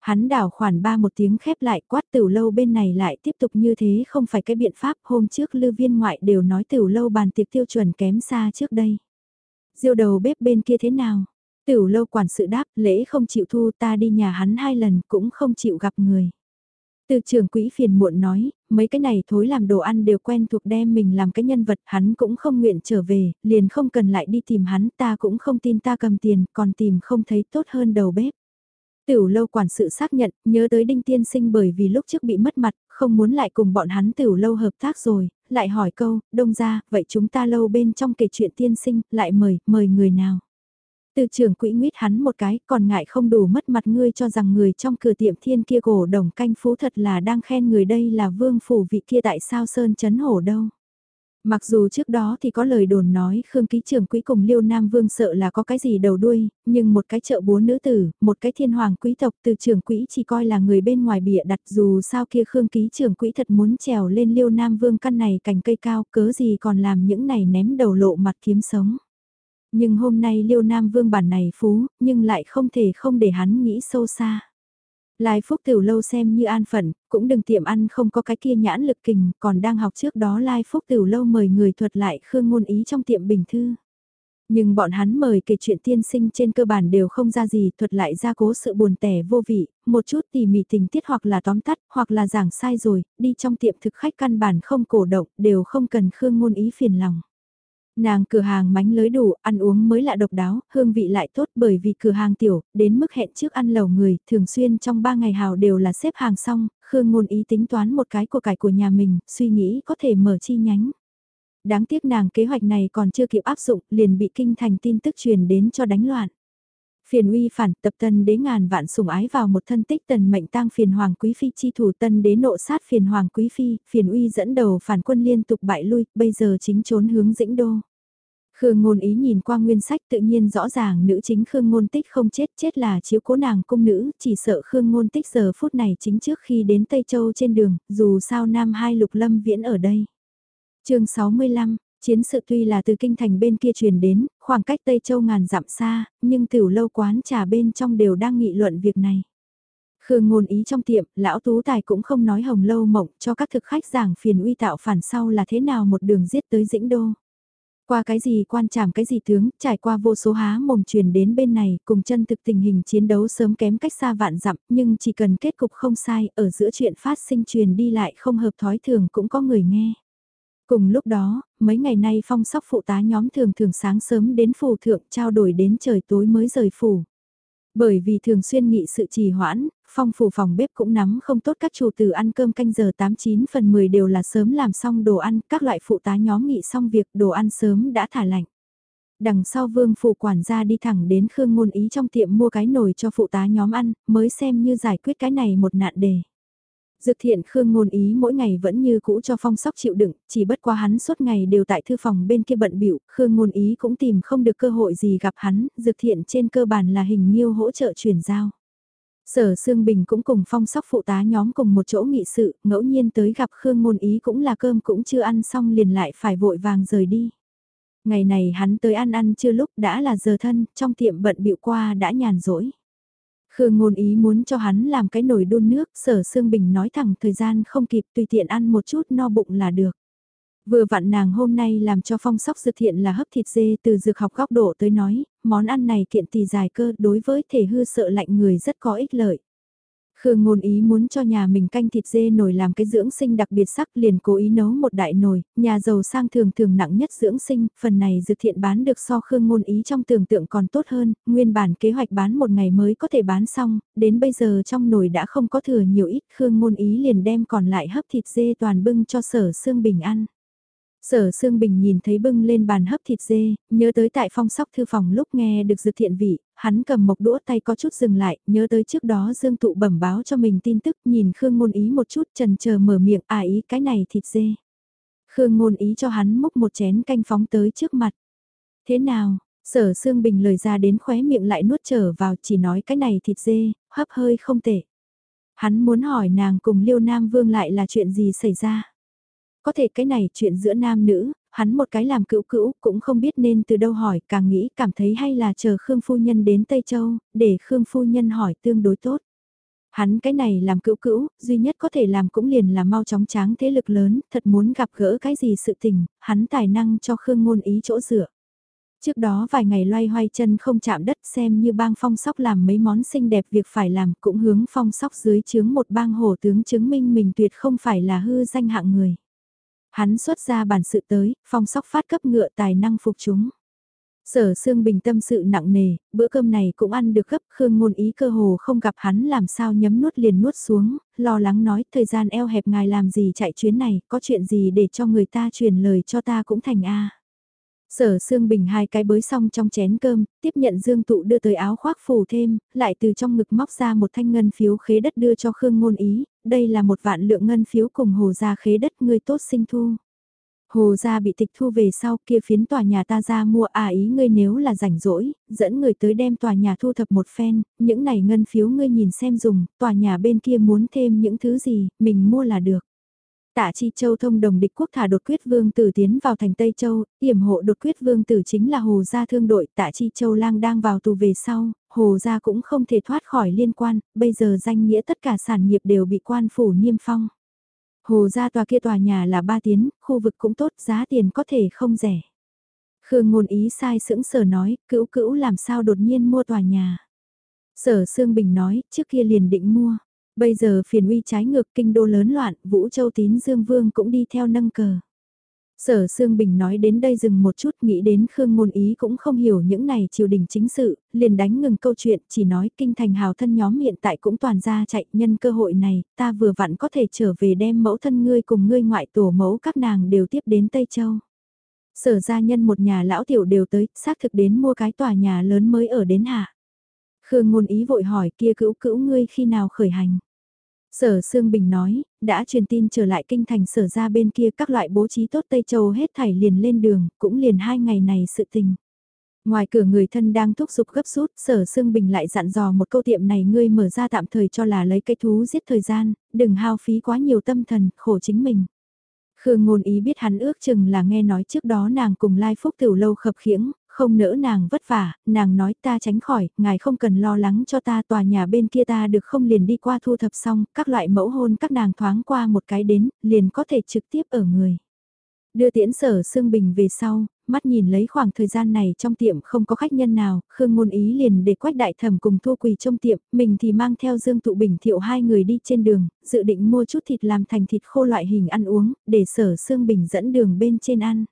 Hắn đảo khoản ba một tiếng khép lại quát tiểu lâu bên này lại tiếp tục như thế không phải cái biện pháp hôm trước lưu viên ngoại đều nói tiểu lâu bàn tiệc tiêu chuẩn kém xa trước đây. Diêu đầu bếp bên kia thế nào? Tiểu lâu quản sự đáp lễ không chịu thu ta đi nhà hắn hai lần cũng không chịu gặp người. Từ trưởng quỹ phiền muộn nói, mấy cái này thối làm đồ ăn đều quen thuộc đem mình làm cái nhân vật, hắn cũng không nguyện trở về, liền không cần lại đi tìm hắn, ta cũng không tin ta cầm tiền, còn tìm không thấy tốt hơn đầu bếp. Tiểu lâu quản sự xác nhận, nhớ tới đinh tiên sinh bởi vì lúc trước bị mất mặt, không muốn lại cùng bọn hắn tiểu lâu hợp tác rồi, lại hỏi câu, đông ra, vậy chúng ta lâu bên trong kể chuyện tiên sinh, lại mời, mời người nào. Từ trưởng quỹ nguyết hắn một cái, còn ngại không đủ mất mặt ngươi cho rằng người trong cửa tiệm thiên kia cổ đồng canh phú thật là đang khen người đây là vương phủ vị kia tại sao sơn chấn hổ đâu. Mặc dù trước đó thì có lời đồn nói Khương Ký Trường Quý cùng Liêu Nam Vương sợ là có cái gì đầu đuôi, nhưng một cái trợ búa nữ tử, một cái thiên hoàng quý tộc từ trường quỹ chỉ coi là người bên ngoài bịa đặt dù sao kia Khương Ký Trường Quý thật muốn trèo lên Liêu Nam Vương căn này cành cây cao cớ gì còn làm những này ném đầu lộ mặt kiếm sống. Nhưng hôm nay Liêu Nam Vương bản này phú, nhưng lại không thể không để hắn nghĩ sâu xa. Lai Phúc Tiểu Lâu xem như an phận, cũng đừng tiệm ăn không có cái kia nhãn lực kình, còn đang học trước đó Lai Phúc Tiểu Lâu mời người thuật lại khương ngôn ý trong tiệm bình thư. Nhưng bọn hắn mời kể chuyện tiên sinh trên cơ bản đều không ra gì, thuật lại ra cố sự buồn tẻ vô vị, một chút tỉ mỉ tình tiết hoặc là tóm tắt, hoặc là giảng sai rồi, đi trong tiệm thực khách căn bản không cổ động, đều không cần khương ngôn ý phiền lòng. Nàng cửa hàng mánh lới đủ, ăn uống mới lạ độc đáo, hương vị lại tốt bởi vì cửa hàng tiểu, đến mức hẹn trước ăn lẩu người, thường xuyên trong 3 ngày hào đều là xếp hàng xong, Khương ngôn ý tính toán một cái của cải của nhà mình, suy nghĩ có thể mở chi nhánh. Đáng tiếc nàng kế hoạch này còn chưa kịp áp dụng, liền bị kinh thành tin tức truyền đến cho đánh loạn. Phiền uy phản tập tân đế ngàn vạn sủng ái vào một thân tích tần mệnh tang phiền hoàng quý phi chi thủ tân đế nộ sát phiền hoàng quý phi, phiền uy dẫn đầu phản quân liên tục bại lui, bây giờ chính trốn hướng dĩnh đô. Khương ngôn ý nhìn qua nguyên sách tự nhiên rõ ràng nữ chính Khương ngôn tích không chết chết là chiếu cố nàng cung nữ, chỉ sợ Khương ngôn tích giờ phút này chính trước khi đến Tây Châu trên đường, dù sao Nam hai lục lâm viễn ở đây. chương 65, Chiến sự tuy là từ kinh thành bên kia truyền đến, khoảng cách Tây Châu ngàn dặm xa, nhưng tiểu lâu quán trà bên trong đều đang nghị luận việc này. Khương ngôn ý trong tiệm, lão tú tài cũng không nói hồng lâu mộng cho các thực khách giảng phiền uy tạo phản sau là thế nào một đường giết tới dĩnh đô. Qua cái gì quan trảm cái gì tướng, trải qua vô số há mồm truyền đến bên này, cùng chân thực tình hình chiến đấu sớm kém cách xa vạn dặm, nhưng chỉ cần kết cục không sai, ở giữa chuyện phát sinh truyền đi lại không hợp thói thường cũng có người nghe. Cùng lúc đó, mấy ngày nay phong sóc phụ tá nhóm thường thường sáng sớm đến phủ thượng trao đổi đến trời tối mới rời phủ. Bởi vì thường xuyên nghị sự trì hoãn, phong phủ phòng bếp cũng nắm không tốt các chủ tử ăn cơm canh giờ 89 phần 10 đều là sớm làm xong đồ ăn, các loại phụ tá nhóm nghị xong việc đồ ăn sớm đã thả lạnh. Đằng sau vương phủ quản gia đi thẳng đến Khương Ngôn Ý trong tiệm mua cái nồi cho phụ tá nhóm ăn, mới xem như giải quyết cái này một nạn đề. Dược thiện Khương ngôn ý mỗi ngày vẫn như cũ cho phong sóc chịu đựng, chỉ bất quá hắn suốt ngày đều tại thư phòng bên kia bận biểu Khương ngôn ý cũng tìm không được cơ hội gì gặp hắn, dược thiện trên cơ bản là hình nhiêu hỗ trợ chuyển giao. Sở Sương Bình cũng cùng phong sóc phụ tá nhóm cùng một chỗ nghị sự, ngẫu nhiên tới gặp Khương ngôn ý cũng là cơm cũng chưa ăn xong liền lại phải vội vàng rời đi. Ngày này hắn tới ăn ăn chưa lúc đã là giờ thân, trong tiệm bận bịu qua đã nhàn rỗi. Khương ngôn ý muốn cho hắn làm cái nồi đun nước, sở Sương Bình nói thẳng thời gian không kịp tùy tiện ăn một chút no bụng là được. Vừa vặn nàng hôm nay làm cho phong sóc dược thiện là hấp thịt dê từ dược học góc độ tới nói, món ăn này kiện tỳ dài cơ đối với thể hư sợ lạnh người rất có ích lợi. Khương ngôn ý muốn cho nhà mình canh thịt dê nồi làm cái dưỡng sinh đặc biệt sắc liền cố ý nấu một đại nồi, nhà giàu sang thường thường nặng nhất dưỡng sinh, phần này dược thiện bán được so Khương ngôn ý trong tưởng tượng còn tốt hơn, nguyên bản kế hoạch bán một ngày mới có thể bán xong, đến bây giờ trong nồi đã không có thừa nhiều ít, Khương ngôn ý liền đem còn lại hấp thịt dê toàn bưng cho sở xương bình ăn. Sở Sương Bình nhìn thấy bưng lên bàn hấp thịt dê, nhớ tới tại phong sóc thư phòng lúc nghe được dược thiện vị, hắn cầm mộc đũa tay có chút dừng lại, nhớ tới trước đó Dương Tụ bẩm báo cho mình tin tức nhìn Khương Ngôn Ý một chút trần chờ mở miệng à ý cái này thịt dê. Khương Ngôn Ý cho hắn múc một chén canh phóng tới trước mặt. Thế nào, sở Sương Bình lời ra đến khóe miệng lại nuốt trở vào chỉ nói cái này thịt dê, hấp hơi không tệ. Hắn muốn hỏi nàng cùng Liêu Nam Vương lại là chuyện gì xảy ra. Có thể cái này chuyện giữa nam nữ, hắn một cái làm cữu cữu cũng không biết nên từ đâu hỏi, càng nghĩ cảm thấy hay là chờ Khương Phu Nhân đến Tây Châu, để Khương Phu Nhân hỏi tương đối tốt. Hắn cái này làm cữu cữu, duy nhất có thể làm cũng liền là mau chóng tráng thế lực lớn, thật muốn gặp gỡ cái gì sự tình, hắn tài năng cho Khương ngôn ý chỗ dựa. Trước đó vài ngày loay hoay chân không chạm đất xem như bang phong sóc làm mấy món xinh đẹp việc phải làm cũng hướng phong sóc dưới chướng một bang hổ tướng chứng minh mình tuyệt không phải là hư danh hạng người. Hắn xuất ra bản sự tới, phong sóc phát cấp ngựa tài năng phục chúng. Sở Sương Bình tâm sự nặng nề, bữa cơm này cũng ăn được gấp, Khương Ngôn Ý cơ hồ không gặp hắn làm sao nhấm nuốt liền nuốt xuống, lo lắng nói, thời gian eo hẹp ngài làm gì chạy chuyến này, có chuyện gì để cho người ta truyền lời cho ta cũng thành a. Sở Sương Bình hai cái bới xong trong chén cơm, tiếp nhận Dương Tụ đưa tới áo khoác phủ thêm, lại từ trong ngực móc ra một thanh ngân phiếu khế đất đưa cho Khương Ngôn Ý, đây là một vạn lượng ngân phiếu cùng hồ gia khế đất ngươi tốt sinh thu. Hồ gia bị tịch thu về sau kia phiến tòa nhà ta ra mua à ý ngươi nếu là rảnh rỗi, dẫn người tới đem tòa nhà thu thập một phen, những này ngân phiếu ngươi nhìn xem dùng, tòa nhà bên kia muốn thêm những thứ gì, mình mua là được. Tạ Chi Châu thông đồng địch quốc thả đột quyết vương tử tiến vào thành Tây Châu, yểm hộ đột quyết vương tử chính là Hồ Gia thương đội, Tạ Chi Châu lang đang vào tù về sau, Hồ Gia cũng không thể thoát khỏi liên quan, bây giờ danh nghĩa tất cả sản nghiệp đều bị quan phủ niêm phong. Hồ Gia tòa kia tòa nhà là ba tiến, khu vực cũng tốt, giá tiền có thể không rẻ. Khương ngôn ý sai sững sờ nói, cữu cữu làm sao đột nhiên mua tòa nhà. Sở Sương Bình nói, trước kia liền định mua. Bây giờ phiền uy trái ngược kinh đô lớn loạn, Vũ Châu Tín Dương Vương cũng đi theo nâng cờ. Sở Sương Bình nói đến đây dừng một chút nghĩ đến Khương Ngôn Ý cũng không hiểu những này triều đình chính sự, liền đánh ngừng câu chuyện, chỉ nói kinh thành hào thân nhóm hiện tại cũng toàn ra chạy nhân cơ hội này, ta vừa vặn có thể trở về đem mẫu thân ngươi cùng ngươi ngoại tổ mẫu các nàng đều tiếp đến Tây Châu. Sở gia nhân một nhà lão tiểu đều tới, xác thực đến mua cái tòa nhà lớn mới ở đến hạ. Khương Ngôn Ý vội hỏi kia cữu cữu ngươi khi nào khởi hành. Sở Sương Bình nói, đã truyền tin trở lại kinh thành sở ra bên kia các loại bố trí tốt Tây Châu hết thảy liền lên đường, cũng liền hai ngày này sự tình. Ngoài cửa người thân đang thúc giục gấp rút, sở Sương Bình lại dặn dò một câu tiệm này ngươi mở ra tạm thời cho là lấy cái thú giết thời gian, đừng hao phí quá nhiều tâm thần, khổ chính mình. Khương ngôn ý biết hắn ước chừng là nghe nói trước đó nàng cùng Lai Phúc Tiểu Lâu khập khiễng, không nỡ nàng vất vả, nàng nói ta tránh khỏi, ngài không cần lo lắng cho ta tòa nhà bên kia ta được không liền đi qua thu thập xong, các loại mẫu hôn các nàng thoáng qua một cái đến, liền có thể trực tiếp ở người. Đưa tiễn sở Sương Bình về sau, mắt nhìn lấy khoảng thời gian này trong tiệm không có khách nhân nào, Khương Ngôn Ý liền để quách đại thẩm cùng thua quỳ trong tiệm, mình thì mang theo Dương Tụ Bình thiệu hai người đi trên đường, dự định mua chút thịt làm thành thịt khô loại hình ăn uống, để sở Sương Bình dẫn đường bên trên ăn.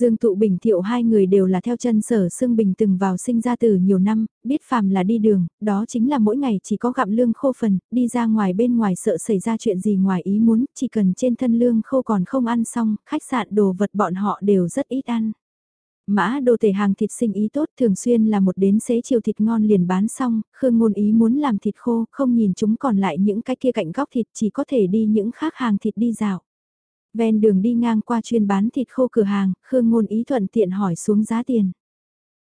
Dương Tụ Bình Thiệu hai người đều là theo chân sở Sương Bình từng vào sinh ra từ nhiều năm, biết phàm là đi đường, đó chính là mỗi ngày chỉ có gặm lương khô phần, đi ra ngoài bên ngoài sợ xảy ra chuyện gì ngoài ý muốn, chỉ cần trên thân lương khô còn không ăn xong, khách sạn đồ vật bọn họ đều rất ít ăn. Mã đồ tể hàng thịt sinh ý tốt thường xuyên là một đến xế chiều thịt ngon liền bán xong, Khương Ngôn ý muốn làm thịt khô, không nhìn chúng còn lại những cái kia cạnh góc thịt chỉ có thể đi những khác hàng thịt đi dạo. Ven đường đi ngang qua chuyên bán thịt khô cửa hàng, Khương Ngôn ý thuận tiện hỏi xuống giá tiền.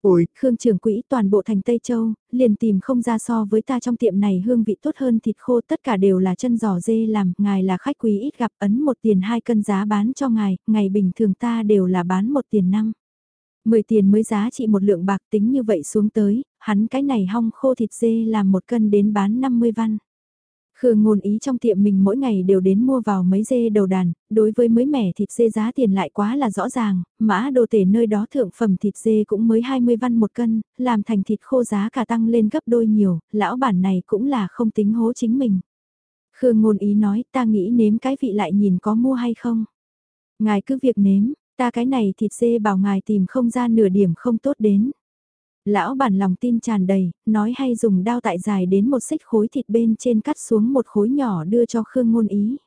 Ôi, Khương trưởng quỹ toàn bộ thành Tây Châu, liền tìm không ra so với ta trong tiệm này hương vị tốt hơn thịt khô tất cả đều là chân giò dê làm, ngài là khách quý ít gặp ấn một tiền hai cân giá bán cho ngài, ngày bình thường ta đều là bán một tiền năm. Mười tiền mới giá trị một lượng bạc tính như vậy xuống tới, hắn cái này hong khô thịt dê làm một cân đến bán 50 văn. Khương ngôn ý trong tiệm mình mỗi ngày đều đến mua vào mấy dê đầu đàn, đối với mới mẻ thịt dê giá tiền lại quá là rõ ràng, mã đồ tể nơi đó thượng phẩm thịt dê cũng mới 20 văn một cân, làm thành thịt khô giá cả tăng lên gấp đôi nhiều, lão bản này cũng là không tính hố chính mình. Khương ngôn ý nói ta nghĩ nếm cái vị lại nhìn có mua hay không. Ngài cứ việc nếm, ta cái này thịt dê bảo ngài tìm không ra nửa điểm không tốt đến. Lão bản lòng tin tràn đầy, nói hay dùng đao tại dài đến một xích khối thịt bên trên cắt xuống một khối nhỏ đưa cho Khương Ngôn Ý.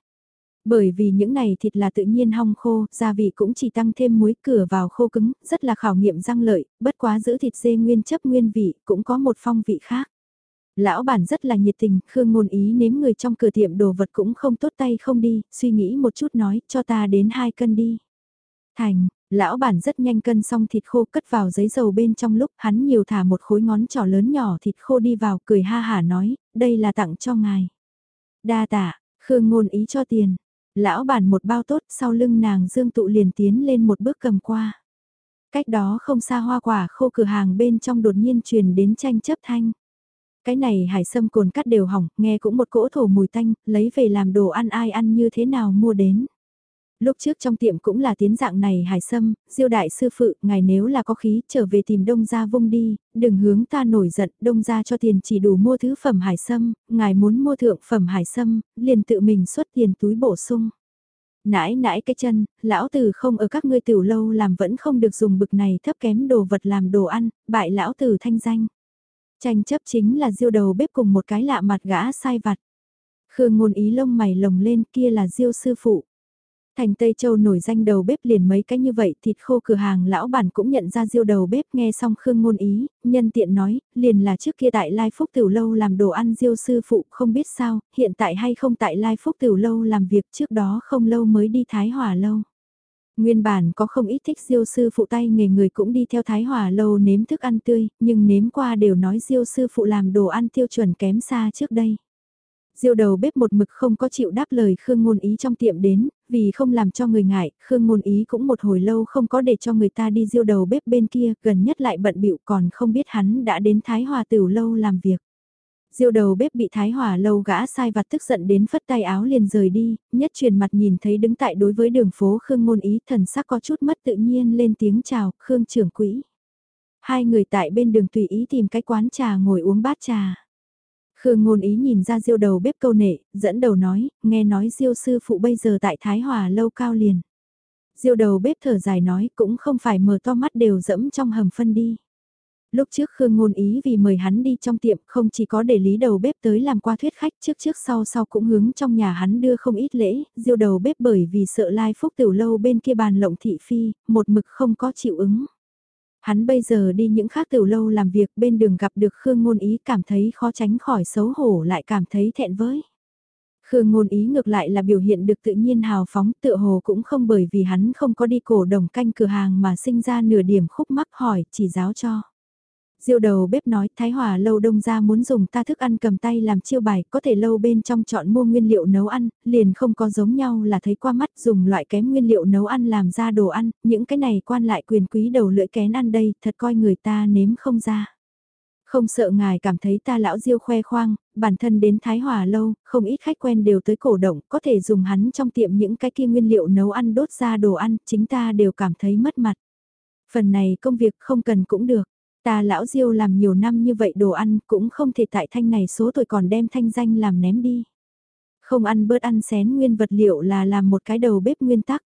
Bởi vì những này thịt là tự nhiên hong khô, gia vị cũng chỉ tăng thêm muối cửa vào khô cứng, rất là khảo nghiệm răng lợi, bất quá giữ thịt dê nguyên chấp nguyên vị, cũng có một phong vị khác. Lão bản rất là nhiệt tình, Khương Ngôn Ý nếm người trong cửa tiệm đồ vật cũng không tốt tay không đi, suy nghĩ một chút nói, cho ta đến hai cân đi. Thành, Lão bản rất nhanh cân xong thịt khô cất vào giấy dầu bên trong lúc hắn nhiều thả một khối ngón trỏ lớn nhỏ thịt khô đi vào cười ha hả nói, đây là tặng cho ngài. Đa tạ, Khương ngôn ý cho tiền. Lão bản một bao tốt sau lưng nàng dương tụ liền tiến lên một bước cầm qua. Cách đó không xa hoa quả khô cửa hàng bên trong đột nhiên truyền đến tranh chấp thanh. Cái này hải sâm cồn cắt đều hỏng, nghe cũng một cỗ thổ mùi tanh, lấy về làm đồ ăn ai ăn như thế nào mua đến. Lúc trước trong tiệm cũng là tiến dạng này hải sâm, diêu đại sư phụ, ngài nếu là có khí trở về tìm đông gia vung đi, đừng hướng ta nổi giận, đông gia cho tiền chỉ đủ mua thứ phẩm hải sâm, ngài muốn mua thượng phẩm hải sâm, liền tự mình xuất tiền túi bổ sung. Nãi nãi cái chân, lão tử không ở các ngươi tiểu lâu làm vẫn không được dùng bực này thấp kém đồ vật làm đồ ăn, bại lão tử thanh danh. Tranh chấp chính là diêu đầu bếp cùng một cái lạ mặt gã sai vặt. Khương ngôn ý lông mày lồng lên kia là diêu sư phụ. Thành Tây Châu nổi danh đầu bếp liền mấy cái như vậy thịt khô cửa hàng lão bản cũng nhận ra diêu đầu bếp nghe xong Khương ngôn ý, nhân tiện nói, liền là trước kia tại Lai Phúc Tiểu Lâu làm đồ ăn diêu sư phụ không biết sao, hiện tại hay không tại Lai Phúc Tiểu Lâu làm việc trước đó không lâu mới đi Thái Hòa Lâu. Nguyên bản có không ít thích diêu sư phụ tay nghề người cũng đi theo Thái Hòa Lâu nếm thức ăn tươi, nhưng nếm qua đều nói diêu sư phụ làm đồ ăn tiêu chuẩn kém xa trước đây. Diêu đầu bếp một mực không có chịu đáp lời Khương Ngôn Ý trong tiệm đến, vì không làm cho người ngại, Khương Ngôn Ý cũng một hồi lâu không có để cho người ta đi diêu đầu bếp bên kia, gần nhất lại bận bịu còn không biết hắn đã đến Thái Hòa Tửu lâu làm việc. Diêu đầu bếp bị Thái Hòa lâu gã sai vặt tức giận đến phất tay áo liền rời đi, nhất truyền mặt nhìn thấy đứng tại đối với đường phố Khương Ngôn Ý thần sắc có chút mất tự nhiên lên tiếng chào, Khương trưởng quỹ. Hai người tại bên đường tùy ý tìm cái quán trà ngồi uống bát trà. Khương ngôn ý nhìn ra diêu đầu bếp câu nệ, dẫn đầu nói, nghe nói diêu sư phụ bây giờ tại Thái Hòa lâu cao liền. Diêu đầu bếp thở dài nói cũng không phải mở to mắt đều dẫm trong hầm phân đi. Lúc trước Khương ngôn ý vì mời hắn đi trong tiệm không chỉ có để lý đầu bếp tới làm qua thuyết khách trước trước sau sau cũng hướng trong nhà hắn đưa không ít lễ, diêu đầu bếp bởi vì sợ lai phúc tiểu lâu bên kia bàn lộng thị phi, một mực không có chịu ứng. Hắn bây giờ đi những khác tiểu lâu làm việc bên đường gặp được Khương Ngôn Ý cảm thấy khó tránh khỏi xấu hổ lại cảm thấy thẹn với. Khương Ngôn Ý ngược lại là biểu hiện được tự nhiên hào phóng, tựa hồ cũng không bởi vì hắn không có đi cổ đồng canh cửa hàng mà sinh ra nửa điểm khúc mắc hỏi, chỉ giáo cho. Diêu đầu bếp nói Thái Hòa lâu đông ra muốn dùng ta thức ăn cầm tay làm chiêu bài, có thể lâu bên trong chọn mua nguyên liệu nấu ăn, liền không có giống nhau là thấy qua mắt dùng loại kém nguyên liệu nấu ăn làm ra đồ ăn, những cái này quan lại quyền quý đầu lưỡi kén ăn đây, thật coi người ta nếm không ra. Không sợ ngài cảm thấy ta lão diêu khoe khoang, bản thân đến Thái Hòa lâu, không ít khách quen đều tới cổ động, có thể dùng hắn trong tiệm những cái kia nguyên liệu nấu ăn đốt ra đồ ăn, chính ta đều cảm thấy mất mặt. Phần này công việc không cần cũng được. Ta lão diêu làm nhiều năm như vậy đồ ăn cũng không thể tại thanh này số tuổi còn đem thanh danh làm ném đi. Không ăn bớt ăn xén nguyên vật liệu là làm một cái đầu bếp nguyên tắc.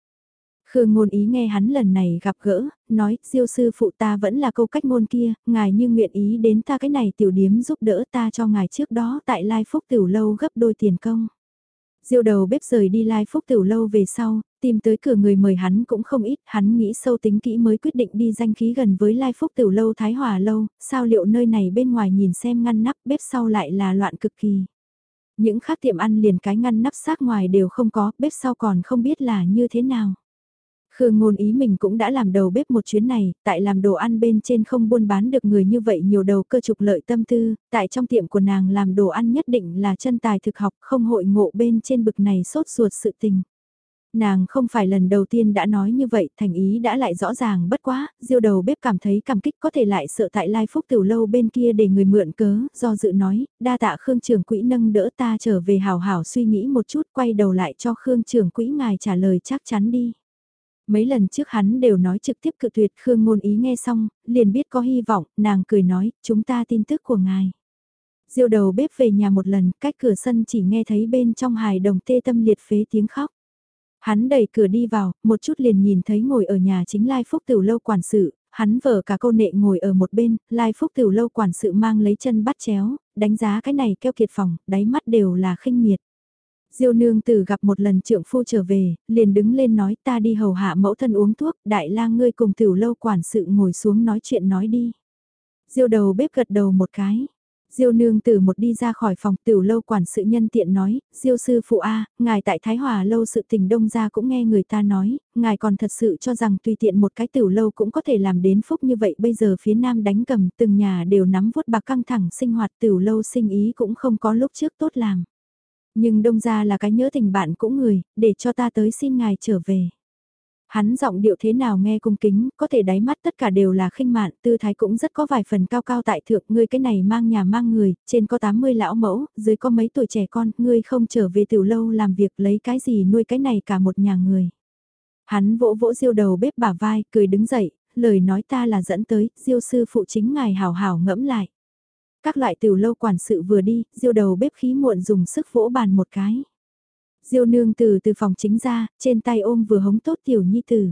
Khương ngôn ý nghe hắn lần này gặp gỡ, nói, diêu sư phụ ta vẫn là câu cách ngôn kia, ngài như nguyện ý đến ta cái này tiểu điếm giúp đỡ ta cho ngài trước đó tại Lai Phúc Tiểu Lâu gấp đôi tiền công. Diêu đầu bếp rời đi Lai Phúc Tiểu Lâu về sau, tìm tới cửa người mời hắn cũng không ít, hắn nghĩ sâu tính kỹ mới quyết định đi danh khí gần với Lai Phúc Tiểu Lâu Thái Hòa Lâu, sao liệu nơi này bên ngoài nhìn xem ngăn nắp bếp sau lại là loạn cực kỳ. Những khác tiệm ăn liền cái ngăn nắp xác ngoài đều không có, bếp sau còn không biết là như thế nào. Khương ngôn ý mình cũng đã làm đầu bếp một chuyến này, tại làm đồ ăn bên trên không buôn bán được người như vậy nhiều đầu cơ trục lợi tâm tư, tại trong tiệm của nàng làm đồ ăn nhất định là chân tài thực học không hội ngộ bên trên bực này sốt ruột sự tình. Nàng không phải lần đầu tiên đã nói như vậy, thành ý đã lại rõ ràng bất quá, diêu đầu bếp cảm thấy cảm kích có thể lại sợ tại lai phúc tiểu lâu bên kia để người mượn cớ, do dự nói, đa tạ Khương trưởng quỹ nâng đỡ ta trở về hào hảo suy nghĩ một chút quay đầu lại cho Khương trưởng quỹ ngài trả lời chắc chắn đi. Mấy lần trước hắn đều nói trực tiếp cự tuyệt Khương ngôn ý nghe xong, liền biết có hy vọng, nàng cười nói, chúng ta tin tức của ngài. Diêu đầu bếp về nhà một lần, cách cửa sân chỉ nghe thấy bên trong hài đồng tê tâm liệt phế tiếng khóc. Hắn đẩy cửa đi vào, một chút liền nhìn thấy ngồi ở nhà chính Lai Phúc Tiểu Lâu quản sự, hắn vợ cả câu nệ ngồi ở một bên, Lai Phúc Tiểu Lâu quản sự mang lấy chân bắt chéo, đánh giá cái này keo kiệt phòng, đáy mắt đều là khinh miệt. Diêu nương tử gặp một lần trưởng phu trở về, liền đứng lên nói ta đi hầu hạ mẫu thân uống thuốc, đại lang ngươi cùng tiểu lâu quản sự ngồi xuống nói chuyện nói đi. Diêu đầu bếp gật đầu một cái. Diêu nương từ một đi ra khỏi phòng tiểu lâu quản sự nhân tiện nói, Diêu sư phụ A, ngài tại Thái Hòa lâu sự tình đông ra cũng nghe người ta nói, ngài còn thật sự cho rằng tùy tiện một cái tiểu lâu cũng có thể làm đến phúc như vậy bây giờ phía nam đánh cầm từng nhà đều nắm vuốt bạc căng thẳng sinh hoạt tiểu lâu sinh ý cũng không có lúc trước tốt làm. Nhưng đông ra là cái nhớ tình bạn cũng người, để cho ta tới xin ngài trở về. Hắn giọng điệu thế nào nghe cung kính, có thể đáy mắt tất cả đều là khinh mạn, tư thái cũng rất có vài phần cao cao tại thượng, ngươi cái này mang nhà mang người, trên có 80 lão mẫu, dưới có mấy tuổi trẻ con, ngươi không trở về tiểu lâu làm việc lấy cái gì nuôi cái này cả một nhà người. Hắn vỗ vỗ diêu đầu bếp bả vai, cười đứng dậy, lời nói ta là dẫn tới, diêu sư phụ chính ngài hào hào ngẫm lại. Các loại tiểu lâu quản sự vừa đi, diêu đầu bếp khí muộn dùng sức vỗ bàn một cái. Diêu nương từ từ phòng chính ra, trên tay ôm vừa hống tốt tiểu nhi tử.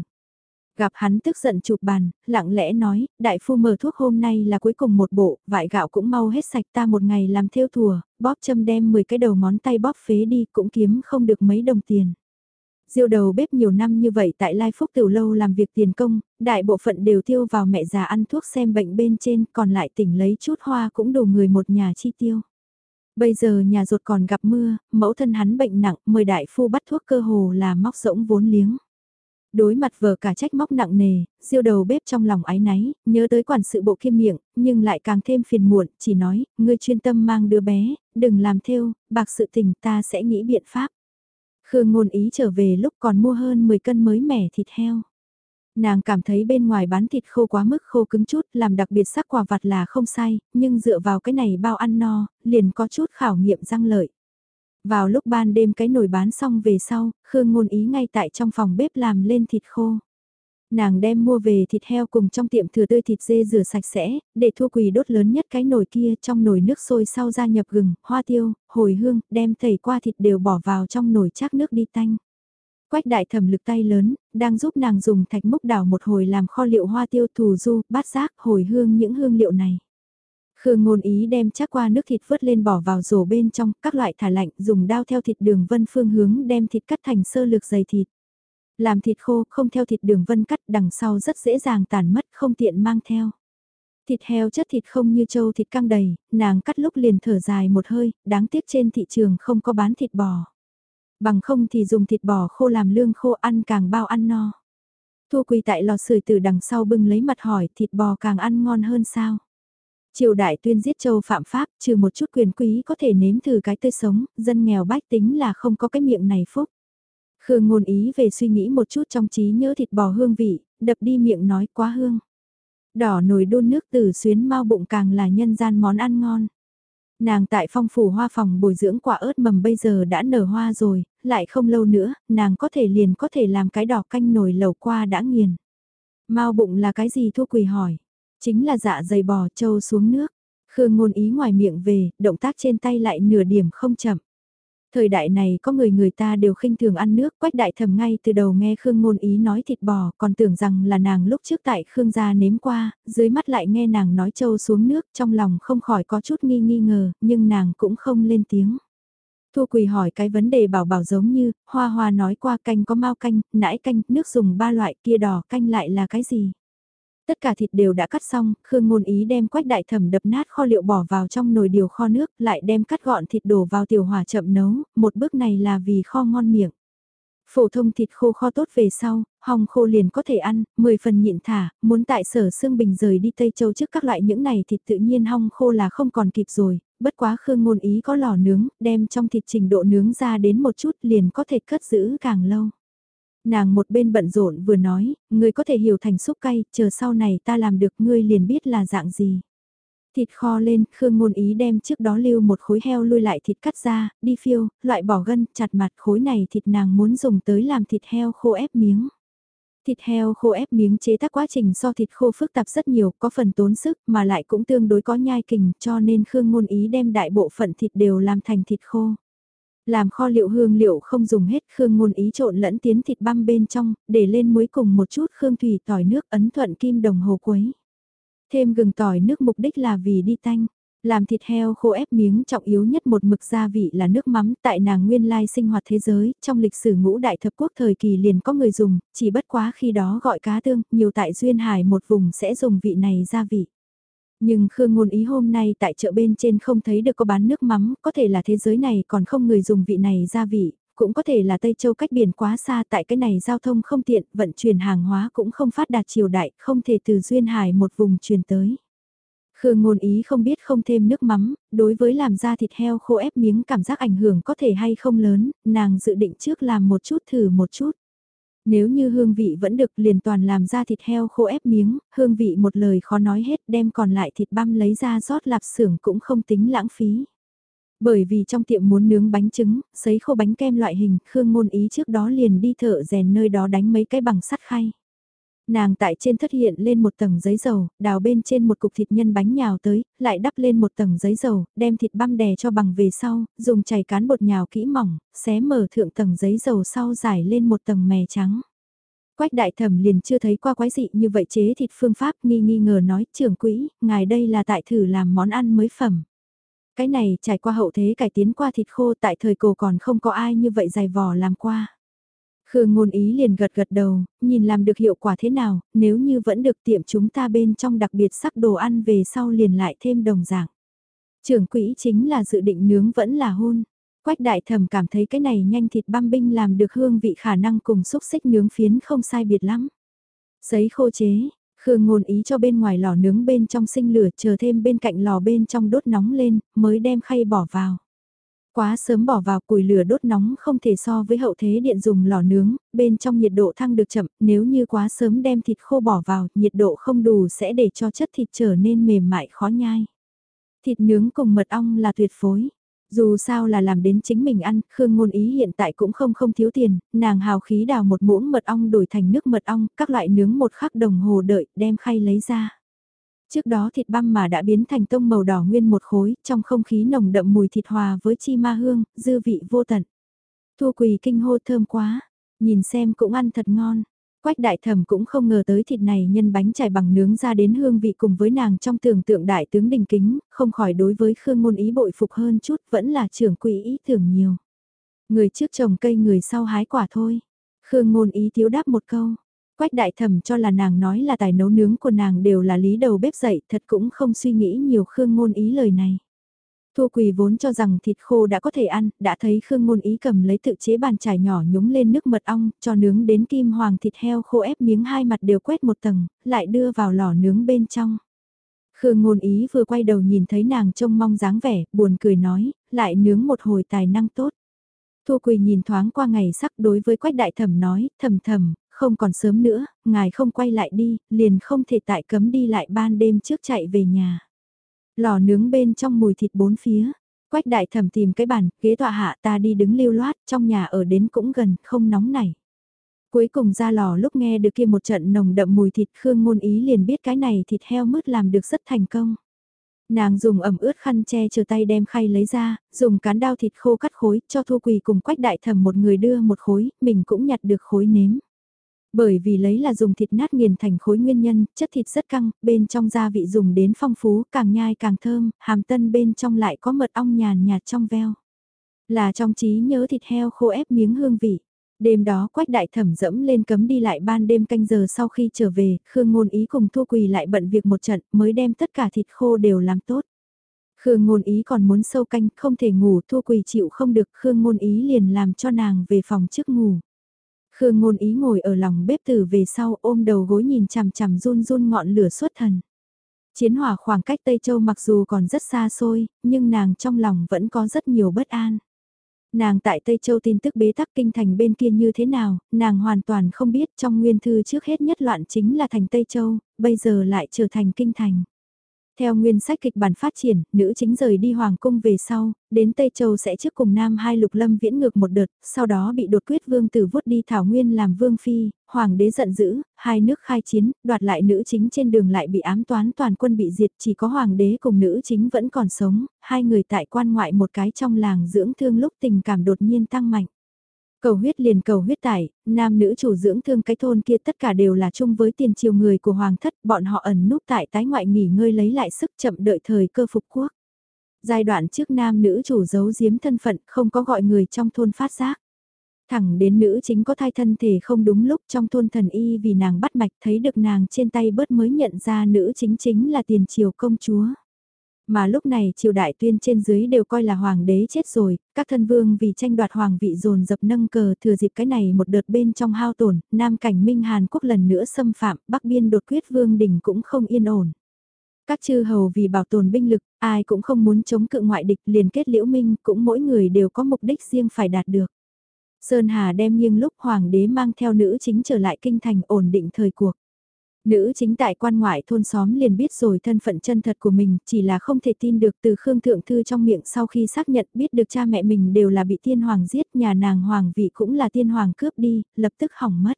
Gặp hắn tức giận chụp bàn, lặng lẽ nói, đại phu mở thuốc hôm nay là cuối cùng một bộ, vải gạo cũng mau hết sạch ta một ngày làm theo thùa, bóp châm đem 10 cái đầu ngón tay bóp phế đi cũng kiếm không được mấy đồng tiền. Diêu đầu bếp nhiều năm như vậy tại Lai Phúc Tiểu Lâu làm việc tiền công, đại bộ phận đều tiêu vào mẹ già ăn thuốc xem bệnh bên trên, còn lại tỉnh lấy chút hoa cũng đủ người một nhà chi tiêu. Bây giờ nhà ruột còn gặp mưa, mẫu thân hắn bệnh nặng, mời đại phu bắt thuốc cơ hồ là móc rỗng vốn liếng. Đối mặt vợ cả trách móc nặng nề, diêu đầu bếp trong lòng ái náy, nhớ tới quản sự bộ kiêm miệng, nhưng lại càng thêm phiền muộn, chỉ nói, ngươi chuyên tâm mang đứa bé, đừng làm theo, bạc sự tình ta sẽ nghĩ biện pháp. Khương ngôn ý trở về lúc còn mua hơn 10 cân mới mẻ thịt heo. Nàng cảm thấy bên ngoài bán thịt khô quá mức khô cứng chút làm đặc biệt sắc quả vặt là không sai, nhưng dựa vào cái này bao ăn no, liền có chút khảo nghiệm răng lợi. Vào lúc ban đêm cái nồi bán xong về sau, Khương ngôn ý ngay tại trong phòng bếp làm lên thịt khô. Nàng đem mua về thịt heo cùng trong tiệm thừa tươi thịt dê rửa sạch sẽ, để thua quỳ đốt lớn nhất cái nồi kia trong nồi nước sôi sau gia nhập gừng, hoa tiêu, hồi hương, đem thầy qua thịt đều bỏ vào trong nồi chác nước đi tanh. Quách đại thẩm lực tay lớn, đang giúp nàng dùng thạch múc đảo một hồi làm kho liệu hoa tiêu thù du, bát giác, hồi hương những hương liệu này. Khương ngôn ý đem chắc qua nước thịt vớt lên bỏ vào rổ bên trong, các loại thả lạnh, dùng dao theo thịt đường vân phương hướng đem thịt cắt thành sơ lược dày thịt. Làm thịt khô, không theo thịt đường vân cắt đằng sau rất dễ dàng tàn mất, không tiện mang theo. Thịt heo chất thịt không như trâu thịt căng đầy, nàng cắt lúc liền thở dài một hơi, đáng tiếc trên thị trường không có bán thịt bò. Bằng không thì dùng thịt bò khô làm lương khô ăn càng bao ăn no. Thu quỳ tại lò sưởi từ đằng sau bưng lấy mặt hỏi thịt bò càng ăn ngon hơn sao. Triều đại tuyên giết châu phạm pháp, trừ một chút quyền quý có thể nếm thử cái tươi sống, dân nghèo bách tính là không có cái miệng này phúc. Khương ngôn ý về suy nghĩ một chút trong trí nhớ thịt bò hương vị, đập đi miệng nói quá hương. Đỏ nồi đun nước từ xuyến mau bụng càng là nhân gian món ăn ngon. Nàng tại phong phủ hoa phòng bồi dưỡng quả ớt mầm bây giờ đã nở hoa rồi, lại không lâu nữa, nàng có thể liền có thể làm cái đỏ canh nồi lẩu qua đã nghiền. Mau bụng là cái gì thua quỳ hỏi. Chính là dạ dày bò trâu xuống nước. Khương ngôn ý ngoài miệng về, động tác trên tay lại nửa điểm không chậm. Thời đại này có người người ta đều khinh thường ăn nước, quách đại thầm ngay từ đầu nghe Khương ngôn ý nói thịt bò, còn tưởng rằng là nàng lúc trước tại Khương gia nếm qua, dưới mắt lại nghe nàng nói trâu xuống nước, trong lòng không khỏi có chút nghi nghi ngờ, nhưng nàng cũng không lên tiếng. Thu Quỳ hỏi cái vấn đề bảo bảo giống như, Hoa Hoa nói qua canh có mau canh, nãi canh, nước dùng ba loại kia đỏ canh lại là cái gì? Tất cả thịt đều đã cắt xong, Khương Ngôn Ý đem quách đại thẩm đập nát kho liệu bỏ vào trong nồi điều kho nước, lại đem cắt gọn thịt đổ vào tiểu hỏa chậm nấu, một bước này là vì kho ngon miệng. Phổ thông thịt khô kho tốt về sau, hong khô liền có thể ăn, 10 phần nhịn thả, muốn tại sở xương bình rời đi Tây Châu trước các loại những này thịt tự nhiên hong khô là không còn kịp rồi, bất quá Khương Ngôn Ý có lò nướng, đem trong thịt trình độ nướng ra đến một chút liền có thể cất giữ càng lâu. Nàng một bên bận rộn vừa nói, ngươi có thể hiểu thành xúc cay, chờ sau này ta làm được ngươi liền biết là dạng gì. Thịt kho lên, Khương Ngôn Ý đem trước đó lưu một khối heo lui lại thịt cắt ra, đi phiêu, loại bỏ gân, chặt mặt khối này thịt nàng muốn dùng tới làm thịt heo khô ép miếng. Thịt heo khô ép miếng chế tác quá trình so thịt khô phức tạp rất nhiều, có phần tốn sức mà lại cũng tương đối có nhai kình cho nên Khương Ngôn Ý đem đại bộ phận thịt đều làm thành thịt khô. Làm kho liệu hương liệu không dùng hết khương ngôn ý trộn lẫn tiến thịt băm bên trong, để lên muối cùng một chút khương thủy tỏi nước ấn thuận kim đồng hồ quấy. Thêm gừng tỏi nước mục đích là vì đi tanh. Làm thịt heo khô ép miếng trọng yếu nhất một mực gia vị là nước mắm tại nàng nguyên lai sinh hoạt thế giới, trong lịch sử ngũ đại thập quốc thời kỳ liền có người dùng, chỉ bất quá khi đó gọi cá tương, nhiều tại Duyên Hải một vùng sẽ dùng vị này gia vị. Nhưng Khương Ngôn Ý hôm nay tại chợ bên trên không thấy được có bán nước mắm, có thể là thế giới này còn không người dùng vị này gia vị, cũng có thể là Tây Châu cách biển quá xa tại cái này giao thông không tiện, vận chuyển hàng hóa cũng không phát đạt triều đại, không thể từ Duyên Hải một vùng truyền tới. Khương ngôn ý không biết không thêm nước mắm, đối với làm ra thịt heo khô ép miếng cảm giác ảnh hưởng có thể hay không lớn, nàng dự định trước làm một chút thử một chút. Nếu như hương vị vẫn được liền toàn làm ra thịt heo khô ép miếng, hương vị một lời khó nói hết đem còn lại thịt băm lấy ra rót lạp xưởng cũng không tính lãng phí. Bởi vì trong tiệm muốn nướng bánh trứng, sấy khô bánh kem loại hình, Khương ngôn ý trước đó liền đi thợ rèn nơi đó đánh mấy cái bằng sắt khay. Nàng tại trên thất hiện lên một tầng giấy dầu, đào bên trên một cục thịt nhân bánh nhào tới, lại đắp lên một tầng giấy dầu, đem thịt băm đè cho bằng về sau, dùng chày cán bột nhào kỹ mỏng, xé mở thượng tầng giấy dầu sau giải lên một tầng mè trắng. Quách đại thẩm liền chưa thấy qua quái dị như vậy chế thịt phương pháp nghi nghi ngờ nói trưởng quỹ, ngài đây là tại thử làm món ăn mới phẩm. Cái này trải qua hậu thế cải tiến qua thịt khô tại thời cổ còn không có ai như vậy dày vò làm qua. Khương ngôn ý liền gật gật đầu, nhìn làm được hiệu quả thế nào, nếu như vẫn được tiệm chúng ta bên trong đặc biệt sắc đồ ăn về sau liền lại thêm đồng dạng. Trưởng quỹ chính là dự định nướng vẫn là hôn. Quách đại thầm cảm thấy cái này nhanh thịt băm binh làm được hương vị khả năng cùng xúc xích nướng phiến không sai biệt lắm. Giấy khô chế, Khương ngôn ý cho bên ngoài lò nướng bên trong sinh lửa chờ thêm bên cạnh lò bên trong đốt nóng lên, mới đem khay bỏ vào. Quá sớm bỏ vào củi lửa đốt nóng không thể so với hậu thế điện dùng lò nướng, bên trong nhiệt độ thăng được chậm, nếu như quá sớm đem thịt khô bỏ vào, nhiệt độ không đủ sẽ để cho chất thịt trở nên mềm mại khó nhai. Thịt nướng cùng mật ong là tuyệt phối. Dù sao là làm đến chính mình ăn, Khương Ngôn Ý hiện tại cũng không không thiếu tiền, nàng hào khí đào một muỗng mật ong đổi thành nước mật ong, các loại nướng một khắc đồng hồ đợi, đem khay lấy ra. Trước đó thịt băm mà đã biến thành tông màu đỏ nguyên một khối, trong không khí nồng đậm mùi thịt hòa với chi ma hương, dư vị vô tận. Thua quỳ kinh hô thơm quá, nhìn xem cũng ăn thật ngon. Quách đại thẩm cũng không ngờ tới thịt này nhân bánh trải bằng nướng ra đến hương vị cùng với nàng trong tưởng tượng đại tướng đình kính, không khỏi đối với Khương Ngôn Ý bội phục hơn chút, vẫn là trưởng quỹ ý tưởng nhiều. Người trước trồng cây người sau hái quả thôi. Khương Ngôn Ý thiếu đáp một câu. Quách đại thẩm cho là nàng nói là tài nấu nướng của nàng đều là lý đầu bếp dậy, thật cũng không suy nghĩ nhiều Khương Ngôn Ý lời này. Thu Quỳ vốn cho rằng thịt khô đã có thể ăn, đã thấy Khương Ngôn Ý cầm lấy tự chế bàn chải nhỏ nhúng lên nước mật ong, cho nướng đến kim hoàng thịt heo khô ép miếng hai mặt đều quét một tầng, lại đưa vào lò nướng bên trong. Khương Ngôn Ý vừa quay đầu nhìn thấy nàng trông mong dáng vẻ, buồn cười nói, lại nướng một hồi tài năng tốt. Thu Quỳ nhìn thoáng qua ngày sắc đối với Quách Đại Thẩm nói, thầm thầm, không còn sớm nữa, ngài không quay lại đi, liền không thể tại cấm đi lại ban đêm trước chạy về nhà. Lò nướng bên trong mùi thịt bốn phía. Quách đại thẩm tìm cái bàn, ghế tọa hạ ta đi đứng lưu loát, trong nhà ở đến cũng gần, không nóng này. Cuối cùng ra lò lúc nghe được kia một trận nồng đậm mùi thịt Khương ngôn ý liền biết cái này thịt heo mứt làm được rất thành công. Nàng dùng ẩm ướt khăn che chờ tay đem khay lấy ra, dùng cán đao thịt khô cắt khối, cho thu quỳ cùng quách đại thẩm một người đưa một khối, mình cũng nhặt được khối nếm. Bởi vì lấy là dùng thịt nát nghiền thành khối nguyên nhân, chất thịt rất căng, bên trong gia vị dùng đến phong phú, càng nhai càng thơm, hàm tân bên trong lại có mật ong nhàn nhạt trong veo. Là trong trí nhớ thịt heo khô ép miếng hương vị. Đêm đó quách đại thẩm dẫm lên cấm đi lại ban đêm canh giờ sau khi trở về, Khương Ngôn Ý cùng Thu Quỳ lại bận việc một trận mới đem tất cả thịt khô đều làm tốt. Khương Ngôn Ý còn muốn sâu canh, không thể ngủ Thu Quỳ chịu không được, Khương Ngôn Ý liền làm cho nàng về phòng trước ngủ. Khương ngôn ý ngồi ở lòng bếp từ về sau ôm đầu gối nhìn chằm chằm run run ngọn lửa xuất thần. Chiến hỏa khoảng cách Tây Châu mặc dù còn rất xa xôi, nhưng nàng trong lòng vẫn có rất nhiều bất an. Nàng tại Tây Châu tin tức bế tắc kinh thành bên kia như thế nào, nàng hoàn toàn không biết trong nguyên thư trước hết nhất loạn chính là thành Tây Châu, bây giờ lại trở thành kinh thành. Theo nguyên sách kịch bản phát triển, nữ chính rời đi Hoàng cung về sau, đến Tây Châu sẽ trước cùng Nam hai lục lâm viễn ngược một đợt, sau đó bị đột quyết vương tử vút đi Thảo Nguyên làm vương phi, Hoàng đế giận dữ, hai nước khai chiến, đoạt lại nữ chính trên đường lại bị ám toán toàn quân bị diệt chỉ có Hoàng đế cùng nữ chính vẫn còn sống, hai người tại quan ngoại một cái trong làng dưỡng thương lúc tình cảm đột nhiên tăng mạnh. Cầu huyết liền cầu huyết tải, nam nữ chủ dưỡng thương cái thôn kia tất cả đều là chung với tiền triều người của hoàng thất, bọn họ ẩn núp tại tái ngoại nghỉ ngơi lấy lại sức chậm đợi thời cơ phục quốc. Giai đoạn trước nam nữ chủ giấu giếm thân phận không có gọi người trong thôn phát giác. Thẳng đến nữ chính có thai thân thể không đúng lúc trong thôn thần y vì nàng bắt mạch thấy được nàng trên tay bớt mới nhận ra nữ chính chính là tiền triều công chúa. Mà lúc này triều đại tuyên trên dưới đều coi là hoàng đế chết rồi, các thân vương vì tranh đoạt hoàng vị dồn dập nâng cờ thừa dịp cái này một đợt bên trong hao tổn, Nam cảnh Minh Hàn Quốc lần nữa xâm phạm, Bắc biên đột quyết vương đình cũng không yên ổn. Các chư hầu vì bảo tồn binh lực, ai cũng không muốn chống cự ngoại địch liền kết liễu minh, cũng mỗi người đều có mục đích riêng phải đạt được. Sơn Hà đem nghiêng lúc hoàng đế mang theo nữ chính trở lại kinh thành ổn định thời cuộc. Nữ chính tại quan ngoại thôn xóm liền biết rồi thân phận chân thật của mình, chỉ là không thể tin được từ Khương Thượng Thư trong miệng sau khi xác nhận biết được cha mẹ mình đều là bị tiên hoàng giết, nhà nàng hoàng vị cũng là tiên hoàng cướp đi, lập tức hỏng mất.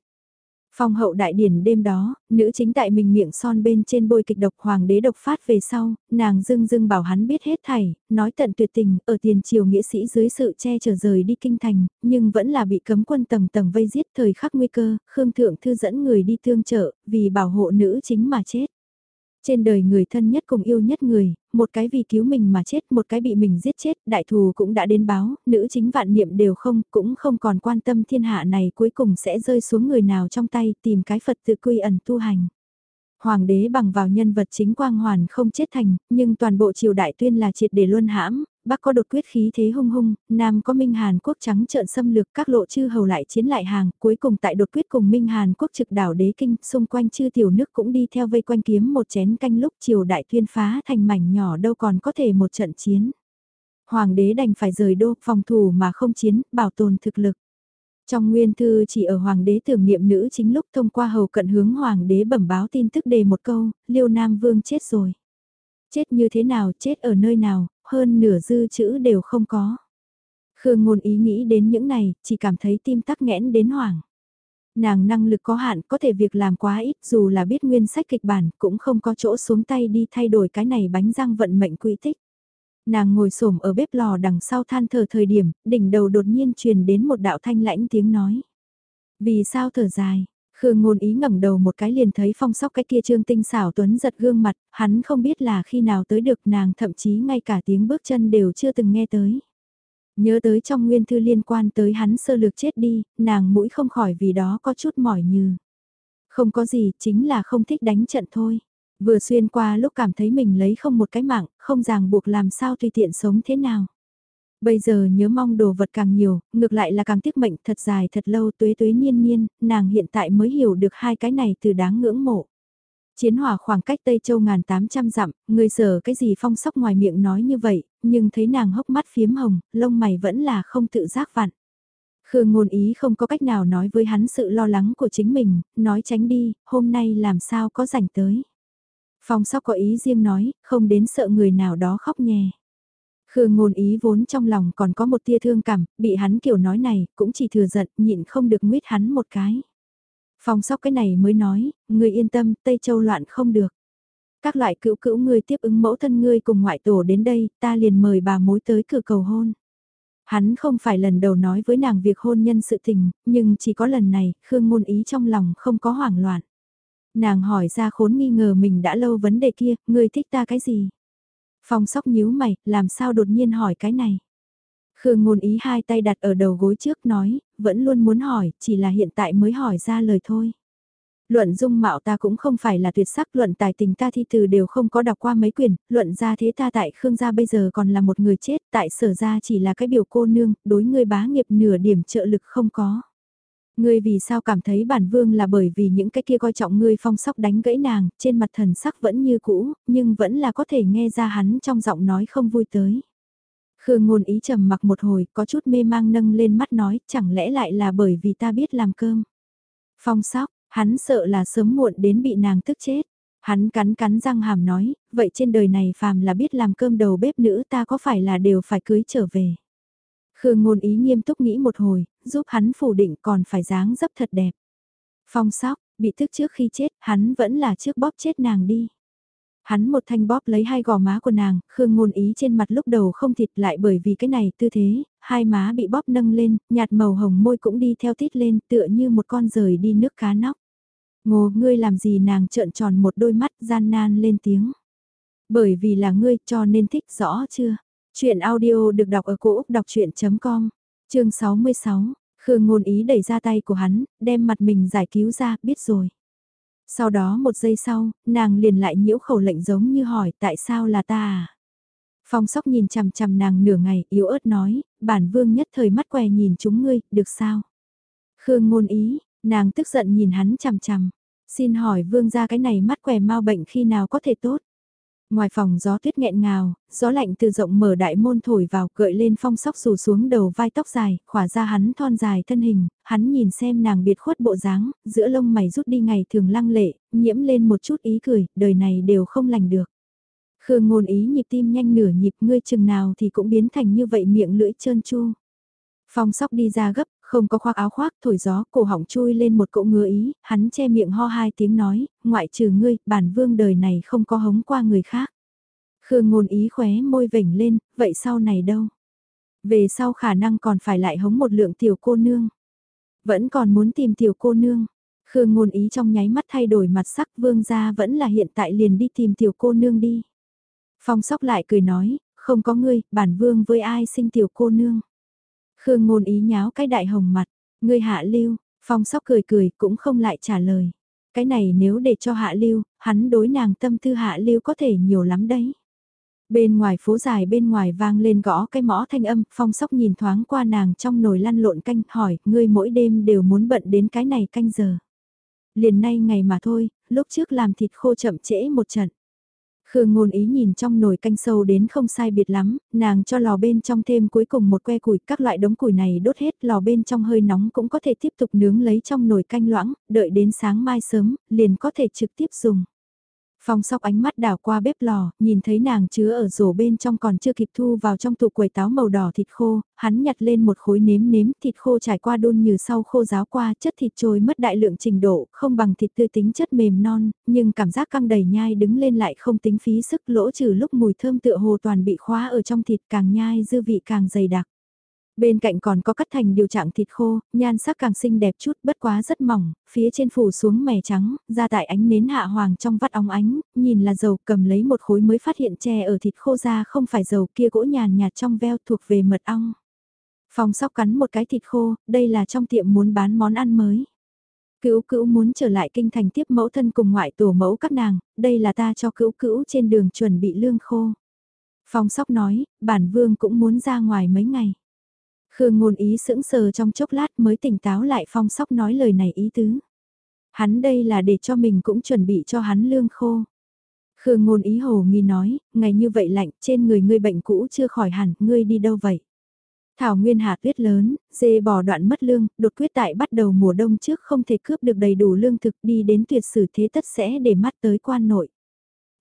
Phong hậu đại điển đêm đó, nữ chính tại mình miệng son bên trên bôi kịch độc hoàng đế độc phát về sau, nàng dưng dưng bảo hắn biết hết thảy, nói tận tuyệt tình, ở tiền triều nghĩa sĩ dưới sự che chở rời đi kinh thành, nhưng vẫn là bị cấm quân tầng tầng vây giết thời khắc nguy cơ, Khương Thượng Thư dẫn người đi thương trợ, vì bảo hộ nữ chính mà chết. Trên đời người thân nhất cùng yêu nhất người, một cái vì cứu mình mà chết, một cái bị mình giết chết, đại thù cũng đã đến báo, nữ chính vạn niệm đều không, cũng không còn quan tâm thiên hạ này cuối cùng sẽ rơi xuống người nào trong tay, tìm cái Phật tự quy ẩn tu hành. Hoàng đế bằng vào nhân vật chính quang hoàn không chết thành, nhưng toàn bộ triều đại tuyên là triệt để luân hãm, Bắc có đột quyết khí thế hung hung, Nam có Minh Hàn quốc trắng trợn xâm lược các lộ chư hầu lại chiến lại hàng, cuối cùng tại đột quyết cùng Minh Hàn quốc trực đảo đế kinh, xung quanh chư tiểu nước cũng đi theo vây quanh kiếm một chén canh lúc triều đại tuyên phá thành mảnh nhỏ đâu còn có thể một trận chiến. Hoàng đế đành phải rời đô, phòng thủ mà không chiến, bảo tồn thực lực. Trong nguyên thư chỉ ở hoàng đế tưởng niệm nữ chính lúc thông qua hầu cận hướng hoàng đế bẩm báo tin tức đề một câu, liêu nam vương chết rồi. Chết như thế nào, chết ở nơi nào, hơn nửa dư chữ đều không có. Khương ngôn ý nghĩ đến những này, chỉ cảm thấy tim tắc nghẽn đến hoảng. Nàng năng lực có hạn, có thể việc làm quá ít, dù là biết nguyên sách kịch bản, cũng không có chỗ xuống tay đi thay đổi cái này bánh răng vận mệnh quỹ tích. Nàng ngồi xổm ở bếp lò đằng sau than thở thời điểm, đỉnh đầu đột nhiên truyền đến một đạo thanh lãnh tiếng nói. Vì sao thở dài, Khương ngôn ý ngẩng đầu một cái liền thấy phong sóc cái kia trương tinh xảo tuấn giật gương mặt, hắn không biết là khi nào tới được nàng thậm chí ngay cả tiếng bước chân đều chưa từng nghe tới. Nhớ tới trong nguyên thư liên quan tới hắn sơ lược chết đi, nàng mũi không khỏi vì đó có chút mỏi như. Không có gì, chính là không thích đánh trận thôi. Vừa xuyên qua lúc cảm thấy mình lấy không một cái mạng, không ràng buộc làm sao tùy tiện sống thế nào. Bây giờ nhớ mong đồ vật càng nhiều, ngược lại là càng tiếc mệnh thật dài thật lâu tuế tuế niên niên, nàng hiện tại mới hiểu được hai cái này từ đáng ngưỡng mộ. Chiến hỏa khoảng cách Tây Châu ngàn tám trăm dặm, người sở cái gì phong sóc ngoài miệng nói như vậy, nhưng thấy nàng hốc mắt phiếm hồng, lông mày vẫn là không tự giác vặn. Khương ngôn ý không có cách nào nói với hắn sự lo lắng của chính mình, nói tránh đi, hôm nay làm sao có rảnh tới. Phong sóc có ý riêng nói, không đến sợ người nào đó khóc nhè. Khương ngôn ý vốn trong lòng còn có một tia thương cảm, bị hắn kiểu nói này, cũng chỉ thừa giận, nhịn không được nguyết hắn một cái. Phong sóc cái này mới nói, người yên tâm, Tây Châu loạn không được. Các loại cữu cữu người tiếp ứng mẫu thân ngươi cùng ngoại tổ đến đây, ta liền mời bà mối tới cửa cầu hôn. Hắn không phải lần đầu nói với nàng việc hôn nhân sự tình, nhưng chỉ có lần này, Khương ngôn ý trong lòng không có hoảng loạn. Nàng hỏi ra khốn nghi ngờ mình đã lâu vấn đề kia, ngươi thích ta cái gì? Phong sóc nhíu mày, làm sao đột nhiên hỏi cái này? Khương ngôn ý hai tay đặt ở đầu gối trước nói, vẫn luôn muốn hỏi, chỉ là hiện tại mới hỏi ra lời thôi. Luận dung mạo ta cũng không phải là tuyệt sắc, luận tài tình ta thi từ đều không có đọc qua mấy quyển, luận ra thế ta tại Khương gia bây giờ còn là một người chết, tại sở gia chỉ là cái biểu cô nương, đối người bá nghiệp nửa điểm trợ lực không có. Ngươi vì sao cảm thấy bản vương là bởi vì những cái kia coi trọng ngươi phong sóc đánh gãy nàng, trên mặt thần sắc vẫn như cũ, nhưng vẫn là có thể nghe ra hắn trong giọng nói không vui tới. Khương ngôn ý trầm mặc một hồi, có chút mê mang nâng lên mắt nói, chẳng lẽ lại là bởi vì ta biết làm cơm. Phong sóc, hắn sợ là sớm muộn đến bị nàng tức chết. Hắn cắn cắn răng hàm nói, vậy trên đời này phàm là biết làm cơm đầu bếp nữ ta có phải là đều phải cưới trở về. Khương ngôn ý nghiêm túc nghĩ một hồi, giúp hắn phủ định còn phải dáng dấp thật đẹp. Phong sóc, bị thức trước khi chết, hắn vẫn là trước bóp chết nàng đi. Hắn một thanh bóp lấy hai gò má của nàng, Khương ngôn ý trên mặt lúc đầu không thịt lại bởi vì cái này tư thế, hai má bị bóp nâng lên, nhạt màu hồng môi cũng đi theo tít lên tựa như một con rời đi nước cá nóc. Ngô, ngươi làm gì nàng trợn tròn một đôi mắt gian nan lên tiếng. Bởi vì là ngươi cho nên thích rõ chưa? Chuyện audio được đọc ở cổ Úc đọc chuyện.com, chương 66, Khương ngôn ý đẩy ra tay của hắn, đem mặt mình giải cứu ra, biết rồi. Sau đó một giây sau, nàng liền lại nhiễu khẩu lệnh giống như hỏi tại sao là ta à? Phong sóc nhìn chằm chằm nàng nửa ngày, yếu ớt nói, bản vương nhất thời mắt què nhìn chúng ngươi, được sao? Khương ngôn ý, nàng tức giận nhìn hắn chằm chằm, xin hỏi vương ra cái này mắt què mau bệnh khi nào có thể tốt? Ngoài phòng gió tuyết nghẹn ngào, gió lạnh từ rộng mở đại môn thổi vào gợi lên phong sóc rủ xuống đầu vai tóc dài, khỏa ra hắn thon dài thân hình, hắn nhìn xem nàng biệt khuất bộ dáng, giữa lông mày rút đi ngày thường lăng lệ, nhiễm lên một chút ý cười, đời này đều không lành được. Khương ngôn ý nhịp tim nhanh nửa nhịp ngươi chừng nào thì cũng biến thành như vậy miệng lưỡi trơn chu. Phong sóc đi ra gấp, không có khoác áo khoác, thổi gió, cổ họng chui lên một cỗ ngứa ý, hắn che miệng ho hai tiếng nói, ngoại trừ ngươi, bản vương đời này không có hống qua người khác. Khương ngôn ý khóe môi vểnh lên, vậy sau này đâu? Về sau khả năng còn phải lại hống một lượng tiểu cô nương. Vẫn còn muốn tìm tiểu cô nương. Khương ngôn ý trong nháy mắt thay đổi mặt sắc vương gia vẫn là hiện tại liền đi tìm tiểu cô nương đi. Phong sóc lại cười nói, không có ngươi, bản vương với ai sinh tiểu cô nương. Khương ngôn ý nháo cái đại hồng mặt, ngươi hạ lưu, phong sóc cười cười cũng không lại trả lời. Cái này nếu để cho hạ lưu, hắn đối nàng tâm tư hạ lưu có thể nhiều lắm đấy. Bên ngoài phố dài bên ngoài vang lên gõ cái mõ thanh âm, phong sóc nhìn thoáng qua nàng trong nồi lăn lộn canh, hỏi, ngươi mỗi đêm đều muốn bận đến cái này canh giờ. Liền nay ngày mà thôi, lúc trước làm thịt khô chậm trễ một trận. Khương ngôn ý nhìn trong nồi canh sâu đến không sai biệt lắm, nàng cho lò bên trong thêm cuối cùng một que củi, các loại đống củi này đốt hết, lò bên trong hơi nóng cũng có thể tiếp tục nướng lấy trong nồi canh loãng, đợi đến sáng mai sớm, liền có thể trực tiếp dùng. Phong sóc ánh mắt đảo qua bếp lò, nhìn thấy nàng chứa ở rổ bên trong còn chưa kịp thu vào trong tủ quầy táo màu đỏ thịt khô, hắn nhặt lên một khối nếm nếm thịt khô trải qua đun như sau khô ráo qua chất thịt trôi mất đại lượng trình độ, không bằng thịt tươi tính chất mềm non, nhưng cảm giác căng đầy nhai đứng lên lại không tính phí sức lỗ trừ lúc mùi thơm tựa hồ toàn bị khóa ở trong thịt càng nhai dư vị càng dày đặc. Bên cạnh còn có cắt thành điều trạng thịt khô, nhan sắc càng xinh đẹp chút bất quá rất mỏng, phía trên phủ xuống mè trắng, ra tại ánh nến hạ hoàng trong vắt óng ánh, nhìn là dầu cầm lấy một khối mới phát hiện chè ở thịt khô ra không phải dầu kia gỗ nhàn nhạt trong veo thuộc về mật ong. Phòng sóc cắn một cái thịt khô, đây là trong tiệm muốn bán món ăn mới. Cữu cữu muốn trở lại kinh thành tiếp mẫu thân cùng ngoại tổ mẫu các nàng, đây là ta cho cữu cữu trên đường chuẩn bị lương khô. Phong sóc nói, bản vương cũng muốn ra ngoài mấy ngày. Khương ngôn ý sững sờ trong chốc lát mới tỉnh táo lại phong sóc nói lời này ý tứ. Hắn đây là để cho mình cũng chuẩn bị cho hắn lương khô. Khương ngôn ý hồ nghi nói, ngày như vậy lạnh, trên người ngươi bệnh cũ chưa khỏi hẳn, ngươi đi đâu vậy? Thảo Nguyên Hà tuyết lớn, dê bò đoạn mất lương, đột quyết tại bắt đầu mùa đông trước không thể cướp được đầy đủ lương thực đi đến tuyệt sử thế tất sẽ để mắt tới quan nội.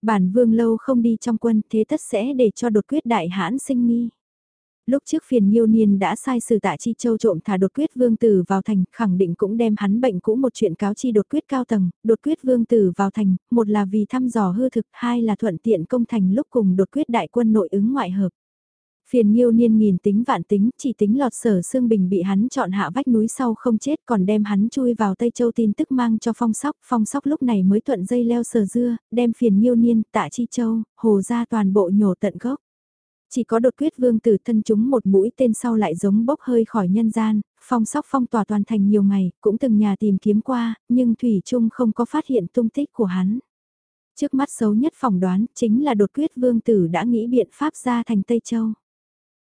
Bản vương lâu không đi trong quân thế tất sẽ để cho đột quyết đại hãn sinh nghi. Lúc trước phiền nhiêu niên đã sai sử tạ chi châu trộm thả đột quyết vương tử vào thành, khẳng định cũng đem hắn bệnh cũ một chuyện cáo chi đột quyết cao tầng, đột quyết vương tử vào thành, một là vì thăm dò hư thực, hai là thuận tiện công thành lúc cùng đột quyết đại quân nội ứng ngoại hợp. Phiền nhiêu niên nghìn tính vạn tính, chỉ tính lọt sở xương bình bị hắn chọn hạ vách núi sau không chết còn đem hắn chui vào Tây Châu tin tức mang cho phong sóc, phong sóc lúc này mới thuận dây leo sờ dưa, đem phiền nhiêu niên, tạ chi châu, hồ ra toàn bộ nhổ tận gốc. Chỉ có đột quyết vương tử thân chúng một mũi tên sau lại giống bốc hơi khỏi nhân gian, phong sóc phong tỏa toàn thành nhiều ngày, cũng từng nhà tìm kiếm qua, nhưng Thủy Trung không có phát hiện tung tích của hắn. Trước mắt xấu nhất phỏng đoán chính là đột quyết vương tử đã nghĩ biện pháp ra thành Tây Châu.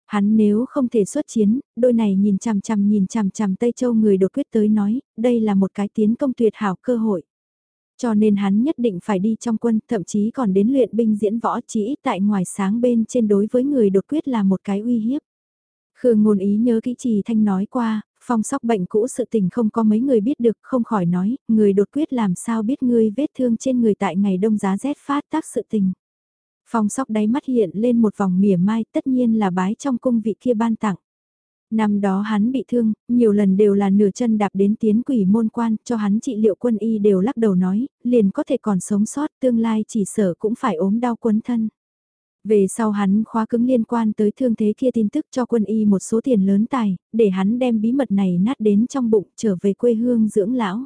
Hắn nếu không thể xuất chiến, đôi này nhìn chằm chằm nhìn chằm chằm Tây Châu người đột quyết tới nói, đây là một cái tiến công tuyệt hảo cơ hội. Cho nên hắn nhất định phải đi trong quân, thậm chí còn đến luyện binh diễn võ chỉ ít tại ngoài sáng bên trên đối với người đột quyết là một cái uy hiếp. Khương ngôn ý nhớ kỹ trì thanh nói qua, phong sóc bệnh cũ sự tình không có mấy người biết được, không khỏi nói, người đột quyết làm sao biết ngươi vết thương trên người tại ngày đông giá rét phát tác sự tình. Phong sóc đáy mắt hiện lên một vòng mỉa mai tất nhiên là bái trong cung vị kia ban tặng. Năm đó hắn bị thương, nhiều lần đều là nửa chân đạp đến tiến quỷ môn quan, cho hắn trị liệu quân y đều lắc đầu nói, liền có thể còn sống sót, tương lai chỉ sợ cũng phải ốm đau quấn thân. Về sau hắn khóa cứng liên quan tới thương thế kia tin tức cho quân y một số tiền lớn tài, để hắn đem bí mật này nát đến trong bụng trở về quê hương dưỡng lão.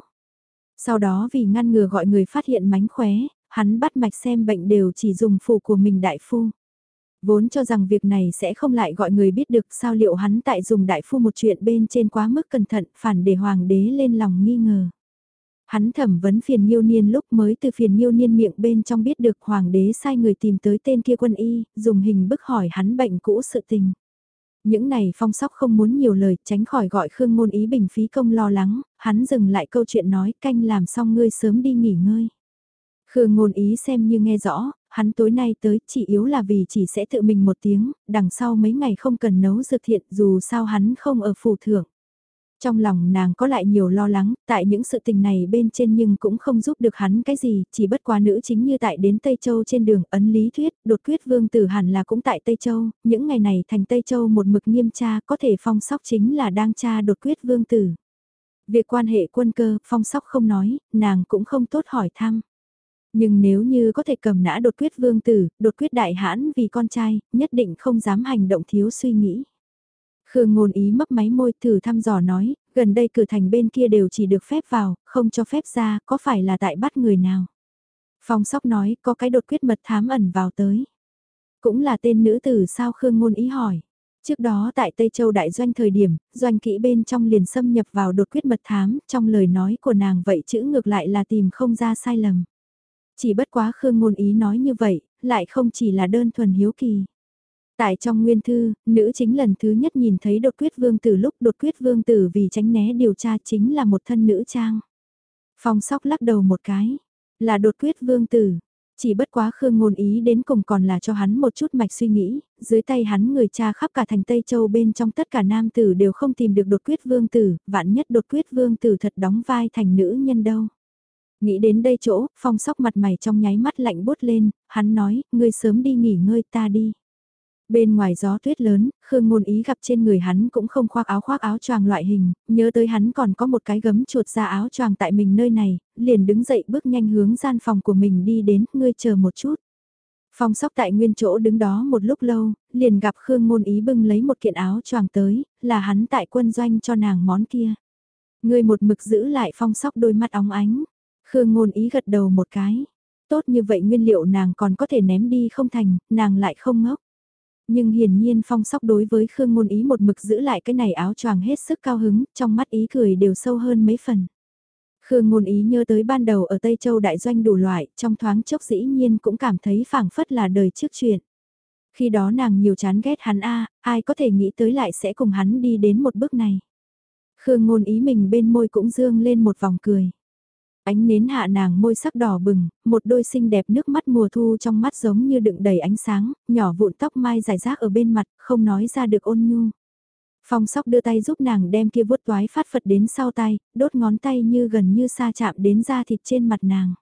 Sau đó vì ngăn ngừa gọi người phát hiện mánh khóe, hắn bắt mạch xem bệnh đều chỉ dùng phù của mình đại phu. Vốn cho rằng việc này sẽ không lại gọi người biết được sao liệu hắn tại dùng đại phu một chuyện bên trên quá mức cẩn thận phản để hoàng đế lên lòng nghi ngờ. Hắn thẩm vấn phiền nhiêu niên lúc mới từ phiền nhiêu niên miệng bên trong biết được hoàng đế sai người tìm tới tên kia quân y, dùng hình bức hỏi hắn bệnh cũ sự tình. Những này phong sóc không muốn nhiều lời tránh khỏi gọi Khương Ngôn Ý bình phí công lo lắng, hắn dừng lại câu chuyện nói canh làm xong ngươi sớm đi nghỉ ngơi. Khương Ngôn Ý xem như nghe rõ, hắn tối nay tới chỉ yếu là vì chỉ sẽ tự mình một tiếng, đằng sau mấy ngày không cần nấu dược thiện dù sao hắn không ở phủ thưởng. Trong lòng nàng có lại nhiều lo lắng, tại những sự tình này bên trên nhưng cũng không giúp được hắn cái gì, chỉ bất quá nữ chính như tại đến Tây Châu trên đường ấn lý thuyết, đột quyết vương tử hẳn là cũng tại Tây Châu, những ngày này thành Tây Châu một mực nghiêm tra có thể phong sóc chính là đang tra đột quyết vương tử. Việc quan hệ quân cơ, phong sóc không nói, nàng cũng không tốt hỏi thăm. Nhưng nếu như có thể cầm nã đột quyết vương tử, đột quyết đại hãn vì con trai, nhất định không dám hành động thiếu suy nghĩ. Khương ngôn ý mấp máy môi thử thăm dò nói, gần đây cửa thành bên kia đều chỉ được phép vào, không cho phép ra, có phải là tại bắt người nào? Phong sóc nói, có cái đột quyết mật thám ẩn vào tới. Cũng là tên nữ tử sao Khương ngôn ý hỏi. Trước đó tại Tây Châu Đại Doanh thời điểm, doanh kỹ bên trong liền xâm nhập vào đột quyết mật thám, trong lời nói của nàng vậy chữ ngược lại là tìm không ra sai lầm. Chỉ bất quá Khương ngôn ý nói như vậy, lại không chỉ là đơn thuần hiếu kỳ. Tại trong nguyên thư, nữ chính lần thứ nhất nhìn thấy đột quyết vương tử lúc đột quyết vương tử vì tránh né điều tra chính là một thân nữ trang. Phong sóc lắc đầu một cái, là đột quyết vương tử. Chỉ bất quá Khương ngôn ý đến cùng còn là cho hắn một chút mạch suy nghĩ, dưới tay hắn người cha khắp cả thành Tây Châu bên trong tất cả nam tử đều không tìm được đột quyết vương tử, vạn nhất đột quyết vương tử thật đóng vai thành nữ nhân đâu. Nghĩ đến đây chỗ, phong sóc mặt mày trong nháy mắt lạnh bút lên, hắn nói, ngươi sớm đi nghỉ ngơi ta đi. Bên ngoài gió tuyết lớn, Khương Ngôn Ý gặp trên người hắn cũng không khoác áo khoác áo choàng loại hình, nhớ tới hắn còn có một cái gấm chuột ra áo choàng tại mình nơi này, liền đứng dậy bước nhanh hướng gian phòng của mình đi đến, ngươi chờ một chút. Phong sóc tại nguyên chỗ đứng đó một lúc lâu, liền gặp Khương Ngôn Ý bưng lấy một kiện áo choàng tới, là hắn tại quân doanh cho nàng món kia. Ngươi một mực giữ lại phong sóc đôi mắt óng ánh. Khương Ngôn Ý gật đầu một cái. Tốt như vậy nguyên liệu nàng còn có thể ném đi không thành, nàng lại không ngốc. Nhưng hiển nhiên phong sóc đối với Khương Ngôn Ý một mực giữ lại cái này áo choàng hết sức cao hứng, trong mắt ý cười đều sâu hơn mấy phần. Khương Ngôn Ý nhớ tới ban đầu ở Tây Châu đại doanh đủ loại, trong thoáng chốc dĩ nhiên cũng cảm thấy phảng phất là đời trước chuyện. Khi đó nàng nhiều chán ghét hắn a, ai có thể nghĩ tới lại sẽ cùng hắn đi đến một bước này. Khương Ngôn Ý mình bên môi cũng dương lên một vòng cười. Ánh nến hạ nàng môi sắc đỏ bừng, một đôi xinh đẹp nước mắt mùa thu trong mắt giống như đựng đầy ánh sáng, nhỏ vụn tóc mai dài rác ở bên mặt, không nói ra được ôn nhu. Phong sóc đưa tay giúp nàng đem kia vuốt toái phát phật đến sau tay, đốt ngón tay như gần như xa chạm đến da thịt trên mặt nàng.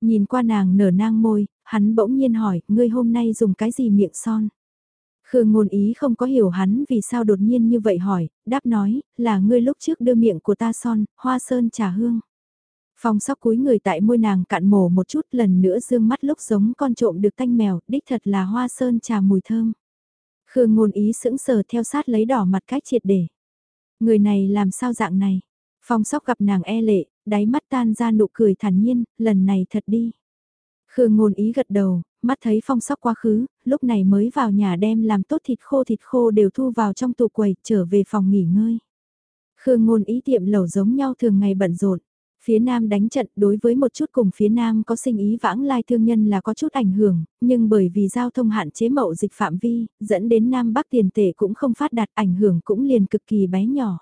Nhìn qua nàng nở nang môi, hắn bỗng nhiên hỏi, ngươi hôm nay dùng cái gì miệng son? Khương ngôn ý không có hiểu hắn vì sao đột nhiên như vậy hỏi, đáp nói, là ngươi lúc trước đưa miệng của ta son, hoa sơn trà hương. Phong sóc cúi người tại môi nàng cạn mổ một chút lần nữa dương mắt lúc giống con trộm được tanh mèo, đích thật là hoa sơn trà mùi thơm. Khương ngôn ý sững sờ theo sát lấy đỏ mặt cách triệt để. Người này làm sao dạng này? Phong sóc gặp nàng e lệ, đáy mắt tan ra nụ cười thản nhiên, lần này thật đi. Khương ngôn ý gật đầu, mắt thấy phong sóc quá khứ, lúc này mới vào nhà đem làm tốt thịt khô thịt khô đều thu vào trong tủ quầy, trở về phòng nghỉ ngơi. Khương ngôn ý tiệm lẩu giống nhau thường ngày bận rộn. Phía Nam đánh trận đối với một chút cùng phía Nam có sinh ý vãng lai thương nhân là có chút ảnh hưởng, nhưng bởi vì giao thông hạn chế mậu dịch phạm vi, dẫn đến Nam Bắc tiền tệ cũng không phát đạt ảnh hưởng cũng liền cực kỳ bé nhỏ.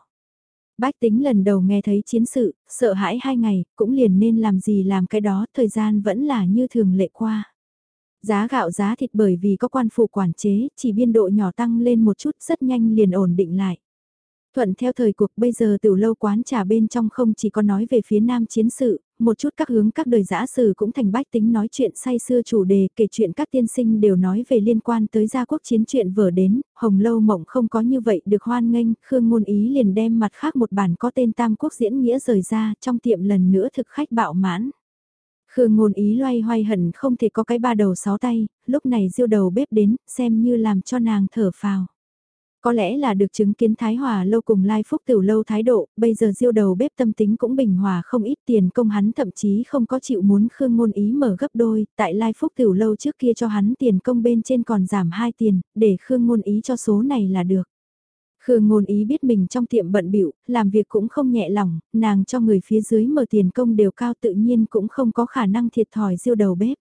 Bách tính lần đầu nghe thấy chiến sự, sợ hãi hai ngày, cũng liền nên làm gì làm cái đó, thời gian vẫn là như thường lệ qua. Giá gạo giá thịt bởi vì có quan phụ quản chế, chỉ biên độ nhỏ tăng lên một chút rất nhanh liền ổn định lại. Thuận theo thời cuộc bây giờ tiểu lâu quán trà bên trong không chỉ có nói về phía nam chiến sự, một chút các hướng các đời giã sử cũng thành bách tính nói chuyện say xưa chủ đề kể chuyện các tiên sinh đều nói về liên quan tới gia quốc chiến chuyện vở đến, hồng lâu mộng không có như vậy được hoan nghênh, Khương Ngôn Ý liền đem mặt khác một bản có tên Tam Quốc diễn nghĩa rời ra trong tiệm lần nữa thực khách bạo mãn. Khương Ngôn Ý loay hoay hận không thể có cái ba đầu sáu tay, lúc này diêu đầu bếp đến, xem như làm cho nàng thở phào. Có lẽ là được chứng kiến Thái Hòa lâu cùng Lai Phúc Tiểu lâu thái độ, bây giờ diêu đầu bếp tâm tính cũng bình hòa không ít tiền công hắn thậm chí không có chịu muốn Khương Ngôn Ý mở gấp đôi, tại Lai Phúc Tiểu lâu trước kia cho hắn tiền công bên trên còn giảm 2 tiền, để Khương Ngôn Ý cho số này là được. Khương Ngôn Ý biết mình trong tiệm bận bịu làm việc cũng không nhẹ lòng, nàng cho người phía dưới mở tiền công đều cao tự nhiên cũng không có khả năng thiệt thòi diêu đầu bếp.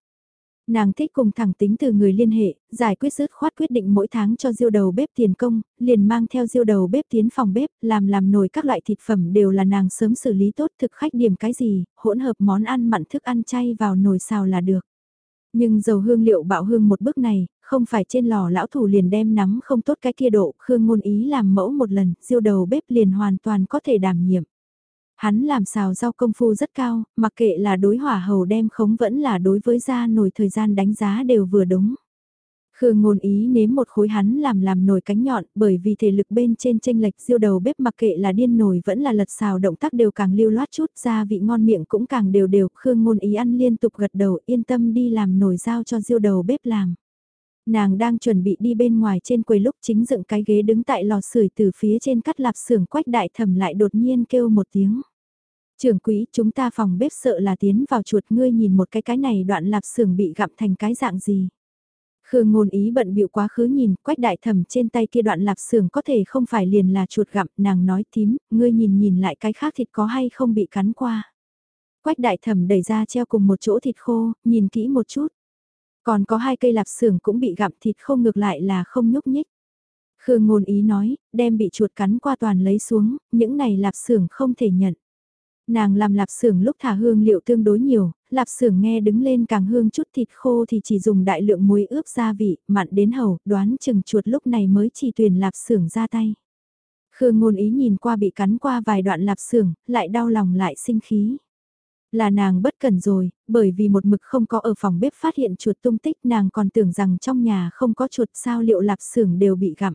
Nàng thích cùng thẳng tính từ người liên hệ, giải quyết dứt khoát quyết định mỗi tháng cho diêu đầu bếp tiền công, liền mang theo diêu đầu bếp tiến phòng bếp, làm làm nồi các loại thịt phẩm đều là nàng sớm xử lý tốt thực khách điểm cái gì, hỗn hợp món ăn mặn thức ăn chay vào nồi xào là được. Nhưng dầu hương liệu bạo hương một bước này, không phải trên lò lão thủ liền đem nắm không tốt cái kia độ, Khương ngôn ý làm mẫu một lần, diêu đầu bếp liền hoàn toàn có thể đảm nhiệm. Hắn làm xào rau công phu rất cao, mặc kệ là đối hỏa hầu đem khống vẫn là đối với gia nổi thời gian đánh giá đều vừa đúng. Khương ngôn ý nếm một khối hắn làm làm nồi cánh nhọn bởi vì thể lực bên trên tranh lệch diêu đầu bếp mặc kệ là điên nồi vẫn là lật xào động tác đều càng lưu loát chút ra vị ngon miệng cũng càng đều đều. Khương ngôn ý ăn liên tục gật đầu yên tâm đi làm nồi giao cho diêu đầu bếp làm. Nàng đang chuẩn bị đi bên ngoài trên quầy lúc chính dựng cái ghế đứng tại lò sưởi từ phía trên cắt lạp xưởng quách đại thẩm lại đột nhiên kêu một tiếng. Trưởng quỹ chúng ta phòng bếp sợ là tiến vào chuột ngươi nhìn một cái cái này đoạn lạp xưởng bị gặm thành cái dạng gì. Khương ngôn ý bận bịu quá khứ nhìn, quách đại thẩm trên tay kia đoạn lạp xưởng có thể không phải liền là chuột gặm, nàng nói tím, ngươi nhìn nhìn lại cái khác thịt có hay không bị cắn qua. Quách đại thẩm đẩy ra treo cùng một chỗ thịt khô, nhìn kỹ một chút. Còn có hai cây lạp xưởng cũng bị gặm thịt không ngược lại là không nhúc nhích. Khương ngôn ý nói, đem bị chuột cắn qua toàn lấy xuống, những này lạp xưởng không thể nhận. Nàng làm lạp xưởng lúc thả hương liệu tương đối nhiều, lạp xưởng nghe đứng lên càng hương chút thịt khô thì chỉ dùng đại lượng muối ướp gia vị, mặn đến hầu, đoán chừng chuột lúc này mới chỉ tuyển lạp xưởng ra tay. Khương ngôn ý nhìn qua bị cắn qua vài đoạn lạp xưởng, lại đau lòng lại sinh khí. Là nàng bất cần rồi, bởi vì một mực không có ở phòng bếp phát hiện chuột tung tích nàng còn tưởng rằng trong nhà không có chuột sao liệu lạp xưởng đều bị gặm.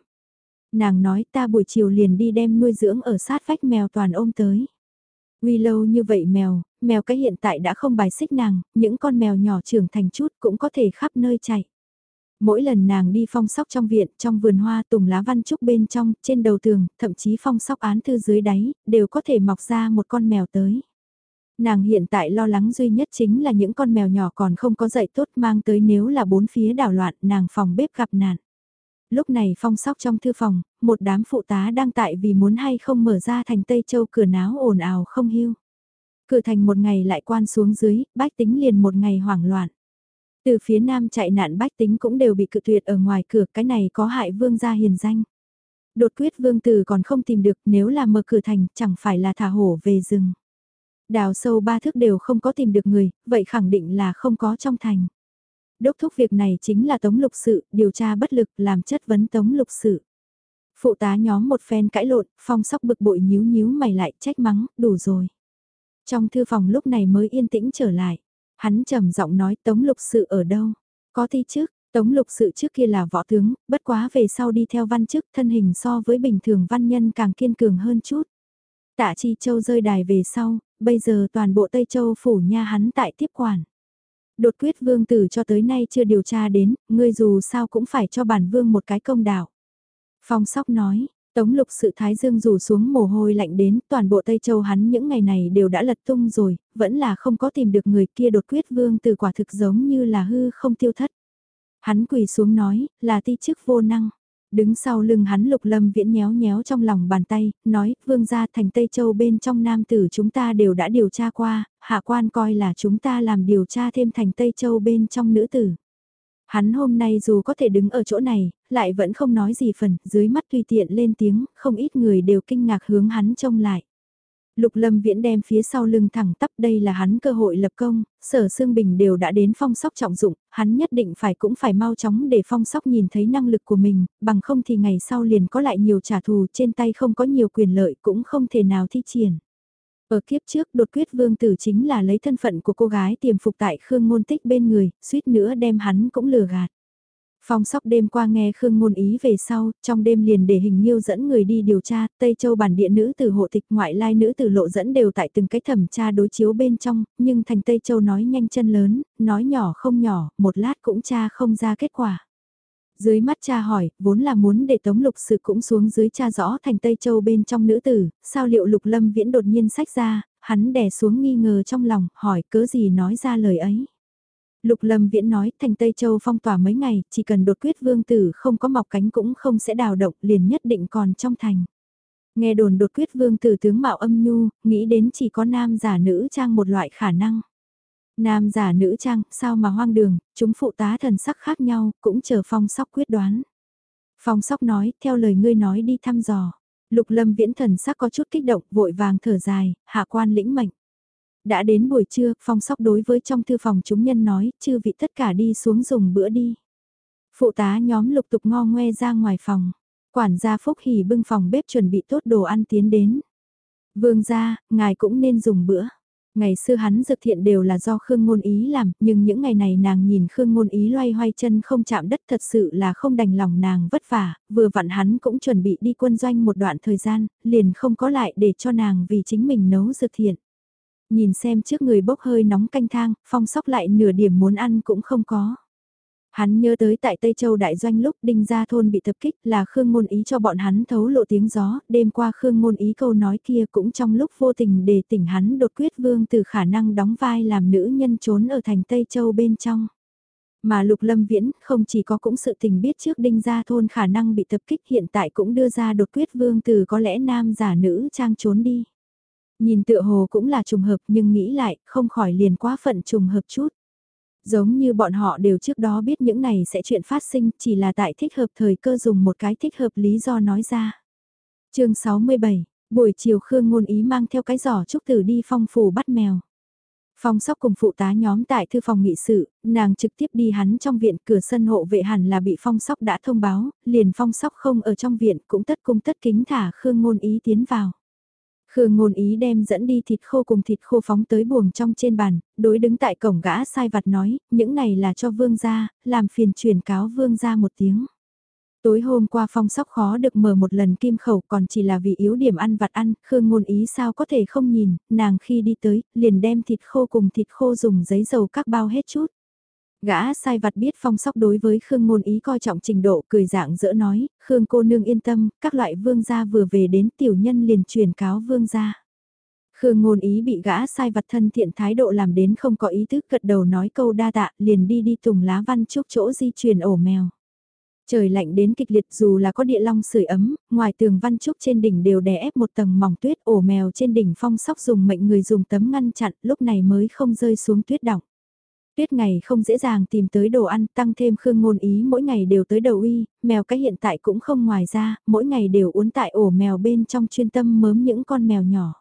Nàng nói ta buổi chiều liền đi đem nuôi dưỡng ở sát vách mèo toàn ôm tới. Uy lâu như vậy mèo, mèo cái hiện tại đã không bài xích nàng, những con mèo nhỏ trưởng thành chút cũng có thể khắp nơi chạy. Mỗi lần nàng đi phong sóc trong viện, trong vườn hoa tùng lá văn trúc bên trong, trên đầu tường, thậm chí phong sóc án thư dưới đáy, đều có thể mọc ra một con mèo tới. Nàng hiện tại lo lắng duy nhất chính là những con mèo nhỏ còn không có dậy tốt mang tới nếu là bốn phía đảo loạn nàng phòng bếp gặp nạn lúc này phong sóc trong thư phòng, một đám phụ tá đang tại vì muốn hay không mở ra thành Tây Châu cửa náo ồn ào không hiu Cửa thành một ngày lại quan xuống dưới, bách tính liền một ngày hoảng loạn. Từ phía nam chạy nạn bách tính cũng đều bị cự tuyệt ở ngoài cửa, cái này có hại vương gia hiền danh. Đột quyết vương tử còn không tìm được nếu là mở cửa thành chẳng phải là thả hổ về rừng. Đào sâu ba thước đều không có tìm được người, vậy khẳng định là không có trong thành đốc thúc việc này chính là tống lục sự, điều tra bất lực làm chất vấn tống lục sự. Phụ tá nhóm một phen cãi lộn, phong sóc bực bội nhíu nhíu mày lại trách mắng, đủ rồi. Trong thư phòng lúc này mới yên tĩnh trở lại. Hắn trầm giọng nói tống lục sự ở đâu? Có thi trước, tống lục sự trước kia là võ tướng, bất quá về sau đi theo văn chức thân hình so với bình thường văn nhân càng kiên cường hơn chút. Tạ Chi Châu rơi đài về sau, bây giờ toàn bộ Tây Châu phủ nha hắn tại tiếp quản. Đột quyết vương tử cho tới nay chưa điều tra đến, ngươi dù sao cũng phải cho bản vương một cái công đạo. Phong sóc nói, Tống lục sự thái dương rủ xuống mồ hôi lạnh đến, toàn bộ Tây Châu hắn những ngày này đều đã lật tung rồi, vẫn là không có tìm được người kia đột quyết vương từ quả thực giống như là hư không tiêu thất. Hắn quỳ xuống nói, là ti chức vô năng. Đứng sau lưng hắn lục lâm viễn nhéo nhéo trong lòng bàn tay, nói, vương gia thành Tây Châu bên trong nam tử chúng ta đều đã điều tra qua, hạ quan coi là chúng ta làm điều tra thêm thành Tây Châu bên trong nữ tử. Hắn hôm nay dù có thể đứng ở chỗ này, lại vẫn không nói gì phần, dưới mắt tùy tiện lên tiếng, không ít người đều kinh ngạc hướng hắn trông lại. Lục Lâm Viễn đem phía sau lưng thẳng tắp đây là hắn cơ hội lập công, sở Sương Bình đều đã đến phong sóc trọng dụng, hắn nhất định phải cũng phải mau chóng để phong sóc nhìn thấy năng lực của mình, bằng không thì ngày sau liền có lại nhiều trả thù trên tay không có nhiều quyền lợi cũng không thể nào thi triển. Ở kiếp trước đột quyết vương tử chính là lấy thân phận của cô gái tiềm phục tại Khương Ngôn Tích bên người, suýt nữa đem hắn cũng lừa gạt. Phong sóc đêm qua nghe Khương Ngôn Ý về sau, trong đêm liền để hình nhiêu dẫn người đi điều tra, Tây Châu bản địa nữ từ hộ tịch ngoại lai nữ từ lộ dẫn đều tại từng cái thẩm tra đối chiếu bên trong, nhưng thành Tây Châu nói nhanh chân lớn, nói nhỏ không nhỏ, một lát cũng tra không ra kết quả. Dưới mắt cha hỏi, vốn là muốn để Tống Lục Sự cũng xuống dưới cha rõ thành Tây Châu bên trong nữ tử, sao liệu Lục Lâm Viễn đột nhiên sách ra, hắn đè xuống nghi ngờ trong lòng, hỏi cớ gì nói ra lời ấy. Lục Lâm Viễn nói, thành Tây Châu phong tỏa mấy ngày, chỉ cần đột quyết vương tử không có mọc cánh cũng không sẽ đào động, liền nhất định còn trong thành. Nghe đồn đột quyết vương tử tướng mạo âm nhu, nghĩ đến chỉ có nam giả nữ trang một loại khả năng. Nam giả nữ trang, sao mà hoang đường, chúng phụ tá thần sắc khác nhau, cũng chờ phong sóc quyết đoán. Phong sóc nói, theo lời ngươi nói đi thăm dò. Lục lâm viễn thần sắc có chút kích động, vội vàng thở dài, hạ quan lĩnh mệnh. Đã đến buổi trưa, phong sóc đối với trong thư phòng chúng nhân nói, chư vị tất cả đi xuống dùng bữa đi. Phụ tá nhóm lục tục ngo ngoe ra ngoài phòng. Quản gia Phúc Hỷ bưng phòng bếp chuẩn bị tốt đồ ăn tiến đến. Vương gia, ngài cũng nên dùng bữa. Ngày xưa hắn dược thiện đều là do Khương Ngôn Ý làm, nhưng những ngày này nàng nhìn Khương Ngôn Ý loay hoay chân không chạm đất thật sự là không đành lòng nàng vất vả, vừa vặn hắn cũng chuẩn bị đi quân doanh một đoạn thời gian, liền không có lại để cho nàng vì chính mình nấu dược thiện. Nhìn xem trước người bốc hơi nóng canh thang, phong sóc lại nửa điểm muốn ăn cũng không có. Hắn nhớ tới tại Tây Châu Đại Doanh lúc Đinh Gia Thôn bị tập kích là Khương Ngôn Ý cho bọn hắn thấu lộ tiếng gió, đêm qua Khương Ngôn Ý câu nói kia cũng trong lúc vô tình để tỉnh hắn đột quyết vương từ khả năng đóng vai làm nữ nhân trốn ở thành Tây Châu bên trong. Mà Lục Lâm Viễn không chỉ có cũng sự tình biết trước Đinh Gia Thôn khả năng bị tập kích hiện tại cũng đưa ra đột quyết vương từ có lẽ nam giả nữ trang trốn đi. Nhìn tựa hồ cũng là trùng hợp nhưng nghĩ lại không khỏi liền quá phận trùng hợp chút. Giống như bọn họ đều trước đó biết những này sẽ chuyện phát sinh chỉ là tại thích hợp thời cơ dùng một cái thích hợp lý do nói ra. chương 67, buổi chiều Khương Ngôn Ý mang theo cái giỏ trúc tử đi phong phủ bắt mèo. Phong sóc cùng phụ tá nhóm tại thư phòng nghị sự, nàng trực tiếp đi hắn trong viện cửa sân hộ vệ hẳn là bị phong sóc đã thông báo, liền phong sóc không ở trong viện cũng tất cung tất kính thả Khương Ngôn Ý tiến vào. Khương ngôn ý đem dẫn đi thịt khô cùng thịt khô phóng tới buồng trong trên bàn, đối đứng tại cổng gã sai vặt nói, những này là cho vương gia, làm phiền truyền cáo vương gia một tiếng. Tối hôm qua phong sóc khó được mở một lần kim khẩu còn chỉ là vì yếu điểm ăn vặt ăn, Khương ngôn ý sao có thể không nhìn, nàng khi đi tới, liền đem thịt khô cùng thịt khô dùng giấy dầu các bao hết chút. Gã sai vặt biết phong sóc đối với Khương ngôn ý coi trọng trình độ cười dạng dỡ nói, Khương cô nương yên tâm, các loại vương gia vừa về đến tiểu nhân liền truyền cáo vương gia. Khương ngôn ý bị gã sai vặt thân thiện thái độ làm đến không có ý thức gật đầu nói câu đa tạ liền đi đi tùng lá văn chúc chỗ di truyền ổ mèo. Trời lạnh đến kịch liệt dù là có địa long sưởi ấm, ngoài tường văn trúc trên đỉnh đều đè ép một tầng mỏng tuyết ổ mèo trên đỉnh phong sóc dùng mệnh người dùng tấm ngăn chặn lúc này mới không rơi xuống tuyết đọng. Tuyết ngày không dễ dàng tìm tới đồ ăn, tăng thêm khương ngôn ý mỗi ngày đều tới đầu uy, mèo cái hiện tại cũng không ngoài ra, mỗi ngày đều uốn tại ổ mèo bên trong chuyên tâm mớm những con mèo nhỏ.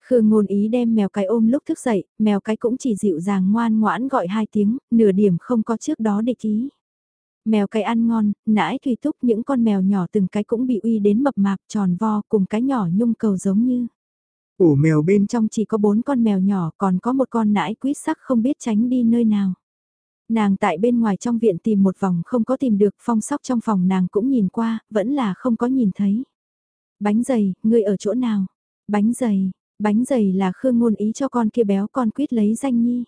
Khương ngôn ý đem mèo cái ôm lúc thức dậy, mèo cái cũng chỉ dịu dàng ngoan ngoãn gọi hai tiếng, nửa điểm không có trước đó địch ý. Mèo cái ăn ngon, nãi thủy thúc những con mèo nhỏ từng cái cũng bị uy đến mập mạp tròn vo cùng cái nhỏ nhung cầu giống như. Ủ mèo bên trong chỉ có bốn con mèo nhỏ còn có một con nãi quýt sắc không biết tránh đi nơi nào. Nàng tại bên ngoài trong viện tìm một vòng không có tìm được phong sóc trong phòng nàng cũng nhìn qua, vẫn là không có nhìn thấy. Bánh giày, ngươi ở chỗ nào? Bánh giày, bánh giày là khương ngôn ý cho con kia béo con quýt lấy danh nhi.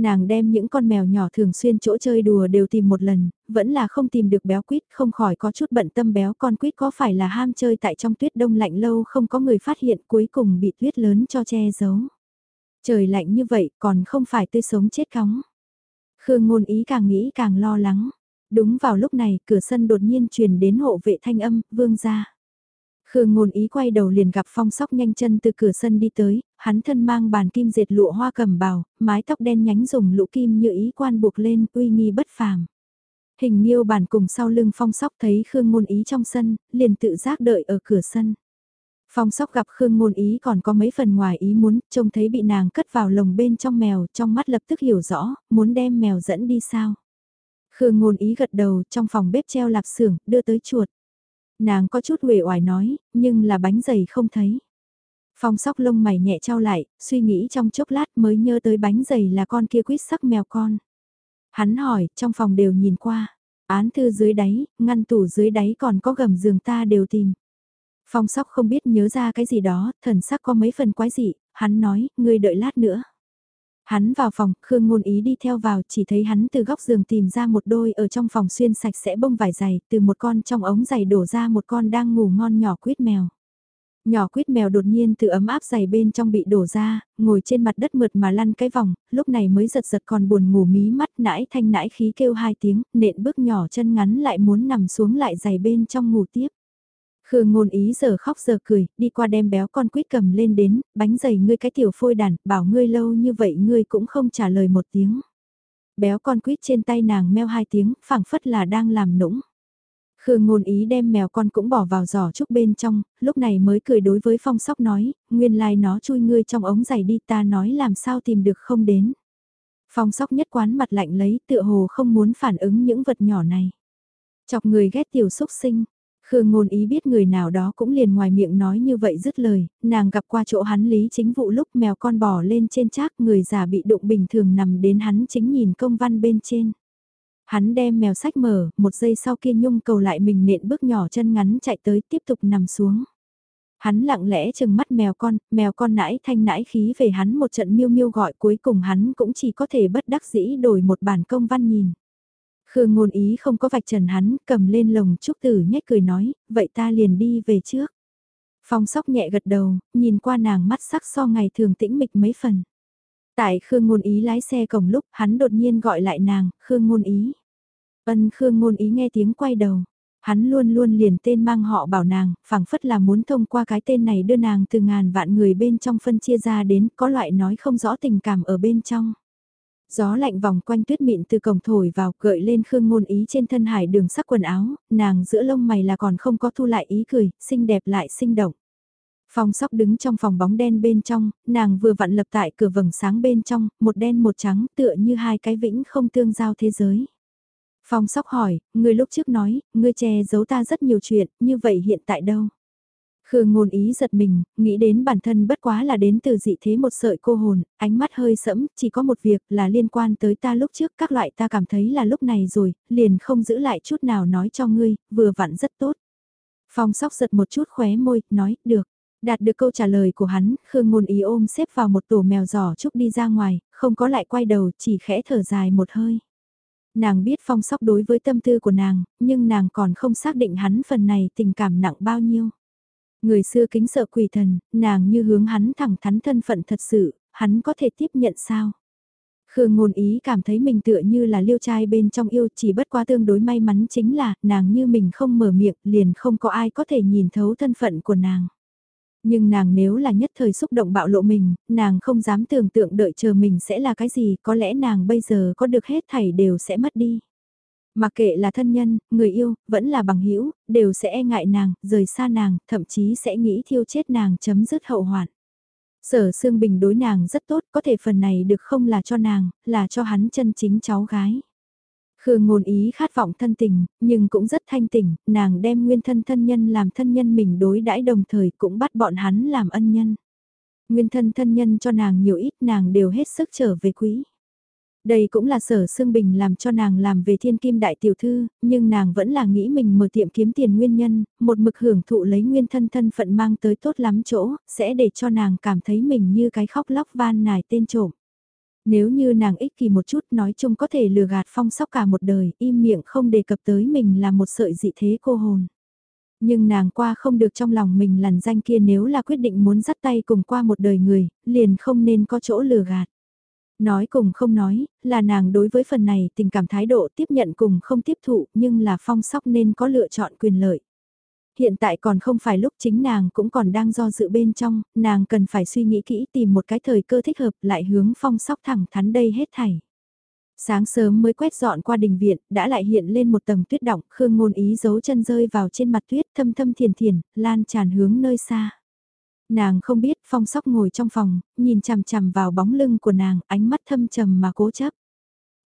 Nàng đem những con mèo nhỏ thường xuyên chỗ chơi đùa đều tìm một lần, vẫn là không tìm được béo quýt, không khỏi có chút bận tâm béo con quýt có phải là ham chơi tại trong tuyết đông lạnh lâu không có người phát hiện cuối cùng bị tuyết lớn cho che giấu. Trời lạnh như vậy còn không phải tươi sống chết cóng. Khương ngôn ý càng nghĩ càng lo lắng. Đúng vào lúc này cửa sân đột nhiên truyền đến hộ vệ thanh âm, vương ra. Khương ngôn ý quay đầu liền gặp phong sóc nhanh chân từ cửa sân đi tới, hắn thân mang bàn kim dệt lụa hoa cầm bào, mái tóc đen nhánh dùng lũ kim như ý quan buộc lên, uy nghi bất phàm. Hình nghiêu bàn cùng sau lưng phong sóc thấy Khương ngôn ý trong sân, liền tự giác đợi ở cửa sân. Phong sóc gặp Khương ngôn ý còn có mấy phần ngoài ý muốn, trông thấy bị nàng cất vào lồng bên trong mèo, trong mắt lập tức hiểu rõ, muốn đem mèo dẫn đi sao. Khương ngôn ý gật đầu trong phòng bếp treo lạp xưởng, đưa tới chuột. Nàng có chút uể oải nói, nhưng là bánh dày không thấy. Phong sóc lông mày nhẹ trao lại, suy nghĩ trong chốc lát mới nhớ tới bánh dày là con kia quýt sắc mèo con. Hắn hỏi, trong phòng đều nhìn qua, án thư dưới đáy, ngăn tủ dưới đáy còn có gầm giường ta đều tìm. Phong sóc không biết nhớ ra cái gì đó, thần sắc có mấy phần quái dị, hắn nói, ngươi đợi lát nữa. Hắn vào phòng, Khương Ngôn Ý đi theo vào, chỉ thấy hắn từ góc giường tìm ra một đôi ở trong phòng xuyên sạch sẽ bông vải dày, từ một con trong ống giày đổ ra một con đang ngủ ngon nhỏ quýt mèo. Nhỏ quýt mèo đột nhiên từ ấm áp giày bên trong bị đổ ra, ngồi trên mặt đất mượt mà lăn cái vòng, lúc này mới giật giật còn buồn ngủ mí mắt nãi thanh nãi khí kêu hai tiếng, nện bước nhỏ chân ngắn lại muốn nằm xuống lại giày bên trong ngủ tiếp. Khương ngôn ý giờ khóc giờ cười, đi qua đem béo con quýt cầm lên đến, bánh dày ngươi cái tiểu phôi đàn, bảo ngươi lâu như vậy ngươi cũng không trả lời một tiếng. Béo con quýt trên tay nàng meo hai tiếng, phảng phất là đang làm nũng. Khương ngôn ý đem mèo con cũng bỏ vào giỏ trúc bên trong, lúc này mới cười đối với phong sóc nói, nguyên lai like nó chui ngươi trong ống giày đi ta nói làm sao tìm được không đến. Phong sóc nhất quán mặt lạnh lấy tựa hồ không muốn phản ứng những vật nhỏ này. Chọc người ghét tiểu xúc sinh. Khương ngôn ý biết người nào đó cũng liền ngoài miệng nói như vậy dứt lời, nàng gặp qua chỗ hắn lý chính vụ lúc mèo con bò lên trên chác người già bị đụng bình thường nằm đến hắn chính nhìn công văn bên trên. Hắn đem mèo sách mở, một giây sau kia nhung cầu lại mình nện bước nhỏ chân ngắn chạy tới tiếp tục nằm xuống. Hắn lặng lẽ chừng mắt mèo con, mèo con nãi thanh nãi khí về hắn một trận miêu miêu gọi cuối cùng hắn cũng chỉ có thể bất đắc dĩ đổi một bản công văn nhìn. Khương ngôn ý không có vạch trần hắn, cầm lên lồng trúc tử nhếch cười nói, vậy ta liền đi về trước. Phong sóc nhẹ gật đầu, nhìn qua nàng mắt sắc so ngày thường tĩnh mịch mấy phần. Tại Khương ngôn ý lái xe cổng lúc, hắn đột nhiên gọi lại nàng, Khương ngôn ý. Ân Khương ngôn ý nghe tiếng quay đầu. Hắn luôn luôn liền tên mang họ bảo nàng, phảng phất là muốn thông qua cái tên này đưa nàng từ ngàn vạn người bên trong phân chia ra đến có loại nói không rõ tình cảm ở bên trong. Gió lạnh vòng quanh tuyết mịn từ cổng thổi vào gợi lên khương ngôn ý trên thân hải đường sắc quần áo, nàng giữa lông mày là còn không có thu lại ý cười, xinh đẹp lại sinh động. Phong sóc đứng trong phòng bóng đen bên trong, nàng vừa vặn lập tại cửa vầng sáng bên trong, một đen một trắng tựa như hai cái vĩnh không tương giao thế giới. Phong sóc hỏi, ngươi lúc trước nói, ngươi che giấu ta rất nhiều chuyện, như vậy hiện tại đâu? Khương ngôn ý giật mình, nghĩ đến bản thân bất quá là đến từ dị thế một sợi cô hồn, ánh mắt hơi sẫm, chỉ có một việc là liên quan tới ta lúc trước các loại ta cảm thấy là lúc này rồi, liền không giữ lại chút nào nói cho ngươi, vừa vặn rất tốt. Phong sóc giật một chút khóe môi, nói, được. Đạt được câu trả lời của hắn, Khương ngôn ý ôm xếp vào một tổ mèo giỏ trúc đi ra ngoài, không có lại quay đầu, chỉ khẽ thở dài một hơi. Nàng biết phong sóc đối với tâm tư của nàng, nhưng nàng còn không xác định hắn phần này tình cảm nặng bao nhiêu. Người xưa kính sợ quỷ thần, nàng như hướng hắn thẳng thắn thân phận thật sự, hắn có thể tiếp nhận sao? Khương ngôn ý cảm thấy mình tựa như là liêu trai bên trong yêu chỉ bất quá tương đối may mắn chính là nàng như mình không mở miệng liền không có ai có thể nhìn thấu thân phận của nàng. Nhưng nàng nếu là nhất thời xúc động bạo lộ mình, nàng không dám tưởng tượng đợi chờ mình sẽ là cái gì, có lẽ nàng bây giờ có được hết thảy đều sẽ mất đi. Mà kệ là thân nhân, người yêu, vẫn là bằng hữu đều sẽ e ngại nàng, rời xa nàng, thậm chí sẽ nghĩ thiêu chết nàng chấm dứt hậu hoạn. Sở Sương Bình đối nàng rất tốt, có thể phần này được không là cho nàng, là cho hắn chân chính cháu gái. Khương ngôn ý khát vọng thân tình, nhưng cũng rất thanh tỉnh, nàng đem nguyên thân thân nhân làm thân nhân mình đối đãi đồng thời cũng bắt bọn hắn làm ân nhân. Nguyên thân thân nhân cho nàng nhiều ít nàng đều hết sức trở về quý. Đây cũng là sở Sương Bình làm cho nàng làm về thiên kim đại tiểu thư, nhưng nàng vẫn là nghĩ mình mở tiệm kiếm tiền nguyên nhân, một mực hưởng thụ lấy nguyên thân thân phận mang tới tốt lắm chỗ, sẽ để cho nàng cảm thấy mình như cái khóc lóc van nài tên trộm. Nếu như nàng ích kỷ một chút nói chung có thể lừa gạt phong sóc cả một đời, im miệng không đề cập tới mình là một sợi dị thế cô hồn. Nhưng nàng qua không được trong lòng mình lằn danh kia nếu là quyết định muốn dắt tay cùng qua một đời người, liền không nên có chỗ lừa gạt. Nói cùng không nói, là nàng đối với phần này tình cảm thái độ tiếp nhận cùng không tiếp thụ nhưng là phong sóc nên có lựa chọn quyền lợi. Hiện tại còn không phải lúc chính nàng cũng còn đang do dự bên trong, nàng cần phải suy nghĩ kỹ tìm một cái thời cơ thích hợp lại hướng phong sóc thẳng thắn đây hết thảy. Sáng sớm mới quét dọn qua đình viện, đã lại hiện lên một tầng tuyết động, khương ngôn ý giấu chân rơi vào trên mặt tuyết thâm thâm thiền thiền, lan tràn hướng nơi xa. Nàng không biết phong sóc ngồi trong phòng, nhìn chằm chằm vào bóng lưng của nàng, ánh mắt thâm trầm mà cố chấp.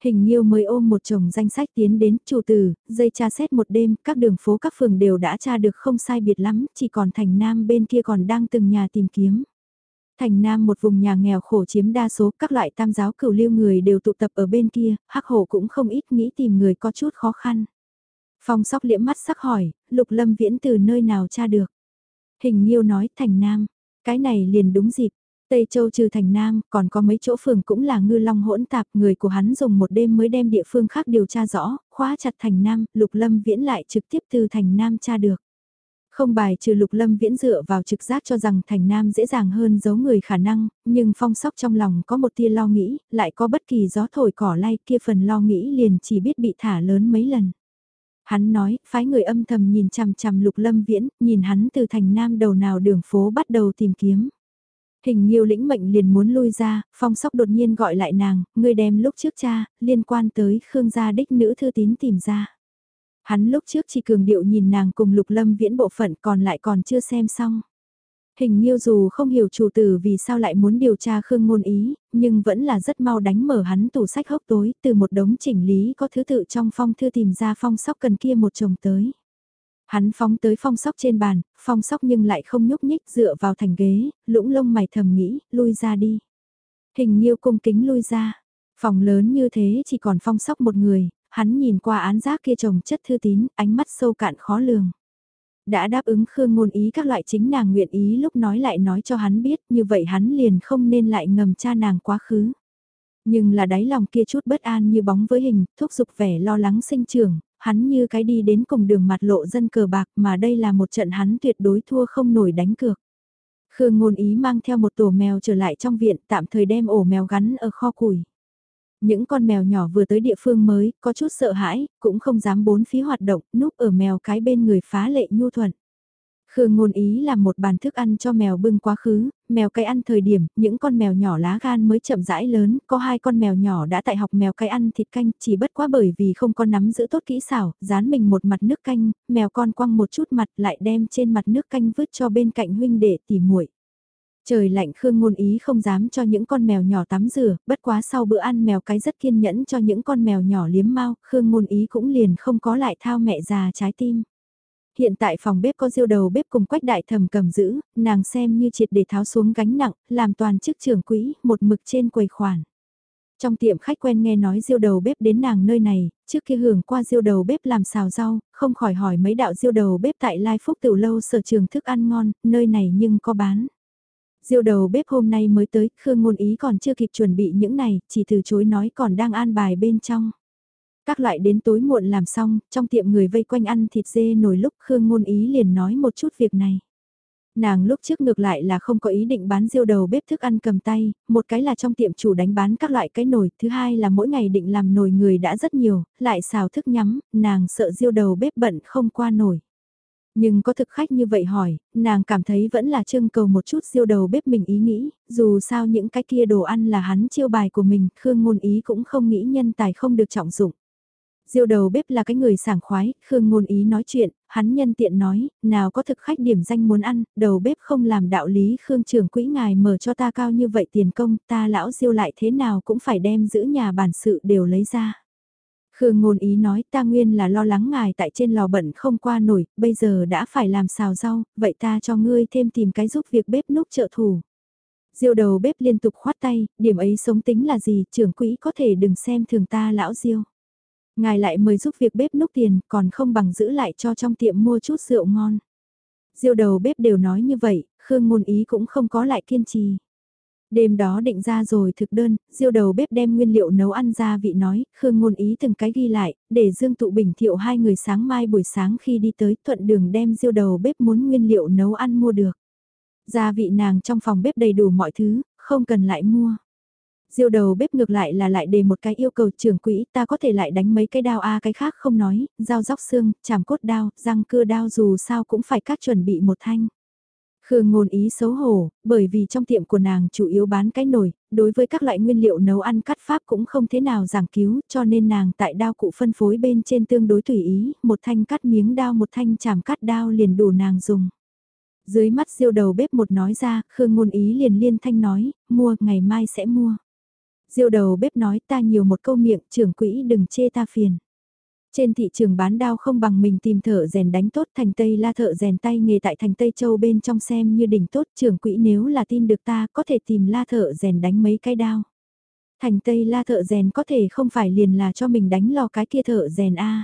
Hình Nhiêu mới ôm một chồng danh sách tiến đến, chủ tử, dây tra xét một đêm, các đường phố các phường đều đã tra được không sai biệt lắm, chỉ còn thành Nam bên kia còn đang từng nhà tìm kiếm. Thành Nam một vùng nhà nghèo khổ chiếm đa số các loại tam giáo cửu lưu người đều tụ tập ở bên kia, hắc hổ cũng không ít nghĩ tìm người có chút khó khăn. Phong sóc liễm mắt sắc hỏi, lục lâm viễn từ nơi nào tra được. Hình Nhiêu nói thành Nam, cái này liền đúng dịp, Tây Châu trừ thành Nam, còn có mấy chỗ phường cũng là ngư long hỗn tạp, người của hắn dùng một đêm mới đem địa phương khác điều tra rõ, khóa chặt thành Nam, Lục Lâm Viễn lại trực tiếp từ thành Nam tra được. Không bài trừ Lục Lâm Viễn dựa vào trực giác cho rằng thành Nam dễ dàng hơn giấu người khả năng, nhưng phong sóc trong lòng có một tia lo nghĩ, lại có bất kỳ gió thổi cỏ lay kia phần lo nghĩ liền chỉ biết bị thả lớn mấy lần. Hắn nói, phái người âm thầm nhìn chằm chằm Lục Lâm Viễn, nhìn hắn từ thành Nam đầu nào đường phố bắt đầu tìm kiếm. Hình nhiều lĩnh mệnh liền muốn lui ra, phong sóc đột nhiên gọi lại nàng, người đem lúc trước cha, liên quan tới Khương gia đích nữ thư tín tìm ra. Hắn lúc trước chỉ cường điệu nhìn nàng cùng lục lâm viễn bộ phận còn lại còn chưa xem xong. Hình như dù không hiểu chủ tử vì sao lại muốn điều tra Khương Ngôn Ý, nhưng vẫn là rất mau đánh mở hắn tủ sách hốc tối từ một đống chỉnh lý có thứ tự trong phong thư tìm ra phong sóc cần kia một chồng tới. Hắn phóng tới phong sóc trên bàn, phong sóc nhưng lại không nhúc nhích dựa vào thành ghế, lũng lông mày thầm nghĩ, lui ra đi. Hình nhiêu cung kính lui ra, phòng lớn như thế chỉ còn phong sóc một người, hắn nhìn qua án giác kia chồng chất thư tín, ánh mắt sâu cạn khó lường. Đã đáp ứng Khương ngôn ý các loại chính nàng nguyện ý lúc nói lại nói cho hắn biết như vậy hắn liền không nên lại ngầm cha nàng quá khứ. Nhưng là đáy lòng kia chút bất an như bóng với hình, thúc giục vẻ lo lắng sinh trưởng, hắn như cái đi đến cùng đường mặt lộ dân cờ bạc mà đây là một trận hắn tuyệt đối thua không nổi đánh cược. Khương ngôn ý mang theo một tổ mèo trở lại trong viện tạm thời đem ổ mèo gắn ở kho củi. Những con mèo nhỏ vừa tới địa phương mới, có chút sợ hãi, cũng không dám bốn phía hoạt động, núp ở mèo cái bên người phá lệ nhu thuận. Khương ngôn ý làm một bàn thức ăn cho mèo bưng quá khứ, mèo cái ăn thời điểm, những con mèo nhỏ lá gan mới chậm rãi lớn, có hai con mèo nhỏ đã tại học mèo cái ăn thịt canh, chỉ bất quá bởi vì không có nắm giữ tốt kỹ xảo, dán mình một mặt nước canh, mèo con quăng một chút mặt lại đem trên mặt nước canh vứt cho bên cạnh huynh để tỉ muội. Trời lạnh Khương ngôn ý không dám cho những con mèo nhỏ tắm rửa, bất quá sau bữa ăn mèo cái rất kiên nhẫn cho những con mèo nhỏ liếm mau, Khương ngôn ý cũng liền không có lại thao mẹ già trái tim. Hiện tại phòng bếp có diêu đầu bếp cùng quách đại thầm cầm giữ, nàng xem như triệt để tháo xuống gánh nặng, làm toàn chức trưởng quỹ, một mực trên quầy khoản. Trong tiệm khách quen nghe nói diêu đầu bếp đến nàng nơi này, trước kia hưởng qua diêu đầu bếp làm xào rau, không khỏi hỏi mấy đạo diêu đầu bếp tại Lai Phúc Tiểu Lâu sở trường thức ăn ngon, nơi này nhưng có bán. Diêu đầu bếp hôm nay mới tới, Khương Ngôn Ý còn chưa kịp chuẩn bị những này, chỉ từ chối nói còn đang an bài bên trong. Các loại đến tối muộn làm xong, trong tiệm người vây quanh ăn thịt dê nổi lúc Khương Ngôn Ý liền nói một chút việc này. Nàng lúc trước ngược lại là không có ý định bán diêu đầu bếp thức ăn cầm tay, một cái là trong tiệm chủ đánh bán các loại cái nồi, thứ hai là mỗi ngày định làm nồi người đã rất nhiều, lại xào thức nhắm, nàng sợ diêu đầu bếp bận không qua nổi. Nhưng có thực khách như vậy hỏi, nàng cảm thấy vẫn là trưng cầu một chút siêu đầu bếp mình ý nghĩ, dù sao những cái kia đồ ăn là hắn chiêu bài của mình, Khương Ngôn Ý cũng không nghĩ nhân tài không được trọng dụng. Diêu đầu bếp là cái người sảng khoái, Khương Ngôn Ý nói chuyện, hắn nhân tiện nói, nào có thực khách điểm danh muốn ăn, đầu bếp không làm đạo lý Khương trưởng quỹ ngài mở cho ta cao như vậy tiền công, ta lão diêu lại thế nào cũng phải đem giữ nhà bản sự đều lấy ra. Khương ngôn ý nói ta nguyên là lo lắng ngài tại trên lò bẩn không qua nổi, bây giờ đã phải làm xào rau, vậy ta cho ngươi thêm tìm cái giúp việc bếp núc trợ thủ. Diêu đầu bếp liên tục khoát tay, điểm ấy sống tính là gì, trưởng quỹ có thể đừng xem thường ta lão Diêu. Ngài lại mời giúp việc bếp núc tiền, còn không bằng giữ lại cho trong tiệm mua chút rượu ngon. Diêu đầu bếp đều nói như vậy, Khương ngôn ý cũng không có lại kiên trì. Đêm đó định ra rồi thực đơn, diêu đầu bếp đem nguyên liệu nấu ăn ra vị nói, Khương ngôn ý từng cái ghi lại, để Dương Tụ Bình thiệu hai người sáng mai buổi sáng khi đi tới thuận đường đem diêu đầu bếp muốn nguyên liệu nấu ăn mua được. Gia vị nàng trong phòng bếp đầy đủ mọi thứ, không cần lại mua. Diêu đầu bếp ngược lại là lại đề một cái yêu cầu trưởng quỹ ta có thể lại đánh mấy cái đao a cái khác không nói, dao róc xương, chảm cốt đao, răng cưa đao dù sao cũng phải các chuẩn bị một thanh. Khương ngôn ý xấu hổ, bởi vì trong tiệm của nàng chủ yếu bán cái nồi, đối với các loại nguyên liệu nấu ăn cắt pháp cũng không thế nào giảng cứu, cho nên nàng tại đao cụ phân phối bên trên tương đối tùy ý, một thanh cắt miếng đao một thanh chảm cắt đao liền đủ nàng dùng. Dưới mắt siêu đầu bếp một nói ra, Khương ngôn ý liền liên thanh nói, mua, ngày mai sẽ mua. Diêu đầu bếp nói ta nhiều một câu miệng, trưởng quỹ đừng chê ta phiền. Trên thị trường bán đao không bằng mình tìm thợ rèn đánh tốt thành Tây la thợ rèn tay nghề tại thành Tây Châu bên trong xem như đỉnh tốt trưởng quỹ nếu là tin được ta có thể tìm la thợ rèn đánh mấy cái đao. Thành Tây la thợ rèn có thể không phải liền là cho mình đánh lò cái kia thợ rèn A.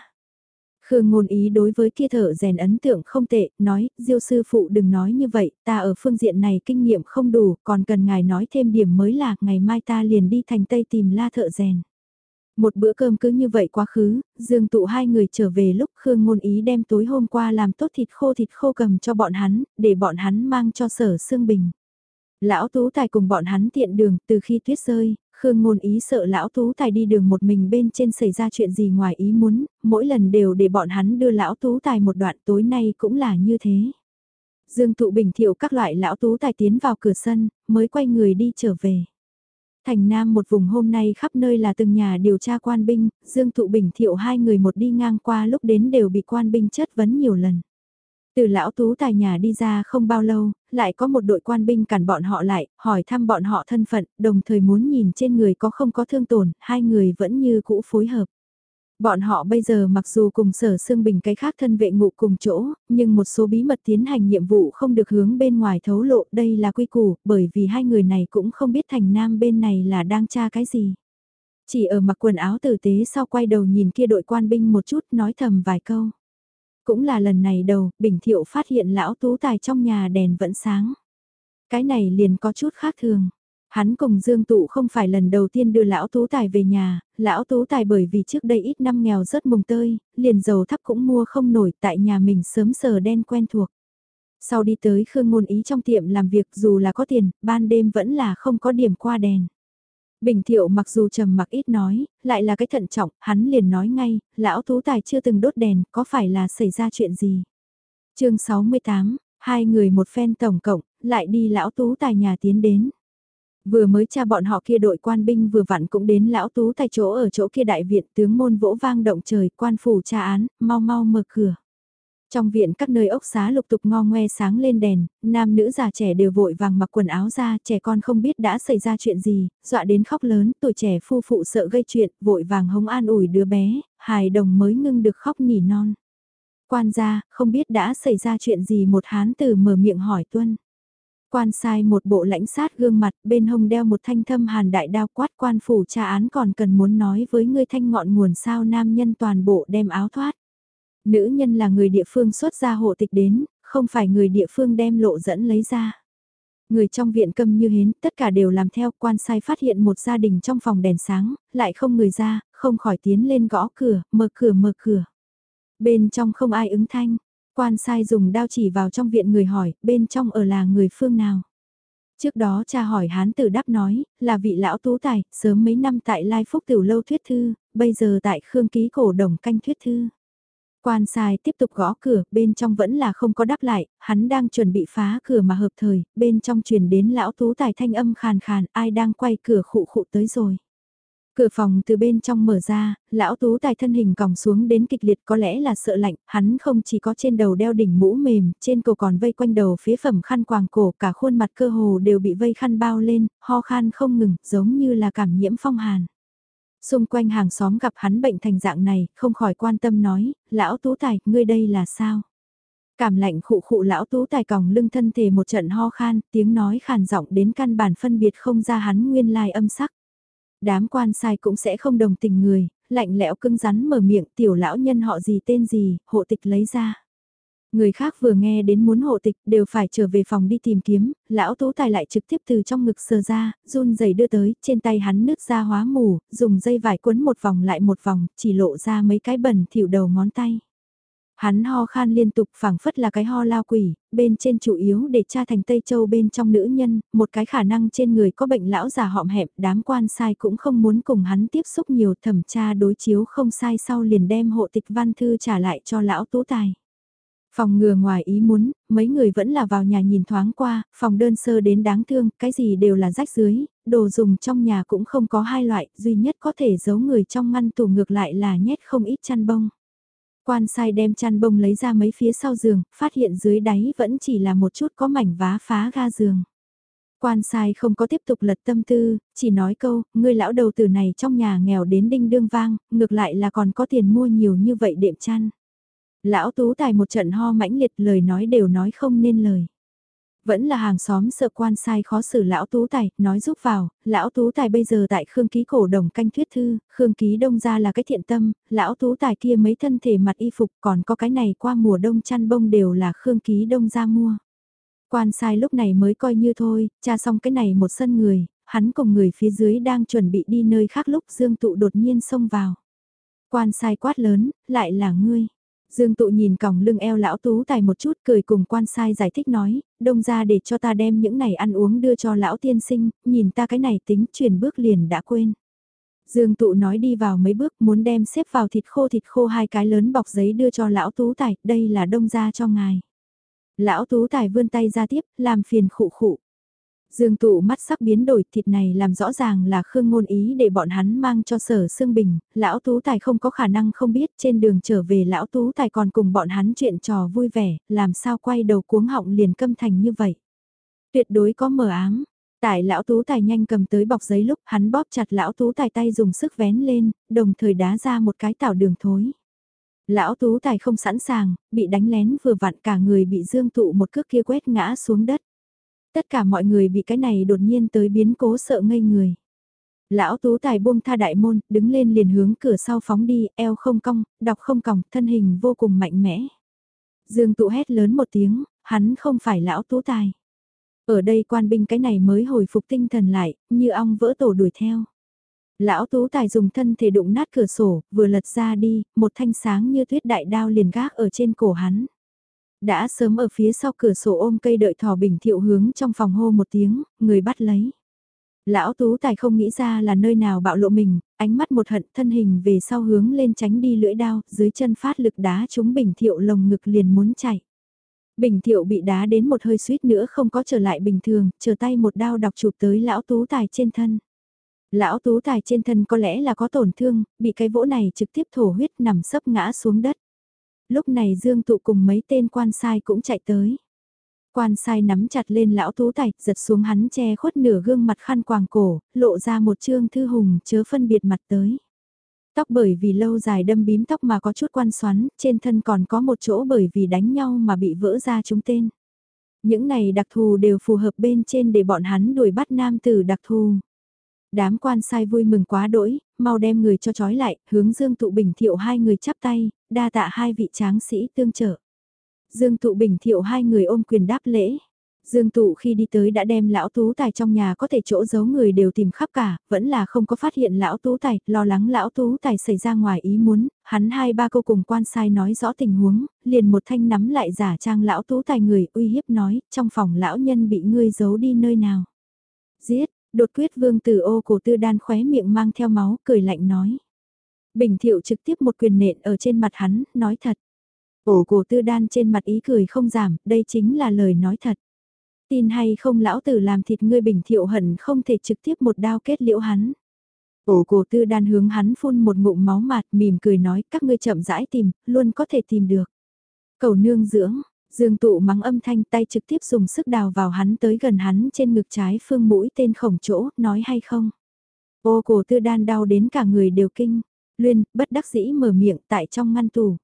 Khương ngôn ý đối với kia thợ rèn ấn tượng không tệ, nói, diêu sư phụ đừng nói như vậy, ta ở phương diện này kinh nghiệm không đủ, còn cần ngài nói thêm điểm mới là, ngày mai ta liền đi thành Tây tìm la thợ rèn. Một bữa cơm cứ như vậy quá khứ, dương tụ hai người trở về lúc Khương Ngôn Ý đem tối hôm qua làm tốt thịt khô thịt khô cầm cho bọn hắn, để bọn hắn mang cho sở Sương Bình. Lão Tú Tài cùng bọn hắn tiện đường từ khi tuyết rơi, Khương Ngôn Ý sợ Lão Tú Tài đi đường một mình bên trên xảy ra chuyện gì ngoài ý muốn, mỗi lần đều để bọn hắn đưa Lão Tú Tài một đoạn tối nay cũng là như thế. Dương Tụ Bình thiệu các loại Lão Tú Tài tiến vào cửa sân, mới quay người đi trở về. Thành Nam một vùng hôm nay khắp nơi là từng nhà điều tra quan binh, Dương thụ Bình Thiệu hai người một đi ngang qua lúc đến đều bị quan binh chất vấn nhiều lần. Từ lão tú tài nhà đi ra không bao lâu, lại có một đội quan binh cản bọn họ lại, hỏi thăm bọn họ thân phận, đồng thời muốn nhìn trên người có không có thương tổn, hai người vẫn như cũ phối hợp. Bọn họ bây giờ mặc dù cùng sở xương bình cái khác thân vệ ngụ cùng chỗ, nhưng một số bí mật tiến hành nhiệm vụ không được hướng bên ngoài thấu lộ, đây là quy củ, bởi vì hai người này cũng không biết thành nam bên này là đang tra cái gì. Chỉ ở mặc quần áo tử tế sau quay đầu nhìn kia đội quan binh một chút nói thầm vài câu. Cũng là lần này đầu, Bình Thiệu phát hiện lão tú tài trong nhà đèn vẫn sáng. Cái này liền có chút khác thường. Hắn cùng Dương Tụ không phải lần đầu tiên đưa lão tú tài về nhà, lão tú tài bởi vì trước đây ít năm nghèo rất mùng tơi, liền dầu thắp cũng mua không nổi tại nhà mình sớm sờ đen quen thuộc. Sau đi tới Khương Ngôn Ý trong tiệm làm việc dù là có tiền, ban đêm vẫn là không có điểm qua đèn. Bình thiệu mặc dù trầm mặc ít nói, lại là cái thận trọng, hắn liền nói ngay, lão tú tài chưa từng đốt đèn, có phải là xảy ra chuyện gì? chương 68, hai người một phen tổng cộng, lại đi lão tú tài nhà tiến đến. Vừa mới cha bọn họ kia đội quan binh vừa vặn cũng đến lão tú tại chỗ ở chỗ kia đại viện tướng môn vỗ vang động trời quan phủ tra án, mau mau mở cửa. Trong viện các nơi ốc xá lục tục ngo ngoe sáng lên đèn, nam nữ già trẻ đều vội vàng mặc quần áo ra, trẻ con không biết đã xảy ra chuyện gì, dọa đến khóc lớn, tuổi trẻ phu phụ sợ gây chuyện, vội vàng hống an ủi đứa bé, hài đồng mới ngưng được khóc nỉ non. Quan gia, không biết đã xảy ra chuyện gì một hán tử mở miệng hỏi tuân. Quan sai một bộ lãnh sát gương mặt, bên hông đeo một thanh thâm hàn đại đao quát quan phủ tra án còn cần muốn nói với ngươi thanh ngọn nguồn sao nam nhân toàn bộ đem áo thoát. Nữ nhân là người địa phương xuất ra hộ tịch đến, không phải người địa phương đem lộ dẫn lấy ra. Người trong viện câm như hến, tất cả đều làm theo quan sai phát hiện một gia đình trong phòng đèn sáng, lại không người ra, không khỏi tiến lên gõ cửa, mở cửa mở cửa. Bên trong không ai ứng thanh, quan sai dùng đao chỉ vào trong viện người hỏi, bên trong ở là người phương nào. Trước đó cha hỏi hán tử đáp nói, là vị lão tú tài, sớm mấy năm tại Lai Phúc Tiểu Lâu thuyết thư, bây giờ tại Khương Ký Cổ Đồng canh thuyết thư. Quan sai tiếp tục gõ cửa, bên trong vẫn là không có đáp lại, hắn đang chuẩn bị phá cửa mà hợp thời, bên trong truyền đến lão tú tài thanh âm khàn khàn, ai đang quay cửa khụ khụ tới rồi. Cửa phòng từ bên trong mở ra, lão tú tài thân hình còng xuống đến kịch liệt có lẽ là sợ lạnh, hắn không chỉ có trên đầu đeo đỉnh mũ mềm, trên cổ còn vây quanh đầu phía phẩm khăn quàng cổ, cả khuôn mặt cơ hồ đều bị vây khăn bao lên, ho khan không ngừng, giống như là cảm nhiễm phong hàn. Xung quanh hàng xóm gặp hắn bệnh thành dạng này, không khỏi quan tâm nói, lão tú tài, ngươi đây là sao? Cảm lạnh khụ khụ lão tú tài còng lưng thân thể một trận ho khan, tiếng nói khàn giọng đến căn bản phân biệt không ra hắn nguyên lai âm sắc. Đám quan sai cũng sẽ không đồng tình người, lạnh lẽo cứng rắn mở miệng tiểu lão nhân họ gì tên gì, hộ tịch lấy ra. Người khác vừa nghe đến muốn hộ tịch đều phải trở về phòng đi tìm kiếm, lão tú tài lại trực tiếp từ trong ngực sờ ra, run rẩy đưa tới, trên tay hắn nứt ra hóa mù, dùng dây vải quấn một vòng lại một vòng, chỉ lộ ra mấy cái bẩn thỉu đầu ngón tay. Hắn ho khan liên tục phảng phất là cái ho lao quỷ, bên trên chủ yếu để tra thành Tây Châu bên trong nữ nhân, một cái khả năng trên người có bệnh lão già họm hẹp, đám quan sai cũng không muốn cùng hắn tiếp xúc nhiều thẩm tra đối chiếu không sai sau liền đem hộ tịch văn thư trả lại cho lão tú tài. Phòng ngừa ngoài ý muốn, mấy người vẫn là vào nhà nhìn thoáng qua, phòng đơn sơ đến đáng thương, cái gì đều là rách dưới, đồ dùng trong nhà cũng không có hai loại, duy nhất có thể giấu người trong ngăn tủ ngược lại là nhét không ít chăn bông. Quan sai đem chăn bông lấy ra mấy phía sau giường, phát hiện dưới đáy vẫn chỉ là một chút có mảnh vá phá ga giường. Quan sai không có tiếp tục lật tâm tư, chỉ nói câu, ngươi lão đầu tử này trong nhà nghèo đến đinh đương vang, ngược lại là còn có tiền mua nhiều như vậy đệm chăn. Lão tú tài một trận ho mãnh liệt lời nói đều nói không nên lời. Vẫn là hàng xóm sợ quan sai khó xử lão tú tài, nói giúp vào, lão tú tài bây giờ tại Khương Ký cổ đồng canh thuyết thư, Khương Ký đông ra là cái thiện tâm, lão tú tài kia mấy thân thể mặt y phục còn có cái này qua mùa đông chăn bông đều là Khương Ký đông ra mua. Quan sai lúc này mới coi như thôi, cha xong cái này một sân người, hắn cùng người phía dưới đang chuẩn bị đi nơi khác lúc Dương Tụ đột nhiên xông vào. Quan sai quát lớn, lại là ngươi. Dương tụ nhìn còng lưng eo lão tú tài một chút cười cùng quan sai giải thích nói, đông ra để cho ta đem những này ăn uống đưa cho lão tiên sinh, nhìn ta cái này tính chuyển bước liền đã quên. Dương tụ nói đi vào mấy bước muốn đem xếp vào thịt khô thịt khô hai cái lớn bọc giấy đưa cho lão tú tài, đây là đông ra cho ngài. Lão tú tài vươn tay ra tiếp, làm phiền khụ khụ. Dương tụ mắt sắc biến đổi thịt này làm rõ ràng là Khương ngôn ý để bọn hắn mang cho sở Sương Bình, lão Tú Tài không có khả năng không biết trên đường trở về lão Tú Tài còn cùng bọn hắn chuyện trò vui vẻ, làm sao quay đầu cuống họng liền câm thành như vậy. Tuyệt đối có mờ ám, tại lão Tú Tài nhanh cầm tới bọc giấy lúc hắn bóp chặt lão Tú Tài tay dùng sức vén lên, đồng thời đá ra một cái tảo đường thối. Lão Tú Tài không sẵn sàng, bị đánh lén vừa vặn cả người bị Dương tụ một cước kia quét ngã xuống đất. Tất cả mọi người bị cái này đột nhiên tới biến cố sợ ngây người. Lão tú tài buông tha đại môn, đứng lên liền hướng cửa sau phóng đi, eo không cong, đọc không còng, thân hình vô cùng mạnh mẽ. Dương tụ hét lớn một tiếng, hắn không phải lão tú tài. Ở đây quan binh cái này mới hồi phục tinh thần lại, như ong vỡ tổ đuổi theo. Lão tú tài dùng thân thể đụng nát cửa sổ, vừa lật ra đi, một thanh sáng như tuyết đại đao liền gác ở trên cổ hắn. Đã sớm ở phía sau cửa sổ ôm cây đợi thỏ bình thiệu hướng trong phòng hô một tiếng, người bắt lấy. Lão Tú Tài không nghĩ ra là nơi nào bạo lộ mình, ánh mắt một hận thân hình về sau hướng lên tránh đi lưỡi đao, dưới chân phát lực đá chúng bình thiệu lồng ngực liền muốn chạy. Bình thiệu bị đá đến một hơi suýt nữa không có trở lại bình thường, chờ tay một đao đọc chụp tới lão Tú Tài trên thân. Lão Tú Tài trên thân có lẽ là có tổn thương, bị cái vỗ này trực tiếp thổ huyết nằm sấp ngã xuống đất lúc này Dương Tụ cùng mấy tên quan sai cũng chạy tới. Quan sai nắm chặt lên lão tú tài, giật xuống hắn che khuất nửa gương mặt khăn quàng cổ, lộ ra một trương thư hùng chớ phân biệt mặt tới. Tóc bởi vì lâu dài đâm bím tóc mà có chút quan xoắn, trên thân còn có một chỗ bởi vì đánh nhau mà bị vỡ ra chúng tên. Những này đặc thù đều phù hợp bên trên để bọn hắn đuổi bắt nam tử đặc thù. Đám quan sai vui mừng quá đỗi, mau đem người cho trói lại, hướng Dương Tụ Bình Thiệu hai người chắp tay, đa tạ hai vị tráng sĩ tương trợ. Dương Tụ Bình Thiệu hai người ôm quyền đáp lễ. Dương Tụ khi đi tới đã đem lão tú tài trong nhà có thể chỗ giấu người đều tìm khắp cả, vẫn là không có phát hiện lão tú tài, lo lắng lão tú tài xảy ra ngoài ý muốn, hắn hai ba câu cùng quan sai nói rõ tình huống, liền một thanh nắm lại giả trang lão tú tài người uy hiếp nói, trong phòng lão nhân bị ngươi giấu đi nơi nào. Giết, Đột quyết vương tử ô cổ tư đan khóe miệng mang theo máu, cười lạnh nói. Bình thiệu trực tiếp một quyền nện ở trên mặt hắn, nói thật. Ổ cổ tư đan trên mặt ý cười không giảm, đây chính là lời nói thật. Tin hay không lão tử làm thịt ngươi bình thiệu hận không thể trực tiếp một đao kết liễu hắn. Ổ cổ tư đan hướng hắn phun một ngụm máu mạt mỉm cười nói các ngươi chậm rãi tìm, luôn có thể tìm được. Cầu nương dưỡng, Dương tụ mắng âm thanh tay trực tiếp dùng sức đào vào hắn tới gần hắn trên ngực trái phương mũi tên khổng chỗ, nói hay không. Ô cổ tư đan đau đến cả người đều kinh, luyên, bất đắc dĩ mở miệng tại trong ngăn tủ.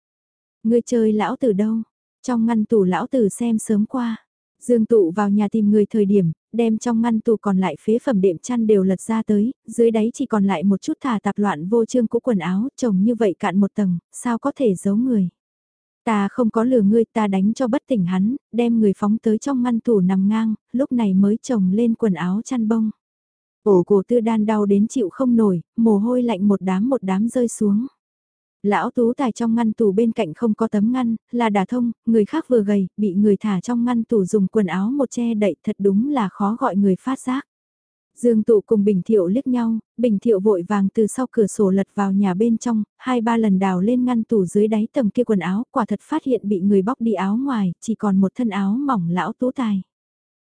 Người chơi lão tử đâu? Trong ngăn tủ lão tử xem sớm qua. Dương tụ vào nhà tìm người thời điểm, đem trong ngăn tủ còn lại phế phẩm đệm chăn đều lật ra tới, dưới đáy chỉ còn lại một chút thà tạp loạn vô trương cũ quần áo, trồng như vậy cạn một tầng, sao có thể giấu người. Ta không có lừa ngươi ta đánh cho bất tỉnh hắn, đem người phóng tới trong ngăn tủ nằm ngang, lúc này mới trồng lên quần áo chăn bông. Ổ cổ tư đan đau đến chịu không nổi, mồ hôi lạnh một đám một đám rơi xuống. Lão tú tài trong ngăn tủ bên cạnh không có tấm ngăn, là đà thông, người khác vừa gầy, bị người thả trong ngăn tủ dùng quần áo một che đậy thật đúng là khó gọi người phát giác. Dương tụ cùng Bình Thiệu liếc nhau, Bình Thiệu vội vàng từ sau cửa sổ lật vào nhà bên trong, hai ba lần đào lên ngăn tủ dưới đáy tầng kia quần áo, quả thật phát hiện bị người bóc đi áo ngoài, chỉ còn một thân áo mỏng lão tú tài.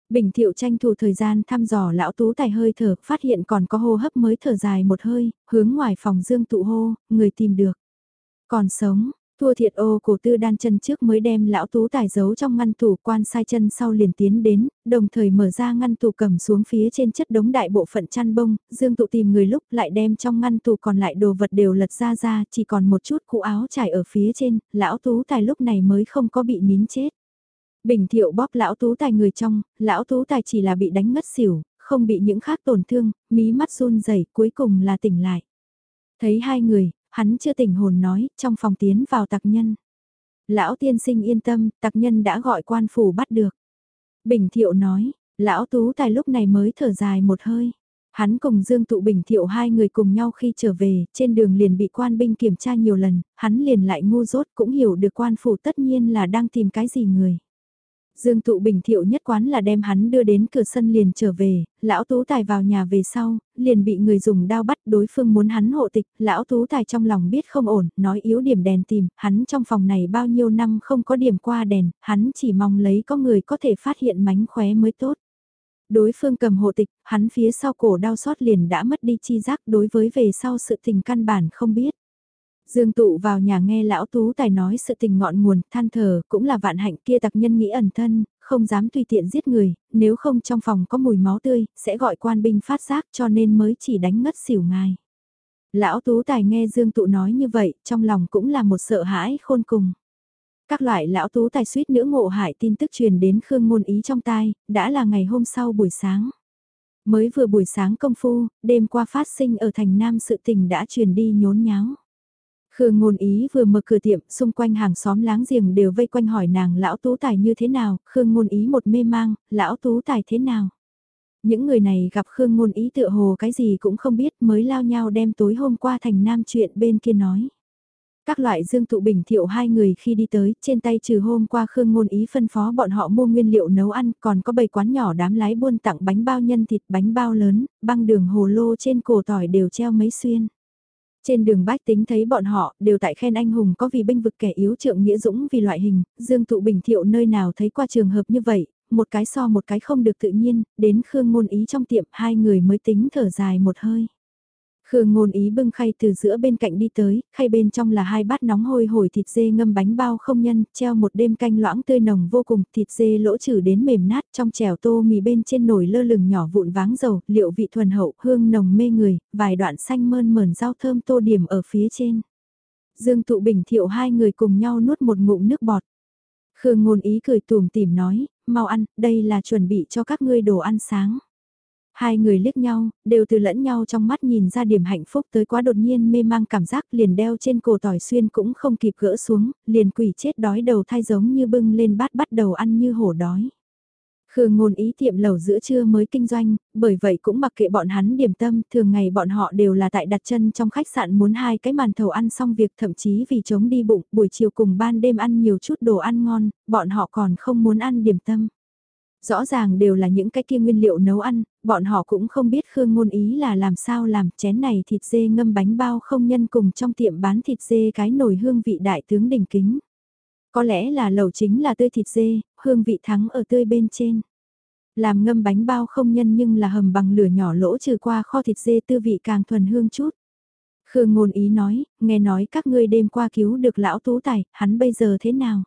Bình Thiệu tranh thủ thời gian thăm dò lão tú tài hơi thở, phát hiện còn có hô hấp mới thở dài một hơi, hướng ngoài phòng Dương tụ hô, người tìm được. Còn sống, Thua thiệt ô cổ tư đan chân trước mới đem lão tú tài giấu trong ngăn tủ quan sai chân sau liền tiến đến, đồng thời mở ra ngăn tủ cầm xuống phía trên chất đống đại bộ phận chăn bông, dương tụ tìm người lúc lại đem trong ngăn tủ còn lại đồ vật đều lật ra ra, chỉ còn một chút cũ áo trải ở phía trên, lão tú tài lúc này mới không có bị nín chết. Bình thiệu bóp lão tú tài người trong, lão tú tài chỉ là bị đánh ngất xỉu, không bị những khác tổn thương, mí mắt run rẩy cuối cùng là tỉnh lại. Thấy hai người, hắn chưa tỉnh hồn nói, trong phòng tiến vào tặc nhân. Lão tiên sinh yên tâm, tặc nhân đã gọi quan phủ bắt được. Bình thiệu nói, lão tú tài lúc này mới thở dài một hơi. Hắn cùng Dương Tụ Bình Thiệu hai người cùng nhau khi trở về, trên đường liền bị quan binh kiểm tra nhiều lần, hắn liền lại ngu dốt cũng hiểu được quan phủ tất nhiên là đang tìm cái gì người. Dương Tụ Bình thiệu nhất quán là đem hắn đưa đến cửa sân liền trở về, lão tú tài vào nhà về sau, liền bị người dùng đao bắt đối phương muốn hắn hộ tịch, lão tú tài trong lòng biết không ổn, nói yếu điểm đèn tìm, hắn trong phòng này bao nhiêu năm không có điểm qua đèn, hắn chỉ mong lấy có người có thể phát hiện mánh khóe mới tốt. Đối phương cầm hộ tịch, hắn phía sau cổ đau xót liền đã mất đi chi giác đối với về sau sự tình căn bản không biết. Dương tụ vào nhà nghe lão tú tài nói sự tình ngọn nguồn, than thở, cũng là vạn hạnh kia tặc nhân nghĩ ẩn thân, không dám tùy tiện giết người, nếu không trong phòng có mùi máu tươi, sẽ gọi quan binh phát giác cho nên mới chỉ đánh ngất xỉu ngài. Lão tú tài nghe Dương tụ nói như vậy, trong lòng cũng là một sợ hãi khôn cùng. Các loại lão tú tài suýt nữa ngộ hại tin tức truyền đến Khương Ngôn Ý trong tai, đã là ngày hôm sau buổi sáng. Mới vừa buổi sáng công phu, đêm qua phát sinh ở thành Nam sự tình đã truyền đi nhốn nháo. Khương ngôn ý vừa mở cửa tiệm, xung quanh hàng xóm láng giềng đều vây quanh hỏi nàng lão tú tài như thế nào, Khương ngôn ý một mê mang, lão tú tài thế nào. Những người này gặp Khương ngôn ý tựa hồ cái gì cũng không biết mới lao nhau đem tối hôm qua thành nam chuyện bên kia nói. Các loại dương tụ bình thiệu hai người khi đi tới, trên tay trừ hôm qua Khương Ngôn Ý phân phó bọn họ mua nguyên liệu nấu ăn, còn có bầy quán nhỏ đám lái buôn tặng bánh bao nhân thịt bánh bao lớn, băng đường hồ lô trên cổ tỏi đều treo mấy xuyên. Trên đường bách tính thấy bọn họ đều tại khen anh hùng có vì binh vực kẻ yếu trượng nghĩa dũng vì loại hình, Dương Tụ Bình Thiệu nơi nào thấy qua trường hợp như vậy, một cái so một cái không được tự nhiên, đến Khương Ngôn Ý trong tiệm hai người mới tính thở dài một hơi. Khương ngôn ý bưng khay từ giữa bên cạnh đi tới, khay bên trong là hai bát nóng hôi hổi thịt dê ngâm bánh bao không nhân, treo một đêm canh loãng tươi nồng vô cùng, thịt dê lỗ trừ đến mềm nát trong chèo tô mì bên trên nồi lơ lửng nhỏ vụn váng dầu, liệu vị thuần hậu, hương nồng mê người, vài đoạn xanh mơn mờn rau thơm tô điểm ở phía trên. Dương tụ bình thiệu hai người cùng nhau nuốt một ngụm nước bọt. Khương ngôn ý cười tùm tìm nói, mau ăn, đây là chuẩn bị cho các ngươi đồ ăn sáng. Hai người liếc nhau, đều từ lẫn nhau trong mắt nhìn ra điểm hạnh phúc tới quá đột nhiên mê mang cảm giác liền đeo trên cổ tỏi xuyên cũng không kịp gỡ xuống, liền quỷ chết đói đầu thai giống như bưng lên bát bắt đầu ăn như hổ đói. Khương ngôn ý tiệm lẩu giữa trưa mới kinh doanh, bởi vậy cũng mặc kệ bọn hắn điểm tâm, thường ngày bọn họ đều là tại đặt chân trong khách sạn muốn hai cái màn thầu ăn xong việc thậm chí vì chống đi bụng, buổi chiều cùng ban đêm ăn nhiều chút đồ ăn ngon, bọn họ còn không muốn ăn điểm tâm. Rõ ràng đều là những cái kia nguyên liệu nấu ăn, bọn họ cũng không biết Khương Ngôn Ý là làm sao làm chén này thịt dê ngâm bánh bao không nhân cùng trong tiệm bán thịt dê cái nồi hương vị đại tướng đỉnh kính. Có lẽ là lẩu chính là tươi thịt dê, hương vị thắng ở tươi bên trên. Làm ngâm bánh bao không nhân nhưng là hầm bằng lửa nhỏ lỗ trừ qua kho thịt dê tư vị càng thuần hương chút. Khương ngôn ý nói, nghe nói các ngươi đêm qua cứu được lão tú tài, hắn bây giờ thế nào?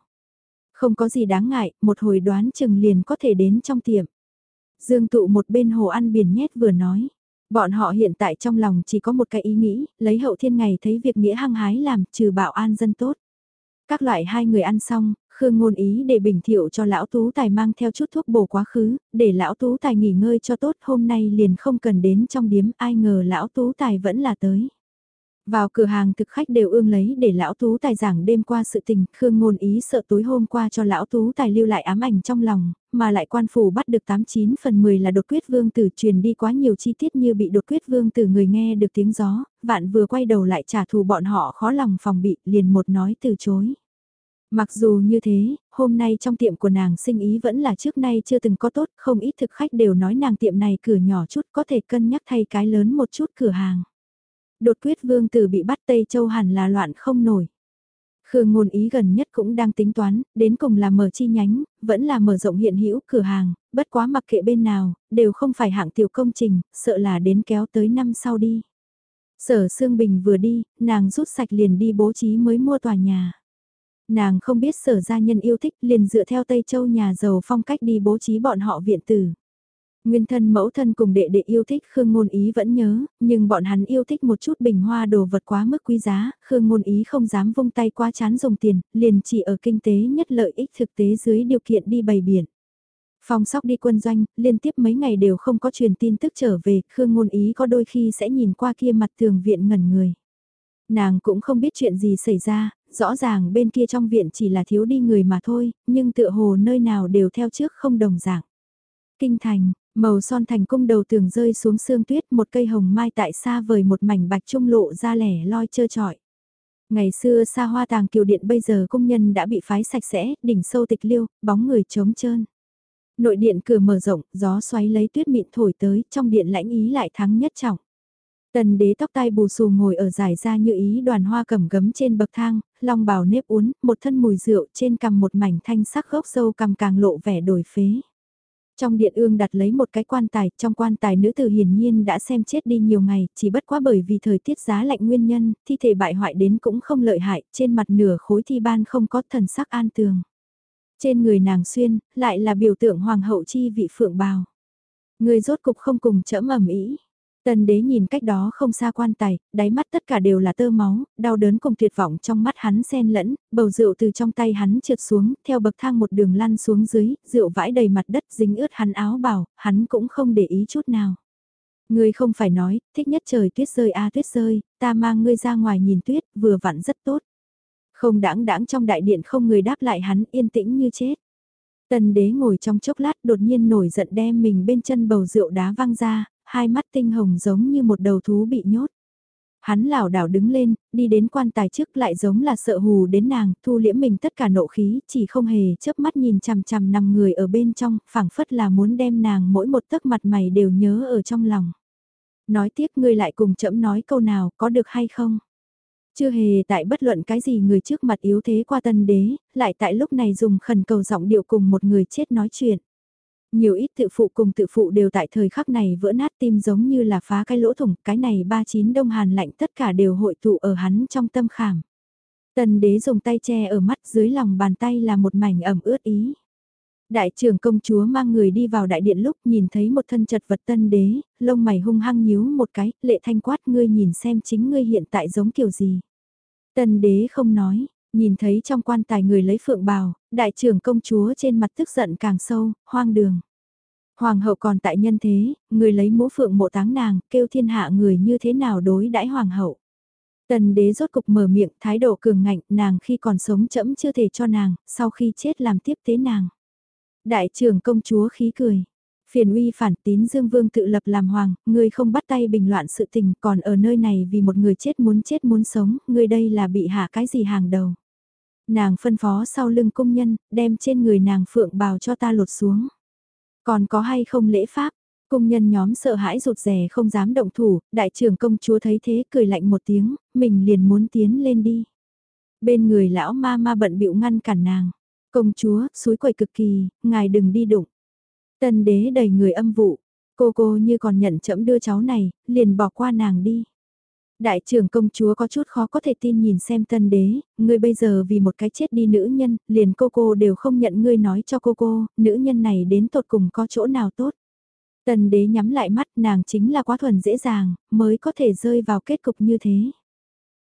Không có gì đáng ngại, một hồi đoán chừng liền có thể đến trong tiệm. Dương tụ một bên hồ ăn biển nhét vừa nói. Bọn họ hiện tại trong lòng chỉ có một cái ý nghĩ, lấy hậu thiên ngày thấy việc nghĩa hăng hái làm, trừ bảo an dân tốt. Các loại hai người ăn xong, Khương ngôn ý để bình thiệu cho lão tú tài mang theo chút thuốc bổ quá khứ, để lão tú tài nghỉ ngơi cho tốt hôm nay liền không cần đến trong điếm ai ngờ lão tú tài vẫn là tới. Vào cửa hàng thực khách đều ương lấy để lão tú tài giảng đêm qua sự tình, Khương ngôn ý sợ tối hôm qua cho lão tú tài lưu lại ám ảnh trong lòng, mà lại quan phủ bắt được 89 phần 10 là đột quyết vương tử truyền đi quá nhiều chi tiết như bị đột quyết vương tử người nghe được tiếng gió, vạn vừa quay đầu lại trả thù bọn họ khó lòng phòng bị, liền một nói từ chối. Mặc dù như thế, hôm nay trong tiệm của nàng sinh ý vẫn là trước nay chưa từng có tốt, không ít thực khách đều nói nàng tiệm này cửa nhỏ chút có thể cân nhắc thay cái lớn một chút cửa hàng. Đột quyết vương tử bị bắt Tây Châu hẳn là loạn không nổi. Khương ngôn ý gần nhất cũng đang tính toán, đến cùng là mở chi nhánh, vẫn là mở rộng hiện hữu cửa hàng, bất quá mặc kệ bên nào, đều không phải hạng tiểu công trình, sợ là đến kéo tới năm sau đi. Sở Sương Bình vừa đi, nàng rút sạch liền đi bố trí mới mua tòa nhà. Nàng không biết sở gia nhân yêu thích liền dựa theo Tây Châu nhà giàu phong cách đi bố trí bọn họ viện tử. Nguyên thân mẫu thân cùng đệ đệ yêu thích Khương Ngôn Ý vẫn nhớ, nhưng bọn hắn yêu thích một chút bình hoa đồ vật quá mức quý giá, Khương Ngôn Ý không dám vung tay quá chán dùng tiền, liền chỉ ở kinh tế nhất lợi ích thực tế dưới điều kiện đi bày biển. Phong sóc đi quân doanh, liên tiếp mấy ngày đều không có truyền tin tức trở về, Khương Ngôn Ý có đôi khi sẽ nhìn qua kia mặt tường viện ngẩn người. Nàng cũng không biết chuyện gì xảy ra, rõ ràng bên kia trong viện chỉ là thiếu đi người mà thôi, nhưng tựa hồ nơi nào đều theo trước không đồng dạng. Kinh thành, Màu son thành cung đầu tường rơi xuống sương tuyết một cây hồng mai tại xa vời một mảnh bạch trung lộ ra lẻ loi trơ trọi. Ngày xưa xa hoa tàng kiều điện bây giờ công nhân đã bị phái sạch sẽ, đỉnh sâu tịch liêu, bóng người trống trơn. Nội điện cửa mở rộng, gió xoáy lấy tuyết mịn thổi tới, trong điện lãnh ý lại thắng nhất trọng. Tần đế tóc tai bù xù ngồi ở giải ra như ý đoàn hoa cầm gấm trên bậc thang, long bào nếp uốn, một thân mùi rượu trên cằm một mảnh thanh sắc gốc sâu cằm càng lộ vẻ đổi phế. Trong điện ương đặt lấy một cái quan tài, trong quan tài nữ tử hiển nhiên đã xem chết đi nhiều ngày, chỉ bất quá bởi vì thời tiết giá lạnh nguyên nhân, thi thể bại hoại đến cũng không lợi hại, trên mặt nửa khối thi ban không có thần sắc an tường. Trên người nàng xuyên, lại là biểu tượng hoàng hậu chi vị phượng bào. Người rốt cục không cùng chẫm ẩm ý. Tần đế nhìn cách đó không xa quan tài, đáy mắt tất cả đều là tơ máu, đau đớn cùng tuyệt vọng trong mắt hắn xen lẫn, bầu rượu từ trong tay hắn trượt xuống, theo bậc thang một đường lăn xuống dưới, rượu vãi đầy mặt đất dính ướt hắn áo bảo, hắn cũng không để ý chút nào. Ngươi không phải nói, thích nhất trời tuyết rơi a tuyết rơi, ta mang ngươi ra ngoài nhìn tuyết, vừa vặn rất tốt. Không đãng đãng trong đại điện không người đáp lại hắn yên tĩnh như chết. Tần đế ngồi trong chốc lát đột nhiên nổi giận đem mình bên chân bầu rượu đá văng ra, hai mắt tinh hồng giống như một đầu thú bị nhốt. Hắn lảo đảo đứng lên, đi đến quan tài trước lại giống là sợ hù đến nàng, thu liễm mình tất cả nộ khí, chỉ không hề chớp mắt nhìn chằm chằm nằm người ở bên trong, phảng phất là muốn đem nàng mỗi một tấc mặt mày đều nhớ ở trong lòng. Nói tiếp ngươi lại cùng chậm nói câu nào, có được hay không? Chưa hề tại bất luận cái gì người trước mặt yếu thế qua tân đế, lại tại lúc này dùng khẩn cầu giọng điệu cùng một người chết nói chuyện. Nhiều ít tự phụ cùng tự phụ đều tại thời khắc này vỡ nát tim giống như là phá cái lỗ thủng, cái này ba chín đông hàn lạnh tất cả đều hội tụ ở hắn trong tâm khảm. Tần đế dùng tay che ở mắt dưới lòng bàn tay là một mảnh ẩm ướt ý. Đại trưởng công chúa mang người đi vào đại điện lúc nhìn thấy một thân chật vật tân đế, lông mày hung hăng nhíu một cái, lệ thanh quát ngươi nhìn xem chính ngươi hiện tại giống kiểu gì. Tân đế không nói, nhìn thấy trong quan tài người lấy phượng bào, đại trưởng công chúa trên mặt tức giận càng sâu, hoang đường. Hoàng hậu còn tại nhân thế, người lấy mũ phượng mộ táng nàng, kêu thiên hạ người như thế nào đối đãi hoàng hậu. Tần đế rốt cục mở miệng, thái độ cường ngạnh, nàng khi còn sống chẫm chưa thể cho nàng, sau khi chết làm tiếp tế nàng. Đại trưởng công chúa khí cười. Phiền uy phản tín Dương Vương tự lập làm hoàng, ngươi không bắt tay bình loạn sự tình, còn ở nơi này vì một người chết muốn chết muốn sống, ngươi đây là bị hạ cái gì hàng đầu. Nàng phân phó sau lưng cung nhân, đem trên người nàng phượng bào cho ta lột xuống. Còn có hay không lễ pháp, cung nhân nhóm sợ hãi rụt rè không dám động thủ, đại trưởng công chúa thấy thế cười lạnh một tiếng, mình liền muốn tiến lên đi. Bên người lão ma ma bận bịu ngăn cản nàng. Công chúa, suối quậy cực kỳ, ngài đừng đi đụng. Tân đế đầy người âm vụ, cô cô như còn nhận chậm đưa cháu này, liền bỏ qua nàng đi. Đại trưởng công chúa có chút khó có thể tin nhìn xem tân đế, ngươi bây giờ vì một cái chết đi nữ nhân, liền cô cô đều không nhận ngươi nói cho cô cô, nữ nhân này đến tột cùng có chỗ nào tốt. Tần đế nhắm lại mắt nàng chính là quá thuần dễ dàng, mới có thể rơi vào kết cục như thế.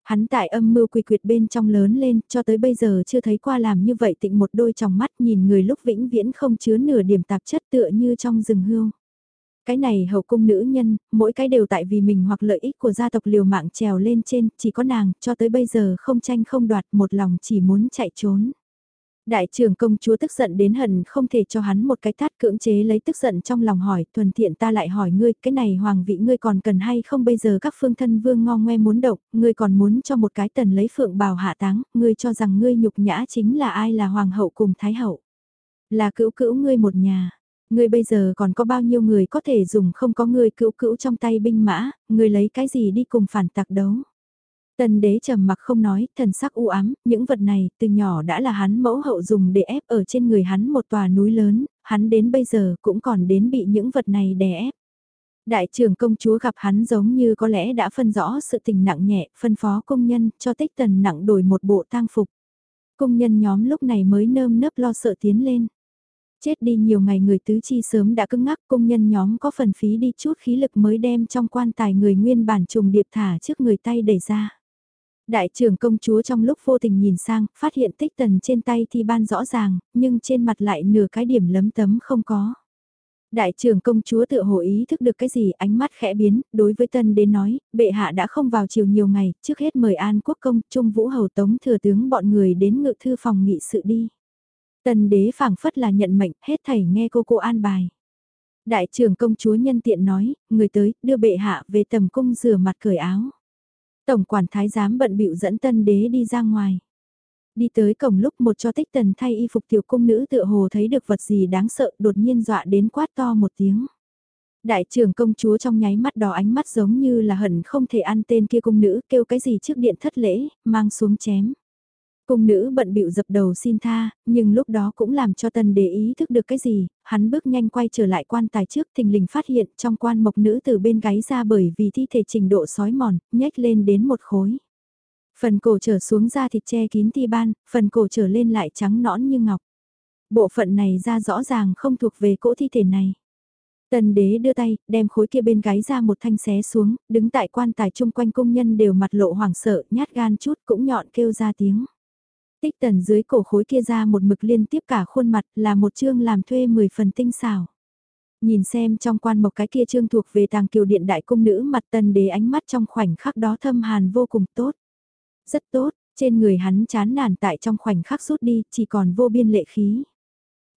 Hắn tại âm mưu quỳ quyệt bên trong lớn lên, cho tới bây giờ chưa thấy qua làm như vậy tịnh một đôi tròng mắt nhìn người lúc vĩnh viễn không chứa nửa điểm tạp chất tựa như trong rừng hương. Cái này hậu cung nữ nhân, mỗi cái đều tại vì mình hoặc lợi ích của gia tộc liều mạng trèo lên trên, chỉ có nàng, cho tới bây giờ không tranh không đoạt, một lòng chỉ muốn chạy trốn. Đại trưởng công chúa tức giận đến hận không thể cho hắn một cái tát cưỡng chế lấy tức giận trong lòng hỏi, thuần thiện ta lại hỏi ngươi, cái này hoàng vị ngươi còn cần hay không bây giờ các phương thân vương ngo ngoe muốn động, ngươi còn muốn cho một cái tần lấy phượng bào hạ táng, ngươi cho rằng ngươi nhục nhã chính là ai là hoàng hậu cùng thái hậu. Là cữu cữu ngươi một nhà, ngươi bây giờ còn có bao nhiêu người có thể dùng không có ngươi cữu cữu trong tay binh mã, ngươi lấy cái gì đi cùng phản tặc đấu. Tần đế trầm mặc không nói, thần sắc u ám, những vật này từ nhỏ đã là hắn mẫu hậu dùng để ép ở trên người hắn một tòa núi lớn, hắn đến bây giờ cũng còn đến bị những vật này đè ép. Đại trưởng công chúa gặp hắn giống như có lẽ đã phân rõ sự tình nặng nhẹ, phân phó công nhân cho tích tần nặng đổi một bộ tang phục. Công nhân nhóm lúc này mới nơm nớp lo sợ tiến lên. Chết đi nhiều ngày người tứ chi sớm đã cứng ngắc công nhân nhóm có phần phí đi chút khí lực mới đem trong quan tài người nguyên bản trùng điệp thả trước người tay đẩy ra. Đại trưởng công chúa trong lúc vô tình nhìn sang, phát hiện tích tần trên tay thì ban rõ ràng, nhưng trên mặt lại nửa cái điểm lấm tấm không có. Đại trưởng công chúa tự hồ ý thức được cái gì ánh mắt khẽ biến, đối với tân đến nói, bệ hạ đã không vào chiều nhiều ngày, trước hết mời an quốc công, trung vũ hầu tống thừa tướng bọn người đến ngự thư phòng nghị sự đi. Tần đế phảng phất là nhận mệnh, hết thảy nghe cô cô an bài. Đại trưởng công chúa nhân tiện nói, người tới, đưa bệ hạ về tầm cung rửa mặt cởi áo. Tổng quản thái giám bận bịu dẫn tân đế đi ra ngoài. Đi tới cổng lúc một cho tích tần thay y phục tiểu cung nữ tựa hồ thấy được vật gì đáng sợ đột nhiên dọa đến quát to một tiếng. Đại trưởng công chúa trong nháy mắt đỏ ánh mắt giống như là hận không thể ăn tên kia cung nữ kêu cái gì trước điện thất lễ, mang xuống chém. Cung nữ bận bịu dập đầu xin tha, nhưng lúc đó cũng làm cho tân để ý thức được cái gì, hắn bước nhanh quay trở lại quan tài trước thình lình phát hiện trong quan mộc nữ từ bên gáy ra bởi vì thi thể trình độ sói mòn, nhếch lên đến một khối. Phần cổ trở xuống da thịt che kín thi ban, phần cổ trở lên lại trắng nõn như ngọc. Bộ phận này ra rõ ràng không thuộc về cỗ thi thể này. Tần đế đưa tay, đem khối kia bên gáy ra một thanh xé xuống, đứng tại quan tài chung quanh công nhân đều mặt lộ hoảng sợ, nhát gan chút cũng nhọn kêu ra tiếng. Tích tần dưới cổ khối kia ra một mực liên tiếp cả khuôn mặt là một chương làm thuê 10 phần tinh xảo. Nhìn xem trong quan mộc cái kia chương thuộc về tàng kiều điện đại cung nữ mặt tần đế ánh mắt trong khoảnh khắc đó thâm hàn vô cùng tốt. Rất tốt, trên người hắn chán nản tại trong khoảnh khắc rút đi, chỉ còn vô biên lệ khí.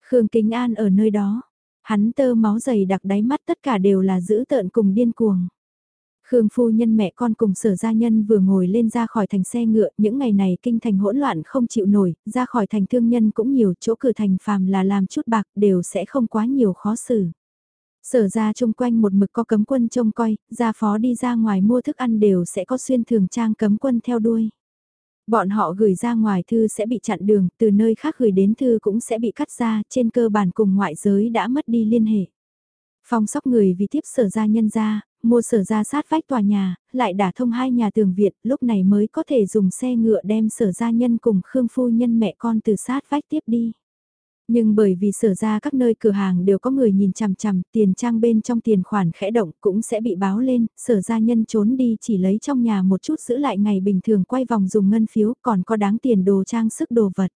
Khương Kính An ở nơi đó, hắn tơ máu dày đặc đáy mắt tất cả đều là dữ tợn cùng điên cuồng. Khương phu nhân mẹ con cùng sở gia nhân vừa ngồi lên ra khỏi thành xe ngựa, những ngày này kinh thành hỗn loạn không chịu nổi, ra khỏi thành thương nhân cũng nhiều, chỗ cửa thành phàm là làm chút bạc đều sẽ không quá nhiều khó xử. Sở ra chung quanh một mực có cấm quân trông coi, gia phó đi ra ngoài mua thức ăn đều sẽ có xuyên thường trang cấm quân theo đuôi. Bọn họ gửi ra ngoài thư sẽ bị chặn đường, từ nơi khác gửi đến thư cũng sẽ bị cắt ra, trên cơ bản cùng ngoại giới đã mất đi liên hệ. Phong sóc người vì tiếp sở ra nhân ra, mua sở ra sát vách tòa nhà, lại đả thông hai nhà tường viện, lúc này mới có thể dùng xe ngựa đem sở gia nhân cùng Khương Phu Nhân mẹ con từ sát vách tiếp đi. Nhưng bởi vì sở ra các nơi cửa hàng đều có người nhìn chằm chằm, tiền trang bên trong tiền khoản khẽ động cũng sẽ bị báo lên, sở gia nhân trốn đi chỉ lấy trong nhà một chút giữ lại ngày bình thường quay vòng dùng ngân phiếu còn có đáng tiền đồ trang sức đồ vật.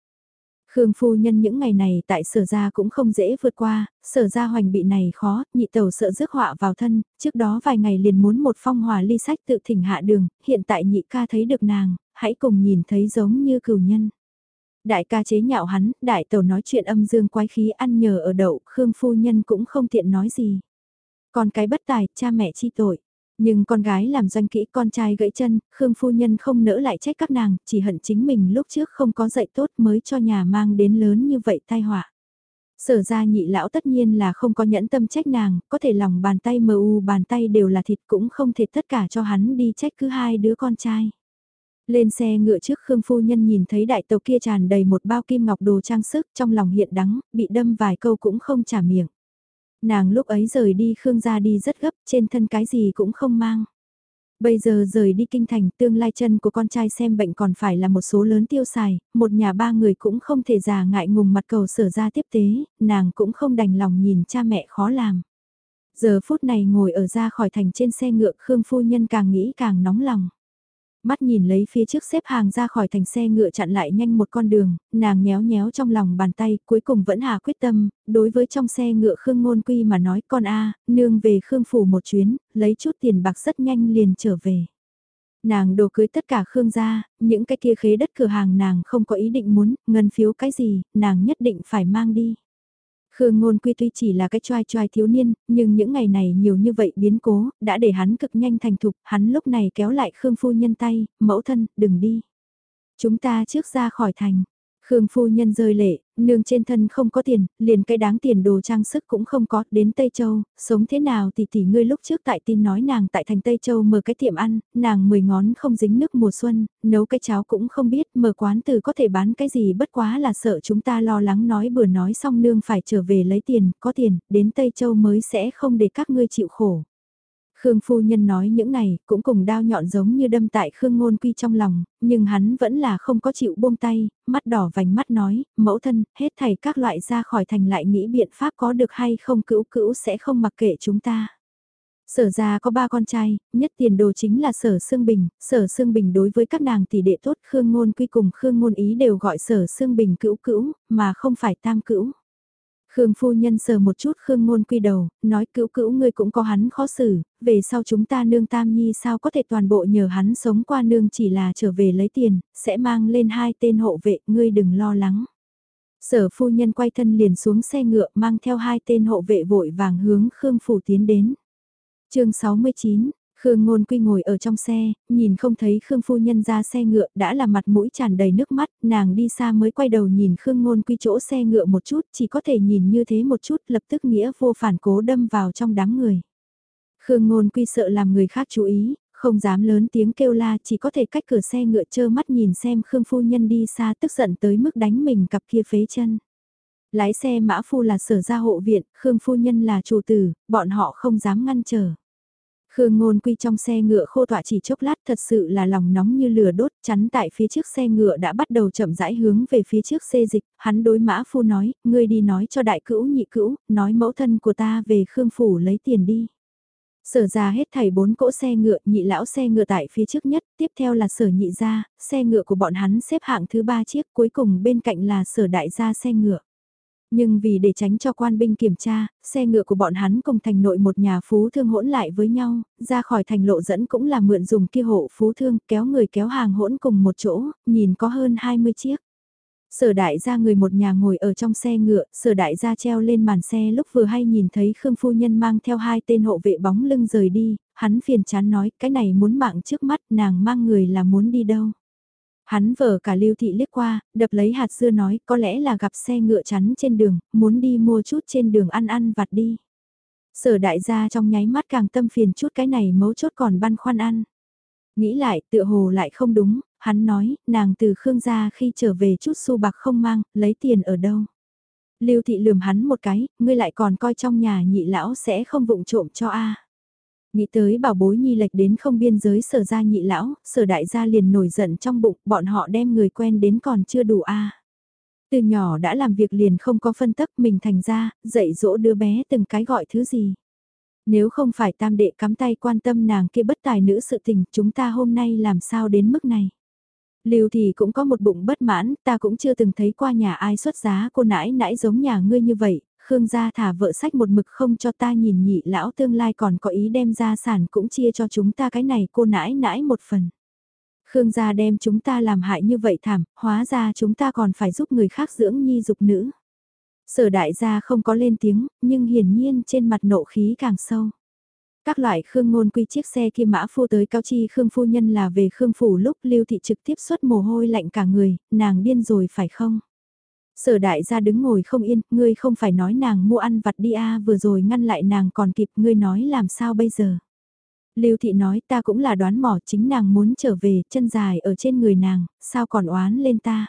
Khương phu nhân những ngày này tại sở gia cũng không dễ vượt qua, sở gia hoành bị này khó, nhị tẩu sợ rước họa vào thân, trước đó vài ngày liền muốn một phong hòa ly sách tự thỉnh hạ đường, hiện tại nhị ca thấy được nàng, hãy cùng nhìn thấy giống như cửu nhân. Đại ca chế nhạo hắn, đại tẩu nói chuyện âm dương quái khí ăn nhờ ở đậu, Khương phu nhân cũng không tiện nói gì. Còn cái bất tài, cha mẹ chi tội. Nhưng con gái làm doanh kỹ con trai gãy chân, Khương phu nhân không nỡ lại trách các nàng, chỉ hận chính mình lúc trước không có dạy tốt mới cho nhà mang đến lớn như vậy tai họa. Sở ra nhị lão tất nhiên là không có nhẫn tâm trách nàng, có thể lòng bàn tay mờ u bàn tay đều là thịt cũng không thể tất cả cho hắn đi trách cứ hai đứa con trai. Lên xe ngựa trước Khương Phu Nhân nhìn thấy đại tàu kia tràn đầy một bao kim ngọc đồ trang sức trong lòng hiện đắng, bị đâm vài câu cũng không trả miệng. Nàng lúc ấy rời đi Khương gia đi rất gấp, trên thân cái gì cũng không mang. Bây giờ rời đi kinh thành tương lai chân của con trai xem bệnh còn phải là một số lớn tiêu xài, một nhà ba người cũng không thể già ngại ngùng mặt cầu sở ra tiếp tế, nàng cũng không đành lòng nhìn cha mẹ khó làm. Giờ phút này ngồi ở ra khỏi thành trên xe ngựa Khương Phu Nhân càng nghĩ càng nóng lòng mắt nhìn lấy phía trước xếp hàng ra khỏi thành xe ngựa chặn lại nhanh một con đường, nàng nhéo nhéo trong lòng bàn tay, cuối cùng vẫn hà quyết tâm, đối với trong xe ngựa Khương Ngôn Quy mà nói con a nương về Khương Phủ một chuyến, lấy chút tiền bạc rất nhanh liền trở về. Nàng đồ cưới tất cả Khương gia, những cái kia khế đất cửa hàng nàng không có ý định muốn, ngân phiếu cái gì, nàng nhất định phải mang đi. Khương Ngôn Quy tuy chỉ là cái choai choai thiếu niên, nhưng những ngày này nhiều như vậy biến cố, đã để hắn cực nhanh thành thục, hắn lúc này kéo lại Khương Phu Nhân tay, mẫu thân, đừng đi. Chúng ta trước ra khỏi thành, Khương phu nhân rơi lệ, nương trên thân không có tiền, liền cái đáng tiền đồ trang sức cũng không có, đến Tây Châu, sống thế nào thì tỷ ngươi lúc trước tại tin nói nàng tại thành Tây Châu mở cái tiệm ăn, nàng mười ngón không dính nước mùa xuân, nấu cái cháo cũng không biết, mở quán từ có thể bán cái gì bất quá là sợ chúng ta lo lắng nói bừa nói xong nương phải trở về lấy tiền, có tiền, đến Tây Châu mới sẽ không để các ngươi chịu khổ. Khương phu nhân nói những này cũng cùng đao nhọn giống như đâm tại Khương ngôn quy trong lòng, nhưng hắn vẫn là không có chịu buông tay, mắt đỏ vành mắt nói, mẫu thân, hết thảy các loại ra khỏi thành lại nghĩ biện pháp có được hay không cữu cữu sẽ không mặc kệ chúng ta. Sở ra có ba con trai, nhất tiền đồ chính là sở Sương Bình, sở Sương Bình đối với các nàng tỷ đệ tốt Khương Ngôn Quy cùng Khương Ngôn Ý đều gọi sở Sương Bình cữu cữu, mà không phải tam cữu. Khương phu nhân sờ một chút Khương ngôn quy đầu, nói cữu cữu ngươi cũng có hắn khó xử, về sau chúng ta nương tam nhi sao có thể toàn bộ nhờ hắn sống qua nương chỉ là trở về lấy tiền, sẽ mang lên hai tên hộ vệ, ngươi đừng lo lắng. Sở phu nhân quay thân liền xuống xe ngựa mang theo hai tên hộ vệ vội vàng hướng Khương phủ tiến đến. chương 69, Khương Ngôn Quy ngồi ở trong xe, nhìn không thấy Khương Phu Nhân ra xe ngựa đã là mặt mũi tràn đầy nước mắt, nàng đi xa mới quay đầu nhìn Khương Ngôn Quy chỗ xe ngựa một chút, chỉ có thể nhìn như thế một chút lập tức nghĩa vô phản cố đâm vào trong đám người. Khương Ngôn Quy sợ làm người khác chú ý, Không dám lớn tiếng kêu la chỉ có thể cách cửa xe ngựa trơ mắt nhìn xem Khương Phu Nhân đi xa tức giận tới mức đánh mình cặp kia phế chân. Lái xe mã phu là sở gia hộ viện, Khương Phu Nhân là chủ tử, bọn họ không dám ngăn trở. Khương Ngôn Quy trong xe ngựa khô tọa chỉ chốc lát thật sự là lòng nóng như lửa đốt, chắn tại phía trước xe ngựa đã bắt đầu chậm rãi hướng về phía trước xê dịch, hắn đối mã phu nói, ngươi đi nói cho đại cữu nhị cữu, nói mẫu thân của ta về Khương Phủ lấy tiền đi. Sở ra hết thảy bốn cỗ xe ngựa, nhị lão xe ngựa tại phía trước nhất, tiếp theo là sở nhị gia, xe ngựa của bọn hắn xếp hạng thứ ba chiếc, cuối cùng bên cạnh là sở đại gia xe ngựa. Nhưng vì để tránh cho quan binh kiểm tra, xe ngựa của bọn hắn cùng thành nội một nhà phú thương hỗn lại với nhau, ra khỏi thành lộ dẫn cũng là mượn dùng kia hộ phú thương kéo người kéo hàng hỗn cùng một chỗ, nhìn có hơn 20 chiếc. Sở đại gia người một nhà ngồi ở trong xe ngựa, sở đại gia treo lên màn xe lúc vừa hay nhìn thấy Khương Phu Nhân mang theo hai tên hộ vệ bóng lưng rời đi, hắn phiền chán nói cái này muốn mạng trước mắt nàng mang người là muốn đi đâu. Hắn vờ cả lưu thị liếc qua, đập lấy hạt dưa nói có lẽ là gặp xe ngựa chắn trên đường, muốn đi mua chút trên đường ăn ăn vặt đi. Sở đại gia trong nháy mắt càng tâm phiền chút cái này mấu chốt còn băn khoăn ăn. Nghĩ lại tựa hồ lại không đúng, hắn nói, nàng từ Khương gia khi trở về chút xu bạc không mang, lấy tiền ở đâu. Lưu thị lườm hắn một cái, ngươi lại còn coi trong nhà nhị lão sẽ không vụng trộm cho a. Nghĩ tới bảo bối nhi lệch đến không biên giới sở gia nhị lão, sở đại gia liền nổi giận trong bụng, bọn họ đem người quen đến còn chưa đủ a. Từ nhỏ đã làm việc liền không có phân tắc mình thành ra, dạy dỗ đứa bé từng cái gọi thứ gì. Nếu không phải tam đệ cắm tay quan tâm nàng kia bất tài nữ sự tình, chúng ta hôm nay làm sao đến mức này. Lưu thì cũng có một bụng bất mãn, ta cũng chưa từng thấy qua nhà ai xuất giá cô nãi nãi giống nhà ngươi như vậy, Khương gia thả vợ sách một mực không cho ta nhìn nhị lão tương lai còn có ý đem gia sản cũng chia cho chúng ta cái này cô nãi nãi một phần. Khương gia đem chúng ta làm hại như vậy thảm, hóa ra chúng ta còn phải giúp người khác dưỡng nhi dục nữ. Sở đại gia không có lên tiếng, nhưng hiển nhiên trên mặt nộ khí càng sâu. Các loại khương ngôn quy chiếc xe kia mã phu tới cao chi khương phu nhân là về khương phủ lúc lưu thị trực tiếp xuất mồ hôi lạnh cả người, nàng điên rồi phải không? Sở đại gia đứng ngồi không yên, ngươi không phải nói nàng mua ăn vặt đi a vừa rồi ngăn lại nàng còn kịp ngươi nói làm sao bây giờ. Lưu thị nói ta cũng là đoán mò chính nàng muốn trở về chân dài ở trên người nàng, sao còn oán lên ta.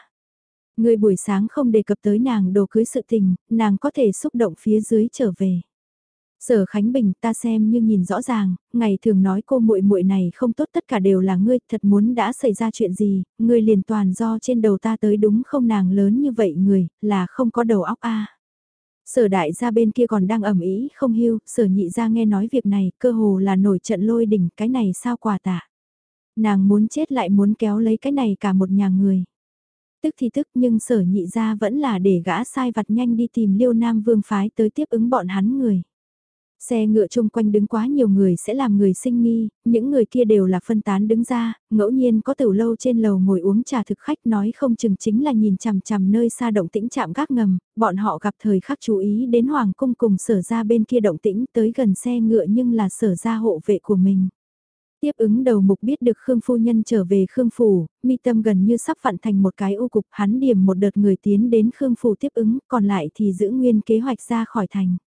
Ngươi buổi sáng không đề cập tới nàng đồ cưới sự tình, nàng có thể xúc động phía dưới trở về. Sở Khánh Bình ta xem như nhìn rõ ràng, ngày thường nói cô muội muội này không tốt tất cả đều là ngươi, thật muốn đã xảy ra chuyện gì, ngươi liền toàn do trên đầu ta tới đúng không nàng lớn như vậy người, là không có đầu óc a. Sở đại gia bên kia còn đang ẩm ý không hưu, sở nhị gia nghe nói việc này, cơ hồ là nổi trận lôi đỉnh, cái này sao quà tạ. Nàng muốn chết lại muốn kéo lấy cái này cả một nhà người. Tức thì tức nhưng sở nhị gia vẫn là để gã sai vặt nhanh đi tìm liêu nam vương phái tới tiếp ứng bọn hắn người. Xe ngựa chung quanh đứng quá nhiều người sẽ làm người sinh nghi, những người kia đều là phân tán đứng ra, ngẫu nhiên có tiểu lâu trên lầu ngồi uống trà thực khách nói không chừng chính là nhìn chằm chằm nơi xa động tĩnh chạm gác ngầm, bọn họ gặp thời khắc chú ý đến hoàng cung cùng sở ra bên kia động tĩnh tới gần xe ngựa nhưng là sở ra hộ vệ của mình. Tiếp ứng đầu mục biết được Khương Phu Nhân trở về Khương Phủ, mi tâm gần như sắp vặn thành một cái ô cục hắn điểm một đợt người tiến đến Khương Phủ tiếp ứng, còn lại thì giữ nguyên kế hoạch ra khỏi thành.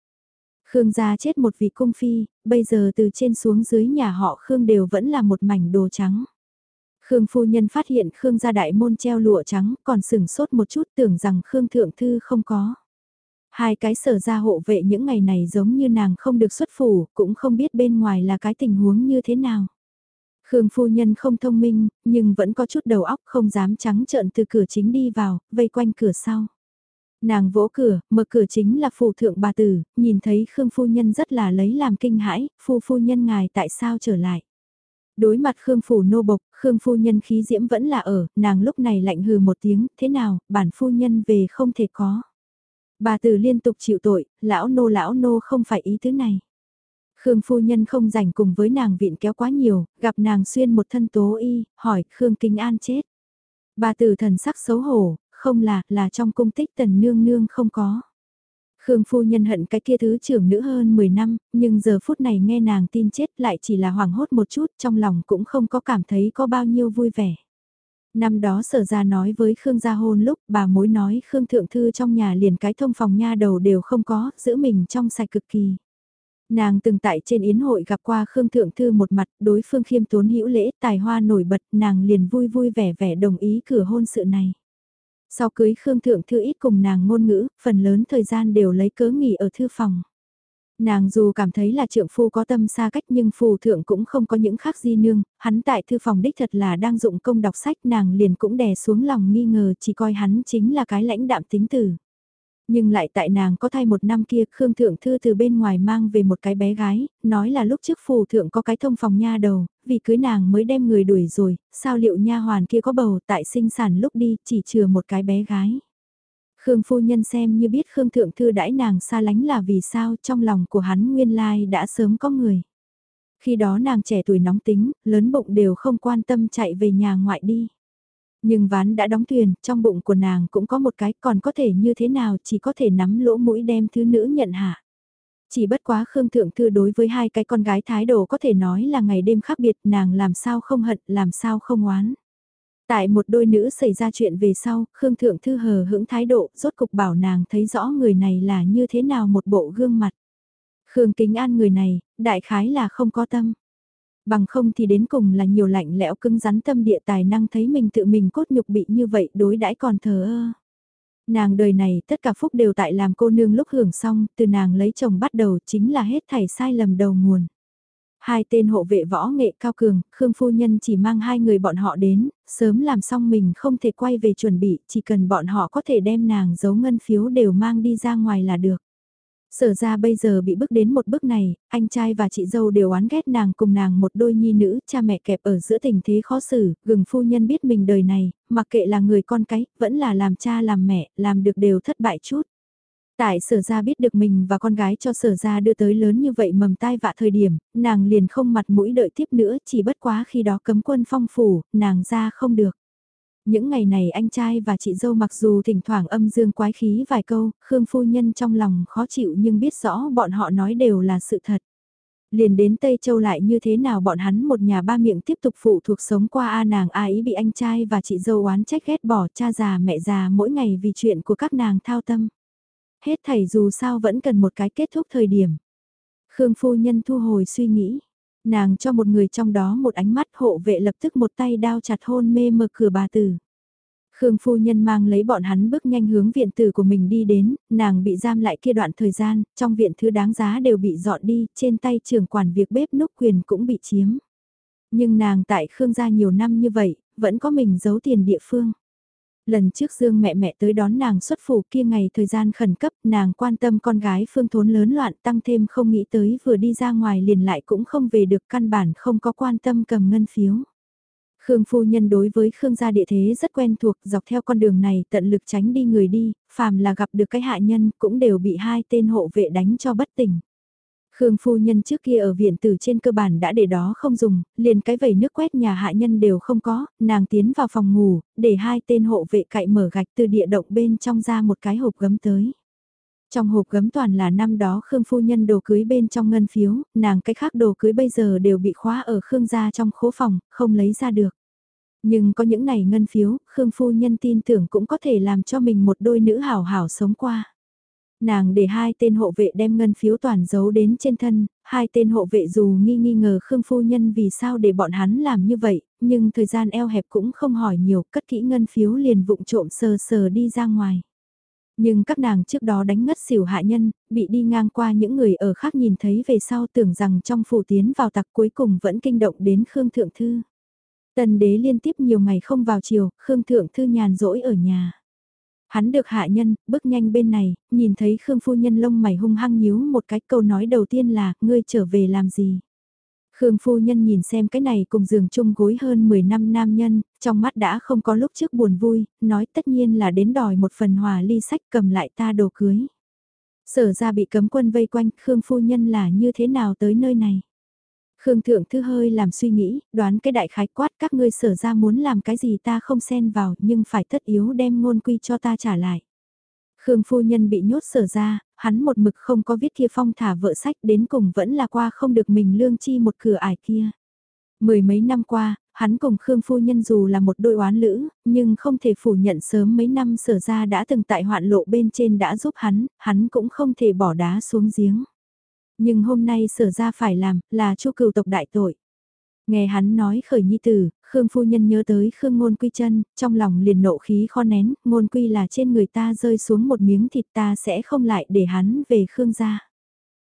Khương gia chết một vị cung phi, bây giờ từ trên xuống dưới nhà họ Khương đều vẫn là một mảnh đồ trắng. Khương phu nhân phát hiện Khương gia đại môn treo lụa trắng, còn sừng sốt một chút tưởng rằng Khương thượng thư không có. Hai cái sở gia hộ vệ những ngày này giống như nàng không được xuất phủ, cũng không biết bên ngoài là cái tình huống như thế nào. Khương phu nhân không thông minh, nhưng vẫn có chút đầu óc không dám trắng trợn từ cửa chính đi vào, vây quanh cửa sau. Nàng vỗ cửa, mở cửa chính là phù thượng bà tử, nhìn thấy Khương phu nhân rất là lấy làm kinh hãi, phu phu nhân ngài tại sao trở lại. Đối mặt Khương phủ nô bộc, Khương phu nhân khí diễm vẫn là ở, nàng lúc này lạnh hừ một tiếng, thế nào, bản phu nhân về không thể có. Bà tử liên tục chịu tội, lão nô lão nô không phải ý thứ này. Khương phu nhân không rảnh cùng với nàng viện kéo quá nhiều, gặp nàng xuyên một thân tố y, hỏi Khương Kinh An chết. Bà tử thần sắc xấu hổ, không là, là trong cung tích tần nương nương không có. Khương phu nhân hận cái kia thứ trưởng nữ hơn 10 năm, nhưng giờ phút này nghe nàng tin chết lại chỉ là hoảng hốt một chút, trong lòng cũng không có cảm thấy có bao nhiêu vui vẻ. Năm đó sở ra nói với Khương gia hôn lúc bà mối nói Khương thượng thư trong nhà liền cái thông phòng nha đầu đều không có, giữ mình trong sạch cực kỳ. Nàng từng tại trên yến hội gặp qua Khương Thượng Thư một mặt, đối phương khiêm tốn hữu lễ, tài hoa nổi bật, nàng liền vui vui vẻ vẻ đồng ý cửa hôn sự này. Sau cưới Khương Thượng Thư ít cùng nàng ngôn ngữ, phần lớn thời gian đều lấy cớ nghỉ ở thư phòng. Nàng dù cảm thấy là trượng phu có tâm xa cách nhưng phù thượng cũng không có những khác di nương, hắn tại thư phòng đích thật là đang dụng công đọc sách nàng liền cũng đè xuống lòng nghi ngờ chỉ coi hắn chính là cái lãnh đạm tính tử. Nhưng lại tại nàng có thai một năm kia Khương Thượng Thư từ bên ngoài mang về một cái bé gái, nói là lúc trước phù thượng có cái thông phòng nha đầu, vì cưới nàng mới đem người đuổi rồi, sao liệu nha hoàn kia có bầu tại sinh sản lúc đi chỉ chừa một cái bé gái. Khương phu nhân xem như biết Khương Thượng Thư đãi nàng xa lánh là vì sao trong lòng của hắn nguyên lai đã sớm có người. Khi đó nàng trẻ tuổi nóng tính, lớn bụng đều không quan tâm chạy về nhà ngoại đi. Nhưng ván đã đóng thuyền, trong bụng của nàng cũng có một cái còn có thể như thế nào chỉ có thể nắm lỗ mũi đem thứ nữ nhận hạ. Chỉ bất quá Khương Thượng Thư đối với hai cái con gái thái độ có thể nói là ngày đêm khác biệt nàng làm sao không hận, làm sao không oán. Tại một đôi nữ xảy ra chuyện về sau, Khương Thượng Thư hờ hững thái độ, rốt cục bảo nàng thấy rõ người này là như thế nào một bộ gương mặt. Khương Kính An người này, đại khái là không có tâm. Bằng không thì đến cùng là nhiều lạnh lẽo cứng rắn tâm địa tài năng thấy mình tự mình cốt nhục bị như vậy đối đãi còn thờ ơ. Nàng đời này tất cả phúc đều tại làm cô nương lúc hưởng xong, từ nàng lấy chồng bắt đầu chính là hết thảy sai lầm đầu nguồn. Hai tên hộ vệ võ nghệ cao cường, Khương Phu Nhân chỉ mang hai người bọn họ đến, sớm làm xong mình không thể quay về chuẩn bị, chỉ cần bọn họ có thể đem nàng giấu ngân phiếu đều mang đi ra ngoài là được. Sở ra bây giờ bị bước đến một bước này, anh trai và chị dâu đều oán ghét nàng cùng nàng một đôi nhi nữ, cha mẹ kẹp ở giữa tình thế khó xử, gừng phu nhân biết mình đời này, mặc kệ là người con cái, vẫn là làm cha làm mẹ, làm được đều thất bại chút. Tại sở ra biết được mình và con gái cho sở ra đưa tới lớn như vậy mầm tai vạ thời điểm, nàng liền không mặt mũi đợi tiếp nữa chỉ bất quá khi đó cấm quân phong phủ, nàng ra không được. Những ngày này anh trai và chị dâu mặc dù thỉnh thoảng âm dương quái khí vài câu, Khương phu nhân trong lòng khó chịu nhưng biết rõ bọn họ nói đều là sự thật. Liền đến Tây Châu lại như thế nào bọn hắn một nhà ba miệng tiếp tục phụ thuộc sống qua A nàng A ý bị anh trai và chị dâu oán trách ghét bỏ cha già mẹ già mỗi ngày vì chuyện của các nàng thao tâm. Hết thảy dù sao vẫn cần một cái kết thúc thời điểm. Khương phu nhân thu hồi suy nghĩ. Nàng cho một người trong đó một ánh mắt hộ vệ lập tức một tay đao chặt hôn mê mở cửa bà tử. Khương phu nhân mang lấy bọn hắn bước nhanh hướng viện tử của mình đi đến, nàng bị giam lại kia đoạn thời gian, trong viện thứ đáng giá đều bị dọn đi, trên tay trưởng quản việc bếp núc quyền cũng bị chiếm. Nhưng nàng tại Khương gia nhiều năm như vậy, vẫn có mình giấu tiền địa phương. Lần trước Dương mẹ mẹ tới đón nàng xuất phủ kia ngày thời gian khẩn cấp, nàng quan tâm con gái phương thốn lớn loạn tăng thêm không nghĩ tới vừa đi ra ngoài liền lại cũng không về được căn bản không có quan tâm cầm ngân phiếu. Khương phu nhân đối với Khương gia địa thế rất quen thuộc dọc theo con đường này tận lực tránh đi người đi, phàm là gặp được cái hạ nhân cũng đều bị hai tên hộ vệ đánh cho bất tỉnh. Khương phu nhân trước kia ở viện tử trên cơ bản đã để đó không dùng, liền cái vẩy nước quét nhà hạ nhân đều không có, nàng tiến vào phòng ngủ, để hai tên hộ vệ cậy mở gạch từ địa động bên trong ra một cái hộp gấm tới. Trong hộp gấm toàn là năm đó Khương phu nhân đồ cưới bên trong ngân phiếu, nàng cái khác đồ cưới bây giờ đều bị khóa ở Khương gia trong khố phòng, không lấy ra được. Nhưng có những này ngân phiếu, Khương phu nhân tin tưởng cũng có thể làm cho mình một đôi nữ hảo hảo sống qua. Nàng để hai tên hộ vệ đem ngân phiếu toàn giấu đến trên thân, hai tên hộ vệ dù nghi nghi ngờ Khương Phu Nhân vì sao để bọn hắn làm như vậy, nhưng thời gian eo hẹp cũng không hỏi nhiều, cất kỹ ngân phiếu liền vụng trộm sờ sờ đi ra ngoài. Nhưng các nàng trước đó đánh ngất xỉu hạ nhân, bị đi ngang qua những người ở khác nhìn thấy về sau tưởng rằng trong phủ tiến vào tặc cuối cùng vẫn kinh động đến Khương Thượng Thư. Tần đế liên tiếp nhiều ngày không vào chiều, Khương Thượng Thư nhàn rỗi ở nhà. Hắn được hạ nhân, bước nhanh bên này, nhìn thấy Khương phu nhân lông mày hung hăng nhíu một cái câu nói đầu tiên là, ngươi trở về làm gì? Khương phu nhân nhìn xem cái này cùng giường chung gối hơn 10 năm nam nhân, trong mắt đã không có lúc trước buồn vui, nói tất nhiên là đến đòi một phần hòa ly sách cầm lại ta đồ cưới. Sở ra bị cấm quân vây quanh, Khương phu nhân là như thế nào tới nơi này? Khương Thượng Thư hơi làm suy nghĩ, đoán cái đại khái quát các ngươi sở ra muốn làm cái gì ta không xen vào nhưng phải tất yếu đem ngôn quy cho ta trả lại. Khương Phu Nhân bị nhốt sở ra, hắn một mực không có viết kia phong thả vợ sách đến cùng vẫn là qua không được mình lương chi một cửa ải kia. Mười mấy năm qua, hắn cùng Khương Phu Nhân dù là một đôi oán lữ, nhưng không thể phủ nhận sớm mấy năm sở ra đã từng tại hoạn lộ bên trên đã giúp hắn, hắn cũng không thể bỏ đá xuống giếng. Nhưng hôm nay sở ra phải làm, là chu cừu tộc đại tội. Nghe hắn nói khởi nhi tử, Khương phu nhân nhớ tới Khương ngôn quy chân, trong lòng liền nộ khí kho nén, ngôn quy là trên người ta rơi xuống một miếng thịt ta sẽ không lại để hắn về Khương gia.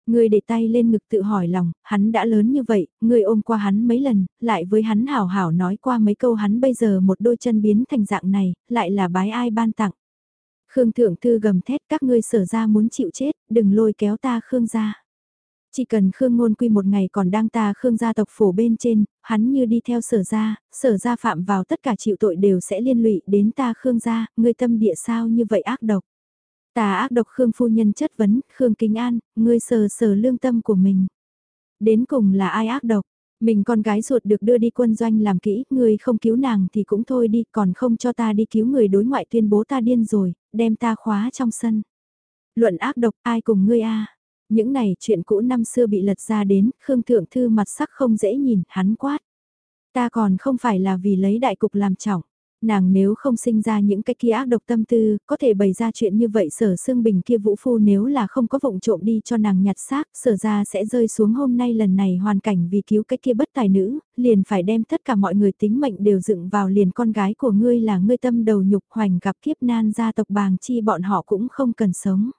Người để tay lên ngực tự hỏi lòng, hắn đã lớn như vậy, người ôm qua hắn mấy lần, lại với hắn hảo hảo nói qua mấy câu hắn bây giờ một đôi chân biến thành dạng này, lại là bái ai ban tặng. Khương thượng thư gầm thét các ngươi sở ra muốn chịu chết, đừng lôi kéo ta Khương ra. Chỉ cần Khương Ngôn Quy một ngày còn đang ta Khương gia tộc phổ bên trên, hắn như đi theo sở gia, sở gia phạm vào tất cả chịu tội đều sẽ liên lụy đến ta Khương gia, ngươi tâm địa sao như vậy ác độc. Ta ác độc Khương phu nhân chất vấn, Khương kinh An, ngươi sờ sờ lương tâm của mình. Đến cùng là ai ác độc? Mình con gái ruột được đưa đi quân doanh làm kỹ, ngươi không cứu nàng thì cũng thôi đi, còn không cho ta đi cứu người đối ngoại tuyên bố ta điên rồi, đem ta khóa trong sân. Luận ác độc ai cùng ngươi a? Những này chuyện cũ năm xưa bị lật ra đến, Khương Thượng Thư mặt sắc không dễ nhìn, hắn quát. Ta còn không phải là vì lấy đại cục làm trọng. Nàng nếu không sinh ra những cái kia ác độc tâm tư, có thể bày ra chuyện như vậy sở xương bình kia vũ phu nếu là không có vụng trộm đi cho nàng nhặt xác, sở ra sẽ rơi xuống hôm nay lần này hoàn cảnh vì cứu cái kia bất tài nữ, liền phải đem tất cả mọi người tính mệnh đều dựng vào liền con gái của ngươi là ngươi tâm đầu nhục hoành gặp kiếp nan gia tộc bàng chi bọn họ cũng không cần sống.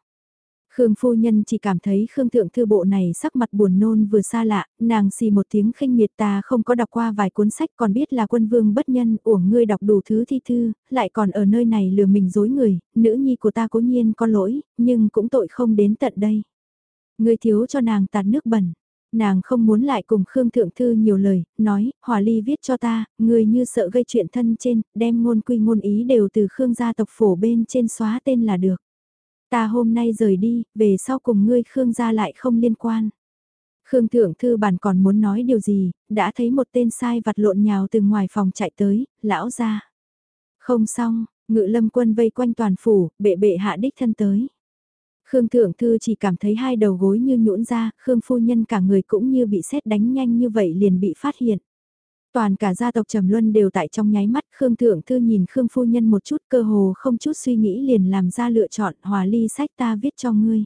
Khương phu nhân chỉ cảm thấy Khương thượng thư bộ này sắc mặt buồn nôn vừa xa lạ, nàng xì một tiếng khinh miệt ta không có đọc qua vài cuốn sách còn biết là quân vương bất nhân, uổng ngươi đọc đủ thứ thi thư, lại còn ở nơi này lừa mình dối người, nữ nhi của ta cố nhiên có lỗi, nhưng cũng tội không đến tận đây. Ngươi thiếu cho nàng tạt nước bẩn. Nàng không muốn lại cùng Khương Thượng Thư nhiều lời, nói, Hòa Ly viết cho ta, người như sợ gây chuyện thân trên, đem ngôn quy ngôn ý đều từ Khương gia tộc phổ bên trên xóa tên là được. Ta hôm nay rời đi, về sau cùng ngươi Khương gia lại không liên quan. Khương Thượng Thư bản còn muốn nói điều gì, đã thấy một tên sai vặt lộn nhào từ ngoài phòng chạy tới, lão ra. Không xong, ngự lâm quân vây quanh toàn phủ, bệ bệ hạ đích thân tới. Khương Thượng Thư chỉ cảm thấy hai đầu gối như nhũn ra, Khương Phu Nhân cả người cũng như bị xét đánh nhanh như vậy liền bị phát hiện. Toàn cả gia tộc Trầm Luân đều tại trong nháy mắt Khương Thượng Thư nhìn Khương Phu Nhân một chút cơ hồ không chút suy nghĩ liền làm ra lựa chọn hòa ly sách ta viết cho ngươi.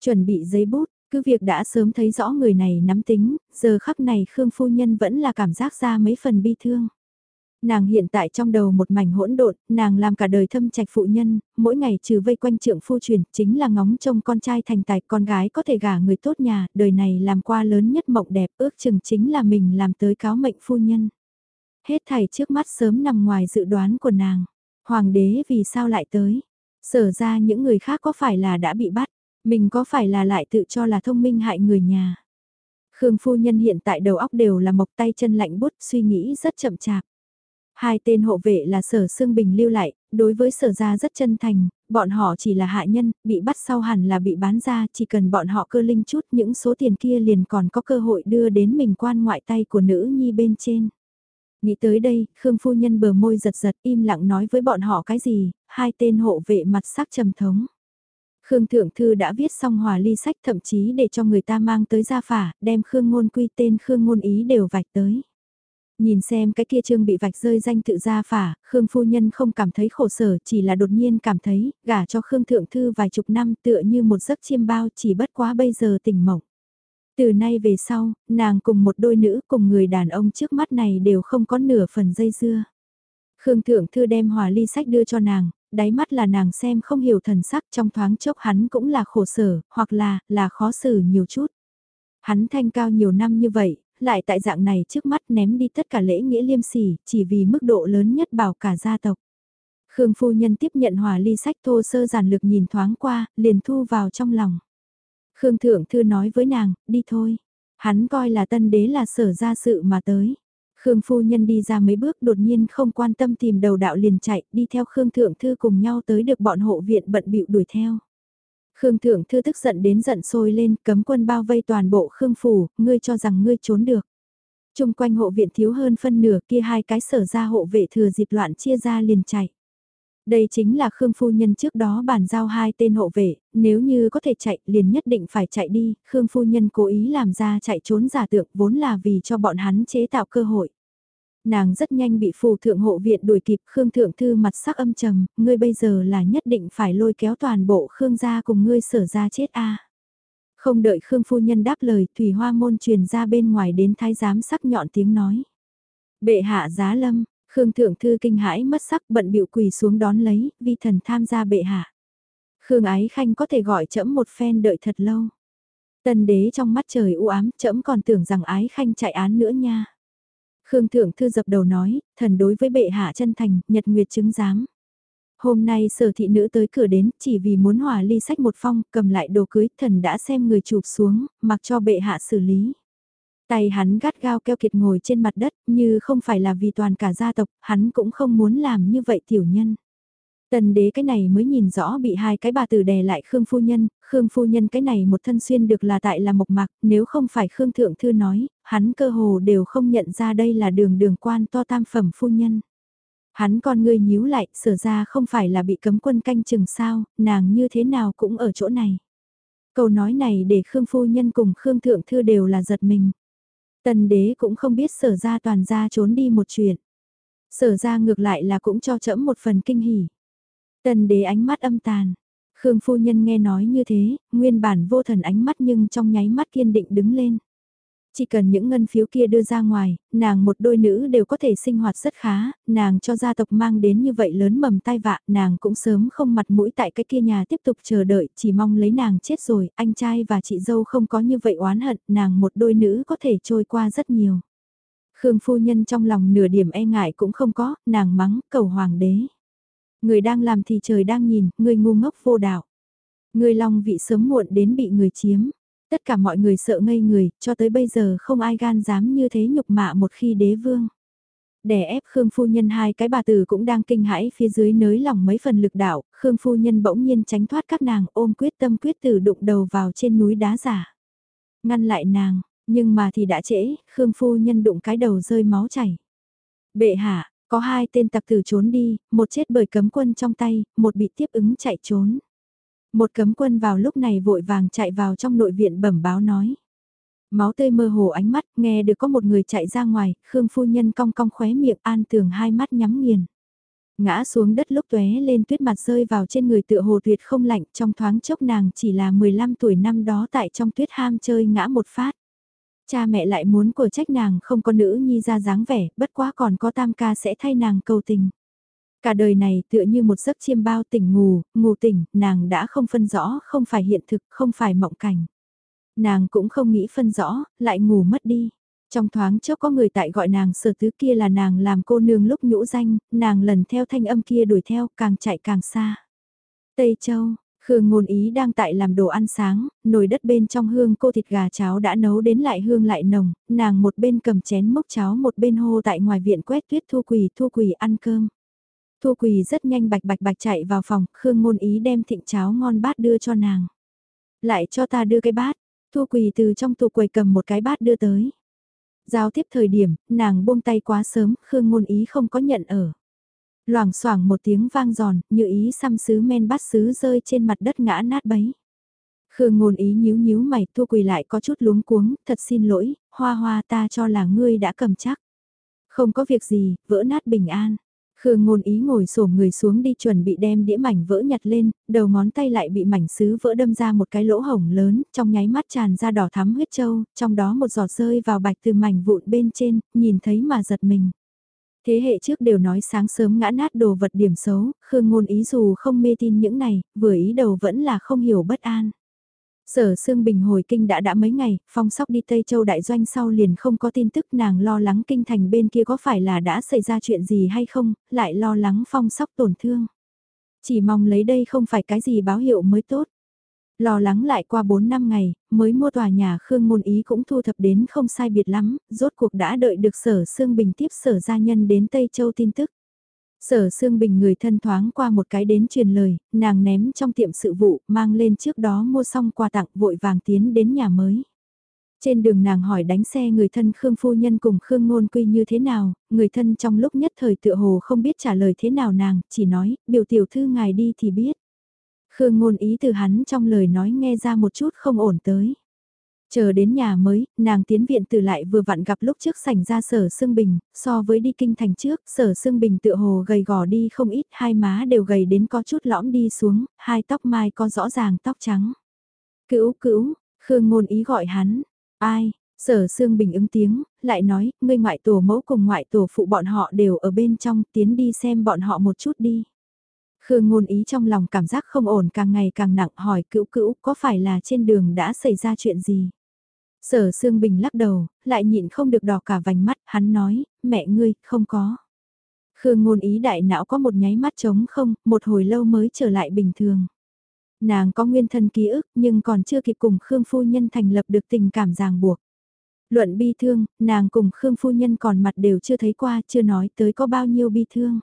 Chuẩn bị giấy bút, cứ việc đã sớm thấy rõ người này nắm tính, giờ khắc này Khương Phu Nhân vẫn là cảm giác ra mấy phần bi thương. Nàng hiện tại trong đầu một mảnh hỗn độn, nàng làm cả đời thâm trạch phụ nhân, mỗi ngày trừ vây quanh trượng phu truyền, chính là ngóng trông con trai thành tài, con gái có thể gả người tốt nhà, đời này làm qua lớn nhất mộng đẹp, ước chừng chính là mình làm tới cáo mệnh phu nhân. Hết thảy trước mắt sớm nằm ngoài dự đoán của nàng. Hoàng đế vì sao lại tới? Sở ra những người khác có phải là đã bị bắt? Mình có phải là lại tự cho là thông minh hại người nhà? Khương phu nhân hiện tại đầu óc đều là mộc tay chân lạnh bút suy nghĩ rất chậm chạp. Hai tên hộ vệ là sở Sương Bình lưu lại, đối với sở gia rất chân thành, bọn họ chỉ là hạ nhân, bị bắt sau hẳn là bị bán ra, chỉ cần bọn họ cơ linh chút những số tiền kia liền còn có cơ hội đưa đến mình quan ngoại tay của nữ nhi bên trên. Nghĩ tới đây, Khương Phu Nhân bờ môi giật giật im lặng nói với bọn họ cái gì, hai tên hộ vệ mặt sắc trầm thống. Khương Thượng Thư đã viết xong hòa ly sách thậm chí để cho người ta mang tới gia phả, đem Khương Ngôn Quy tên Khương Ngôn Ý đều vạch tới. Nhìn xem cái kia trương bị vạch rơi danh tự gia phả, Khương phu nhân không cảm thấy khổ sở, chỉ là đột nhiên cảm thấy, gả cho Khương thượng thư vài chục năm tựa như một giấc chiêm bao chỉ bất quá bây giờ tỉnh mộng. Từ nay về sau, nàng cùng một đôi nữ cùng người đàn ông trước mắt này đều không có nửa phần dây dưa. Khương thượng thư đem hòa ly sách đưa cho nàng, đáy mắt là nàng xem không hiểu thần sắc trong thoáng chốc hắn cũng là khổ sở, hoặc là, là khó xử nhiều chút. Hắn thanh cao nhiều năm như vậy, lại tại dạng này trước mắt ném đi tất cả lễ nghĩa liêm sỉ, chỉ vì mức độ lớn nhất bảo cả gia tộc. Khương phu nhân tiếp nhận hòa ly sách thô sơ giản lược nhìn thoáng qua, liền thu vào trong lòng. Khương thượng thư nói với nàng, đi thôi. Hắn coi là tân đế là sở ra sự mà tới. Khương phu nhân đi ra mấy bước đột nhiên không quan tâm tìm đầu đạo liền chạy, đi theo Khương thượng thư cùng nhau tới được bọn hộ viện bận bịu đuổi theo. Khương Thượng Thư tức giận đến giận sôi lên, cấm quân bao vây toàn bộ Khương Phủ, ngươi cho rằng ngươi trốn được. Trung quanh hộ viện thiếu hơn phân nửa kia hai cái sở ra hộ vệ thừa dịp loạn chia ra liền chạy. Đây chính là Khương Phu Nhân trước đó bàn giao hai tên hộ vệ, nếu như có thể chạy liền nhất định phải chạy đi, Khương Phu Nhân cố ý làm ra chạy trốn giả tượng vốn là vì cho bọn hắn chế tạo cơ hội nàng rất nhanh bị phù thượng hộ viện đuổi kịp Khương Thượng Thư mặt sắc âm trầm, ngươi bây giờ là nhất định phải lôi kéo toàn bộ Khương gia cùng ngươi sở ra chết a Không đợi Khương Phu Nhân đáp lời, Thủy Hoa Môn truyền ra bên ngoài đến thái giám sắc nhọn tiếng nói. Bệ hạ giá lâm, Khương Thượng Thư kinh hãi mất sắc bận bịu quỳ xuống đón lấy, vi thần tham gia bệ hạ. Khương Ái Khanh có thể gọi trẫm một phen đợi thật lâu. Tần đế trong mắt trời u ám, trẫm còn tưởng rằng Ái Khanh chạy án nữa nha. Khương Thượng Thư dập đầu nói, thần đối với bệ hạ chân thành, nhật nguyệt chứng giám. Hôm nay sở thị nữ tới cửa đến, chỉ vì muốn hòa ly sách một phong, cầm lại đồ cưới, thần đã xem người chụp xuống, mặc cho bệ hạ xử lý. Tay hắn gắt gao keo kiệt ngồi trên mặt đất, như không phải là vì toàn cả gia tộc, hắn cũng không muốn làm như vậy tiểu nhân. Tần đế cái này mới nhìn rõ bị hai cái bà tử đè lại Khương Phu Nhân, Khương Phu Nhân cái này một thân xuyên được là tại là mộc mạc, nếu không phải Khương Thượng Thư nói, hắn cơ hồ đều không nhận ra đây là đường đường quan to tam phẩm Phu Nhân. Hắn con ngươi nhíu lại, sở ra không phải là bị cấm quân canh chừng sao, nàng như thế nào cũng ở chỗ này. Câu nói này để Khương Phu Nhân cùng Khương Thượng Thư đều là giật mình. Tần đế cũng không biết sở ra toàn ra trốn đi một chuyện. Sở ra ngược lại là cũng cho trẫm một phần kinh hỉ. Tần đế ánh mắt âm tàn. Khương phu nhân nghe nói như thế, nguyên bản vô thần ánh mắt nhưng trong nháy mắt kiên định đứng lên. Chỉ cần những ngân phiếu kia đưa ra ngoài, nàng một đôi nữ đều có thể sinh hoạt rất khá, nàng cho gia tộc mang đến như vậy lớn mầm tai vạ, nàng cũng sớm không mặt mũi tại cái kia nhà tiếp tục chờ đợi, chỉ mong lấy nàng chết rồi, anh trai và chị dâu không có như vậy oán hận, nàng một đôi nữ có thể trôi qua rất nhiều. Khương phu nhân trong lòng nửa điểm e ngại cũng không có, nàng mắng, cầu hoàng đế. Người đang làm thì trời đang nhìn, người ngu ngốc vô đạo. Người lòng vị sớm muộn đến bị người chiếm. Tất cả mọi người sợ ngây người, cho tới bây giờ không ai gan dám như thế nhục mạ một khi đế vương. Đè ép Khương Phu Nhân hai cái bà tử cũng đang kinh hãi phía dưới nới lòng mấy phần lực đạo, Khương Phu Nhân bỗng nhiên tránh thoát các nàng ôm quyết tâm quyết tử đụng đầu vào trên núi đá giả. Ngăn lại nàng, nhưng mà thì đã trễ, Khương Phu Nhân đụng cái đầu rơi máu chảy. Bệ hạ, có hai tên tặc tử trốn đi, một chết bởi cấm quân trong tay, một bị tiếp ứng chạy trốn. Một cấm quân vào lúc này vội vàng chạy vào trong nội viện bẩm báo nói. Máu tươi mơ hồ ánh mắt, nghe được có một người chạy ra ngoài, Khương phu nhân cong cong khóe miệng an tường hai mắt nhắm nghiền. Ngã xuống đất lúc tóe lên tuyết mặt rơi vào trên người tựa hồ tuyệt không lạnh trong thoáng chốc nàng chỉ là 15 tuổi năm đó tại trong tuyết ham chơi ngã một phát. Cha mẹ lại muốn của trách nàng không có nữ nhi ra dáng vẻ, bất quá còn có tam ca sẽ thay nàng cầu tình. Cả đời này tựa như một giấc chiêm bao tỉnh ngủ, ngủ tỉnh, nàng đã không phân rõ, không phải hiện thực, không phải mộng cảnh. Nàng cũng không nghĩ phân rõ, lại ngủ mất đi. Trong thoáng chốc có người tại gọi nàng sở tứ kia là nàng làm cô nương lúc nhũ danh, nàng lần theo thanh âm kia đuổi theo, càng chạy càng xa. Tây Châu, Khương ngôn ý đang tại làm đồ ăn sáng, nồi đất bên trong hương cô thịt gà cháo đã nấu đến lại hương lại nồng, nàng một bên cầm chén mốc cháo một bên hô tại ngoài viện quét tuyết thu quỳ thu quỳ ăn cơm. Thu quỳ rất nhanh bạch bạch bạch chạy vào phòng, Khương ngôn ý đem thịnh cháo ngon bát đưa cho nàng. Lại cho ta đưa cái bát, thu quỳ từ trong tủ quầy cầm một cái bát đưa tới. Giao tiếp thời điểm, nàng buông tay quá sớm, Khương ngôn ý không có nhận ở. Loảng xoảng một tiếng vang giòn, như ý xăm sứ men bát sứ rơi trên mặt đất ngã nát bấy. Khương ngôn ý nhíu nhíu mày thua quỳ lại có chút luống cuống, thật xin lỗi, hoa hoa ta cho là ngươi đã cầm chắc. Không có việc gì, vỡ nát bình an. Khương ngôn ý ngồi xổm người xuống đi chuẩn bị đem đĩa mảnh vỡ nhặt lên, đầu ngón tay lại bị mảnh sứ vỡ đâm ra một cái lỗ hổng lớn, trong nháy mắt tràn ra đỏ thắm huyết châu, trong đó một giọt rơi vào bạch từ mảnh vụn bên trên, nhìn thấy mà giật mình. Thế hệ trước đều nói sáng sớm ngã nát đồ vật điểm xấu, Khương ngôn ý dù không mê tin những này, vừa ý đầu vẫn là không hiểu bất an. Sở Sương Bình hồi kinh đã đã mấy ngày, phong sóc đi Tây Châu đại doanh sau liền không có tin tức nàng lo lắng kinh thành bên kia có phải là đã xảy ra chuyện gì hay không, lại lo lắng phong sóc tổn thương. Chỉ mong lấy đây không phải cái gì báo hiệu mới tốt. Lo lắng lại qua 4 năm ngày, mới mua tòa nhà Khương Môn Ý cũng thu thập đến không sai biệt lắm, rốt cuộc đã đợi được sở Sương Bình tiếp sở gia nhân đến Tây Châu tin tức. Sở Sương Bình người thân thoáng qua một cái đến truyền lời, nàng ném trong tiệm sự vụ, mang lên trước đó mua xong quà tặng vội vàng tiến đến nhà mới. Trên đường nàng hỏi đánh xe người thân Khương Phu Nhân cùng Khương Ngôn Quy như thế nào, người thân trong lúc nhất thời tựa hồ không biết trả lời thế nào nàng, chỉ nói, biểu tiểu thư ngài đi thì biết. Khương Ngôn ý từ hắn trong lời nói nghe ra một chút không ổn tới. Chờ đến nhà mới, nàng tiến viện từ lại vừa vặn gặp lúc trước sảnh ra sở Sương Bình, so với đi kinh thành trước, sở Sương Bình tựa hồ gầy gò đi không ít, hai má đều gầy đến có chút lõm đi xuống, hai tóc mai có rõ ràng tóc trắng. Cữu cữu, Khương ngôn ý gọi hắn, ai, sở xương bình ứng tiếng, lại nói, ngươi ngoại tổ mẫu cùng ngoại tổ phụ bọn họ đều ở bên trong, tiến đi xem bọn họ một chút đi. Khương ngôn ý trong lòng cảm giác không ổn càng ngày càng nặng hỏi cữu cữu có phải là trên đường đã xảy ra chuyện gì. Sở Sương Bình lắc đầu, lại nhịn không được đỏ cả vành mắt, hắn nói, mẹ ngươi, không có. Khương ngôn ý đại não có một nháy mắt trống không, một hồi lâu mới trở lại bình thường. Nàng có nguyên thân ký ức nhưng còn chưa kịp cùng Khương Phu Nhân thành lập được tình cảm ràng buộc. Luận bi thương, nàng cùng Khương Phu Nhân còn mặt đều chưa thấy qua, chưa nói tới có bao nhiêu bi thương.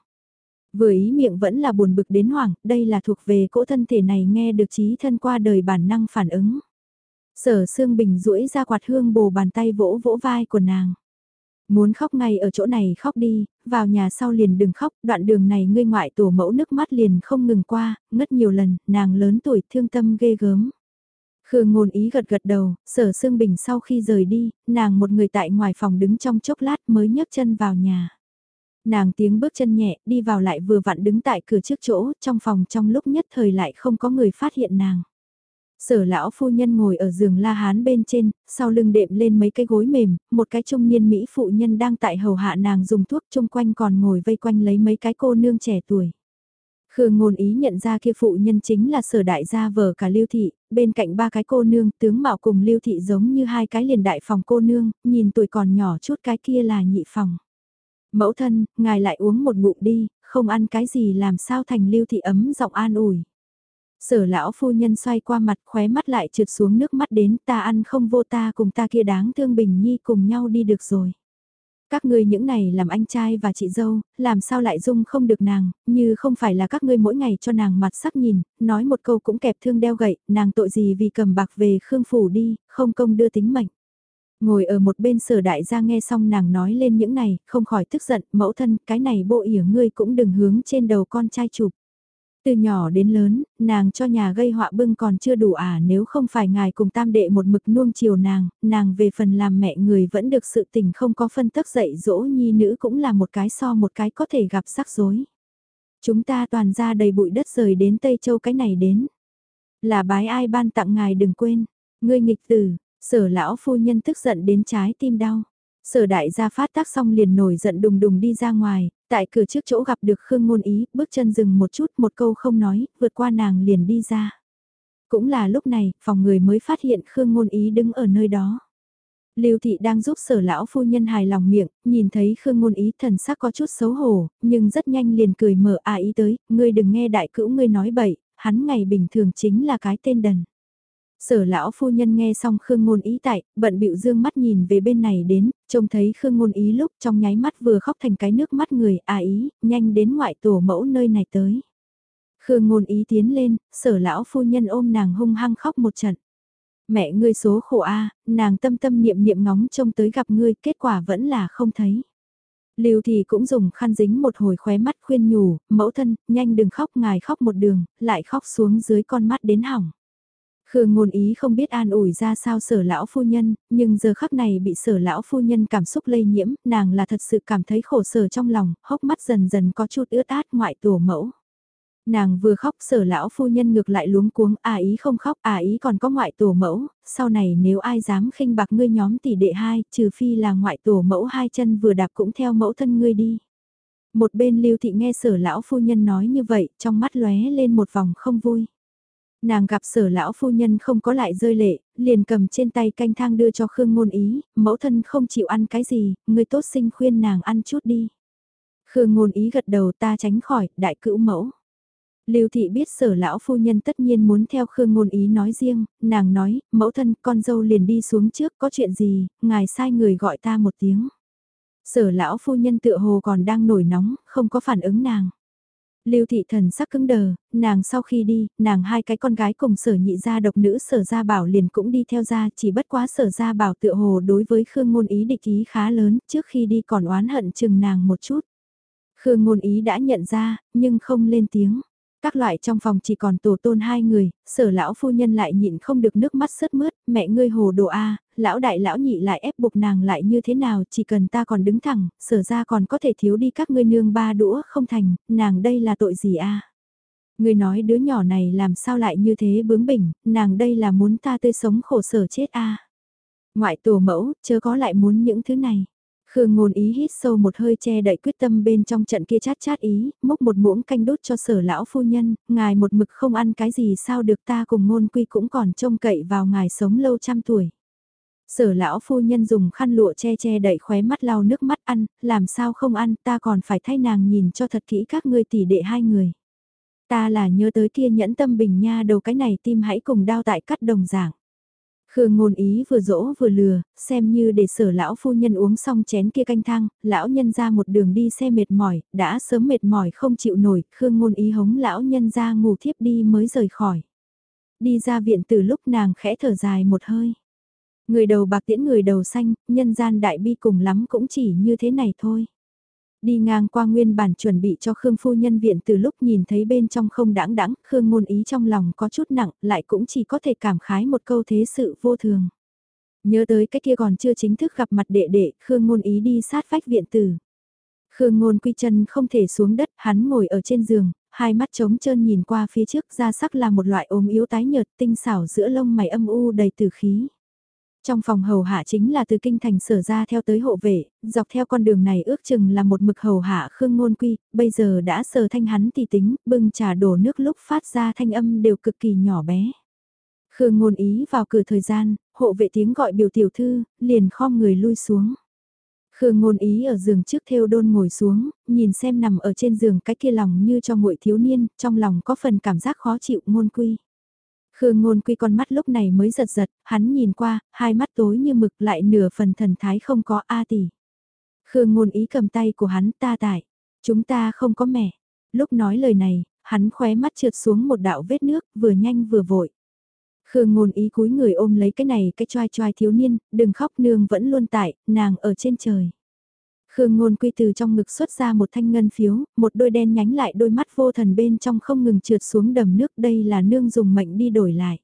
Vừa ý miệng vẫn là buồn bực đến hoảng, đây là thuộc về cỗ thân thể này nghe được trí thân qua đời bản năng phản ứng. Sở Sương Bình duỗi ra quạt hương bồ bàn tay vỗ vỗ vai của nàng. Muốn khóc ngay ở chỗ này khóc đi, vào nhà sau liền đừng khóc, đoạn đường này ngươi ngoại tổ mẫu nước mắt liền không ngừng qua, ngất nhiều lần, nàng lớn tuổi thương tâm ghê gớm. Khương ngôn ý gật gật đầu, sở Sương Bình sau khi rời đi, nàng một người tại ngoài phòng đứng trong chốc lát mới nhấc chân vào nhà. Nàng tiếng bước chân nhẹ, đi vào lại vừa vặn đứng tại cửa trước chỗ, trong phòng trong lúc nhất thời lại không có người phát hiện nàng. Sở lão phu nhân ngồi ở giường la hán bên trên, sau lưng đệm lên mấy cái gối mềm, một cái trung niên Mỹ phụ nhân đang tại hầu hạ nàng dùng thuốc chung quanh còn ngồi vây quanh lấy mấy cái cô nương trẻ tuổi. Khương ngôn ý nhận ra kia phụ nhân chính là sở đại gia vợ cả lưu thị, bên cạnh ba cái cô nương tướng mạo cùng lưu thị giống như hai cái liền đại phòng cô nương, nhìn tuổi còn nhỏ chút cái kia là nhị phòng. Mẫu thân, ngài lại uống một ngụm đi, không ăn cái gì làm sao thành lưu thị ấm giọng an ủi. Sở lão phu nhân xoay qua mặt khóe mắt lại trượt xuống nước mắt đến ta ăn không vô ta cùng ta kia đáng thương bình nhi cùng nhau đi được rồi. Các ngươi những này làm anh trai và chị dâu, làm sao lại dung không được nàng, như không phải là các ngươi mỗi ngày cho nàng mặt sắc nhìn, nói một câu cũng kẹp thương đeo gậy, nàng tội gì vì cầm bạc về khương phủ đi, không công đưa tính mệnh. Ngồi ở một bên sở đại gia nghe xong nàng nói lên những này, không khỏi tức giận, mẫu thân, cái này bộ ỉa ngươi cũng đừng hướng trên đầu con trai chụp. Từ nhỏ đến lớn, nàng cho nhà gây họa bưng còn chưa đủ à nếu không phải ngài cùng tam đệ một mực nuông chiều nàng, nàng về phần làm mẹ người vẫn được sự tình không có phân tức dạy dỗ nhi nữ cũng là một cái so một cái có thể gặp rắc rối. Chúng ta toàn ra đầy bụi đất rời đến Tây Châu cái này đến. Là bái ai ban tặng ngài đừng quên, ngươi nghịch tử, sở lão phu nhân tức giận đến trái tim đau. Sở đại gia phát tác xong liền nổi giận đùng đùng đi ra ngoài, tại cửa trước chỗ gặp được Khương Ngôn Ý, bước chân dừng một chút, một câu không nói, vượt qua nàng liền đi ra. Cũng là lúc này, phòng người mới phát hiện Khương Ngôn Ý đứng ở nơi đó. Lưu thị đang giúp sở lão phu nhân hài lòng miệng, nhìn thấy Khương Ngôn Ý thần sắc có chút xấu hổ, nhưng rất nhanh liền cười mở à ý tới, ngươi đừng nghe đại cữu ngươi nói bậy, hắn ngày bình thường chính là cái tên đần. Sở lão phu nhân nghe xong Khương Ngôn Ý tại, bận bịu dương mắt nhìn về bên này đến, trông thấy Khương Ngôn Ý lúc trong nháy mắt vừa khóc thành cái nước mắt người, à ý, nhanh đến ngoại tổ mẫu nơi này tới. Khương Ngôn Ý tiến lên, sở lão phu nhân ôm nàng hung hăng khóc một trận. Mẹ ngươi số khổ a, nàng tâm tâm niệm niệm ngóng trông tới gặp ngươi, kết quả vẫn là không thấy. Lưu thì cũng dùng khăn dính một hồi khóe mắt khuyên nhủ, mẫu thân, nhanh đừng khóc ngài khóc một đường, lại khóc xuống dưới con mắt đến hỏng. Khương ngôn ý không biết an ủi ra sao sở lão phu nhân, nhưng giờ khắc này bị sở lão phu nhân cảm xúc lây nhiễm, nàng là thật sự cảm thấy khổ sở trong lòng, hốc mắt dần dần có chút ướt át ngoại tổ mẫu. Nàng vừa khóc sở lão phu nhân ngược lại luống cuống, à ý không khóc, à ý còn có ngoại tổ mẫu, sau này nếu ai dám khinh bạc ngươi nhóm tỷ đệ hai, trừ phi là ngoại tổ mẫu hai chân vừa đạp cũng theo mẫu thân ngươi đi. Một bên lưu thị nghe sở lão phu nhân nói như vậy, trong mắt lóe lên một vòng không vui. Nàng gặp sở lão phu nhân không có lại rơi lệ, liền cầm trên tay canh thang đưa cho Khương Ngôn Ý, mẫu thân không chịu ăn cái gì, người tốt sinh khuyên nàng ăn chút đi. Khương Ngôn Ý gật đầu ta tránh khỏi, đại cữu mẫu. Lưu thị biết sở lão phu nhân tất nhiên muốn theo Khương Ngôn Ý nói riêng, nàng nói, mẫu thân con dâu liền đi xuống trước có chuyện gì, ngài sai người gọi ta một tiếng. Sở lão phu nhân tựa hồ còn đang nổi nóng, không có phản ứng nàng. Lưu thị thần sắc cứng đờ, nàng sau khi đi, nàng hai cái con gái cùng sở nhị gia độc nữ sở gia bảo liền cũng đi theo ra, chỉ bất quá sở gia bảo tựa hồ đối với Khương Ngôn Ý địch ý khá lớn, trước khi đi còn oán hận chừng nàng một chút. Khương Ngôn Ý đã nhận ra, nhưng không lên tiếng. Các loại trong phòng chỉ còn tổ tôn hai người, sở lão phu nhân lại nhịn không được nước mắt sớt mướt, mẹ ngươi hồ đồ A, lão đại lão nhị lại ép buộc nàng lại như thế nào, chỉ cần ta còn đứng thẳng, sở ra còn có thể thiếu đi các ngươi nương ba đũa không thành, nàng đây là tội gì A. ngươi nói đứa nhỏ này làm sao lại như thế bướng bỉnh, nàng đây là muốn ta tươi sống khổ sở chết a Ngoại tổ mẫu, chớ có lại muốn những thứ này. Khương ngôn ý hít sâu một hơi che đậy quyết tâm bên trong trận kia chát chát ý, múc một muỗng canh đốt cho sở lão phu nhân, ngài một mực không ăn cái gì sao được ta cùng ngôn quy cũng còn trông cậy vào ngài sống lâu trăm tuổi. Sở lão phu nhân dùng khăn lụa che che đậy khóe mắt lau nước mắt ăn, làm sao không ăn ta còn phải thay nàng nhìn cho thật kỹ các ngươi tỷ đệ hai người. Ta là nhớ tới kia nhẫn tâm bình nha đầu cái này tim hãy cùng đao tại cắt đồng giảng. Khương ngôn ý vừa dỗ vừa lừa, xem như để sở lão phu nhân uống xong chén kia canh thang, lão nhân ra một đường đi xe mệt mỏi, đã sớm mệt mỏi không chịu nổi, Khương ngôn ý hống lão nhân ra ngủ thiếp đi mới rời khỏi. Đi ra viện từ lúc nàng khẽ thở dài một hơi. Người đầu bạc tiễn người đầu xanh, nhân gian đại bi cùng lắm cũng chỉ như thế này thôi. Đi ngang qua nguyên bản chuẩn bị cho Khương phu nhân viện từ lúc nhìn thấy bên trong không đãng đãng, Khương ngôn ý trong lòng có chút nặng, lại cũng chỉ có thể cảm khái một câu thế sự vô thường. Nhớ tới cái kia còn chưa chính thức gặp mặt đệ đệ, Khương ngôn ý đi sát vách viện tử. Khương ngôn quy chân không thể xuống đất, hắn ngồi ở trên giường, hai mắt trống trơn nhìn qua phía trước ra sắc là một loại ốm yếu tái nhợt tinh xảo giữa lông mày âm u đầy tử khí. Trong phòng hầu hạ chính là từ kinh thành sở ra theo tới hộ vệ, dọc theo con đường này ước chừng là một mực hầu hạ khương ngôn quy, bây giờ đã sờ thanh hắn thì tính, bưng trà đổ nước lúc phát ra thanh âm đều cực kỳ nhỏ bé. Khương ngôn ý vào cửa thời gian, hộ vệ tiếng gọi biểu tiểu thư, liền khom người lui xuống. Khương ngôn ý ở giường trước theo đôn ngồi xuống, nhìn xem nằm ở trên giường cái kia lòng như cho nguội thiếu niên, trong lòng có phần cảm giác khó chịu ngôn quy. Khương ngôn quy con mắt lúc này mới giật giật, hắn nhìn qua, hai mắt tối như mực lại nửa phần thần thái không có A tỷ. Khương ngôn ý cầm tay của hắn ta tại, chúng ta không có mẹ. Lúc nói lời này, hắn khóe mắt trượt xuống một đạo vết nước, vừa nhanh vừa vội. Khương ngôn ý cúi người ôm lấy cái này cái choai choai thiếu niên, đừng khóc nương vẫn luôn tại, nàng ở trên trời. Khương Ngôn Quy từ trong ngực xuất ra một thanh ngân phiếu, một đôi đen nhánh lại đôi mắt vô thần bên trong không ngừng trượt xuống đầm nước đây là nương dùng mệnh đi đổi lại.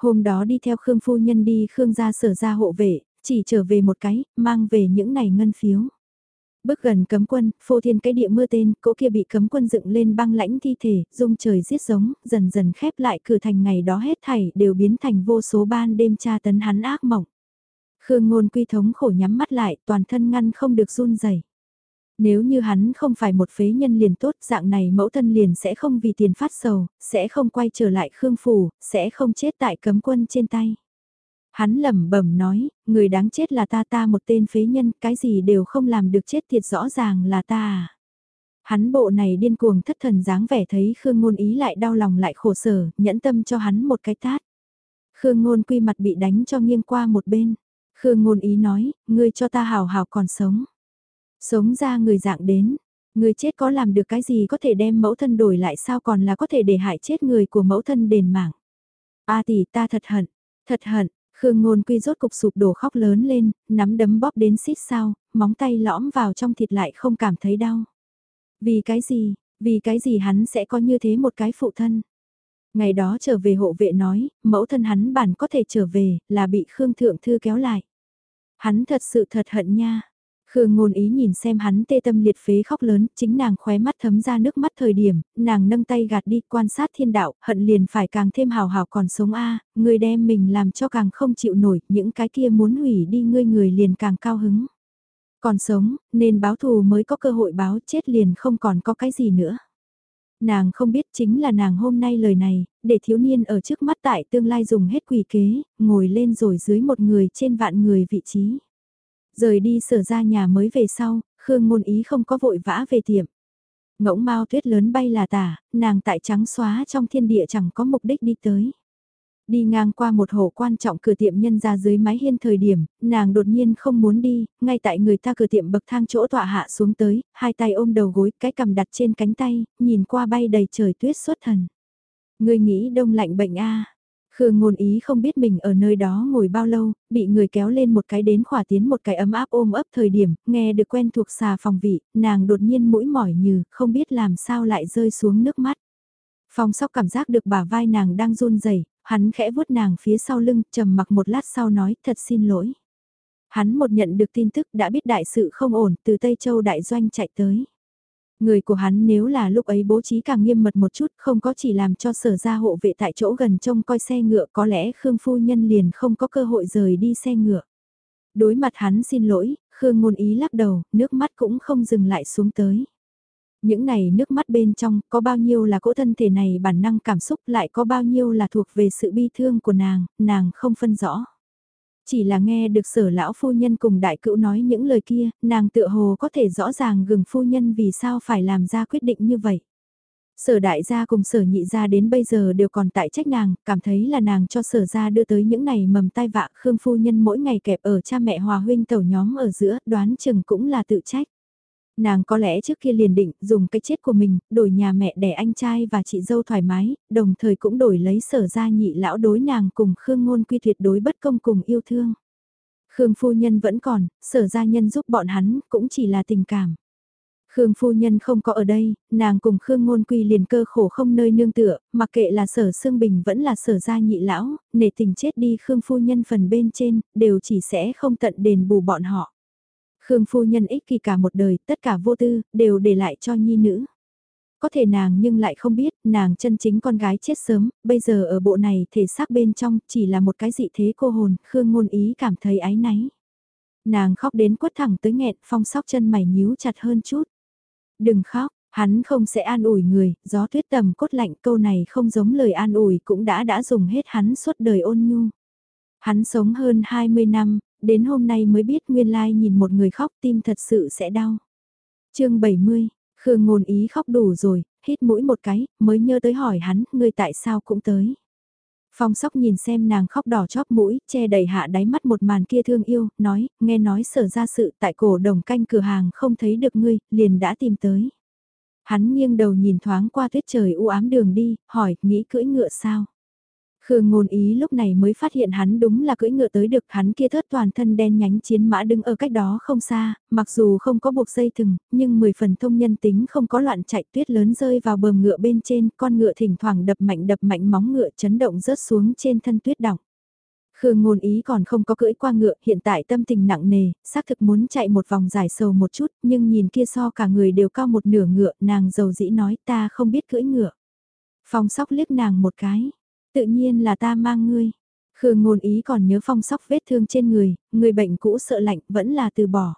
Hôm đó đi theo Khương Phu Nhân đi Khương gia sở ra hộ vệ, chỉ trở về một cái, mang về những này ngân phiếu. Bước gần cấm quân, phô thiên cái địa mưa tên, cỗ kia bị cấm quân dựng lên băng lãnh thi thể, dung trời giết giống, dần dần khép lại cửa thành ngày đó hết thảy đều biến thành vô số ban đêm tra tấn hắn ác mộng. Khương ngôn quy thống khổ nhắm mắt lại, toàn thân ngăn không được run rẩy. Nếu như hắn không phải một phế nhân liền tốt, dạng này mẫu thân liền sẽ không vì tiền phát sầu, sẽ không quay trở lại Khương Phủ, sẽ không chết tại cấm quân trên tay. Hắn lẩm bẩm nói, người đáng chết là ta ta một tên phế nhân, cái gì đều không làm được chết thiệt rõ ràng là ta à. Hắn bộ này điên cuồng thất thần dáng vẻ thấy Khương Ngôn Ý lại đau lòng lại khổ sở, nhẫn tâm cho hắn một cái tát. Khương Ngôn quy mặt bị đánh cho nghiêng qua một bên. Khương ngôn ý nói, ngươi cho ta hào hào còn sống. Sống ra người dạng đến, người chết có làm được cái gì có thể đem mẫu thân đổi lại sao còn là có thể để hại chết người của mẫu thân đền mạng. A tỷ ta thật hận, thật hận, Khương ngôn quy rốt cục sụp đổ khóc lớn lên, nắm đấm bóp đến xít sao, móng tay lõm vào trong thịt lại không cảm thấy đau. Vì cái gì, vì cái gì hắn sẽ có như thế một cái phụ thân. Ngày đó trở về hộ vệ nói, mẫu thân hắn bản có thể trở về, là bị Khương Thượng Thư kéo lại. Hắn thật sự thật hận nha. Khương ngôn ý nhìn xem hắn tê tâm liệt phế khóc lớn, chính nàng khóe mắt thấm ra nước mắt thời điểm, nàng nâng tay gạt đi quan sát thiên đạo, hận liền phải càng thêm hào hào còn sống a người đem mình làm cho càng không chịu nổi, những cái kia muốn hủy đi ngươi người liền càng cao hứng. Còn sống, nên báo thù mới có cơ hội báo chết liền không còn có cái gì nữa. Nàng không biết chính là nàng hôm nay lời này, để thiếu niên ở trước mắt tại tương lai dùng hết quỷ kế, ngồi lên rồi dưới một người trên vạn người vị trí. Rời đi sở ra nhà mới về sau, Khương ngôn ý không có vội vã về tiệm. Ngỗng mau tuyết lớn bay là tả, nàng tại trắng xóa trong thiên địa chẳng có mục đích đi tới. Đi ngang qua một hộ quan trọng cửa tiệm nhân ra dưới mái hiên thời điểm, nàng đột nhiên không muốn đi, ngay tại người ta cửa tiệm bậc thang chỗ tọa hạ xuống tới, hai tay ôm đầu gối, cái cầm đặt trên cánh tay, nhìn qua bay đầy trời tuyết xuất thần. Người nghĩ đông lạnh bệnh a Khương ngôn ý không biết mình ở nơi đó ngồi bao lâu, bị người kéo lên một cái đến khỏa tiến một cái ấm áp ôm ấp thời điểm, nghe được quen thuộc xà phòng vị, nàng đột nhiên mũi mỏi như, không biết làm sao lại rơi xuống nước mắt. Phong sóc cảm giác được bả vai nàng đang run rẩy Hắn khẽ vuốt nàng phía sau lưng, trầm mặc một lát sau nói thật xin lỗi. Hắn một nhận được tin tức đã biết đại sự không ổn từ Tây Châu Đại Doanh chạy tới. Người của hắn nếu là lúc ấy bố trí càng nghiêm mật một chút không có chỉ làm cho sở gia hộ vệ tại chỗ gần trông coi xe ngựa có lẽ Khương Phu Nhân liền không có cơ hội rời đi xe ngựa. Đối mặt hắn xin lỗi, Khương ngôn ý lắc đầu, nước mắt cũng không dừng lại xuống tới. Những này nước mắt bên trong có bao nhiêu là cỗ thân thể này bản năng cảm xúc lại có bao nhiêu là thuộc về sự bi thương của nàng, nàng không phân rõ. Chỉ là nghe được sở lão phu nhân cùng đại cữu nói những lời kia, nàng tựa hồ có thể rõ ràng gừng phu nhân vì sao phải làm ra quyết định như vậy. Sở đại gia cùng sở nhị gia đến bây giờ đều còn tại trách nàng, cảm thấy là nàng cho sở gia đưa tới những này mầm tai vạ Khương phu nhân mỗi ngày kẹp ở cha mẹ hòa huynh tẩu nhóm ở giữa, đoán chừng cũng là tự trách. Nàng có lẽ trước kia liền định dùng cái chết của mình, đổi nhà mẹ đẻ anh trai và chị dâu thoải mái, đồng thời cũng đổi lấy sở gia nhị lão đối nàng cùng Khương ngôn quy tuyệt đối bất công cùng yêu thương. Khương phu nhân vẫn còn, sở gia nhân giúp bọn hắn cũng chỉ là tình cảm. Khương phu nhân không có ở đây, nàng cùng Khương ngôn quy liền cơ khổ không nơi nương tựa, mặc kệ là sở xương bình vẫn là sở gia nhị lão, nể tình chết đi Khương phu nhân phần bên trên, đều chỉ sẽ không tận đền bù bọn họ. Khương phu nhân ích kỳ cả một đời, tất cả vô tư, đều để lại cho nhi nữ. Có thể nàng nhưng lại không biết, nàng chân chính con gái chết sớm, bây giờ ở bộ này thể xác bên trong chỉ là một cái dị thế cô hồn, Khương ngôn ý cảm thấy ái náy. Nàng khóc đến quất thẳng tới nghẹn, phong sóc chân mày nhíu chặt hơn chút. Đừng khóc, hắn không sẽ an ủi người, gió tuyết tầm cốt lạnh câu này không giống lời an ủi cũng đã đã dùng hết hắn suốt đời ôn nhu. Hắn sống hơn 20 năm, đến hôm nay mới biết nguyên lai nhìn một người khóc tim thật sự sẽ đau. chương 70, Khương ngôn ý khóc đủ rồi, hít mũi một cái, mới nhớ tới hỏi hắn, người tại sao cũng tới. Phong sóc nhìn xem nàng khóc đỏ chóp mũi, che đầy hạ đáy mắt một màn kia thương yêu, nói, nghe nói sở ra sự tại cổ đồng canh cửa hàng không thấy được ngươi, liền đã tìm tới. Hắn nghiêng đầu nhìn thoáng qua tuyết trời u ám đường đi, hỏi, nghĩ cưỡi ngựa sao? Khương ngôn ý lúc này mới phát hiện hắn đúng là cưỡi ngựa tới được hắn kia thớt toàn thân đen nhánh chiến mã đứng ở cách đó không xa, mặc dù không có buộc dây thừng, nhưng mười phần thông nhân tính không có loạn chạy tuyết lớn rơi vào bờm ngựa bên trên, con ngựa thỉnh thoảng đập mạnh đập mạnh móng ngựa chấn động rớt xuống trên thân tuyết đọng. Khương ngôn ý còn không có cưỡi qua ngựa, hiện tại tâm tình nặng nề, xác thực muốn chạy một vòng giải sầu một chút, nhưng nhìn kia so cả người đều cao một nửa ngựa, nàng dầu dĩ nói ta không biết cưỡi ngựa. Phong sóc liếc nàng một cái, Tự nhiên là ta mang ngươi. Khương ngôn ý còn nhớ phong sóc vết thương trên người, người bệnh cũ sợ lạnh vẫn là từ bỏ.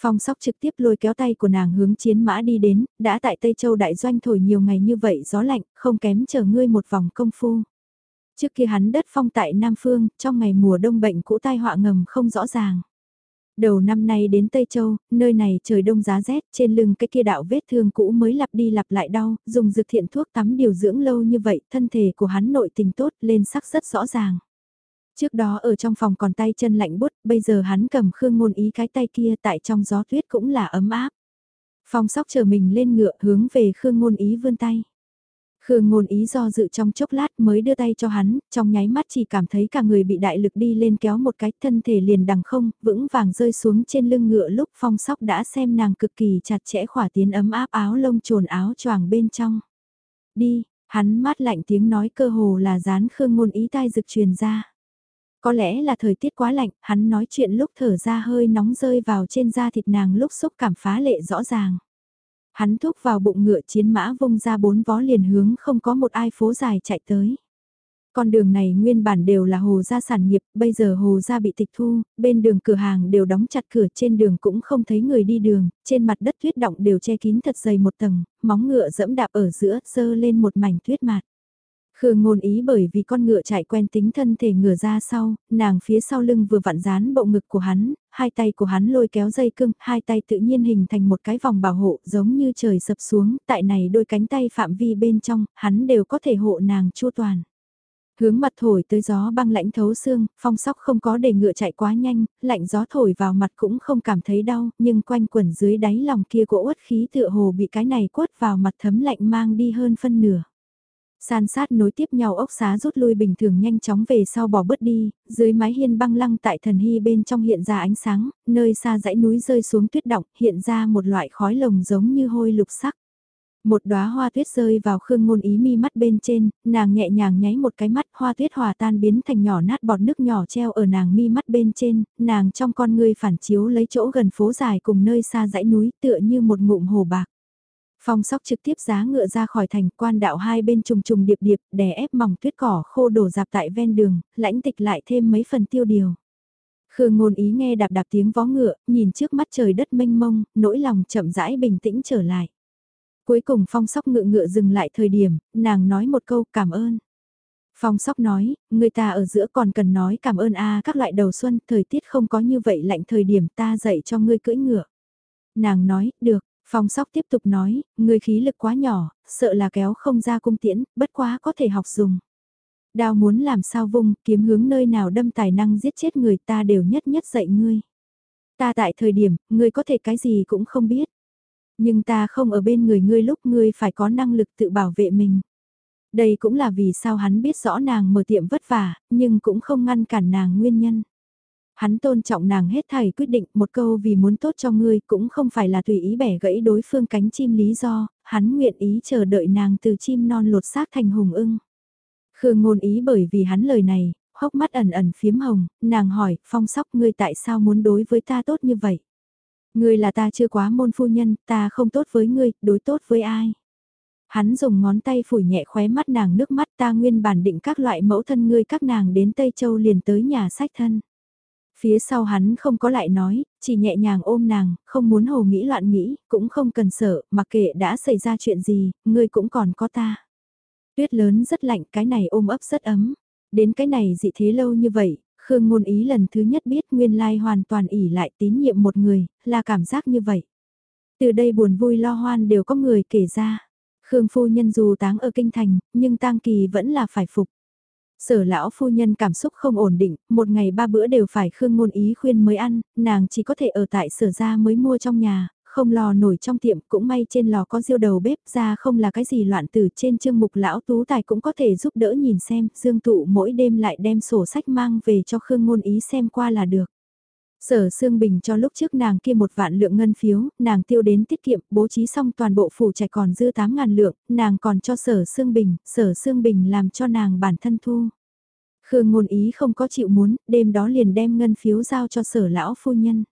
Phong sóc trực tiếp lôi kéo tay của nàng hướng chiến mã đi đến, đã tại Tây Châu đại doanh thổi nhiều ngày như vậy gió lạnh, không kém chờ ngươi một vòng công phu. Trước kia hắn đất phong tại Nam Phương, trong ngày mùa đông bệnh cũ tai họa ngầm không rõ ràng. Đầu năm nay đến Tây Châu, nơi này trời đông giá rét, trên lưng cái kia đạo vết thương cũ mới lặp đi lặp lại đau, dùng dược thiện thuốc tắm điều dưỡng lâu như vậy, thân thể của hắn nội tình tốt lên sắc rất rõ ràng. Trước đó ở trong phòng còn tay chân lạnh bút, bây giờ hắn cầm khương ngôn ý cái tay kia tại trong gió tuyết cũng là ấm áp. Phong sóc chờ mình lên ngựa hướng về khương ngôn ý vươn tay. Khương ngôn ý do dự trong chốc lát mới đưa tay cho hắn, trong nháy mắt chỉ cảm thấy cả người bị đại lực đi lên kéo một cái thân thể liền đằng không, vững vàng rơi xuống trên lưng ngựa lúc phong sóc đã xem nàng cực kỳ chặt chẽ khỏa tiến ấm áp áo lông trồn áo choàng bên trong. Đi, hắn mát lạnh tiếng nói cơ hồ là dán khương ngôn ý tai rực truyền ra. Có lẽ là thời tiết quá lạnh, hắn nói chuyện lúc thở ra hơi nóng rơi vào trên da thịt nàng lúc xúc cảm phá lệ rõ ràng hắn thúc vào bụng ngựa chiến mã vung ra bốn vó liền hướng không có một ai phố dài chạy tới. Con đường này nguyên bản đều là hồ gia sản nghiệp, bây giờ hồ gia bị tịch thu, bên đường cửa hàng đều đóng chặt cửa trên đường cũng không thấy người đi đường, trên mặt đất tuyết động đều che kín thật dày một tầng, móng ngựa dẫm đạp ở giữa, sơ lên một mảnh tuyết mạt. Khương ngôn ý bởi vì con ngựa chạy quen tính thân thể ngửa ra sau, nàng phía sau lưng vừa vặn dán bộ ngực của hắn, hai tay của hắn lôi kéo dây cưng, hai tay tự nhiên hình thành một cái vòng bảo hộ giống như trời sập xuống, tại này đôi cánh tay phạm vi bên trong, hắn đều có thể hộ nàng chua toàn. Hướng mặt thổi tới gió băng lãnh thấu xương, phong sóc không có để ngựa chạy quá nhanh, lạnh gió thổi vào mặt cũng không cảm thấy đau, nhưng quanh quẩn dưới đáy lòng kia của uất khí tựa hồ bị cái này quất vào mặt thấm lạnh mang đi hơn phân nửa. San sát nối tiếp nhau ốc xá rút lui bình thường nhanh chóng về sau bỏ bớt đi, dưới mái hiên băng lăng tại thần hy bên trong hiện ra ánh sáng, nơi xa dãy núi rơi xuống tuyết động hiện ra một loại khói lồng giống như hôi lục sắc. Một đóa hoa tuyết rơi vào khương ngôn ý mi mắt bên trên, nàng nhẹ nhàng nháy một cái mắt hoa tuyết hòa tan biến thành nhỏ nát bọt nước nhỏ treo ở nàng mi mắt bên trên, nàng trong con ngươi phản chiếu lấy chỗ gần phố dài cùng nơi xa dãy núi tựa như một ngụm hồ bạc. Phong sóc trực tiếp giá ngựa ra khỏi thành quan đạo hai bên trùng trùng điệp điệp, đè ép mỏng tuyết cỏ khô đổ dạp tại ven đường, lãnh tịch lại thêm mấy phần tiêu điều. Khương ngôn ý nghe đạp đạp tiếng vó ngựa, nhìn trước mắt trời đất mênh mông, nỗi lòng chậm rãi bình tĩnh trở lại. Cuối cùng phong sóc ngựa ngựa dừng lại thời điểm, nàng nói một câu cảm ơn. Phong sóc nói, người ta ở giữa còn cần nói cảm ơn a các loại đầu xuân, thời tiết không có như vậy lạnh thời điểm ta dạy cho ngươi cưỡi ngựa. Nàng nói, được, phong sóc tiếp tục nói, ngươi khí lực quá nhỏ, sợ là kéo không ra cung tiễn, bất quá có thể học dùng. Đao muốn làm sao vung, kiếm hướng nơi nào đâm tài năng giết chết người ta đều nhất nhất dạy ngươi. Ta tại thời điểm, ngươi có thể cái gì cũng không biết. Nhưng ta không ở bên người ngươi lúc ngươi phải có năng lực tự bảo vệ mình. Đây cũng là vì sao hắn biết rõ nàng mở tiệm vất vả, nhưng cũng không ngăn cản nàng nguyên nhân. Hắn tôn trọng nàng hết thảy quyết định một câu vì muốn tốt cho ngươi cũng không phải là tùy ý bẻ gãy đối phương cánh chim lý do, hắn nguyện ý chờ đợi nàng từ chim non lột xác thành hùng ưng. Khương ngôn ý bởi vì hắn lời này, hốc mắt ẩn ẩn phiếm hồng, nàng hỏi, phong sóc ngươi tại sao muốn đối với ta tốt như vậy? Ngươi là ta chưa quá môn phu nhân, ta không tốt với ngươi, đối tốt với ai? Hắn dùng ngón tay phủi nhẹ khóe mắt nàng nước mắt ta nguyên bản định các loại mẫu thân ngươi các nàng đến Tây Châu liền tới nhà sách thân. Phía sau hắn không có lại nói, chỉ nhẹ nhàng ôm nàng, không muốn hồ nghĩ loạn nghĩ, cũng không cần sợ, mặc kệ đã xảy ra chuyện gì, ngươi cũng còn có ta. Tuyết lớn rất lạnh, cái này ôm ấp rất ấm. Đến cái này dị thế lâu như vậy, Khương Ngôn Ý lần thứ nhất biết nguyên lai hoàn toàn ỉ lại tín nhiệm một người, là cảm giác như vậy. Từ đây buồn vui lo hoan đều có người kể ra. Khương phu nhân dù táng ở kinh thành, nhưng tang kỳ vẫn là phải phục. Sở lão phu nhân cảm xúc không ổn định, một ngày ba bữa đều phải Khương ngôn ý khuyên mới ăn, nàng chỉ có thể ở tại sở ra mới mua trong nhà, không lò nổi trong tiệm cũng may trên lò có diêu đầu bếp ra không là cái gì loạn tử trên chương mục lão tú tài cũng có thể giúp đỡ nhìn xem, dương tụ mỗi đêm lại đem sổ sách mang về cho Khương ngôn ý xem qua là được. Sở Sương Bình cho lúc trước nàng kia một vạn lượng ngân phiếu, nàng tiêu đến tiết kiệm, bố trí xong toàn bộ phủ trẻ còn dư 8 ngàn lượng, nàng còn cho Sở Sương Bình, Sở Sương Bình làm cho nàng bản thân thu. Khương ngôn ý không có chịu muốn, đêm đó liền đem ngân phiếu giao cho sở lão phu nhân.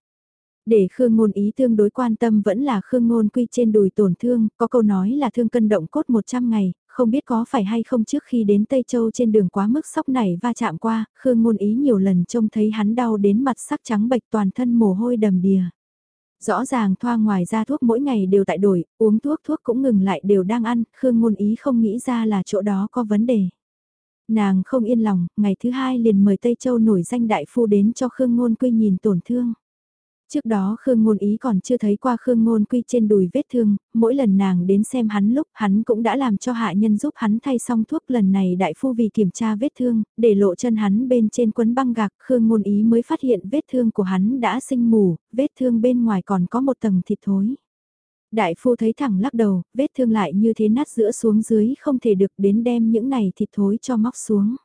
Để Khương Ngôn ý tương đối quan tâm vẫn là Khương Ngôn quy trên đùi tổn thương, có câu nói là thương cân động cốt 100 ngày, không biết có phải hay không trước khi đến Tây Châu trên đường quá mức sóc này va chạm qua, Khương Ngôn ý nhiều lần trông thấy hắn đau đến mặt sắc trắng bệch toàn thân mồ hôi đầm đìa. Rõ ràng thoa ngoài ra thuốc mỗi ngày đều tại đổi, uống thuốc thuốc cũng ngừng lại đều đang ăn, Khương Ngôn ý không nghĩ ra là chỗ đó có vấn đề. Nàng không yên lòng, ngày thứ hai liền mời Tây Châu nổi danh đại phu đến cho Khương Ngôn Quy nhìn tổn thương. Trước đó Khương Ngôn Ý còn chưa thấy qua Khương Ngôn Quy trên đùi vết thương, mỗi lần nàng đến xem hắn lúc hắn cũng đã làm cho hạ nhân giúp hắn thay xong thuốc lần này đại phu vì kiểm tra vết thương, để lộ chân hắn bên trên quấn băng gạc Khương Ngôn Ý mới phát hiện vết thương của hắn đã sinh mù, vết thương bên ngoài còn có một tầng thịt thối. Đại phu thấy thẳng lắc đầu, vết thương lại như thế nát giữa xuống dưới không thể được đến đem những này thịt thối cho móc xuống.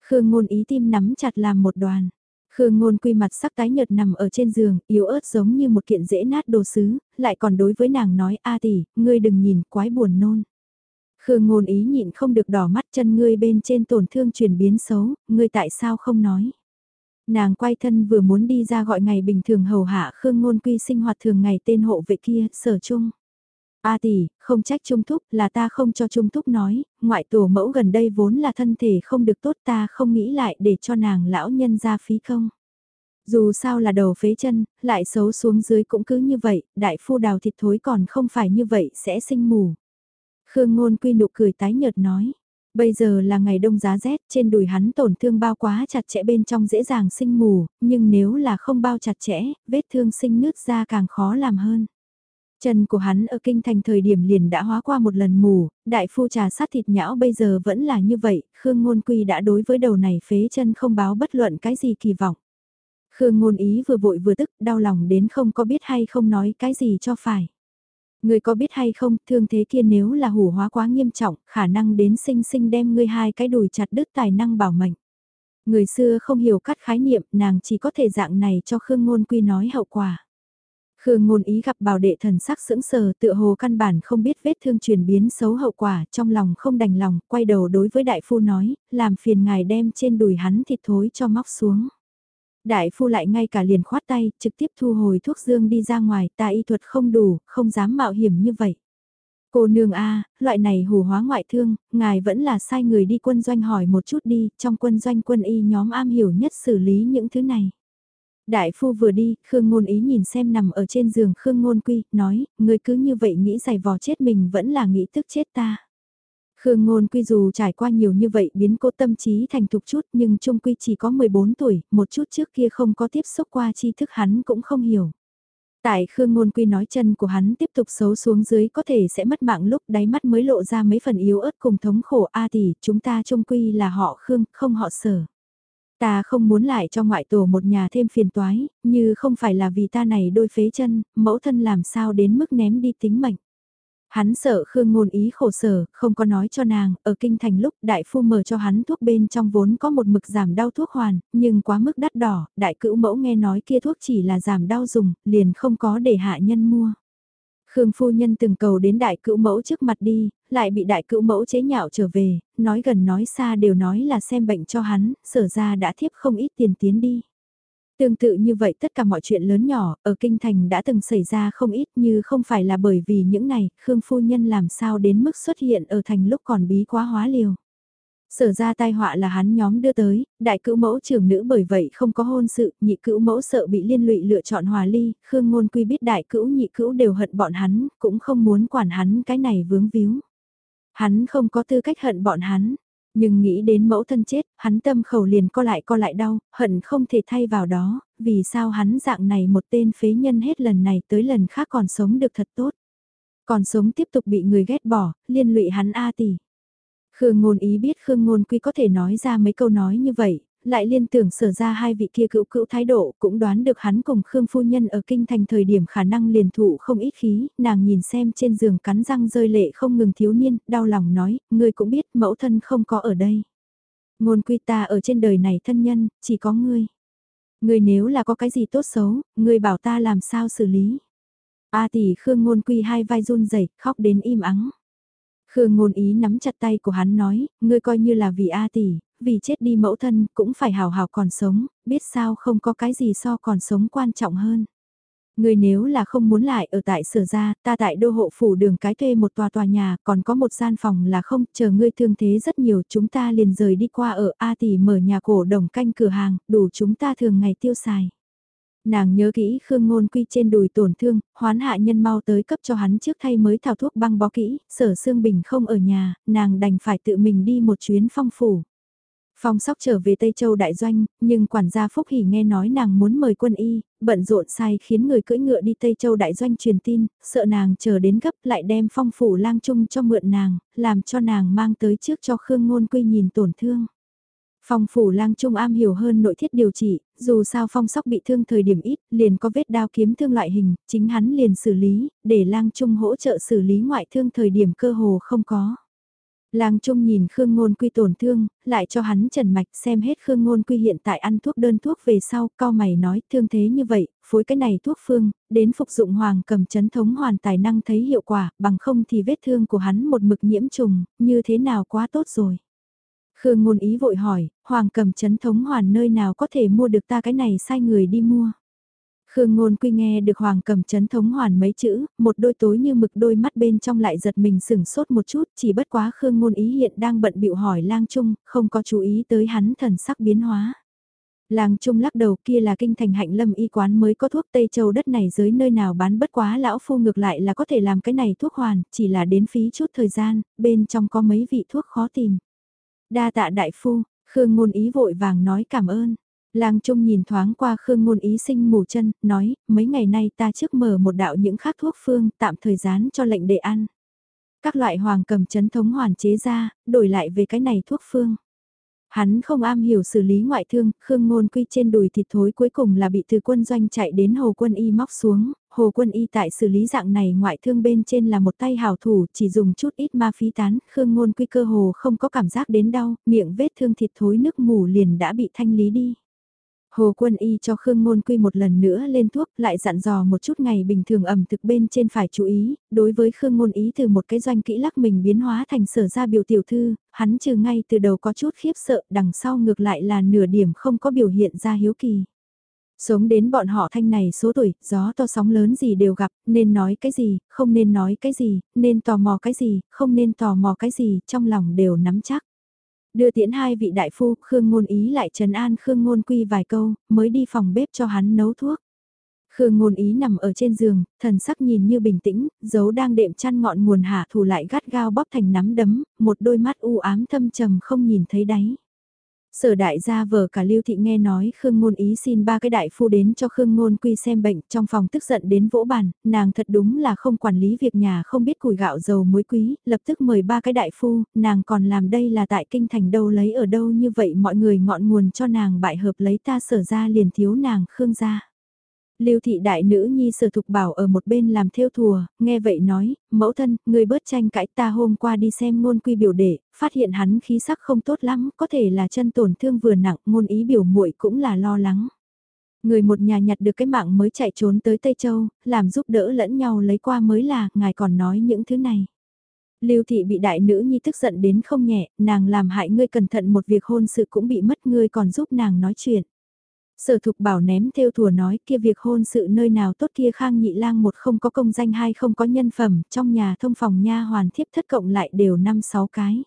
Khương Ngôn Ý tim nắm chặt làm một đoàn. Khương ngôn quy mặt sắc tái nhợt nằm ở trên giường, yếu ớt giống như một kiện dễ nát đồ sứ, lại còn đối với nàng nói a tỷ, ngươi đừng nhìn, quái buồn nôn. Khương ngôn ý nhịn không được đỏ mắt chân ngươi bên trên tổn thương chuyển biến xấu, ngươi tại sao không nói. Nàng quay thân vừa muốn đi ra gọi ngày bình thường hầu hạ Khương ngôn quy sinh hoạt thường ngày tên hộ vệ kia, sở chung. A tỷ, không trách Trung Thúc, là ta không cho Trung Thúc nói, ngoại tổ mẫu gần đây vốn là thân thể không được tốt ta không nghĩ lại để cho nàng lão nhân ra phí không. Dù sao là đầu phế chân, lại xấu xuống dưới cũng cứ như vậy, đại phu đào thịt thối còn không phải như vậy sẽ sinh mù. Khương ngôn quy nụ cười tái nhợt nói. Bây giờ là ngày đông giá rét, trên đùi hắn tổn thương bao quá chặt chẽ bên trong dễ dàng sinh mù, nhưng nếu là không bao chặt chẽ, vết thương sinh nứt ra càng khó làm hơn. Chân của hắn ở kinh thành thời điểm liền đã hóa qua một lần mù, đại phu trà sát thịt nhão bây giờ vẫn là như vậy, Khương Ngôn Quy đã đối với đầu này phế chân không báo bất luận cái gì kỳ vọng. Khương Ngôn Ý vừa vội vừa tức, đau lòng đến không có biết hay không nói cái gì cho phải. Người có biết hay không, thương thế kia nếu là hủ hóa quá nghiêm trọng, khả năng đến sinh sinh đem ngươi hai cái đùi chặt đứt tài năng bảo mệnh. Người xưa không hiểu các khái niệm, nàng chỉ có thể dạng này cho Khương Ngôn Quy nói hậu quả. Khương ngôn ý gặp bảo đệ thần sắc sững sờ tựa hồ căn bản không biết vết thương chuyển biến xấu hậu quả trong lòng không đành lòng, quay đầu đối với đại phu nói, làm phiền ngài đem trên đùi hắn thịt thối cho móc xuống. Đại phu lại ngay cả liền khoát tay, trực tiếp thu hồi thuốc dương đi ra ngoài, ta y thuật không đủ, không dám mạo hiểm như vậy. Cô nương A, loại này hù hóa ngoại thương, ngài vẫn là sai người đi quân doanh hỏi một chút đi, trong quân doanh quân y nhóm am hiểu nhất xử lý những thứ này. Đại phu vừa đi, Khương Ngôn Ý nhìn xem nằm ở trên giường Khương Ngôn Quy, nói, người cứ như vậy nghĩ giày vò chết mình vẫn là nghĩ tức chết ta. Khương Ngôn Quy dù trải qua nhiều như vậy biến cô tâm trí thành thục chút nhưng Trung Quy chỉ có 14 tuổi, một chút trước kia không có tiếp xúc qua tri thức hắn cũng không hiểu. Tại Khương Ngôn Quy nói chân của hắn tiếp tục xấu xuống dưới có thể sẽ mất mạng lúc đáy mắt mới lộ ra mấy phần yếu ớt cùng thống khổ A tỷ, chúng ta Trung Quy là họ Khương, không họ sở. Ta không muốn lại cho ngoại tổ một nhà thêm phiền toái, như không phải là vì ta này đôi phế chân, mẫu thân làm sao đến mức ném đi tính mệnh. Hắn sợ Khương ngôn ý khổ sở, không có nói cho nàng, ở kinh thành lúc đại phu mở cho hắn thuốc bên trong vốn có một mực giảm đau thuốc hoàn, nhưng quá mức đắt đỏ, đại cữu mẫu nghe nói kia thuốc chỉ là giảm đau dùng, liền không có để hạ nhân mua. Khương phu nhân từng cầu đến đại cữu mẫu trước mặt đi, lại bị đại cữu mẫu chế nhạo trở về, nói gần nói xa đều nói là xem bệnh cho hắn, sở ra đã thiếp không ít tiền tiến đi. Tương tự như vậy tất cả mọi chuyện lớn nhỏ ở kinh thành đã từng xảy ra không ít như không phải là bởi vì những này, Khương phu nhân làm sao đến mức xuất hiện ở thành lúc còn bí quá hóa liều. Sở ra tai họa là hắn nhóm đưa tới, đại cữu mẫu trưởng nữ bởi vậy không có hôn sự, nhị cữu mẫu sợ bị liên lụy lựa chọn hòa ly, Khương ngôn quy biết đại cữu nhị cữu đều hận bọn hắn, cũng không muốn quản hắn cái này vướng víu. Hắn không có tư cách hận bọn hắn, nhưng nghĩ đến mẫu thân chết, hắn tâm khẩu liền co lại co lại đau, hận không thể thay vào đó, vì sao hắn dạng này một tên phế nhân hết lần này tới lần khác còn sống được thật tốt. Còn sống tiếp tục bị người ghét bỏ, liên lụy hắn A tỷ. Khương ngôn ý biết Khương ngôn quy có thể nói ra mấy câu nói như vậy, lại liên tưởng sở ra hai vị kia cựu cựu thái độ cũng đoán được hắn cùng Khương phu nhân ở kinh thành thời điểm khả năng liền thụ không ít khí, nàng nhìn xem trên giường cắn răng rơi lệ không ngừng thiếu niên, đau lòng nói, ngươi cũng biết mẫu thân không có ở đây. Ngôn quy ta ở trên đời này thân nhân, chỉ có ngươi. Ngươi nếu là có cái gì tốt xấu, ngươi bảo ta làm sao xử lý. A tỷ Khương ngôn quy hai vai run rẩy khóc đến im ắng. Khương ngôn ý nắm chặt tay của hắn nói, ngươi coi như là vì A tỷ, vì chết đi mẫu thân cũng phải hào hào còn sống, biết sao không có cái gì so còn sống quan trọng hơn. ngươi nếu là không muốn lại ở tại sở ra, ta tại đô hộ phủ đường cái thuê một tòa tòa nhà, còn có một gian phòng là không, chờ ngươi thương thế rất nhiều, chúng ta liền rời đi qua ở A tỷ mở nhà cổ đồng canh cửa hàng, đủ chúng ta thường ngày tiêu xài. Nàng nhớ kỹ Khương Ngôn Quy trên đùi tổn thương, hoán hạ nhân mau tới cấp cho hắn trước thay mới thảo thuốc băng bó kỹ, sở xương bình không ở nhà, nàng đành phải tự mình đi một chuyến phong phủ. Phong sóc trở về Tây Châu Đại Doanh, nhưng quản gia Phúc Hỷ nghe nói nàng muốn mời quân y, bận rộn sai khiến người cưỡi ngựa đi Tây Châu Đại Doanh truyền tin, sợ nàng chờ đến gấp lại đem phong phủ lang trung cho mượn nàng, làm cho nàng mang tới trước cho Khương Ngôn Quy nhìn tổn thương. Phong phủ lang trung am hiểu hơn nội thiết điều trị, dù sao phong sóc bị thương thời điểm ít, liền có vết đao kiếm thương loại hình, chính hắn liền xử lý, để lang trung hỗ trợ xử lý ngoại thương thời điểm cơ hồ không có. Lang Trung nhìn Khương Ngôn Quy tổn thương, lại cho hắn trần mạch xem hết Khương Ngôn Quy hiện tại ăn thuốc đơn thuốc về sau, cao mày nói thương thế như vậy, phối cái này thuốc phương, đến phục dụng hoàng cầm chấn thống hoàn tài năng thấy hiệu quả, bằng không thì vết thương của hắn một mực nhiễm trùng, như thế nào quá tốt rồi. Khương Ngôn ý vội hỏi, hoàng cầm chấn thống hoàn nơi nào có thể mua được ta cái này sai người đi mua. Khương Ngôn Quy nghe được Hoàng cầm chấn thống hoàn mấy chữ, một đôi tối như mực đôi mắt bên trong lại giật mình sửng sốt một chút, chỉ bất quá Khương Ngôn Ý hiện đang bận bịu hỏi lang trung, không có chú ý tới hắn thần sắc biến hóa. Lang Trung lắc đầu kia là kinh thành hạnh lâm y quán mới có thuốc Tây Châu đất này dưới nơi nào bán bất quá lão phu ngược lại là có thể làm cái này thuốc hoàn, chỉ là đến phí chút thời gian, bên trong có mấy vị thuốc khó tìm. Đa tạ đại phu, Khương Ngôn Ý vội vàng nói cảm ơn. Lang Trung nhìn thoáng qua Khương Ngôn Ý sinh mù chân, nói, mấy ngày nay ta trước mở một đạo những khác thuốc phương, tạm thời gian cho lệnh để ăn. Các loại hoàng cầm chấn thống hoàn chế ra, đổi lại về cái này thuốc phương. Hắn không am hiểu xử lý ngoại thương, Khương Ngôn Quy trên đùi thịt thối cuối cùng là bị từ quân doanh chạy đến Hồ Quân Y móc xuống, Hồ Quân Y tại xử lý dạng này ngoại thương bên trên là một tay hảo thủ, chỉ dùng chút ít ma phí tán, Khương Ngôn Quy cơ hồ không có cảm giác đến đau, miệng vết thương thịt thối nước mù liền đã bị thanh lý đi. Hồ Quân Y cho Khương Ngôn Quy một lần nữa lên thuốc, lại dặn dò một chút ngày bình thường ẩm thực bên trên phải chú ý, đối với Khương Ngôn Ý từ một cái doanh kỹ lắc mình biến hóa thành sở ra biểu tiểu thư, hắn trừ ngay từ đầu có chút khiếp sợ, đằng sau ngược lại là nửa điểm không có biểu hiện ra hiếu kỳ. Sống đến bọn họ thanh này số tuổi, gió to sóng lớn gì đều gặp, nên nói cái gì, không nên nói cái gì, nên tò mò cái gì, không nên tò mò cái gì, trong lòng đều nắm chắc. Đưa tiễn hai vị đại phu, Khương Ngôn Ý lại trần an Khương Ngôn Quy vài câu, mới đi phòng bếp cho hắn nấu thuốc. Khương Ngôn Ý nằm ở trên giường, thần sắc nhìn như bình tĩnh, dấu đang đệm chăn ngọn nguồn hạ thủ lại gắt gao bóp thành nắm đấm, một đôi mắt u ám thâm trầm không nhìn thấy đáy. Sở đại gia vợ cả Lưu Thị nghe nói Khương Ngôn Ý xin ba cái đại phu đến cho Khương Ngôn Quy xem bệnh trong phòng tức giận đến vỗ bàn, nàng thật đúng là không quản lý việc nhà không biết củi gạo dầu muối quý, lập tức mời ba cái đại phu, nàng còn làm đây là tại kinh thành đâu lấy ở đâu như vậy mọi người ngọn nguồn cho nàng bại hợp lấy ta sở ra liền thiếu nàng Khương gia. Lưu thị đại nữ nhi sở thục bảo ở một bên làm theo thùa, nghe vậy nói, mẫu thân, người bớt tranh cãi ta hôm qua đi xem ngôn quy biểu đệ, phát hiện hắn khí sắc không tốt lắm, có thể là chân tổn thương vừa nặng, ngôn ý biểu muội cũng là lo lắng. Người một nhà nhặt được cái mạng mới chạy trốn tới Tây Châu, làm giúp đỡ lẫn nhau lấy qua mới là, ngài còn nói những thứ này. Lưu thị bị đại nữ nhi tức giận đến không nhẹ, nàng làm hại ngươi cẩn thận một việc hôn sự cũng bị mất ngươi còn giúp nàng nói chuyện. Sở thục bảo ném theo thùa nói kia việc hôn sự nơi nào tốt kia khang nhị lang một không có công danh hai không có nhân phẩm, trong nhà thông phòng nha hoàn thiếp thất cộng lại đều năm sáu cái.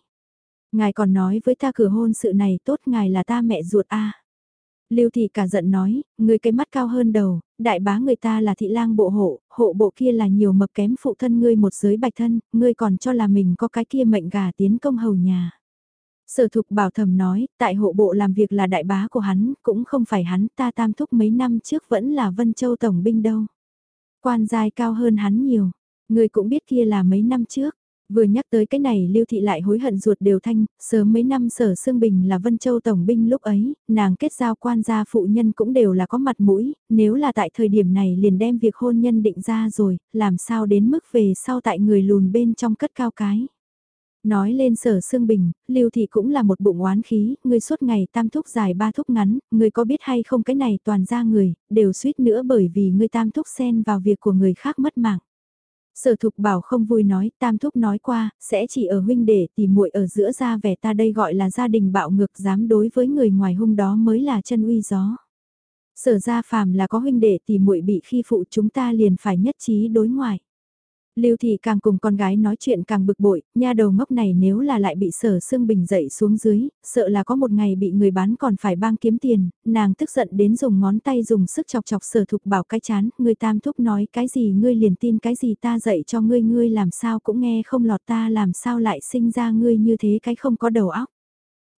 Ngài còn nói với ta cửa hôn sự này tốt ngài là ta mẹ ruột a Lưu thị cả giận nói, người cái mắt cao hơn đầu, đại bá người ta là thị lang bộ hộ, hộ bộ kia là nhiều mập kém phụ thân ngươi một giới bạch thân, ngươi còn cho là mình có cái kia mệnh gà tiến công hầu nhà. Sở thục bảo thầm nói, tại hộ bộ làm việc là đại bá của hắn, cũng không phải hắn ta tam thúc mấy năm trước vẫn là Vân Châu Tổng binh đâu. Quan giai cao hơn hắn nhiều, người cũng biết kia là mấy năm trước. Vừa nhắc tới cái này Lưu Thị lại hối hận ruột đều thanh, sớm mấy năm sở Sương Bình là Vân Châu Tổng binh lúc ấy, nàng kết giao quan gia phụ nhân cũng đều là có mặt mũi, nếu là tại thời điểm này liền đem việc hôn nhân định ra rồi, làm sao đến mức về sau tại người lùn bên trong cất cao cái. Nói lên sở xương bình, lưu thị cũng là một bụng oán khí, người suốt ngày tam thúc dài ba thúc ngắn, người có biết hay không cái này toàn ra người, đều suýt nữa bởi vì người tam thúc xen vào việc của người khác mất mạng. Sở thục bảo không vui nói, tam thúc nói qua, sẽ chỉ ở huynh để tìm muội ở giữa ra vẻ ta đây gọi là gia đình bạo ngược dám đối với người ngoài hung đó mới là chân uy gió. Sở ra phàm là có huynh đệ tìm muội bị khi phụ chúng ta liền phải nhất trí đối ngoại. Lưu Thị càng cùng con gái nói chuyện càng bực bội, nha đầu ngốc này nếu là lại bị sở xương bình dậy xuống dưới, sợ là có một ngày bị người bán còn phải bang kiếm tiền, nàng tức giận đến dùng ngón tay dùng sức chọc chọc sở thục bảo cái chán, người tam thúc nói cái gì ngươi liền tin cái gì ta dạy cho ngươi ngươi làm sao cũng nghe không lọt ta làm sao lại sinh ra ngươi như thế cái không có đầu óc.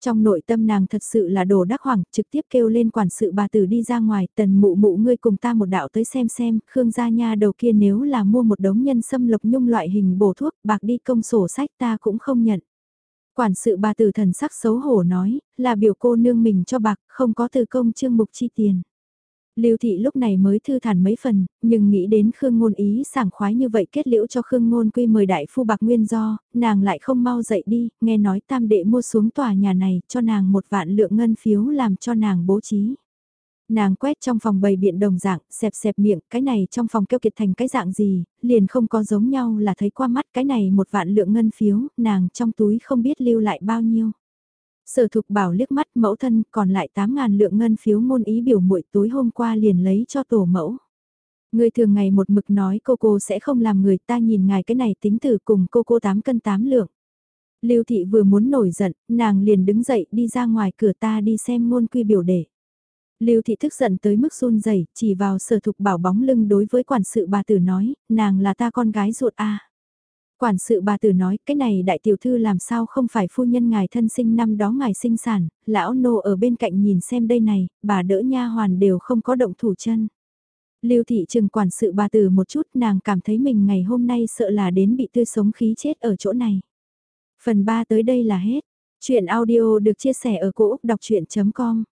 Trong nội tâm nàng thật sự là đồ đắc hoàng, trực tiếp kêu lên quản sự bà tử đi ra ngoài, tần mụ mụ ngươi cùng ta một đạo tới xem xem, Khương gia nha đầu kia nếu là mua một đống nhân sâm lộc nhung loại hình bổ thuốc, bạc đi công sổ sách ta cũng không nhận. Quản sự bà tử thần sắc xấu hổ nói, là biểu cô nương mình cho bạc, không có từ công trương mục chi tiền. Lưu thị lúc này mới thư thản mấy phần, nhưng nghĩ đến Khương Ngôn ý sảng khoái như vậy kết liễu cho Khương Ngôn quy mời đại phu bạc nguyên do, nàng lại không mau dậy đi, nghe nói tam đệ mua xuống tòa nhà này cho nàng một vạn lượng ngân phiếu làm cho nàng bố trí. Nàng quét trong phòng bầy biện đồng dạng, xẹp xẹp miệng, cái này trong phòng kêu kiệt thành cái dạng gì, liền không có giống nhau là thấy qua mắt cái này một vạn lượng ngân phiếu, nàng trong túi không biết lưu lại bao nhiêu. Sở thục bảo liếc mắt mẫu thân còn lại 8.000 lượng ngân phiếu môn ý biểu muội tối hôm qua liền lấy cho tổ mẫu. Người thường ngày một mực nói cô cô sẽ không làm người ta nhìn ngài cái này tính từ cùng cô cô 8 cân 8 lượng. Lưu thị vừa muốn nổi giận, nàng liền đứng dậy đi ra ngoài cửa ta đi xem ngôn quy biểu đề. Lưu thị thức giận tới mức run rẩy, chỉ vào sở thục bảo bóng lưng đối với quản sự bà tử nói, nàng là ta con gái ruột a. Quản sự bà tử nói, cái này đại tiểu thư làm sao không phải phu nhân ngài thân sinh năm đó ngài sinh sản, lão nô ở bên cạnh nhìn xem đây này, bà đỡ nha hoàn đều không có động thủ chân. Lưu thị trừng quản sự bà tử một chút nàng cảm thấy mình ngày hôm nay sợ là đến bị tươi sống khí chết ở chỗ này. Phần 3 tới đây là hết. Chuyện audio được chia sẻ ở cỗ đọc chuyện.com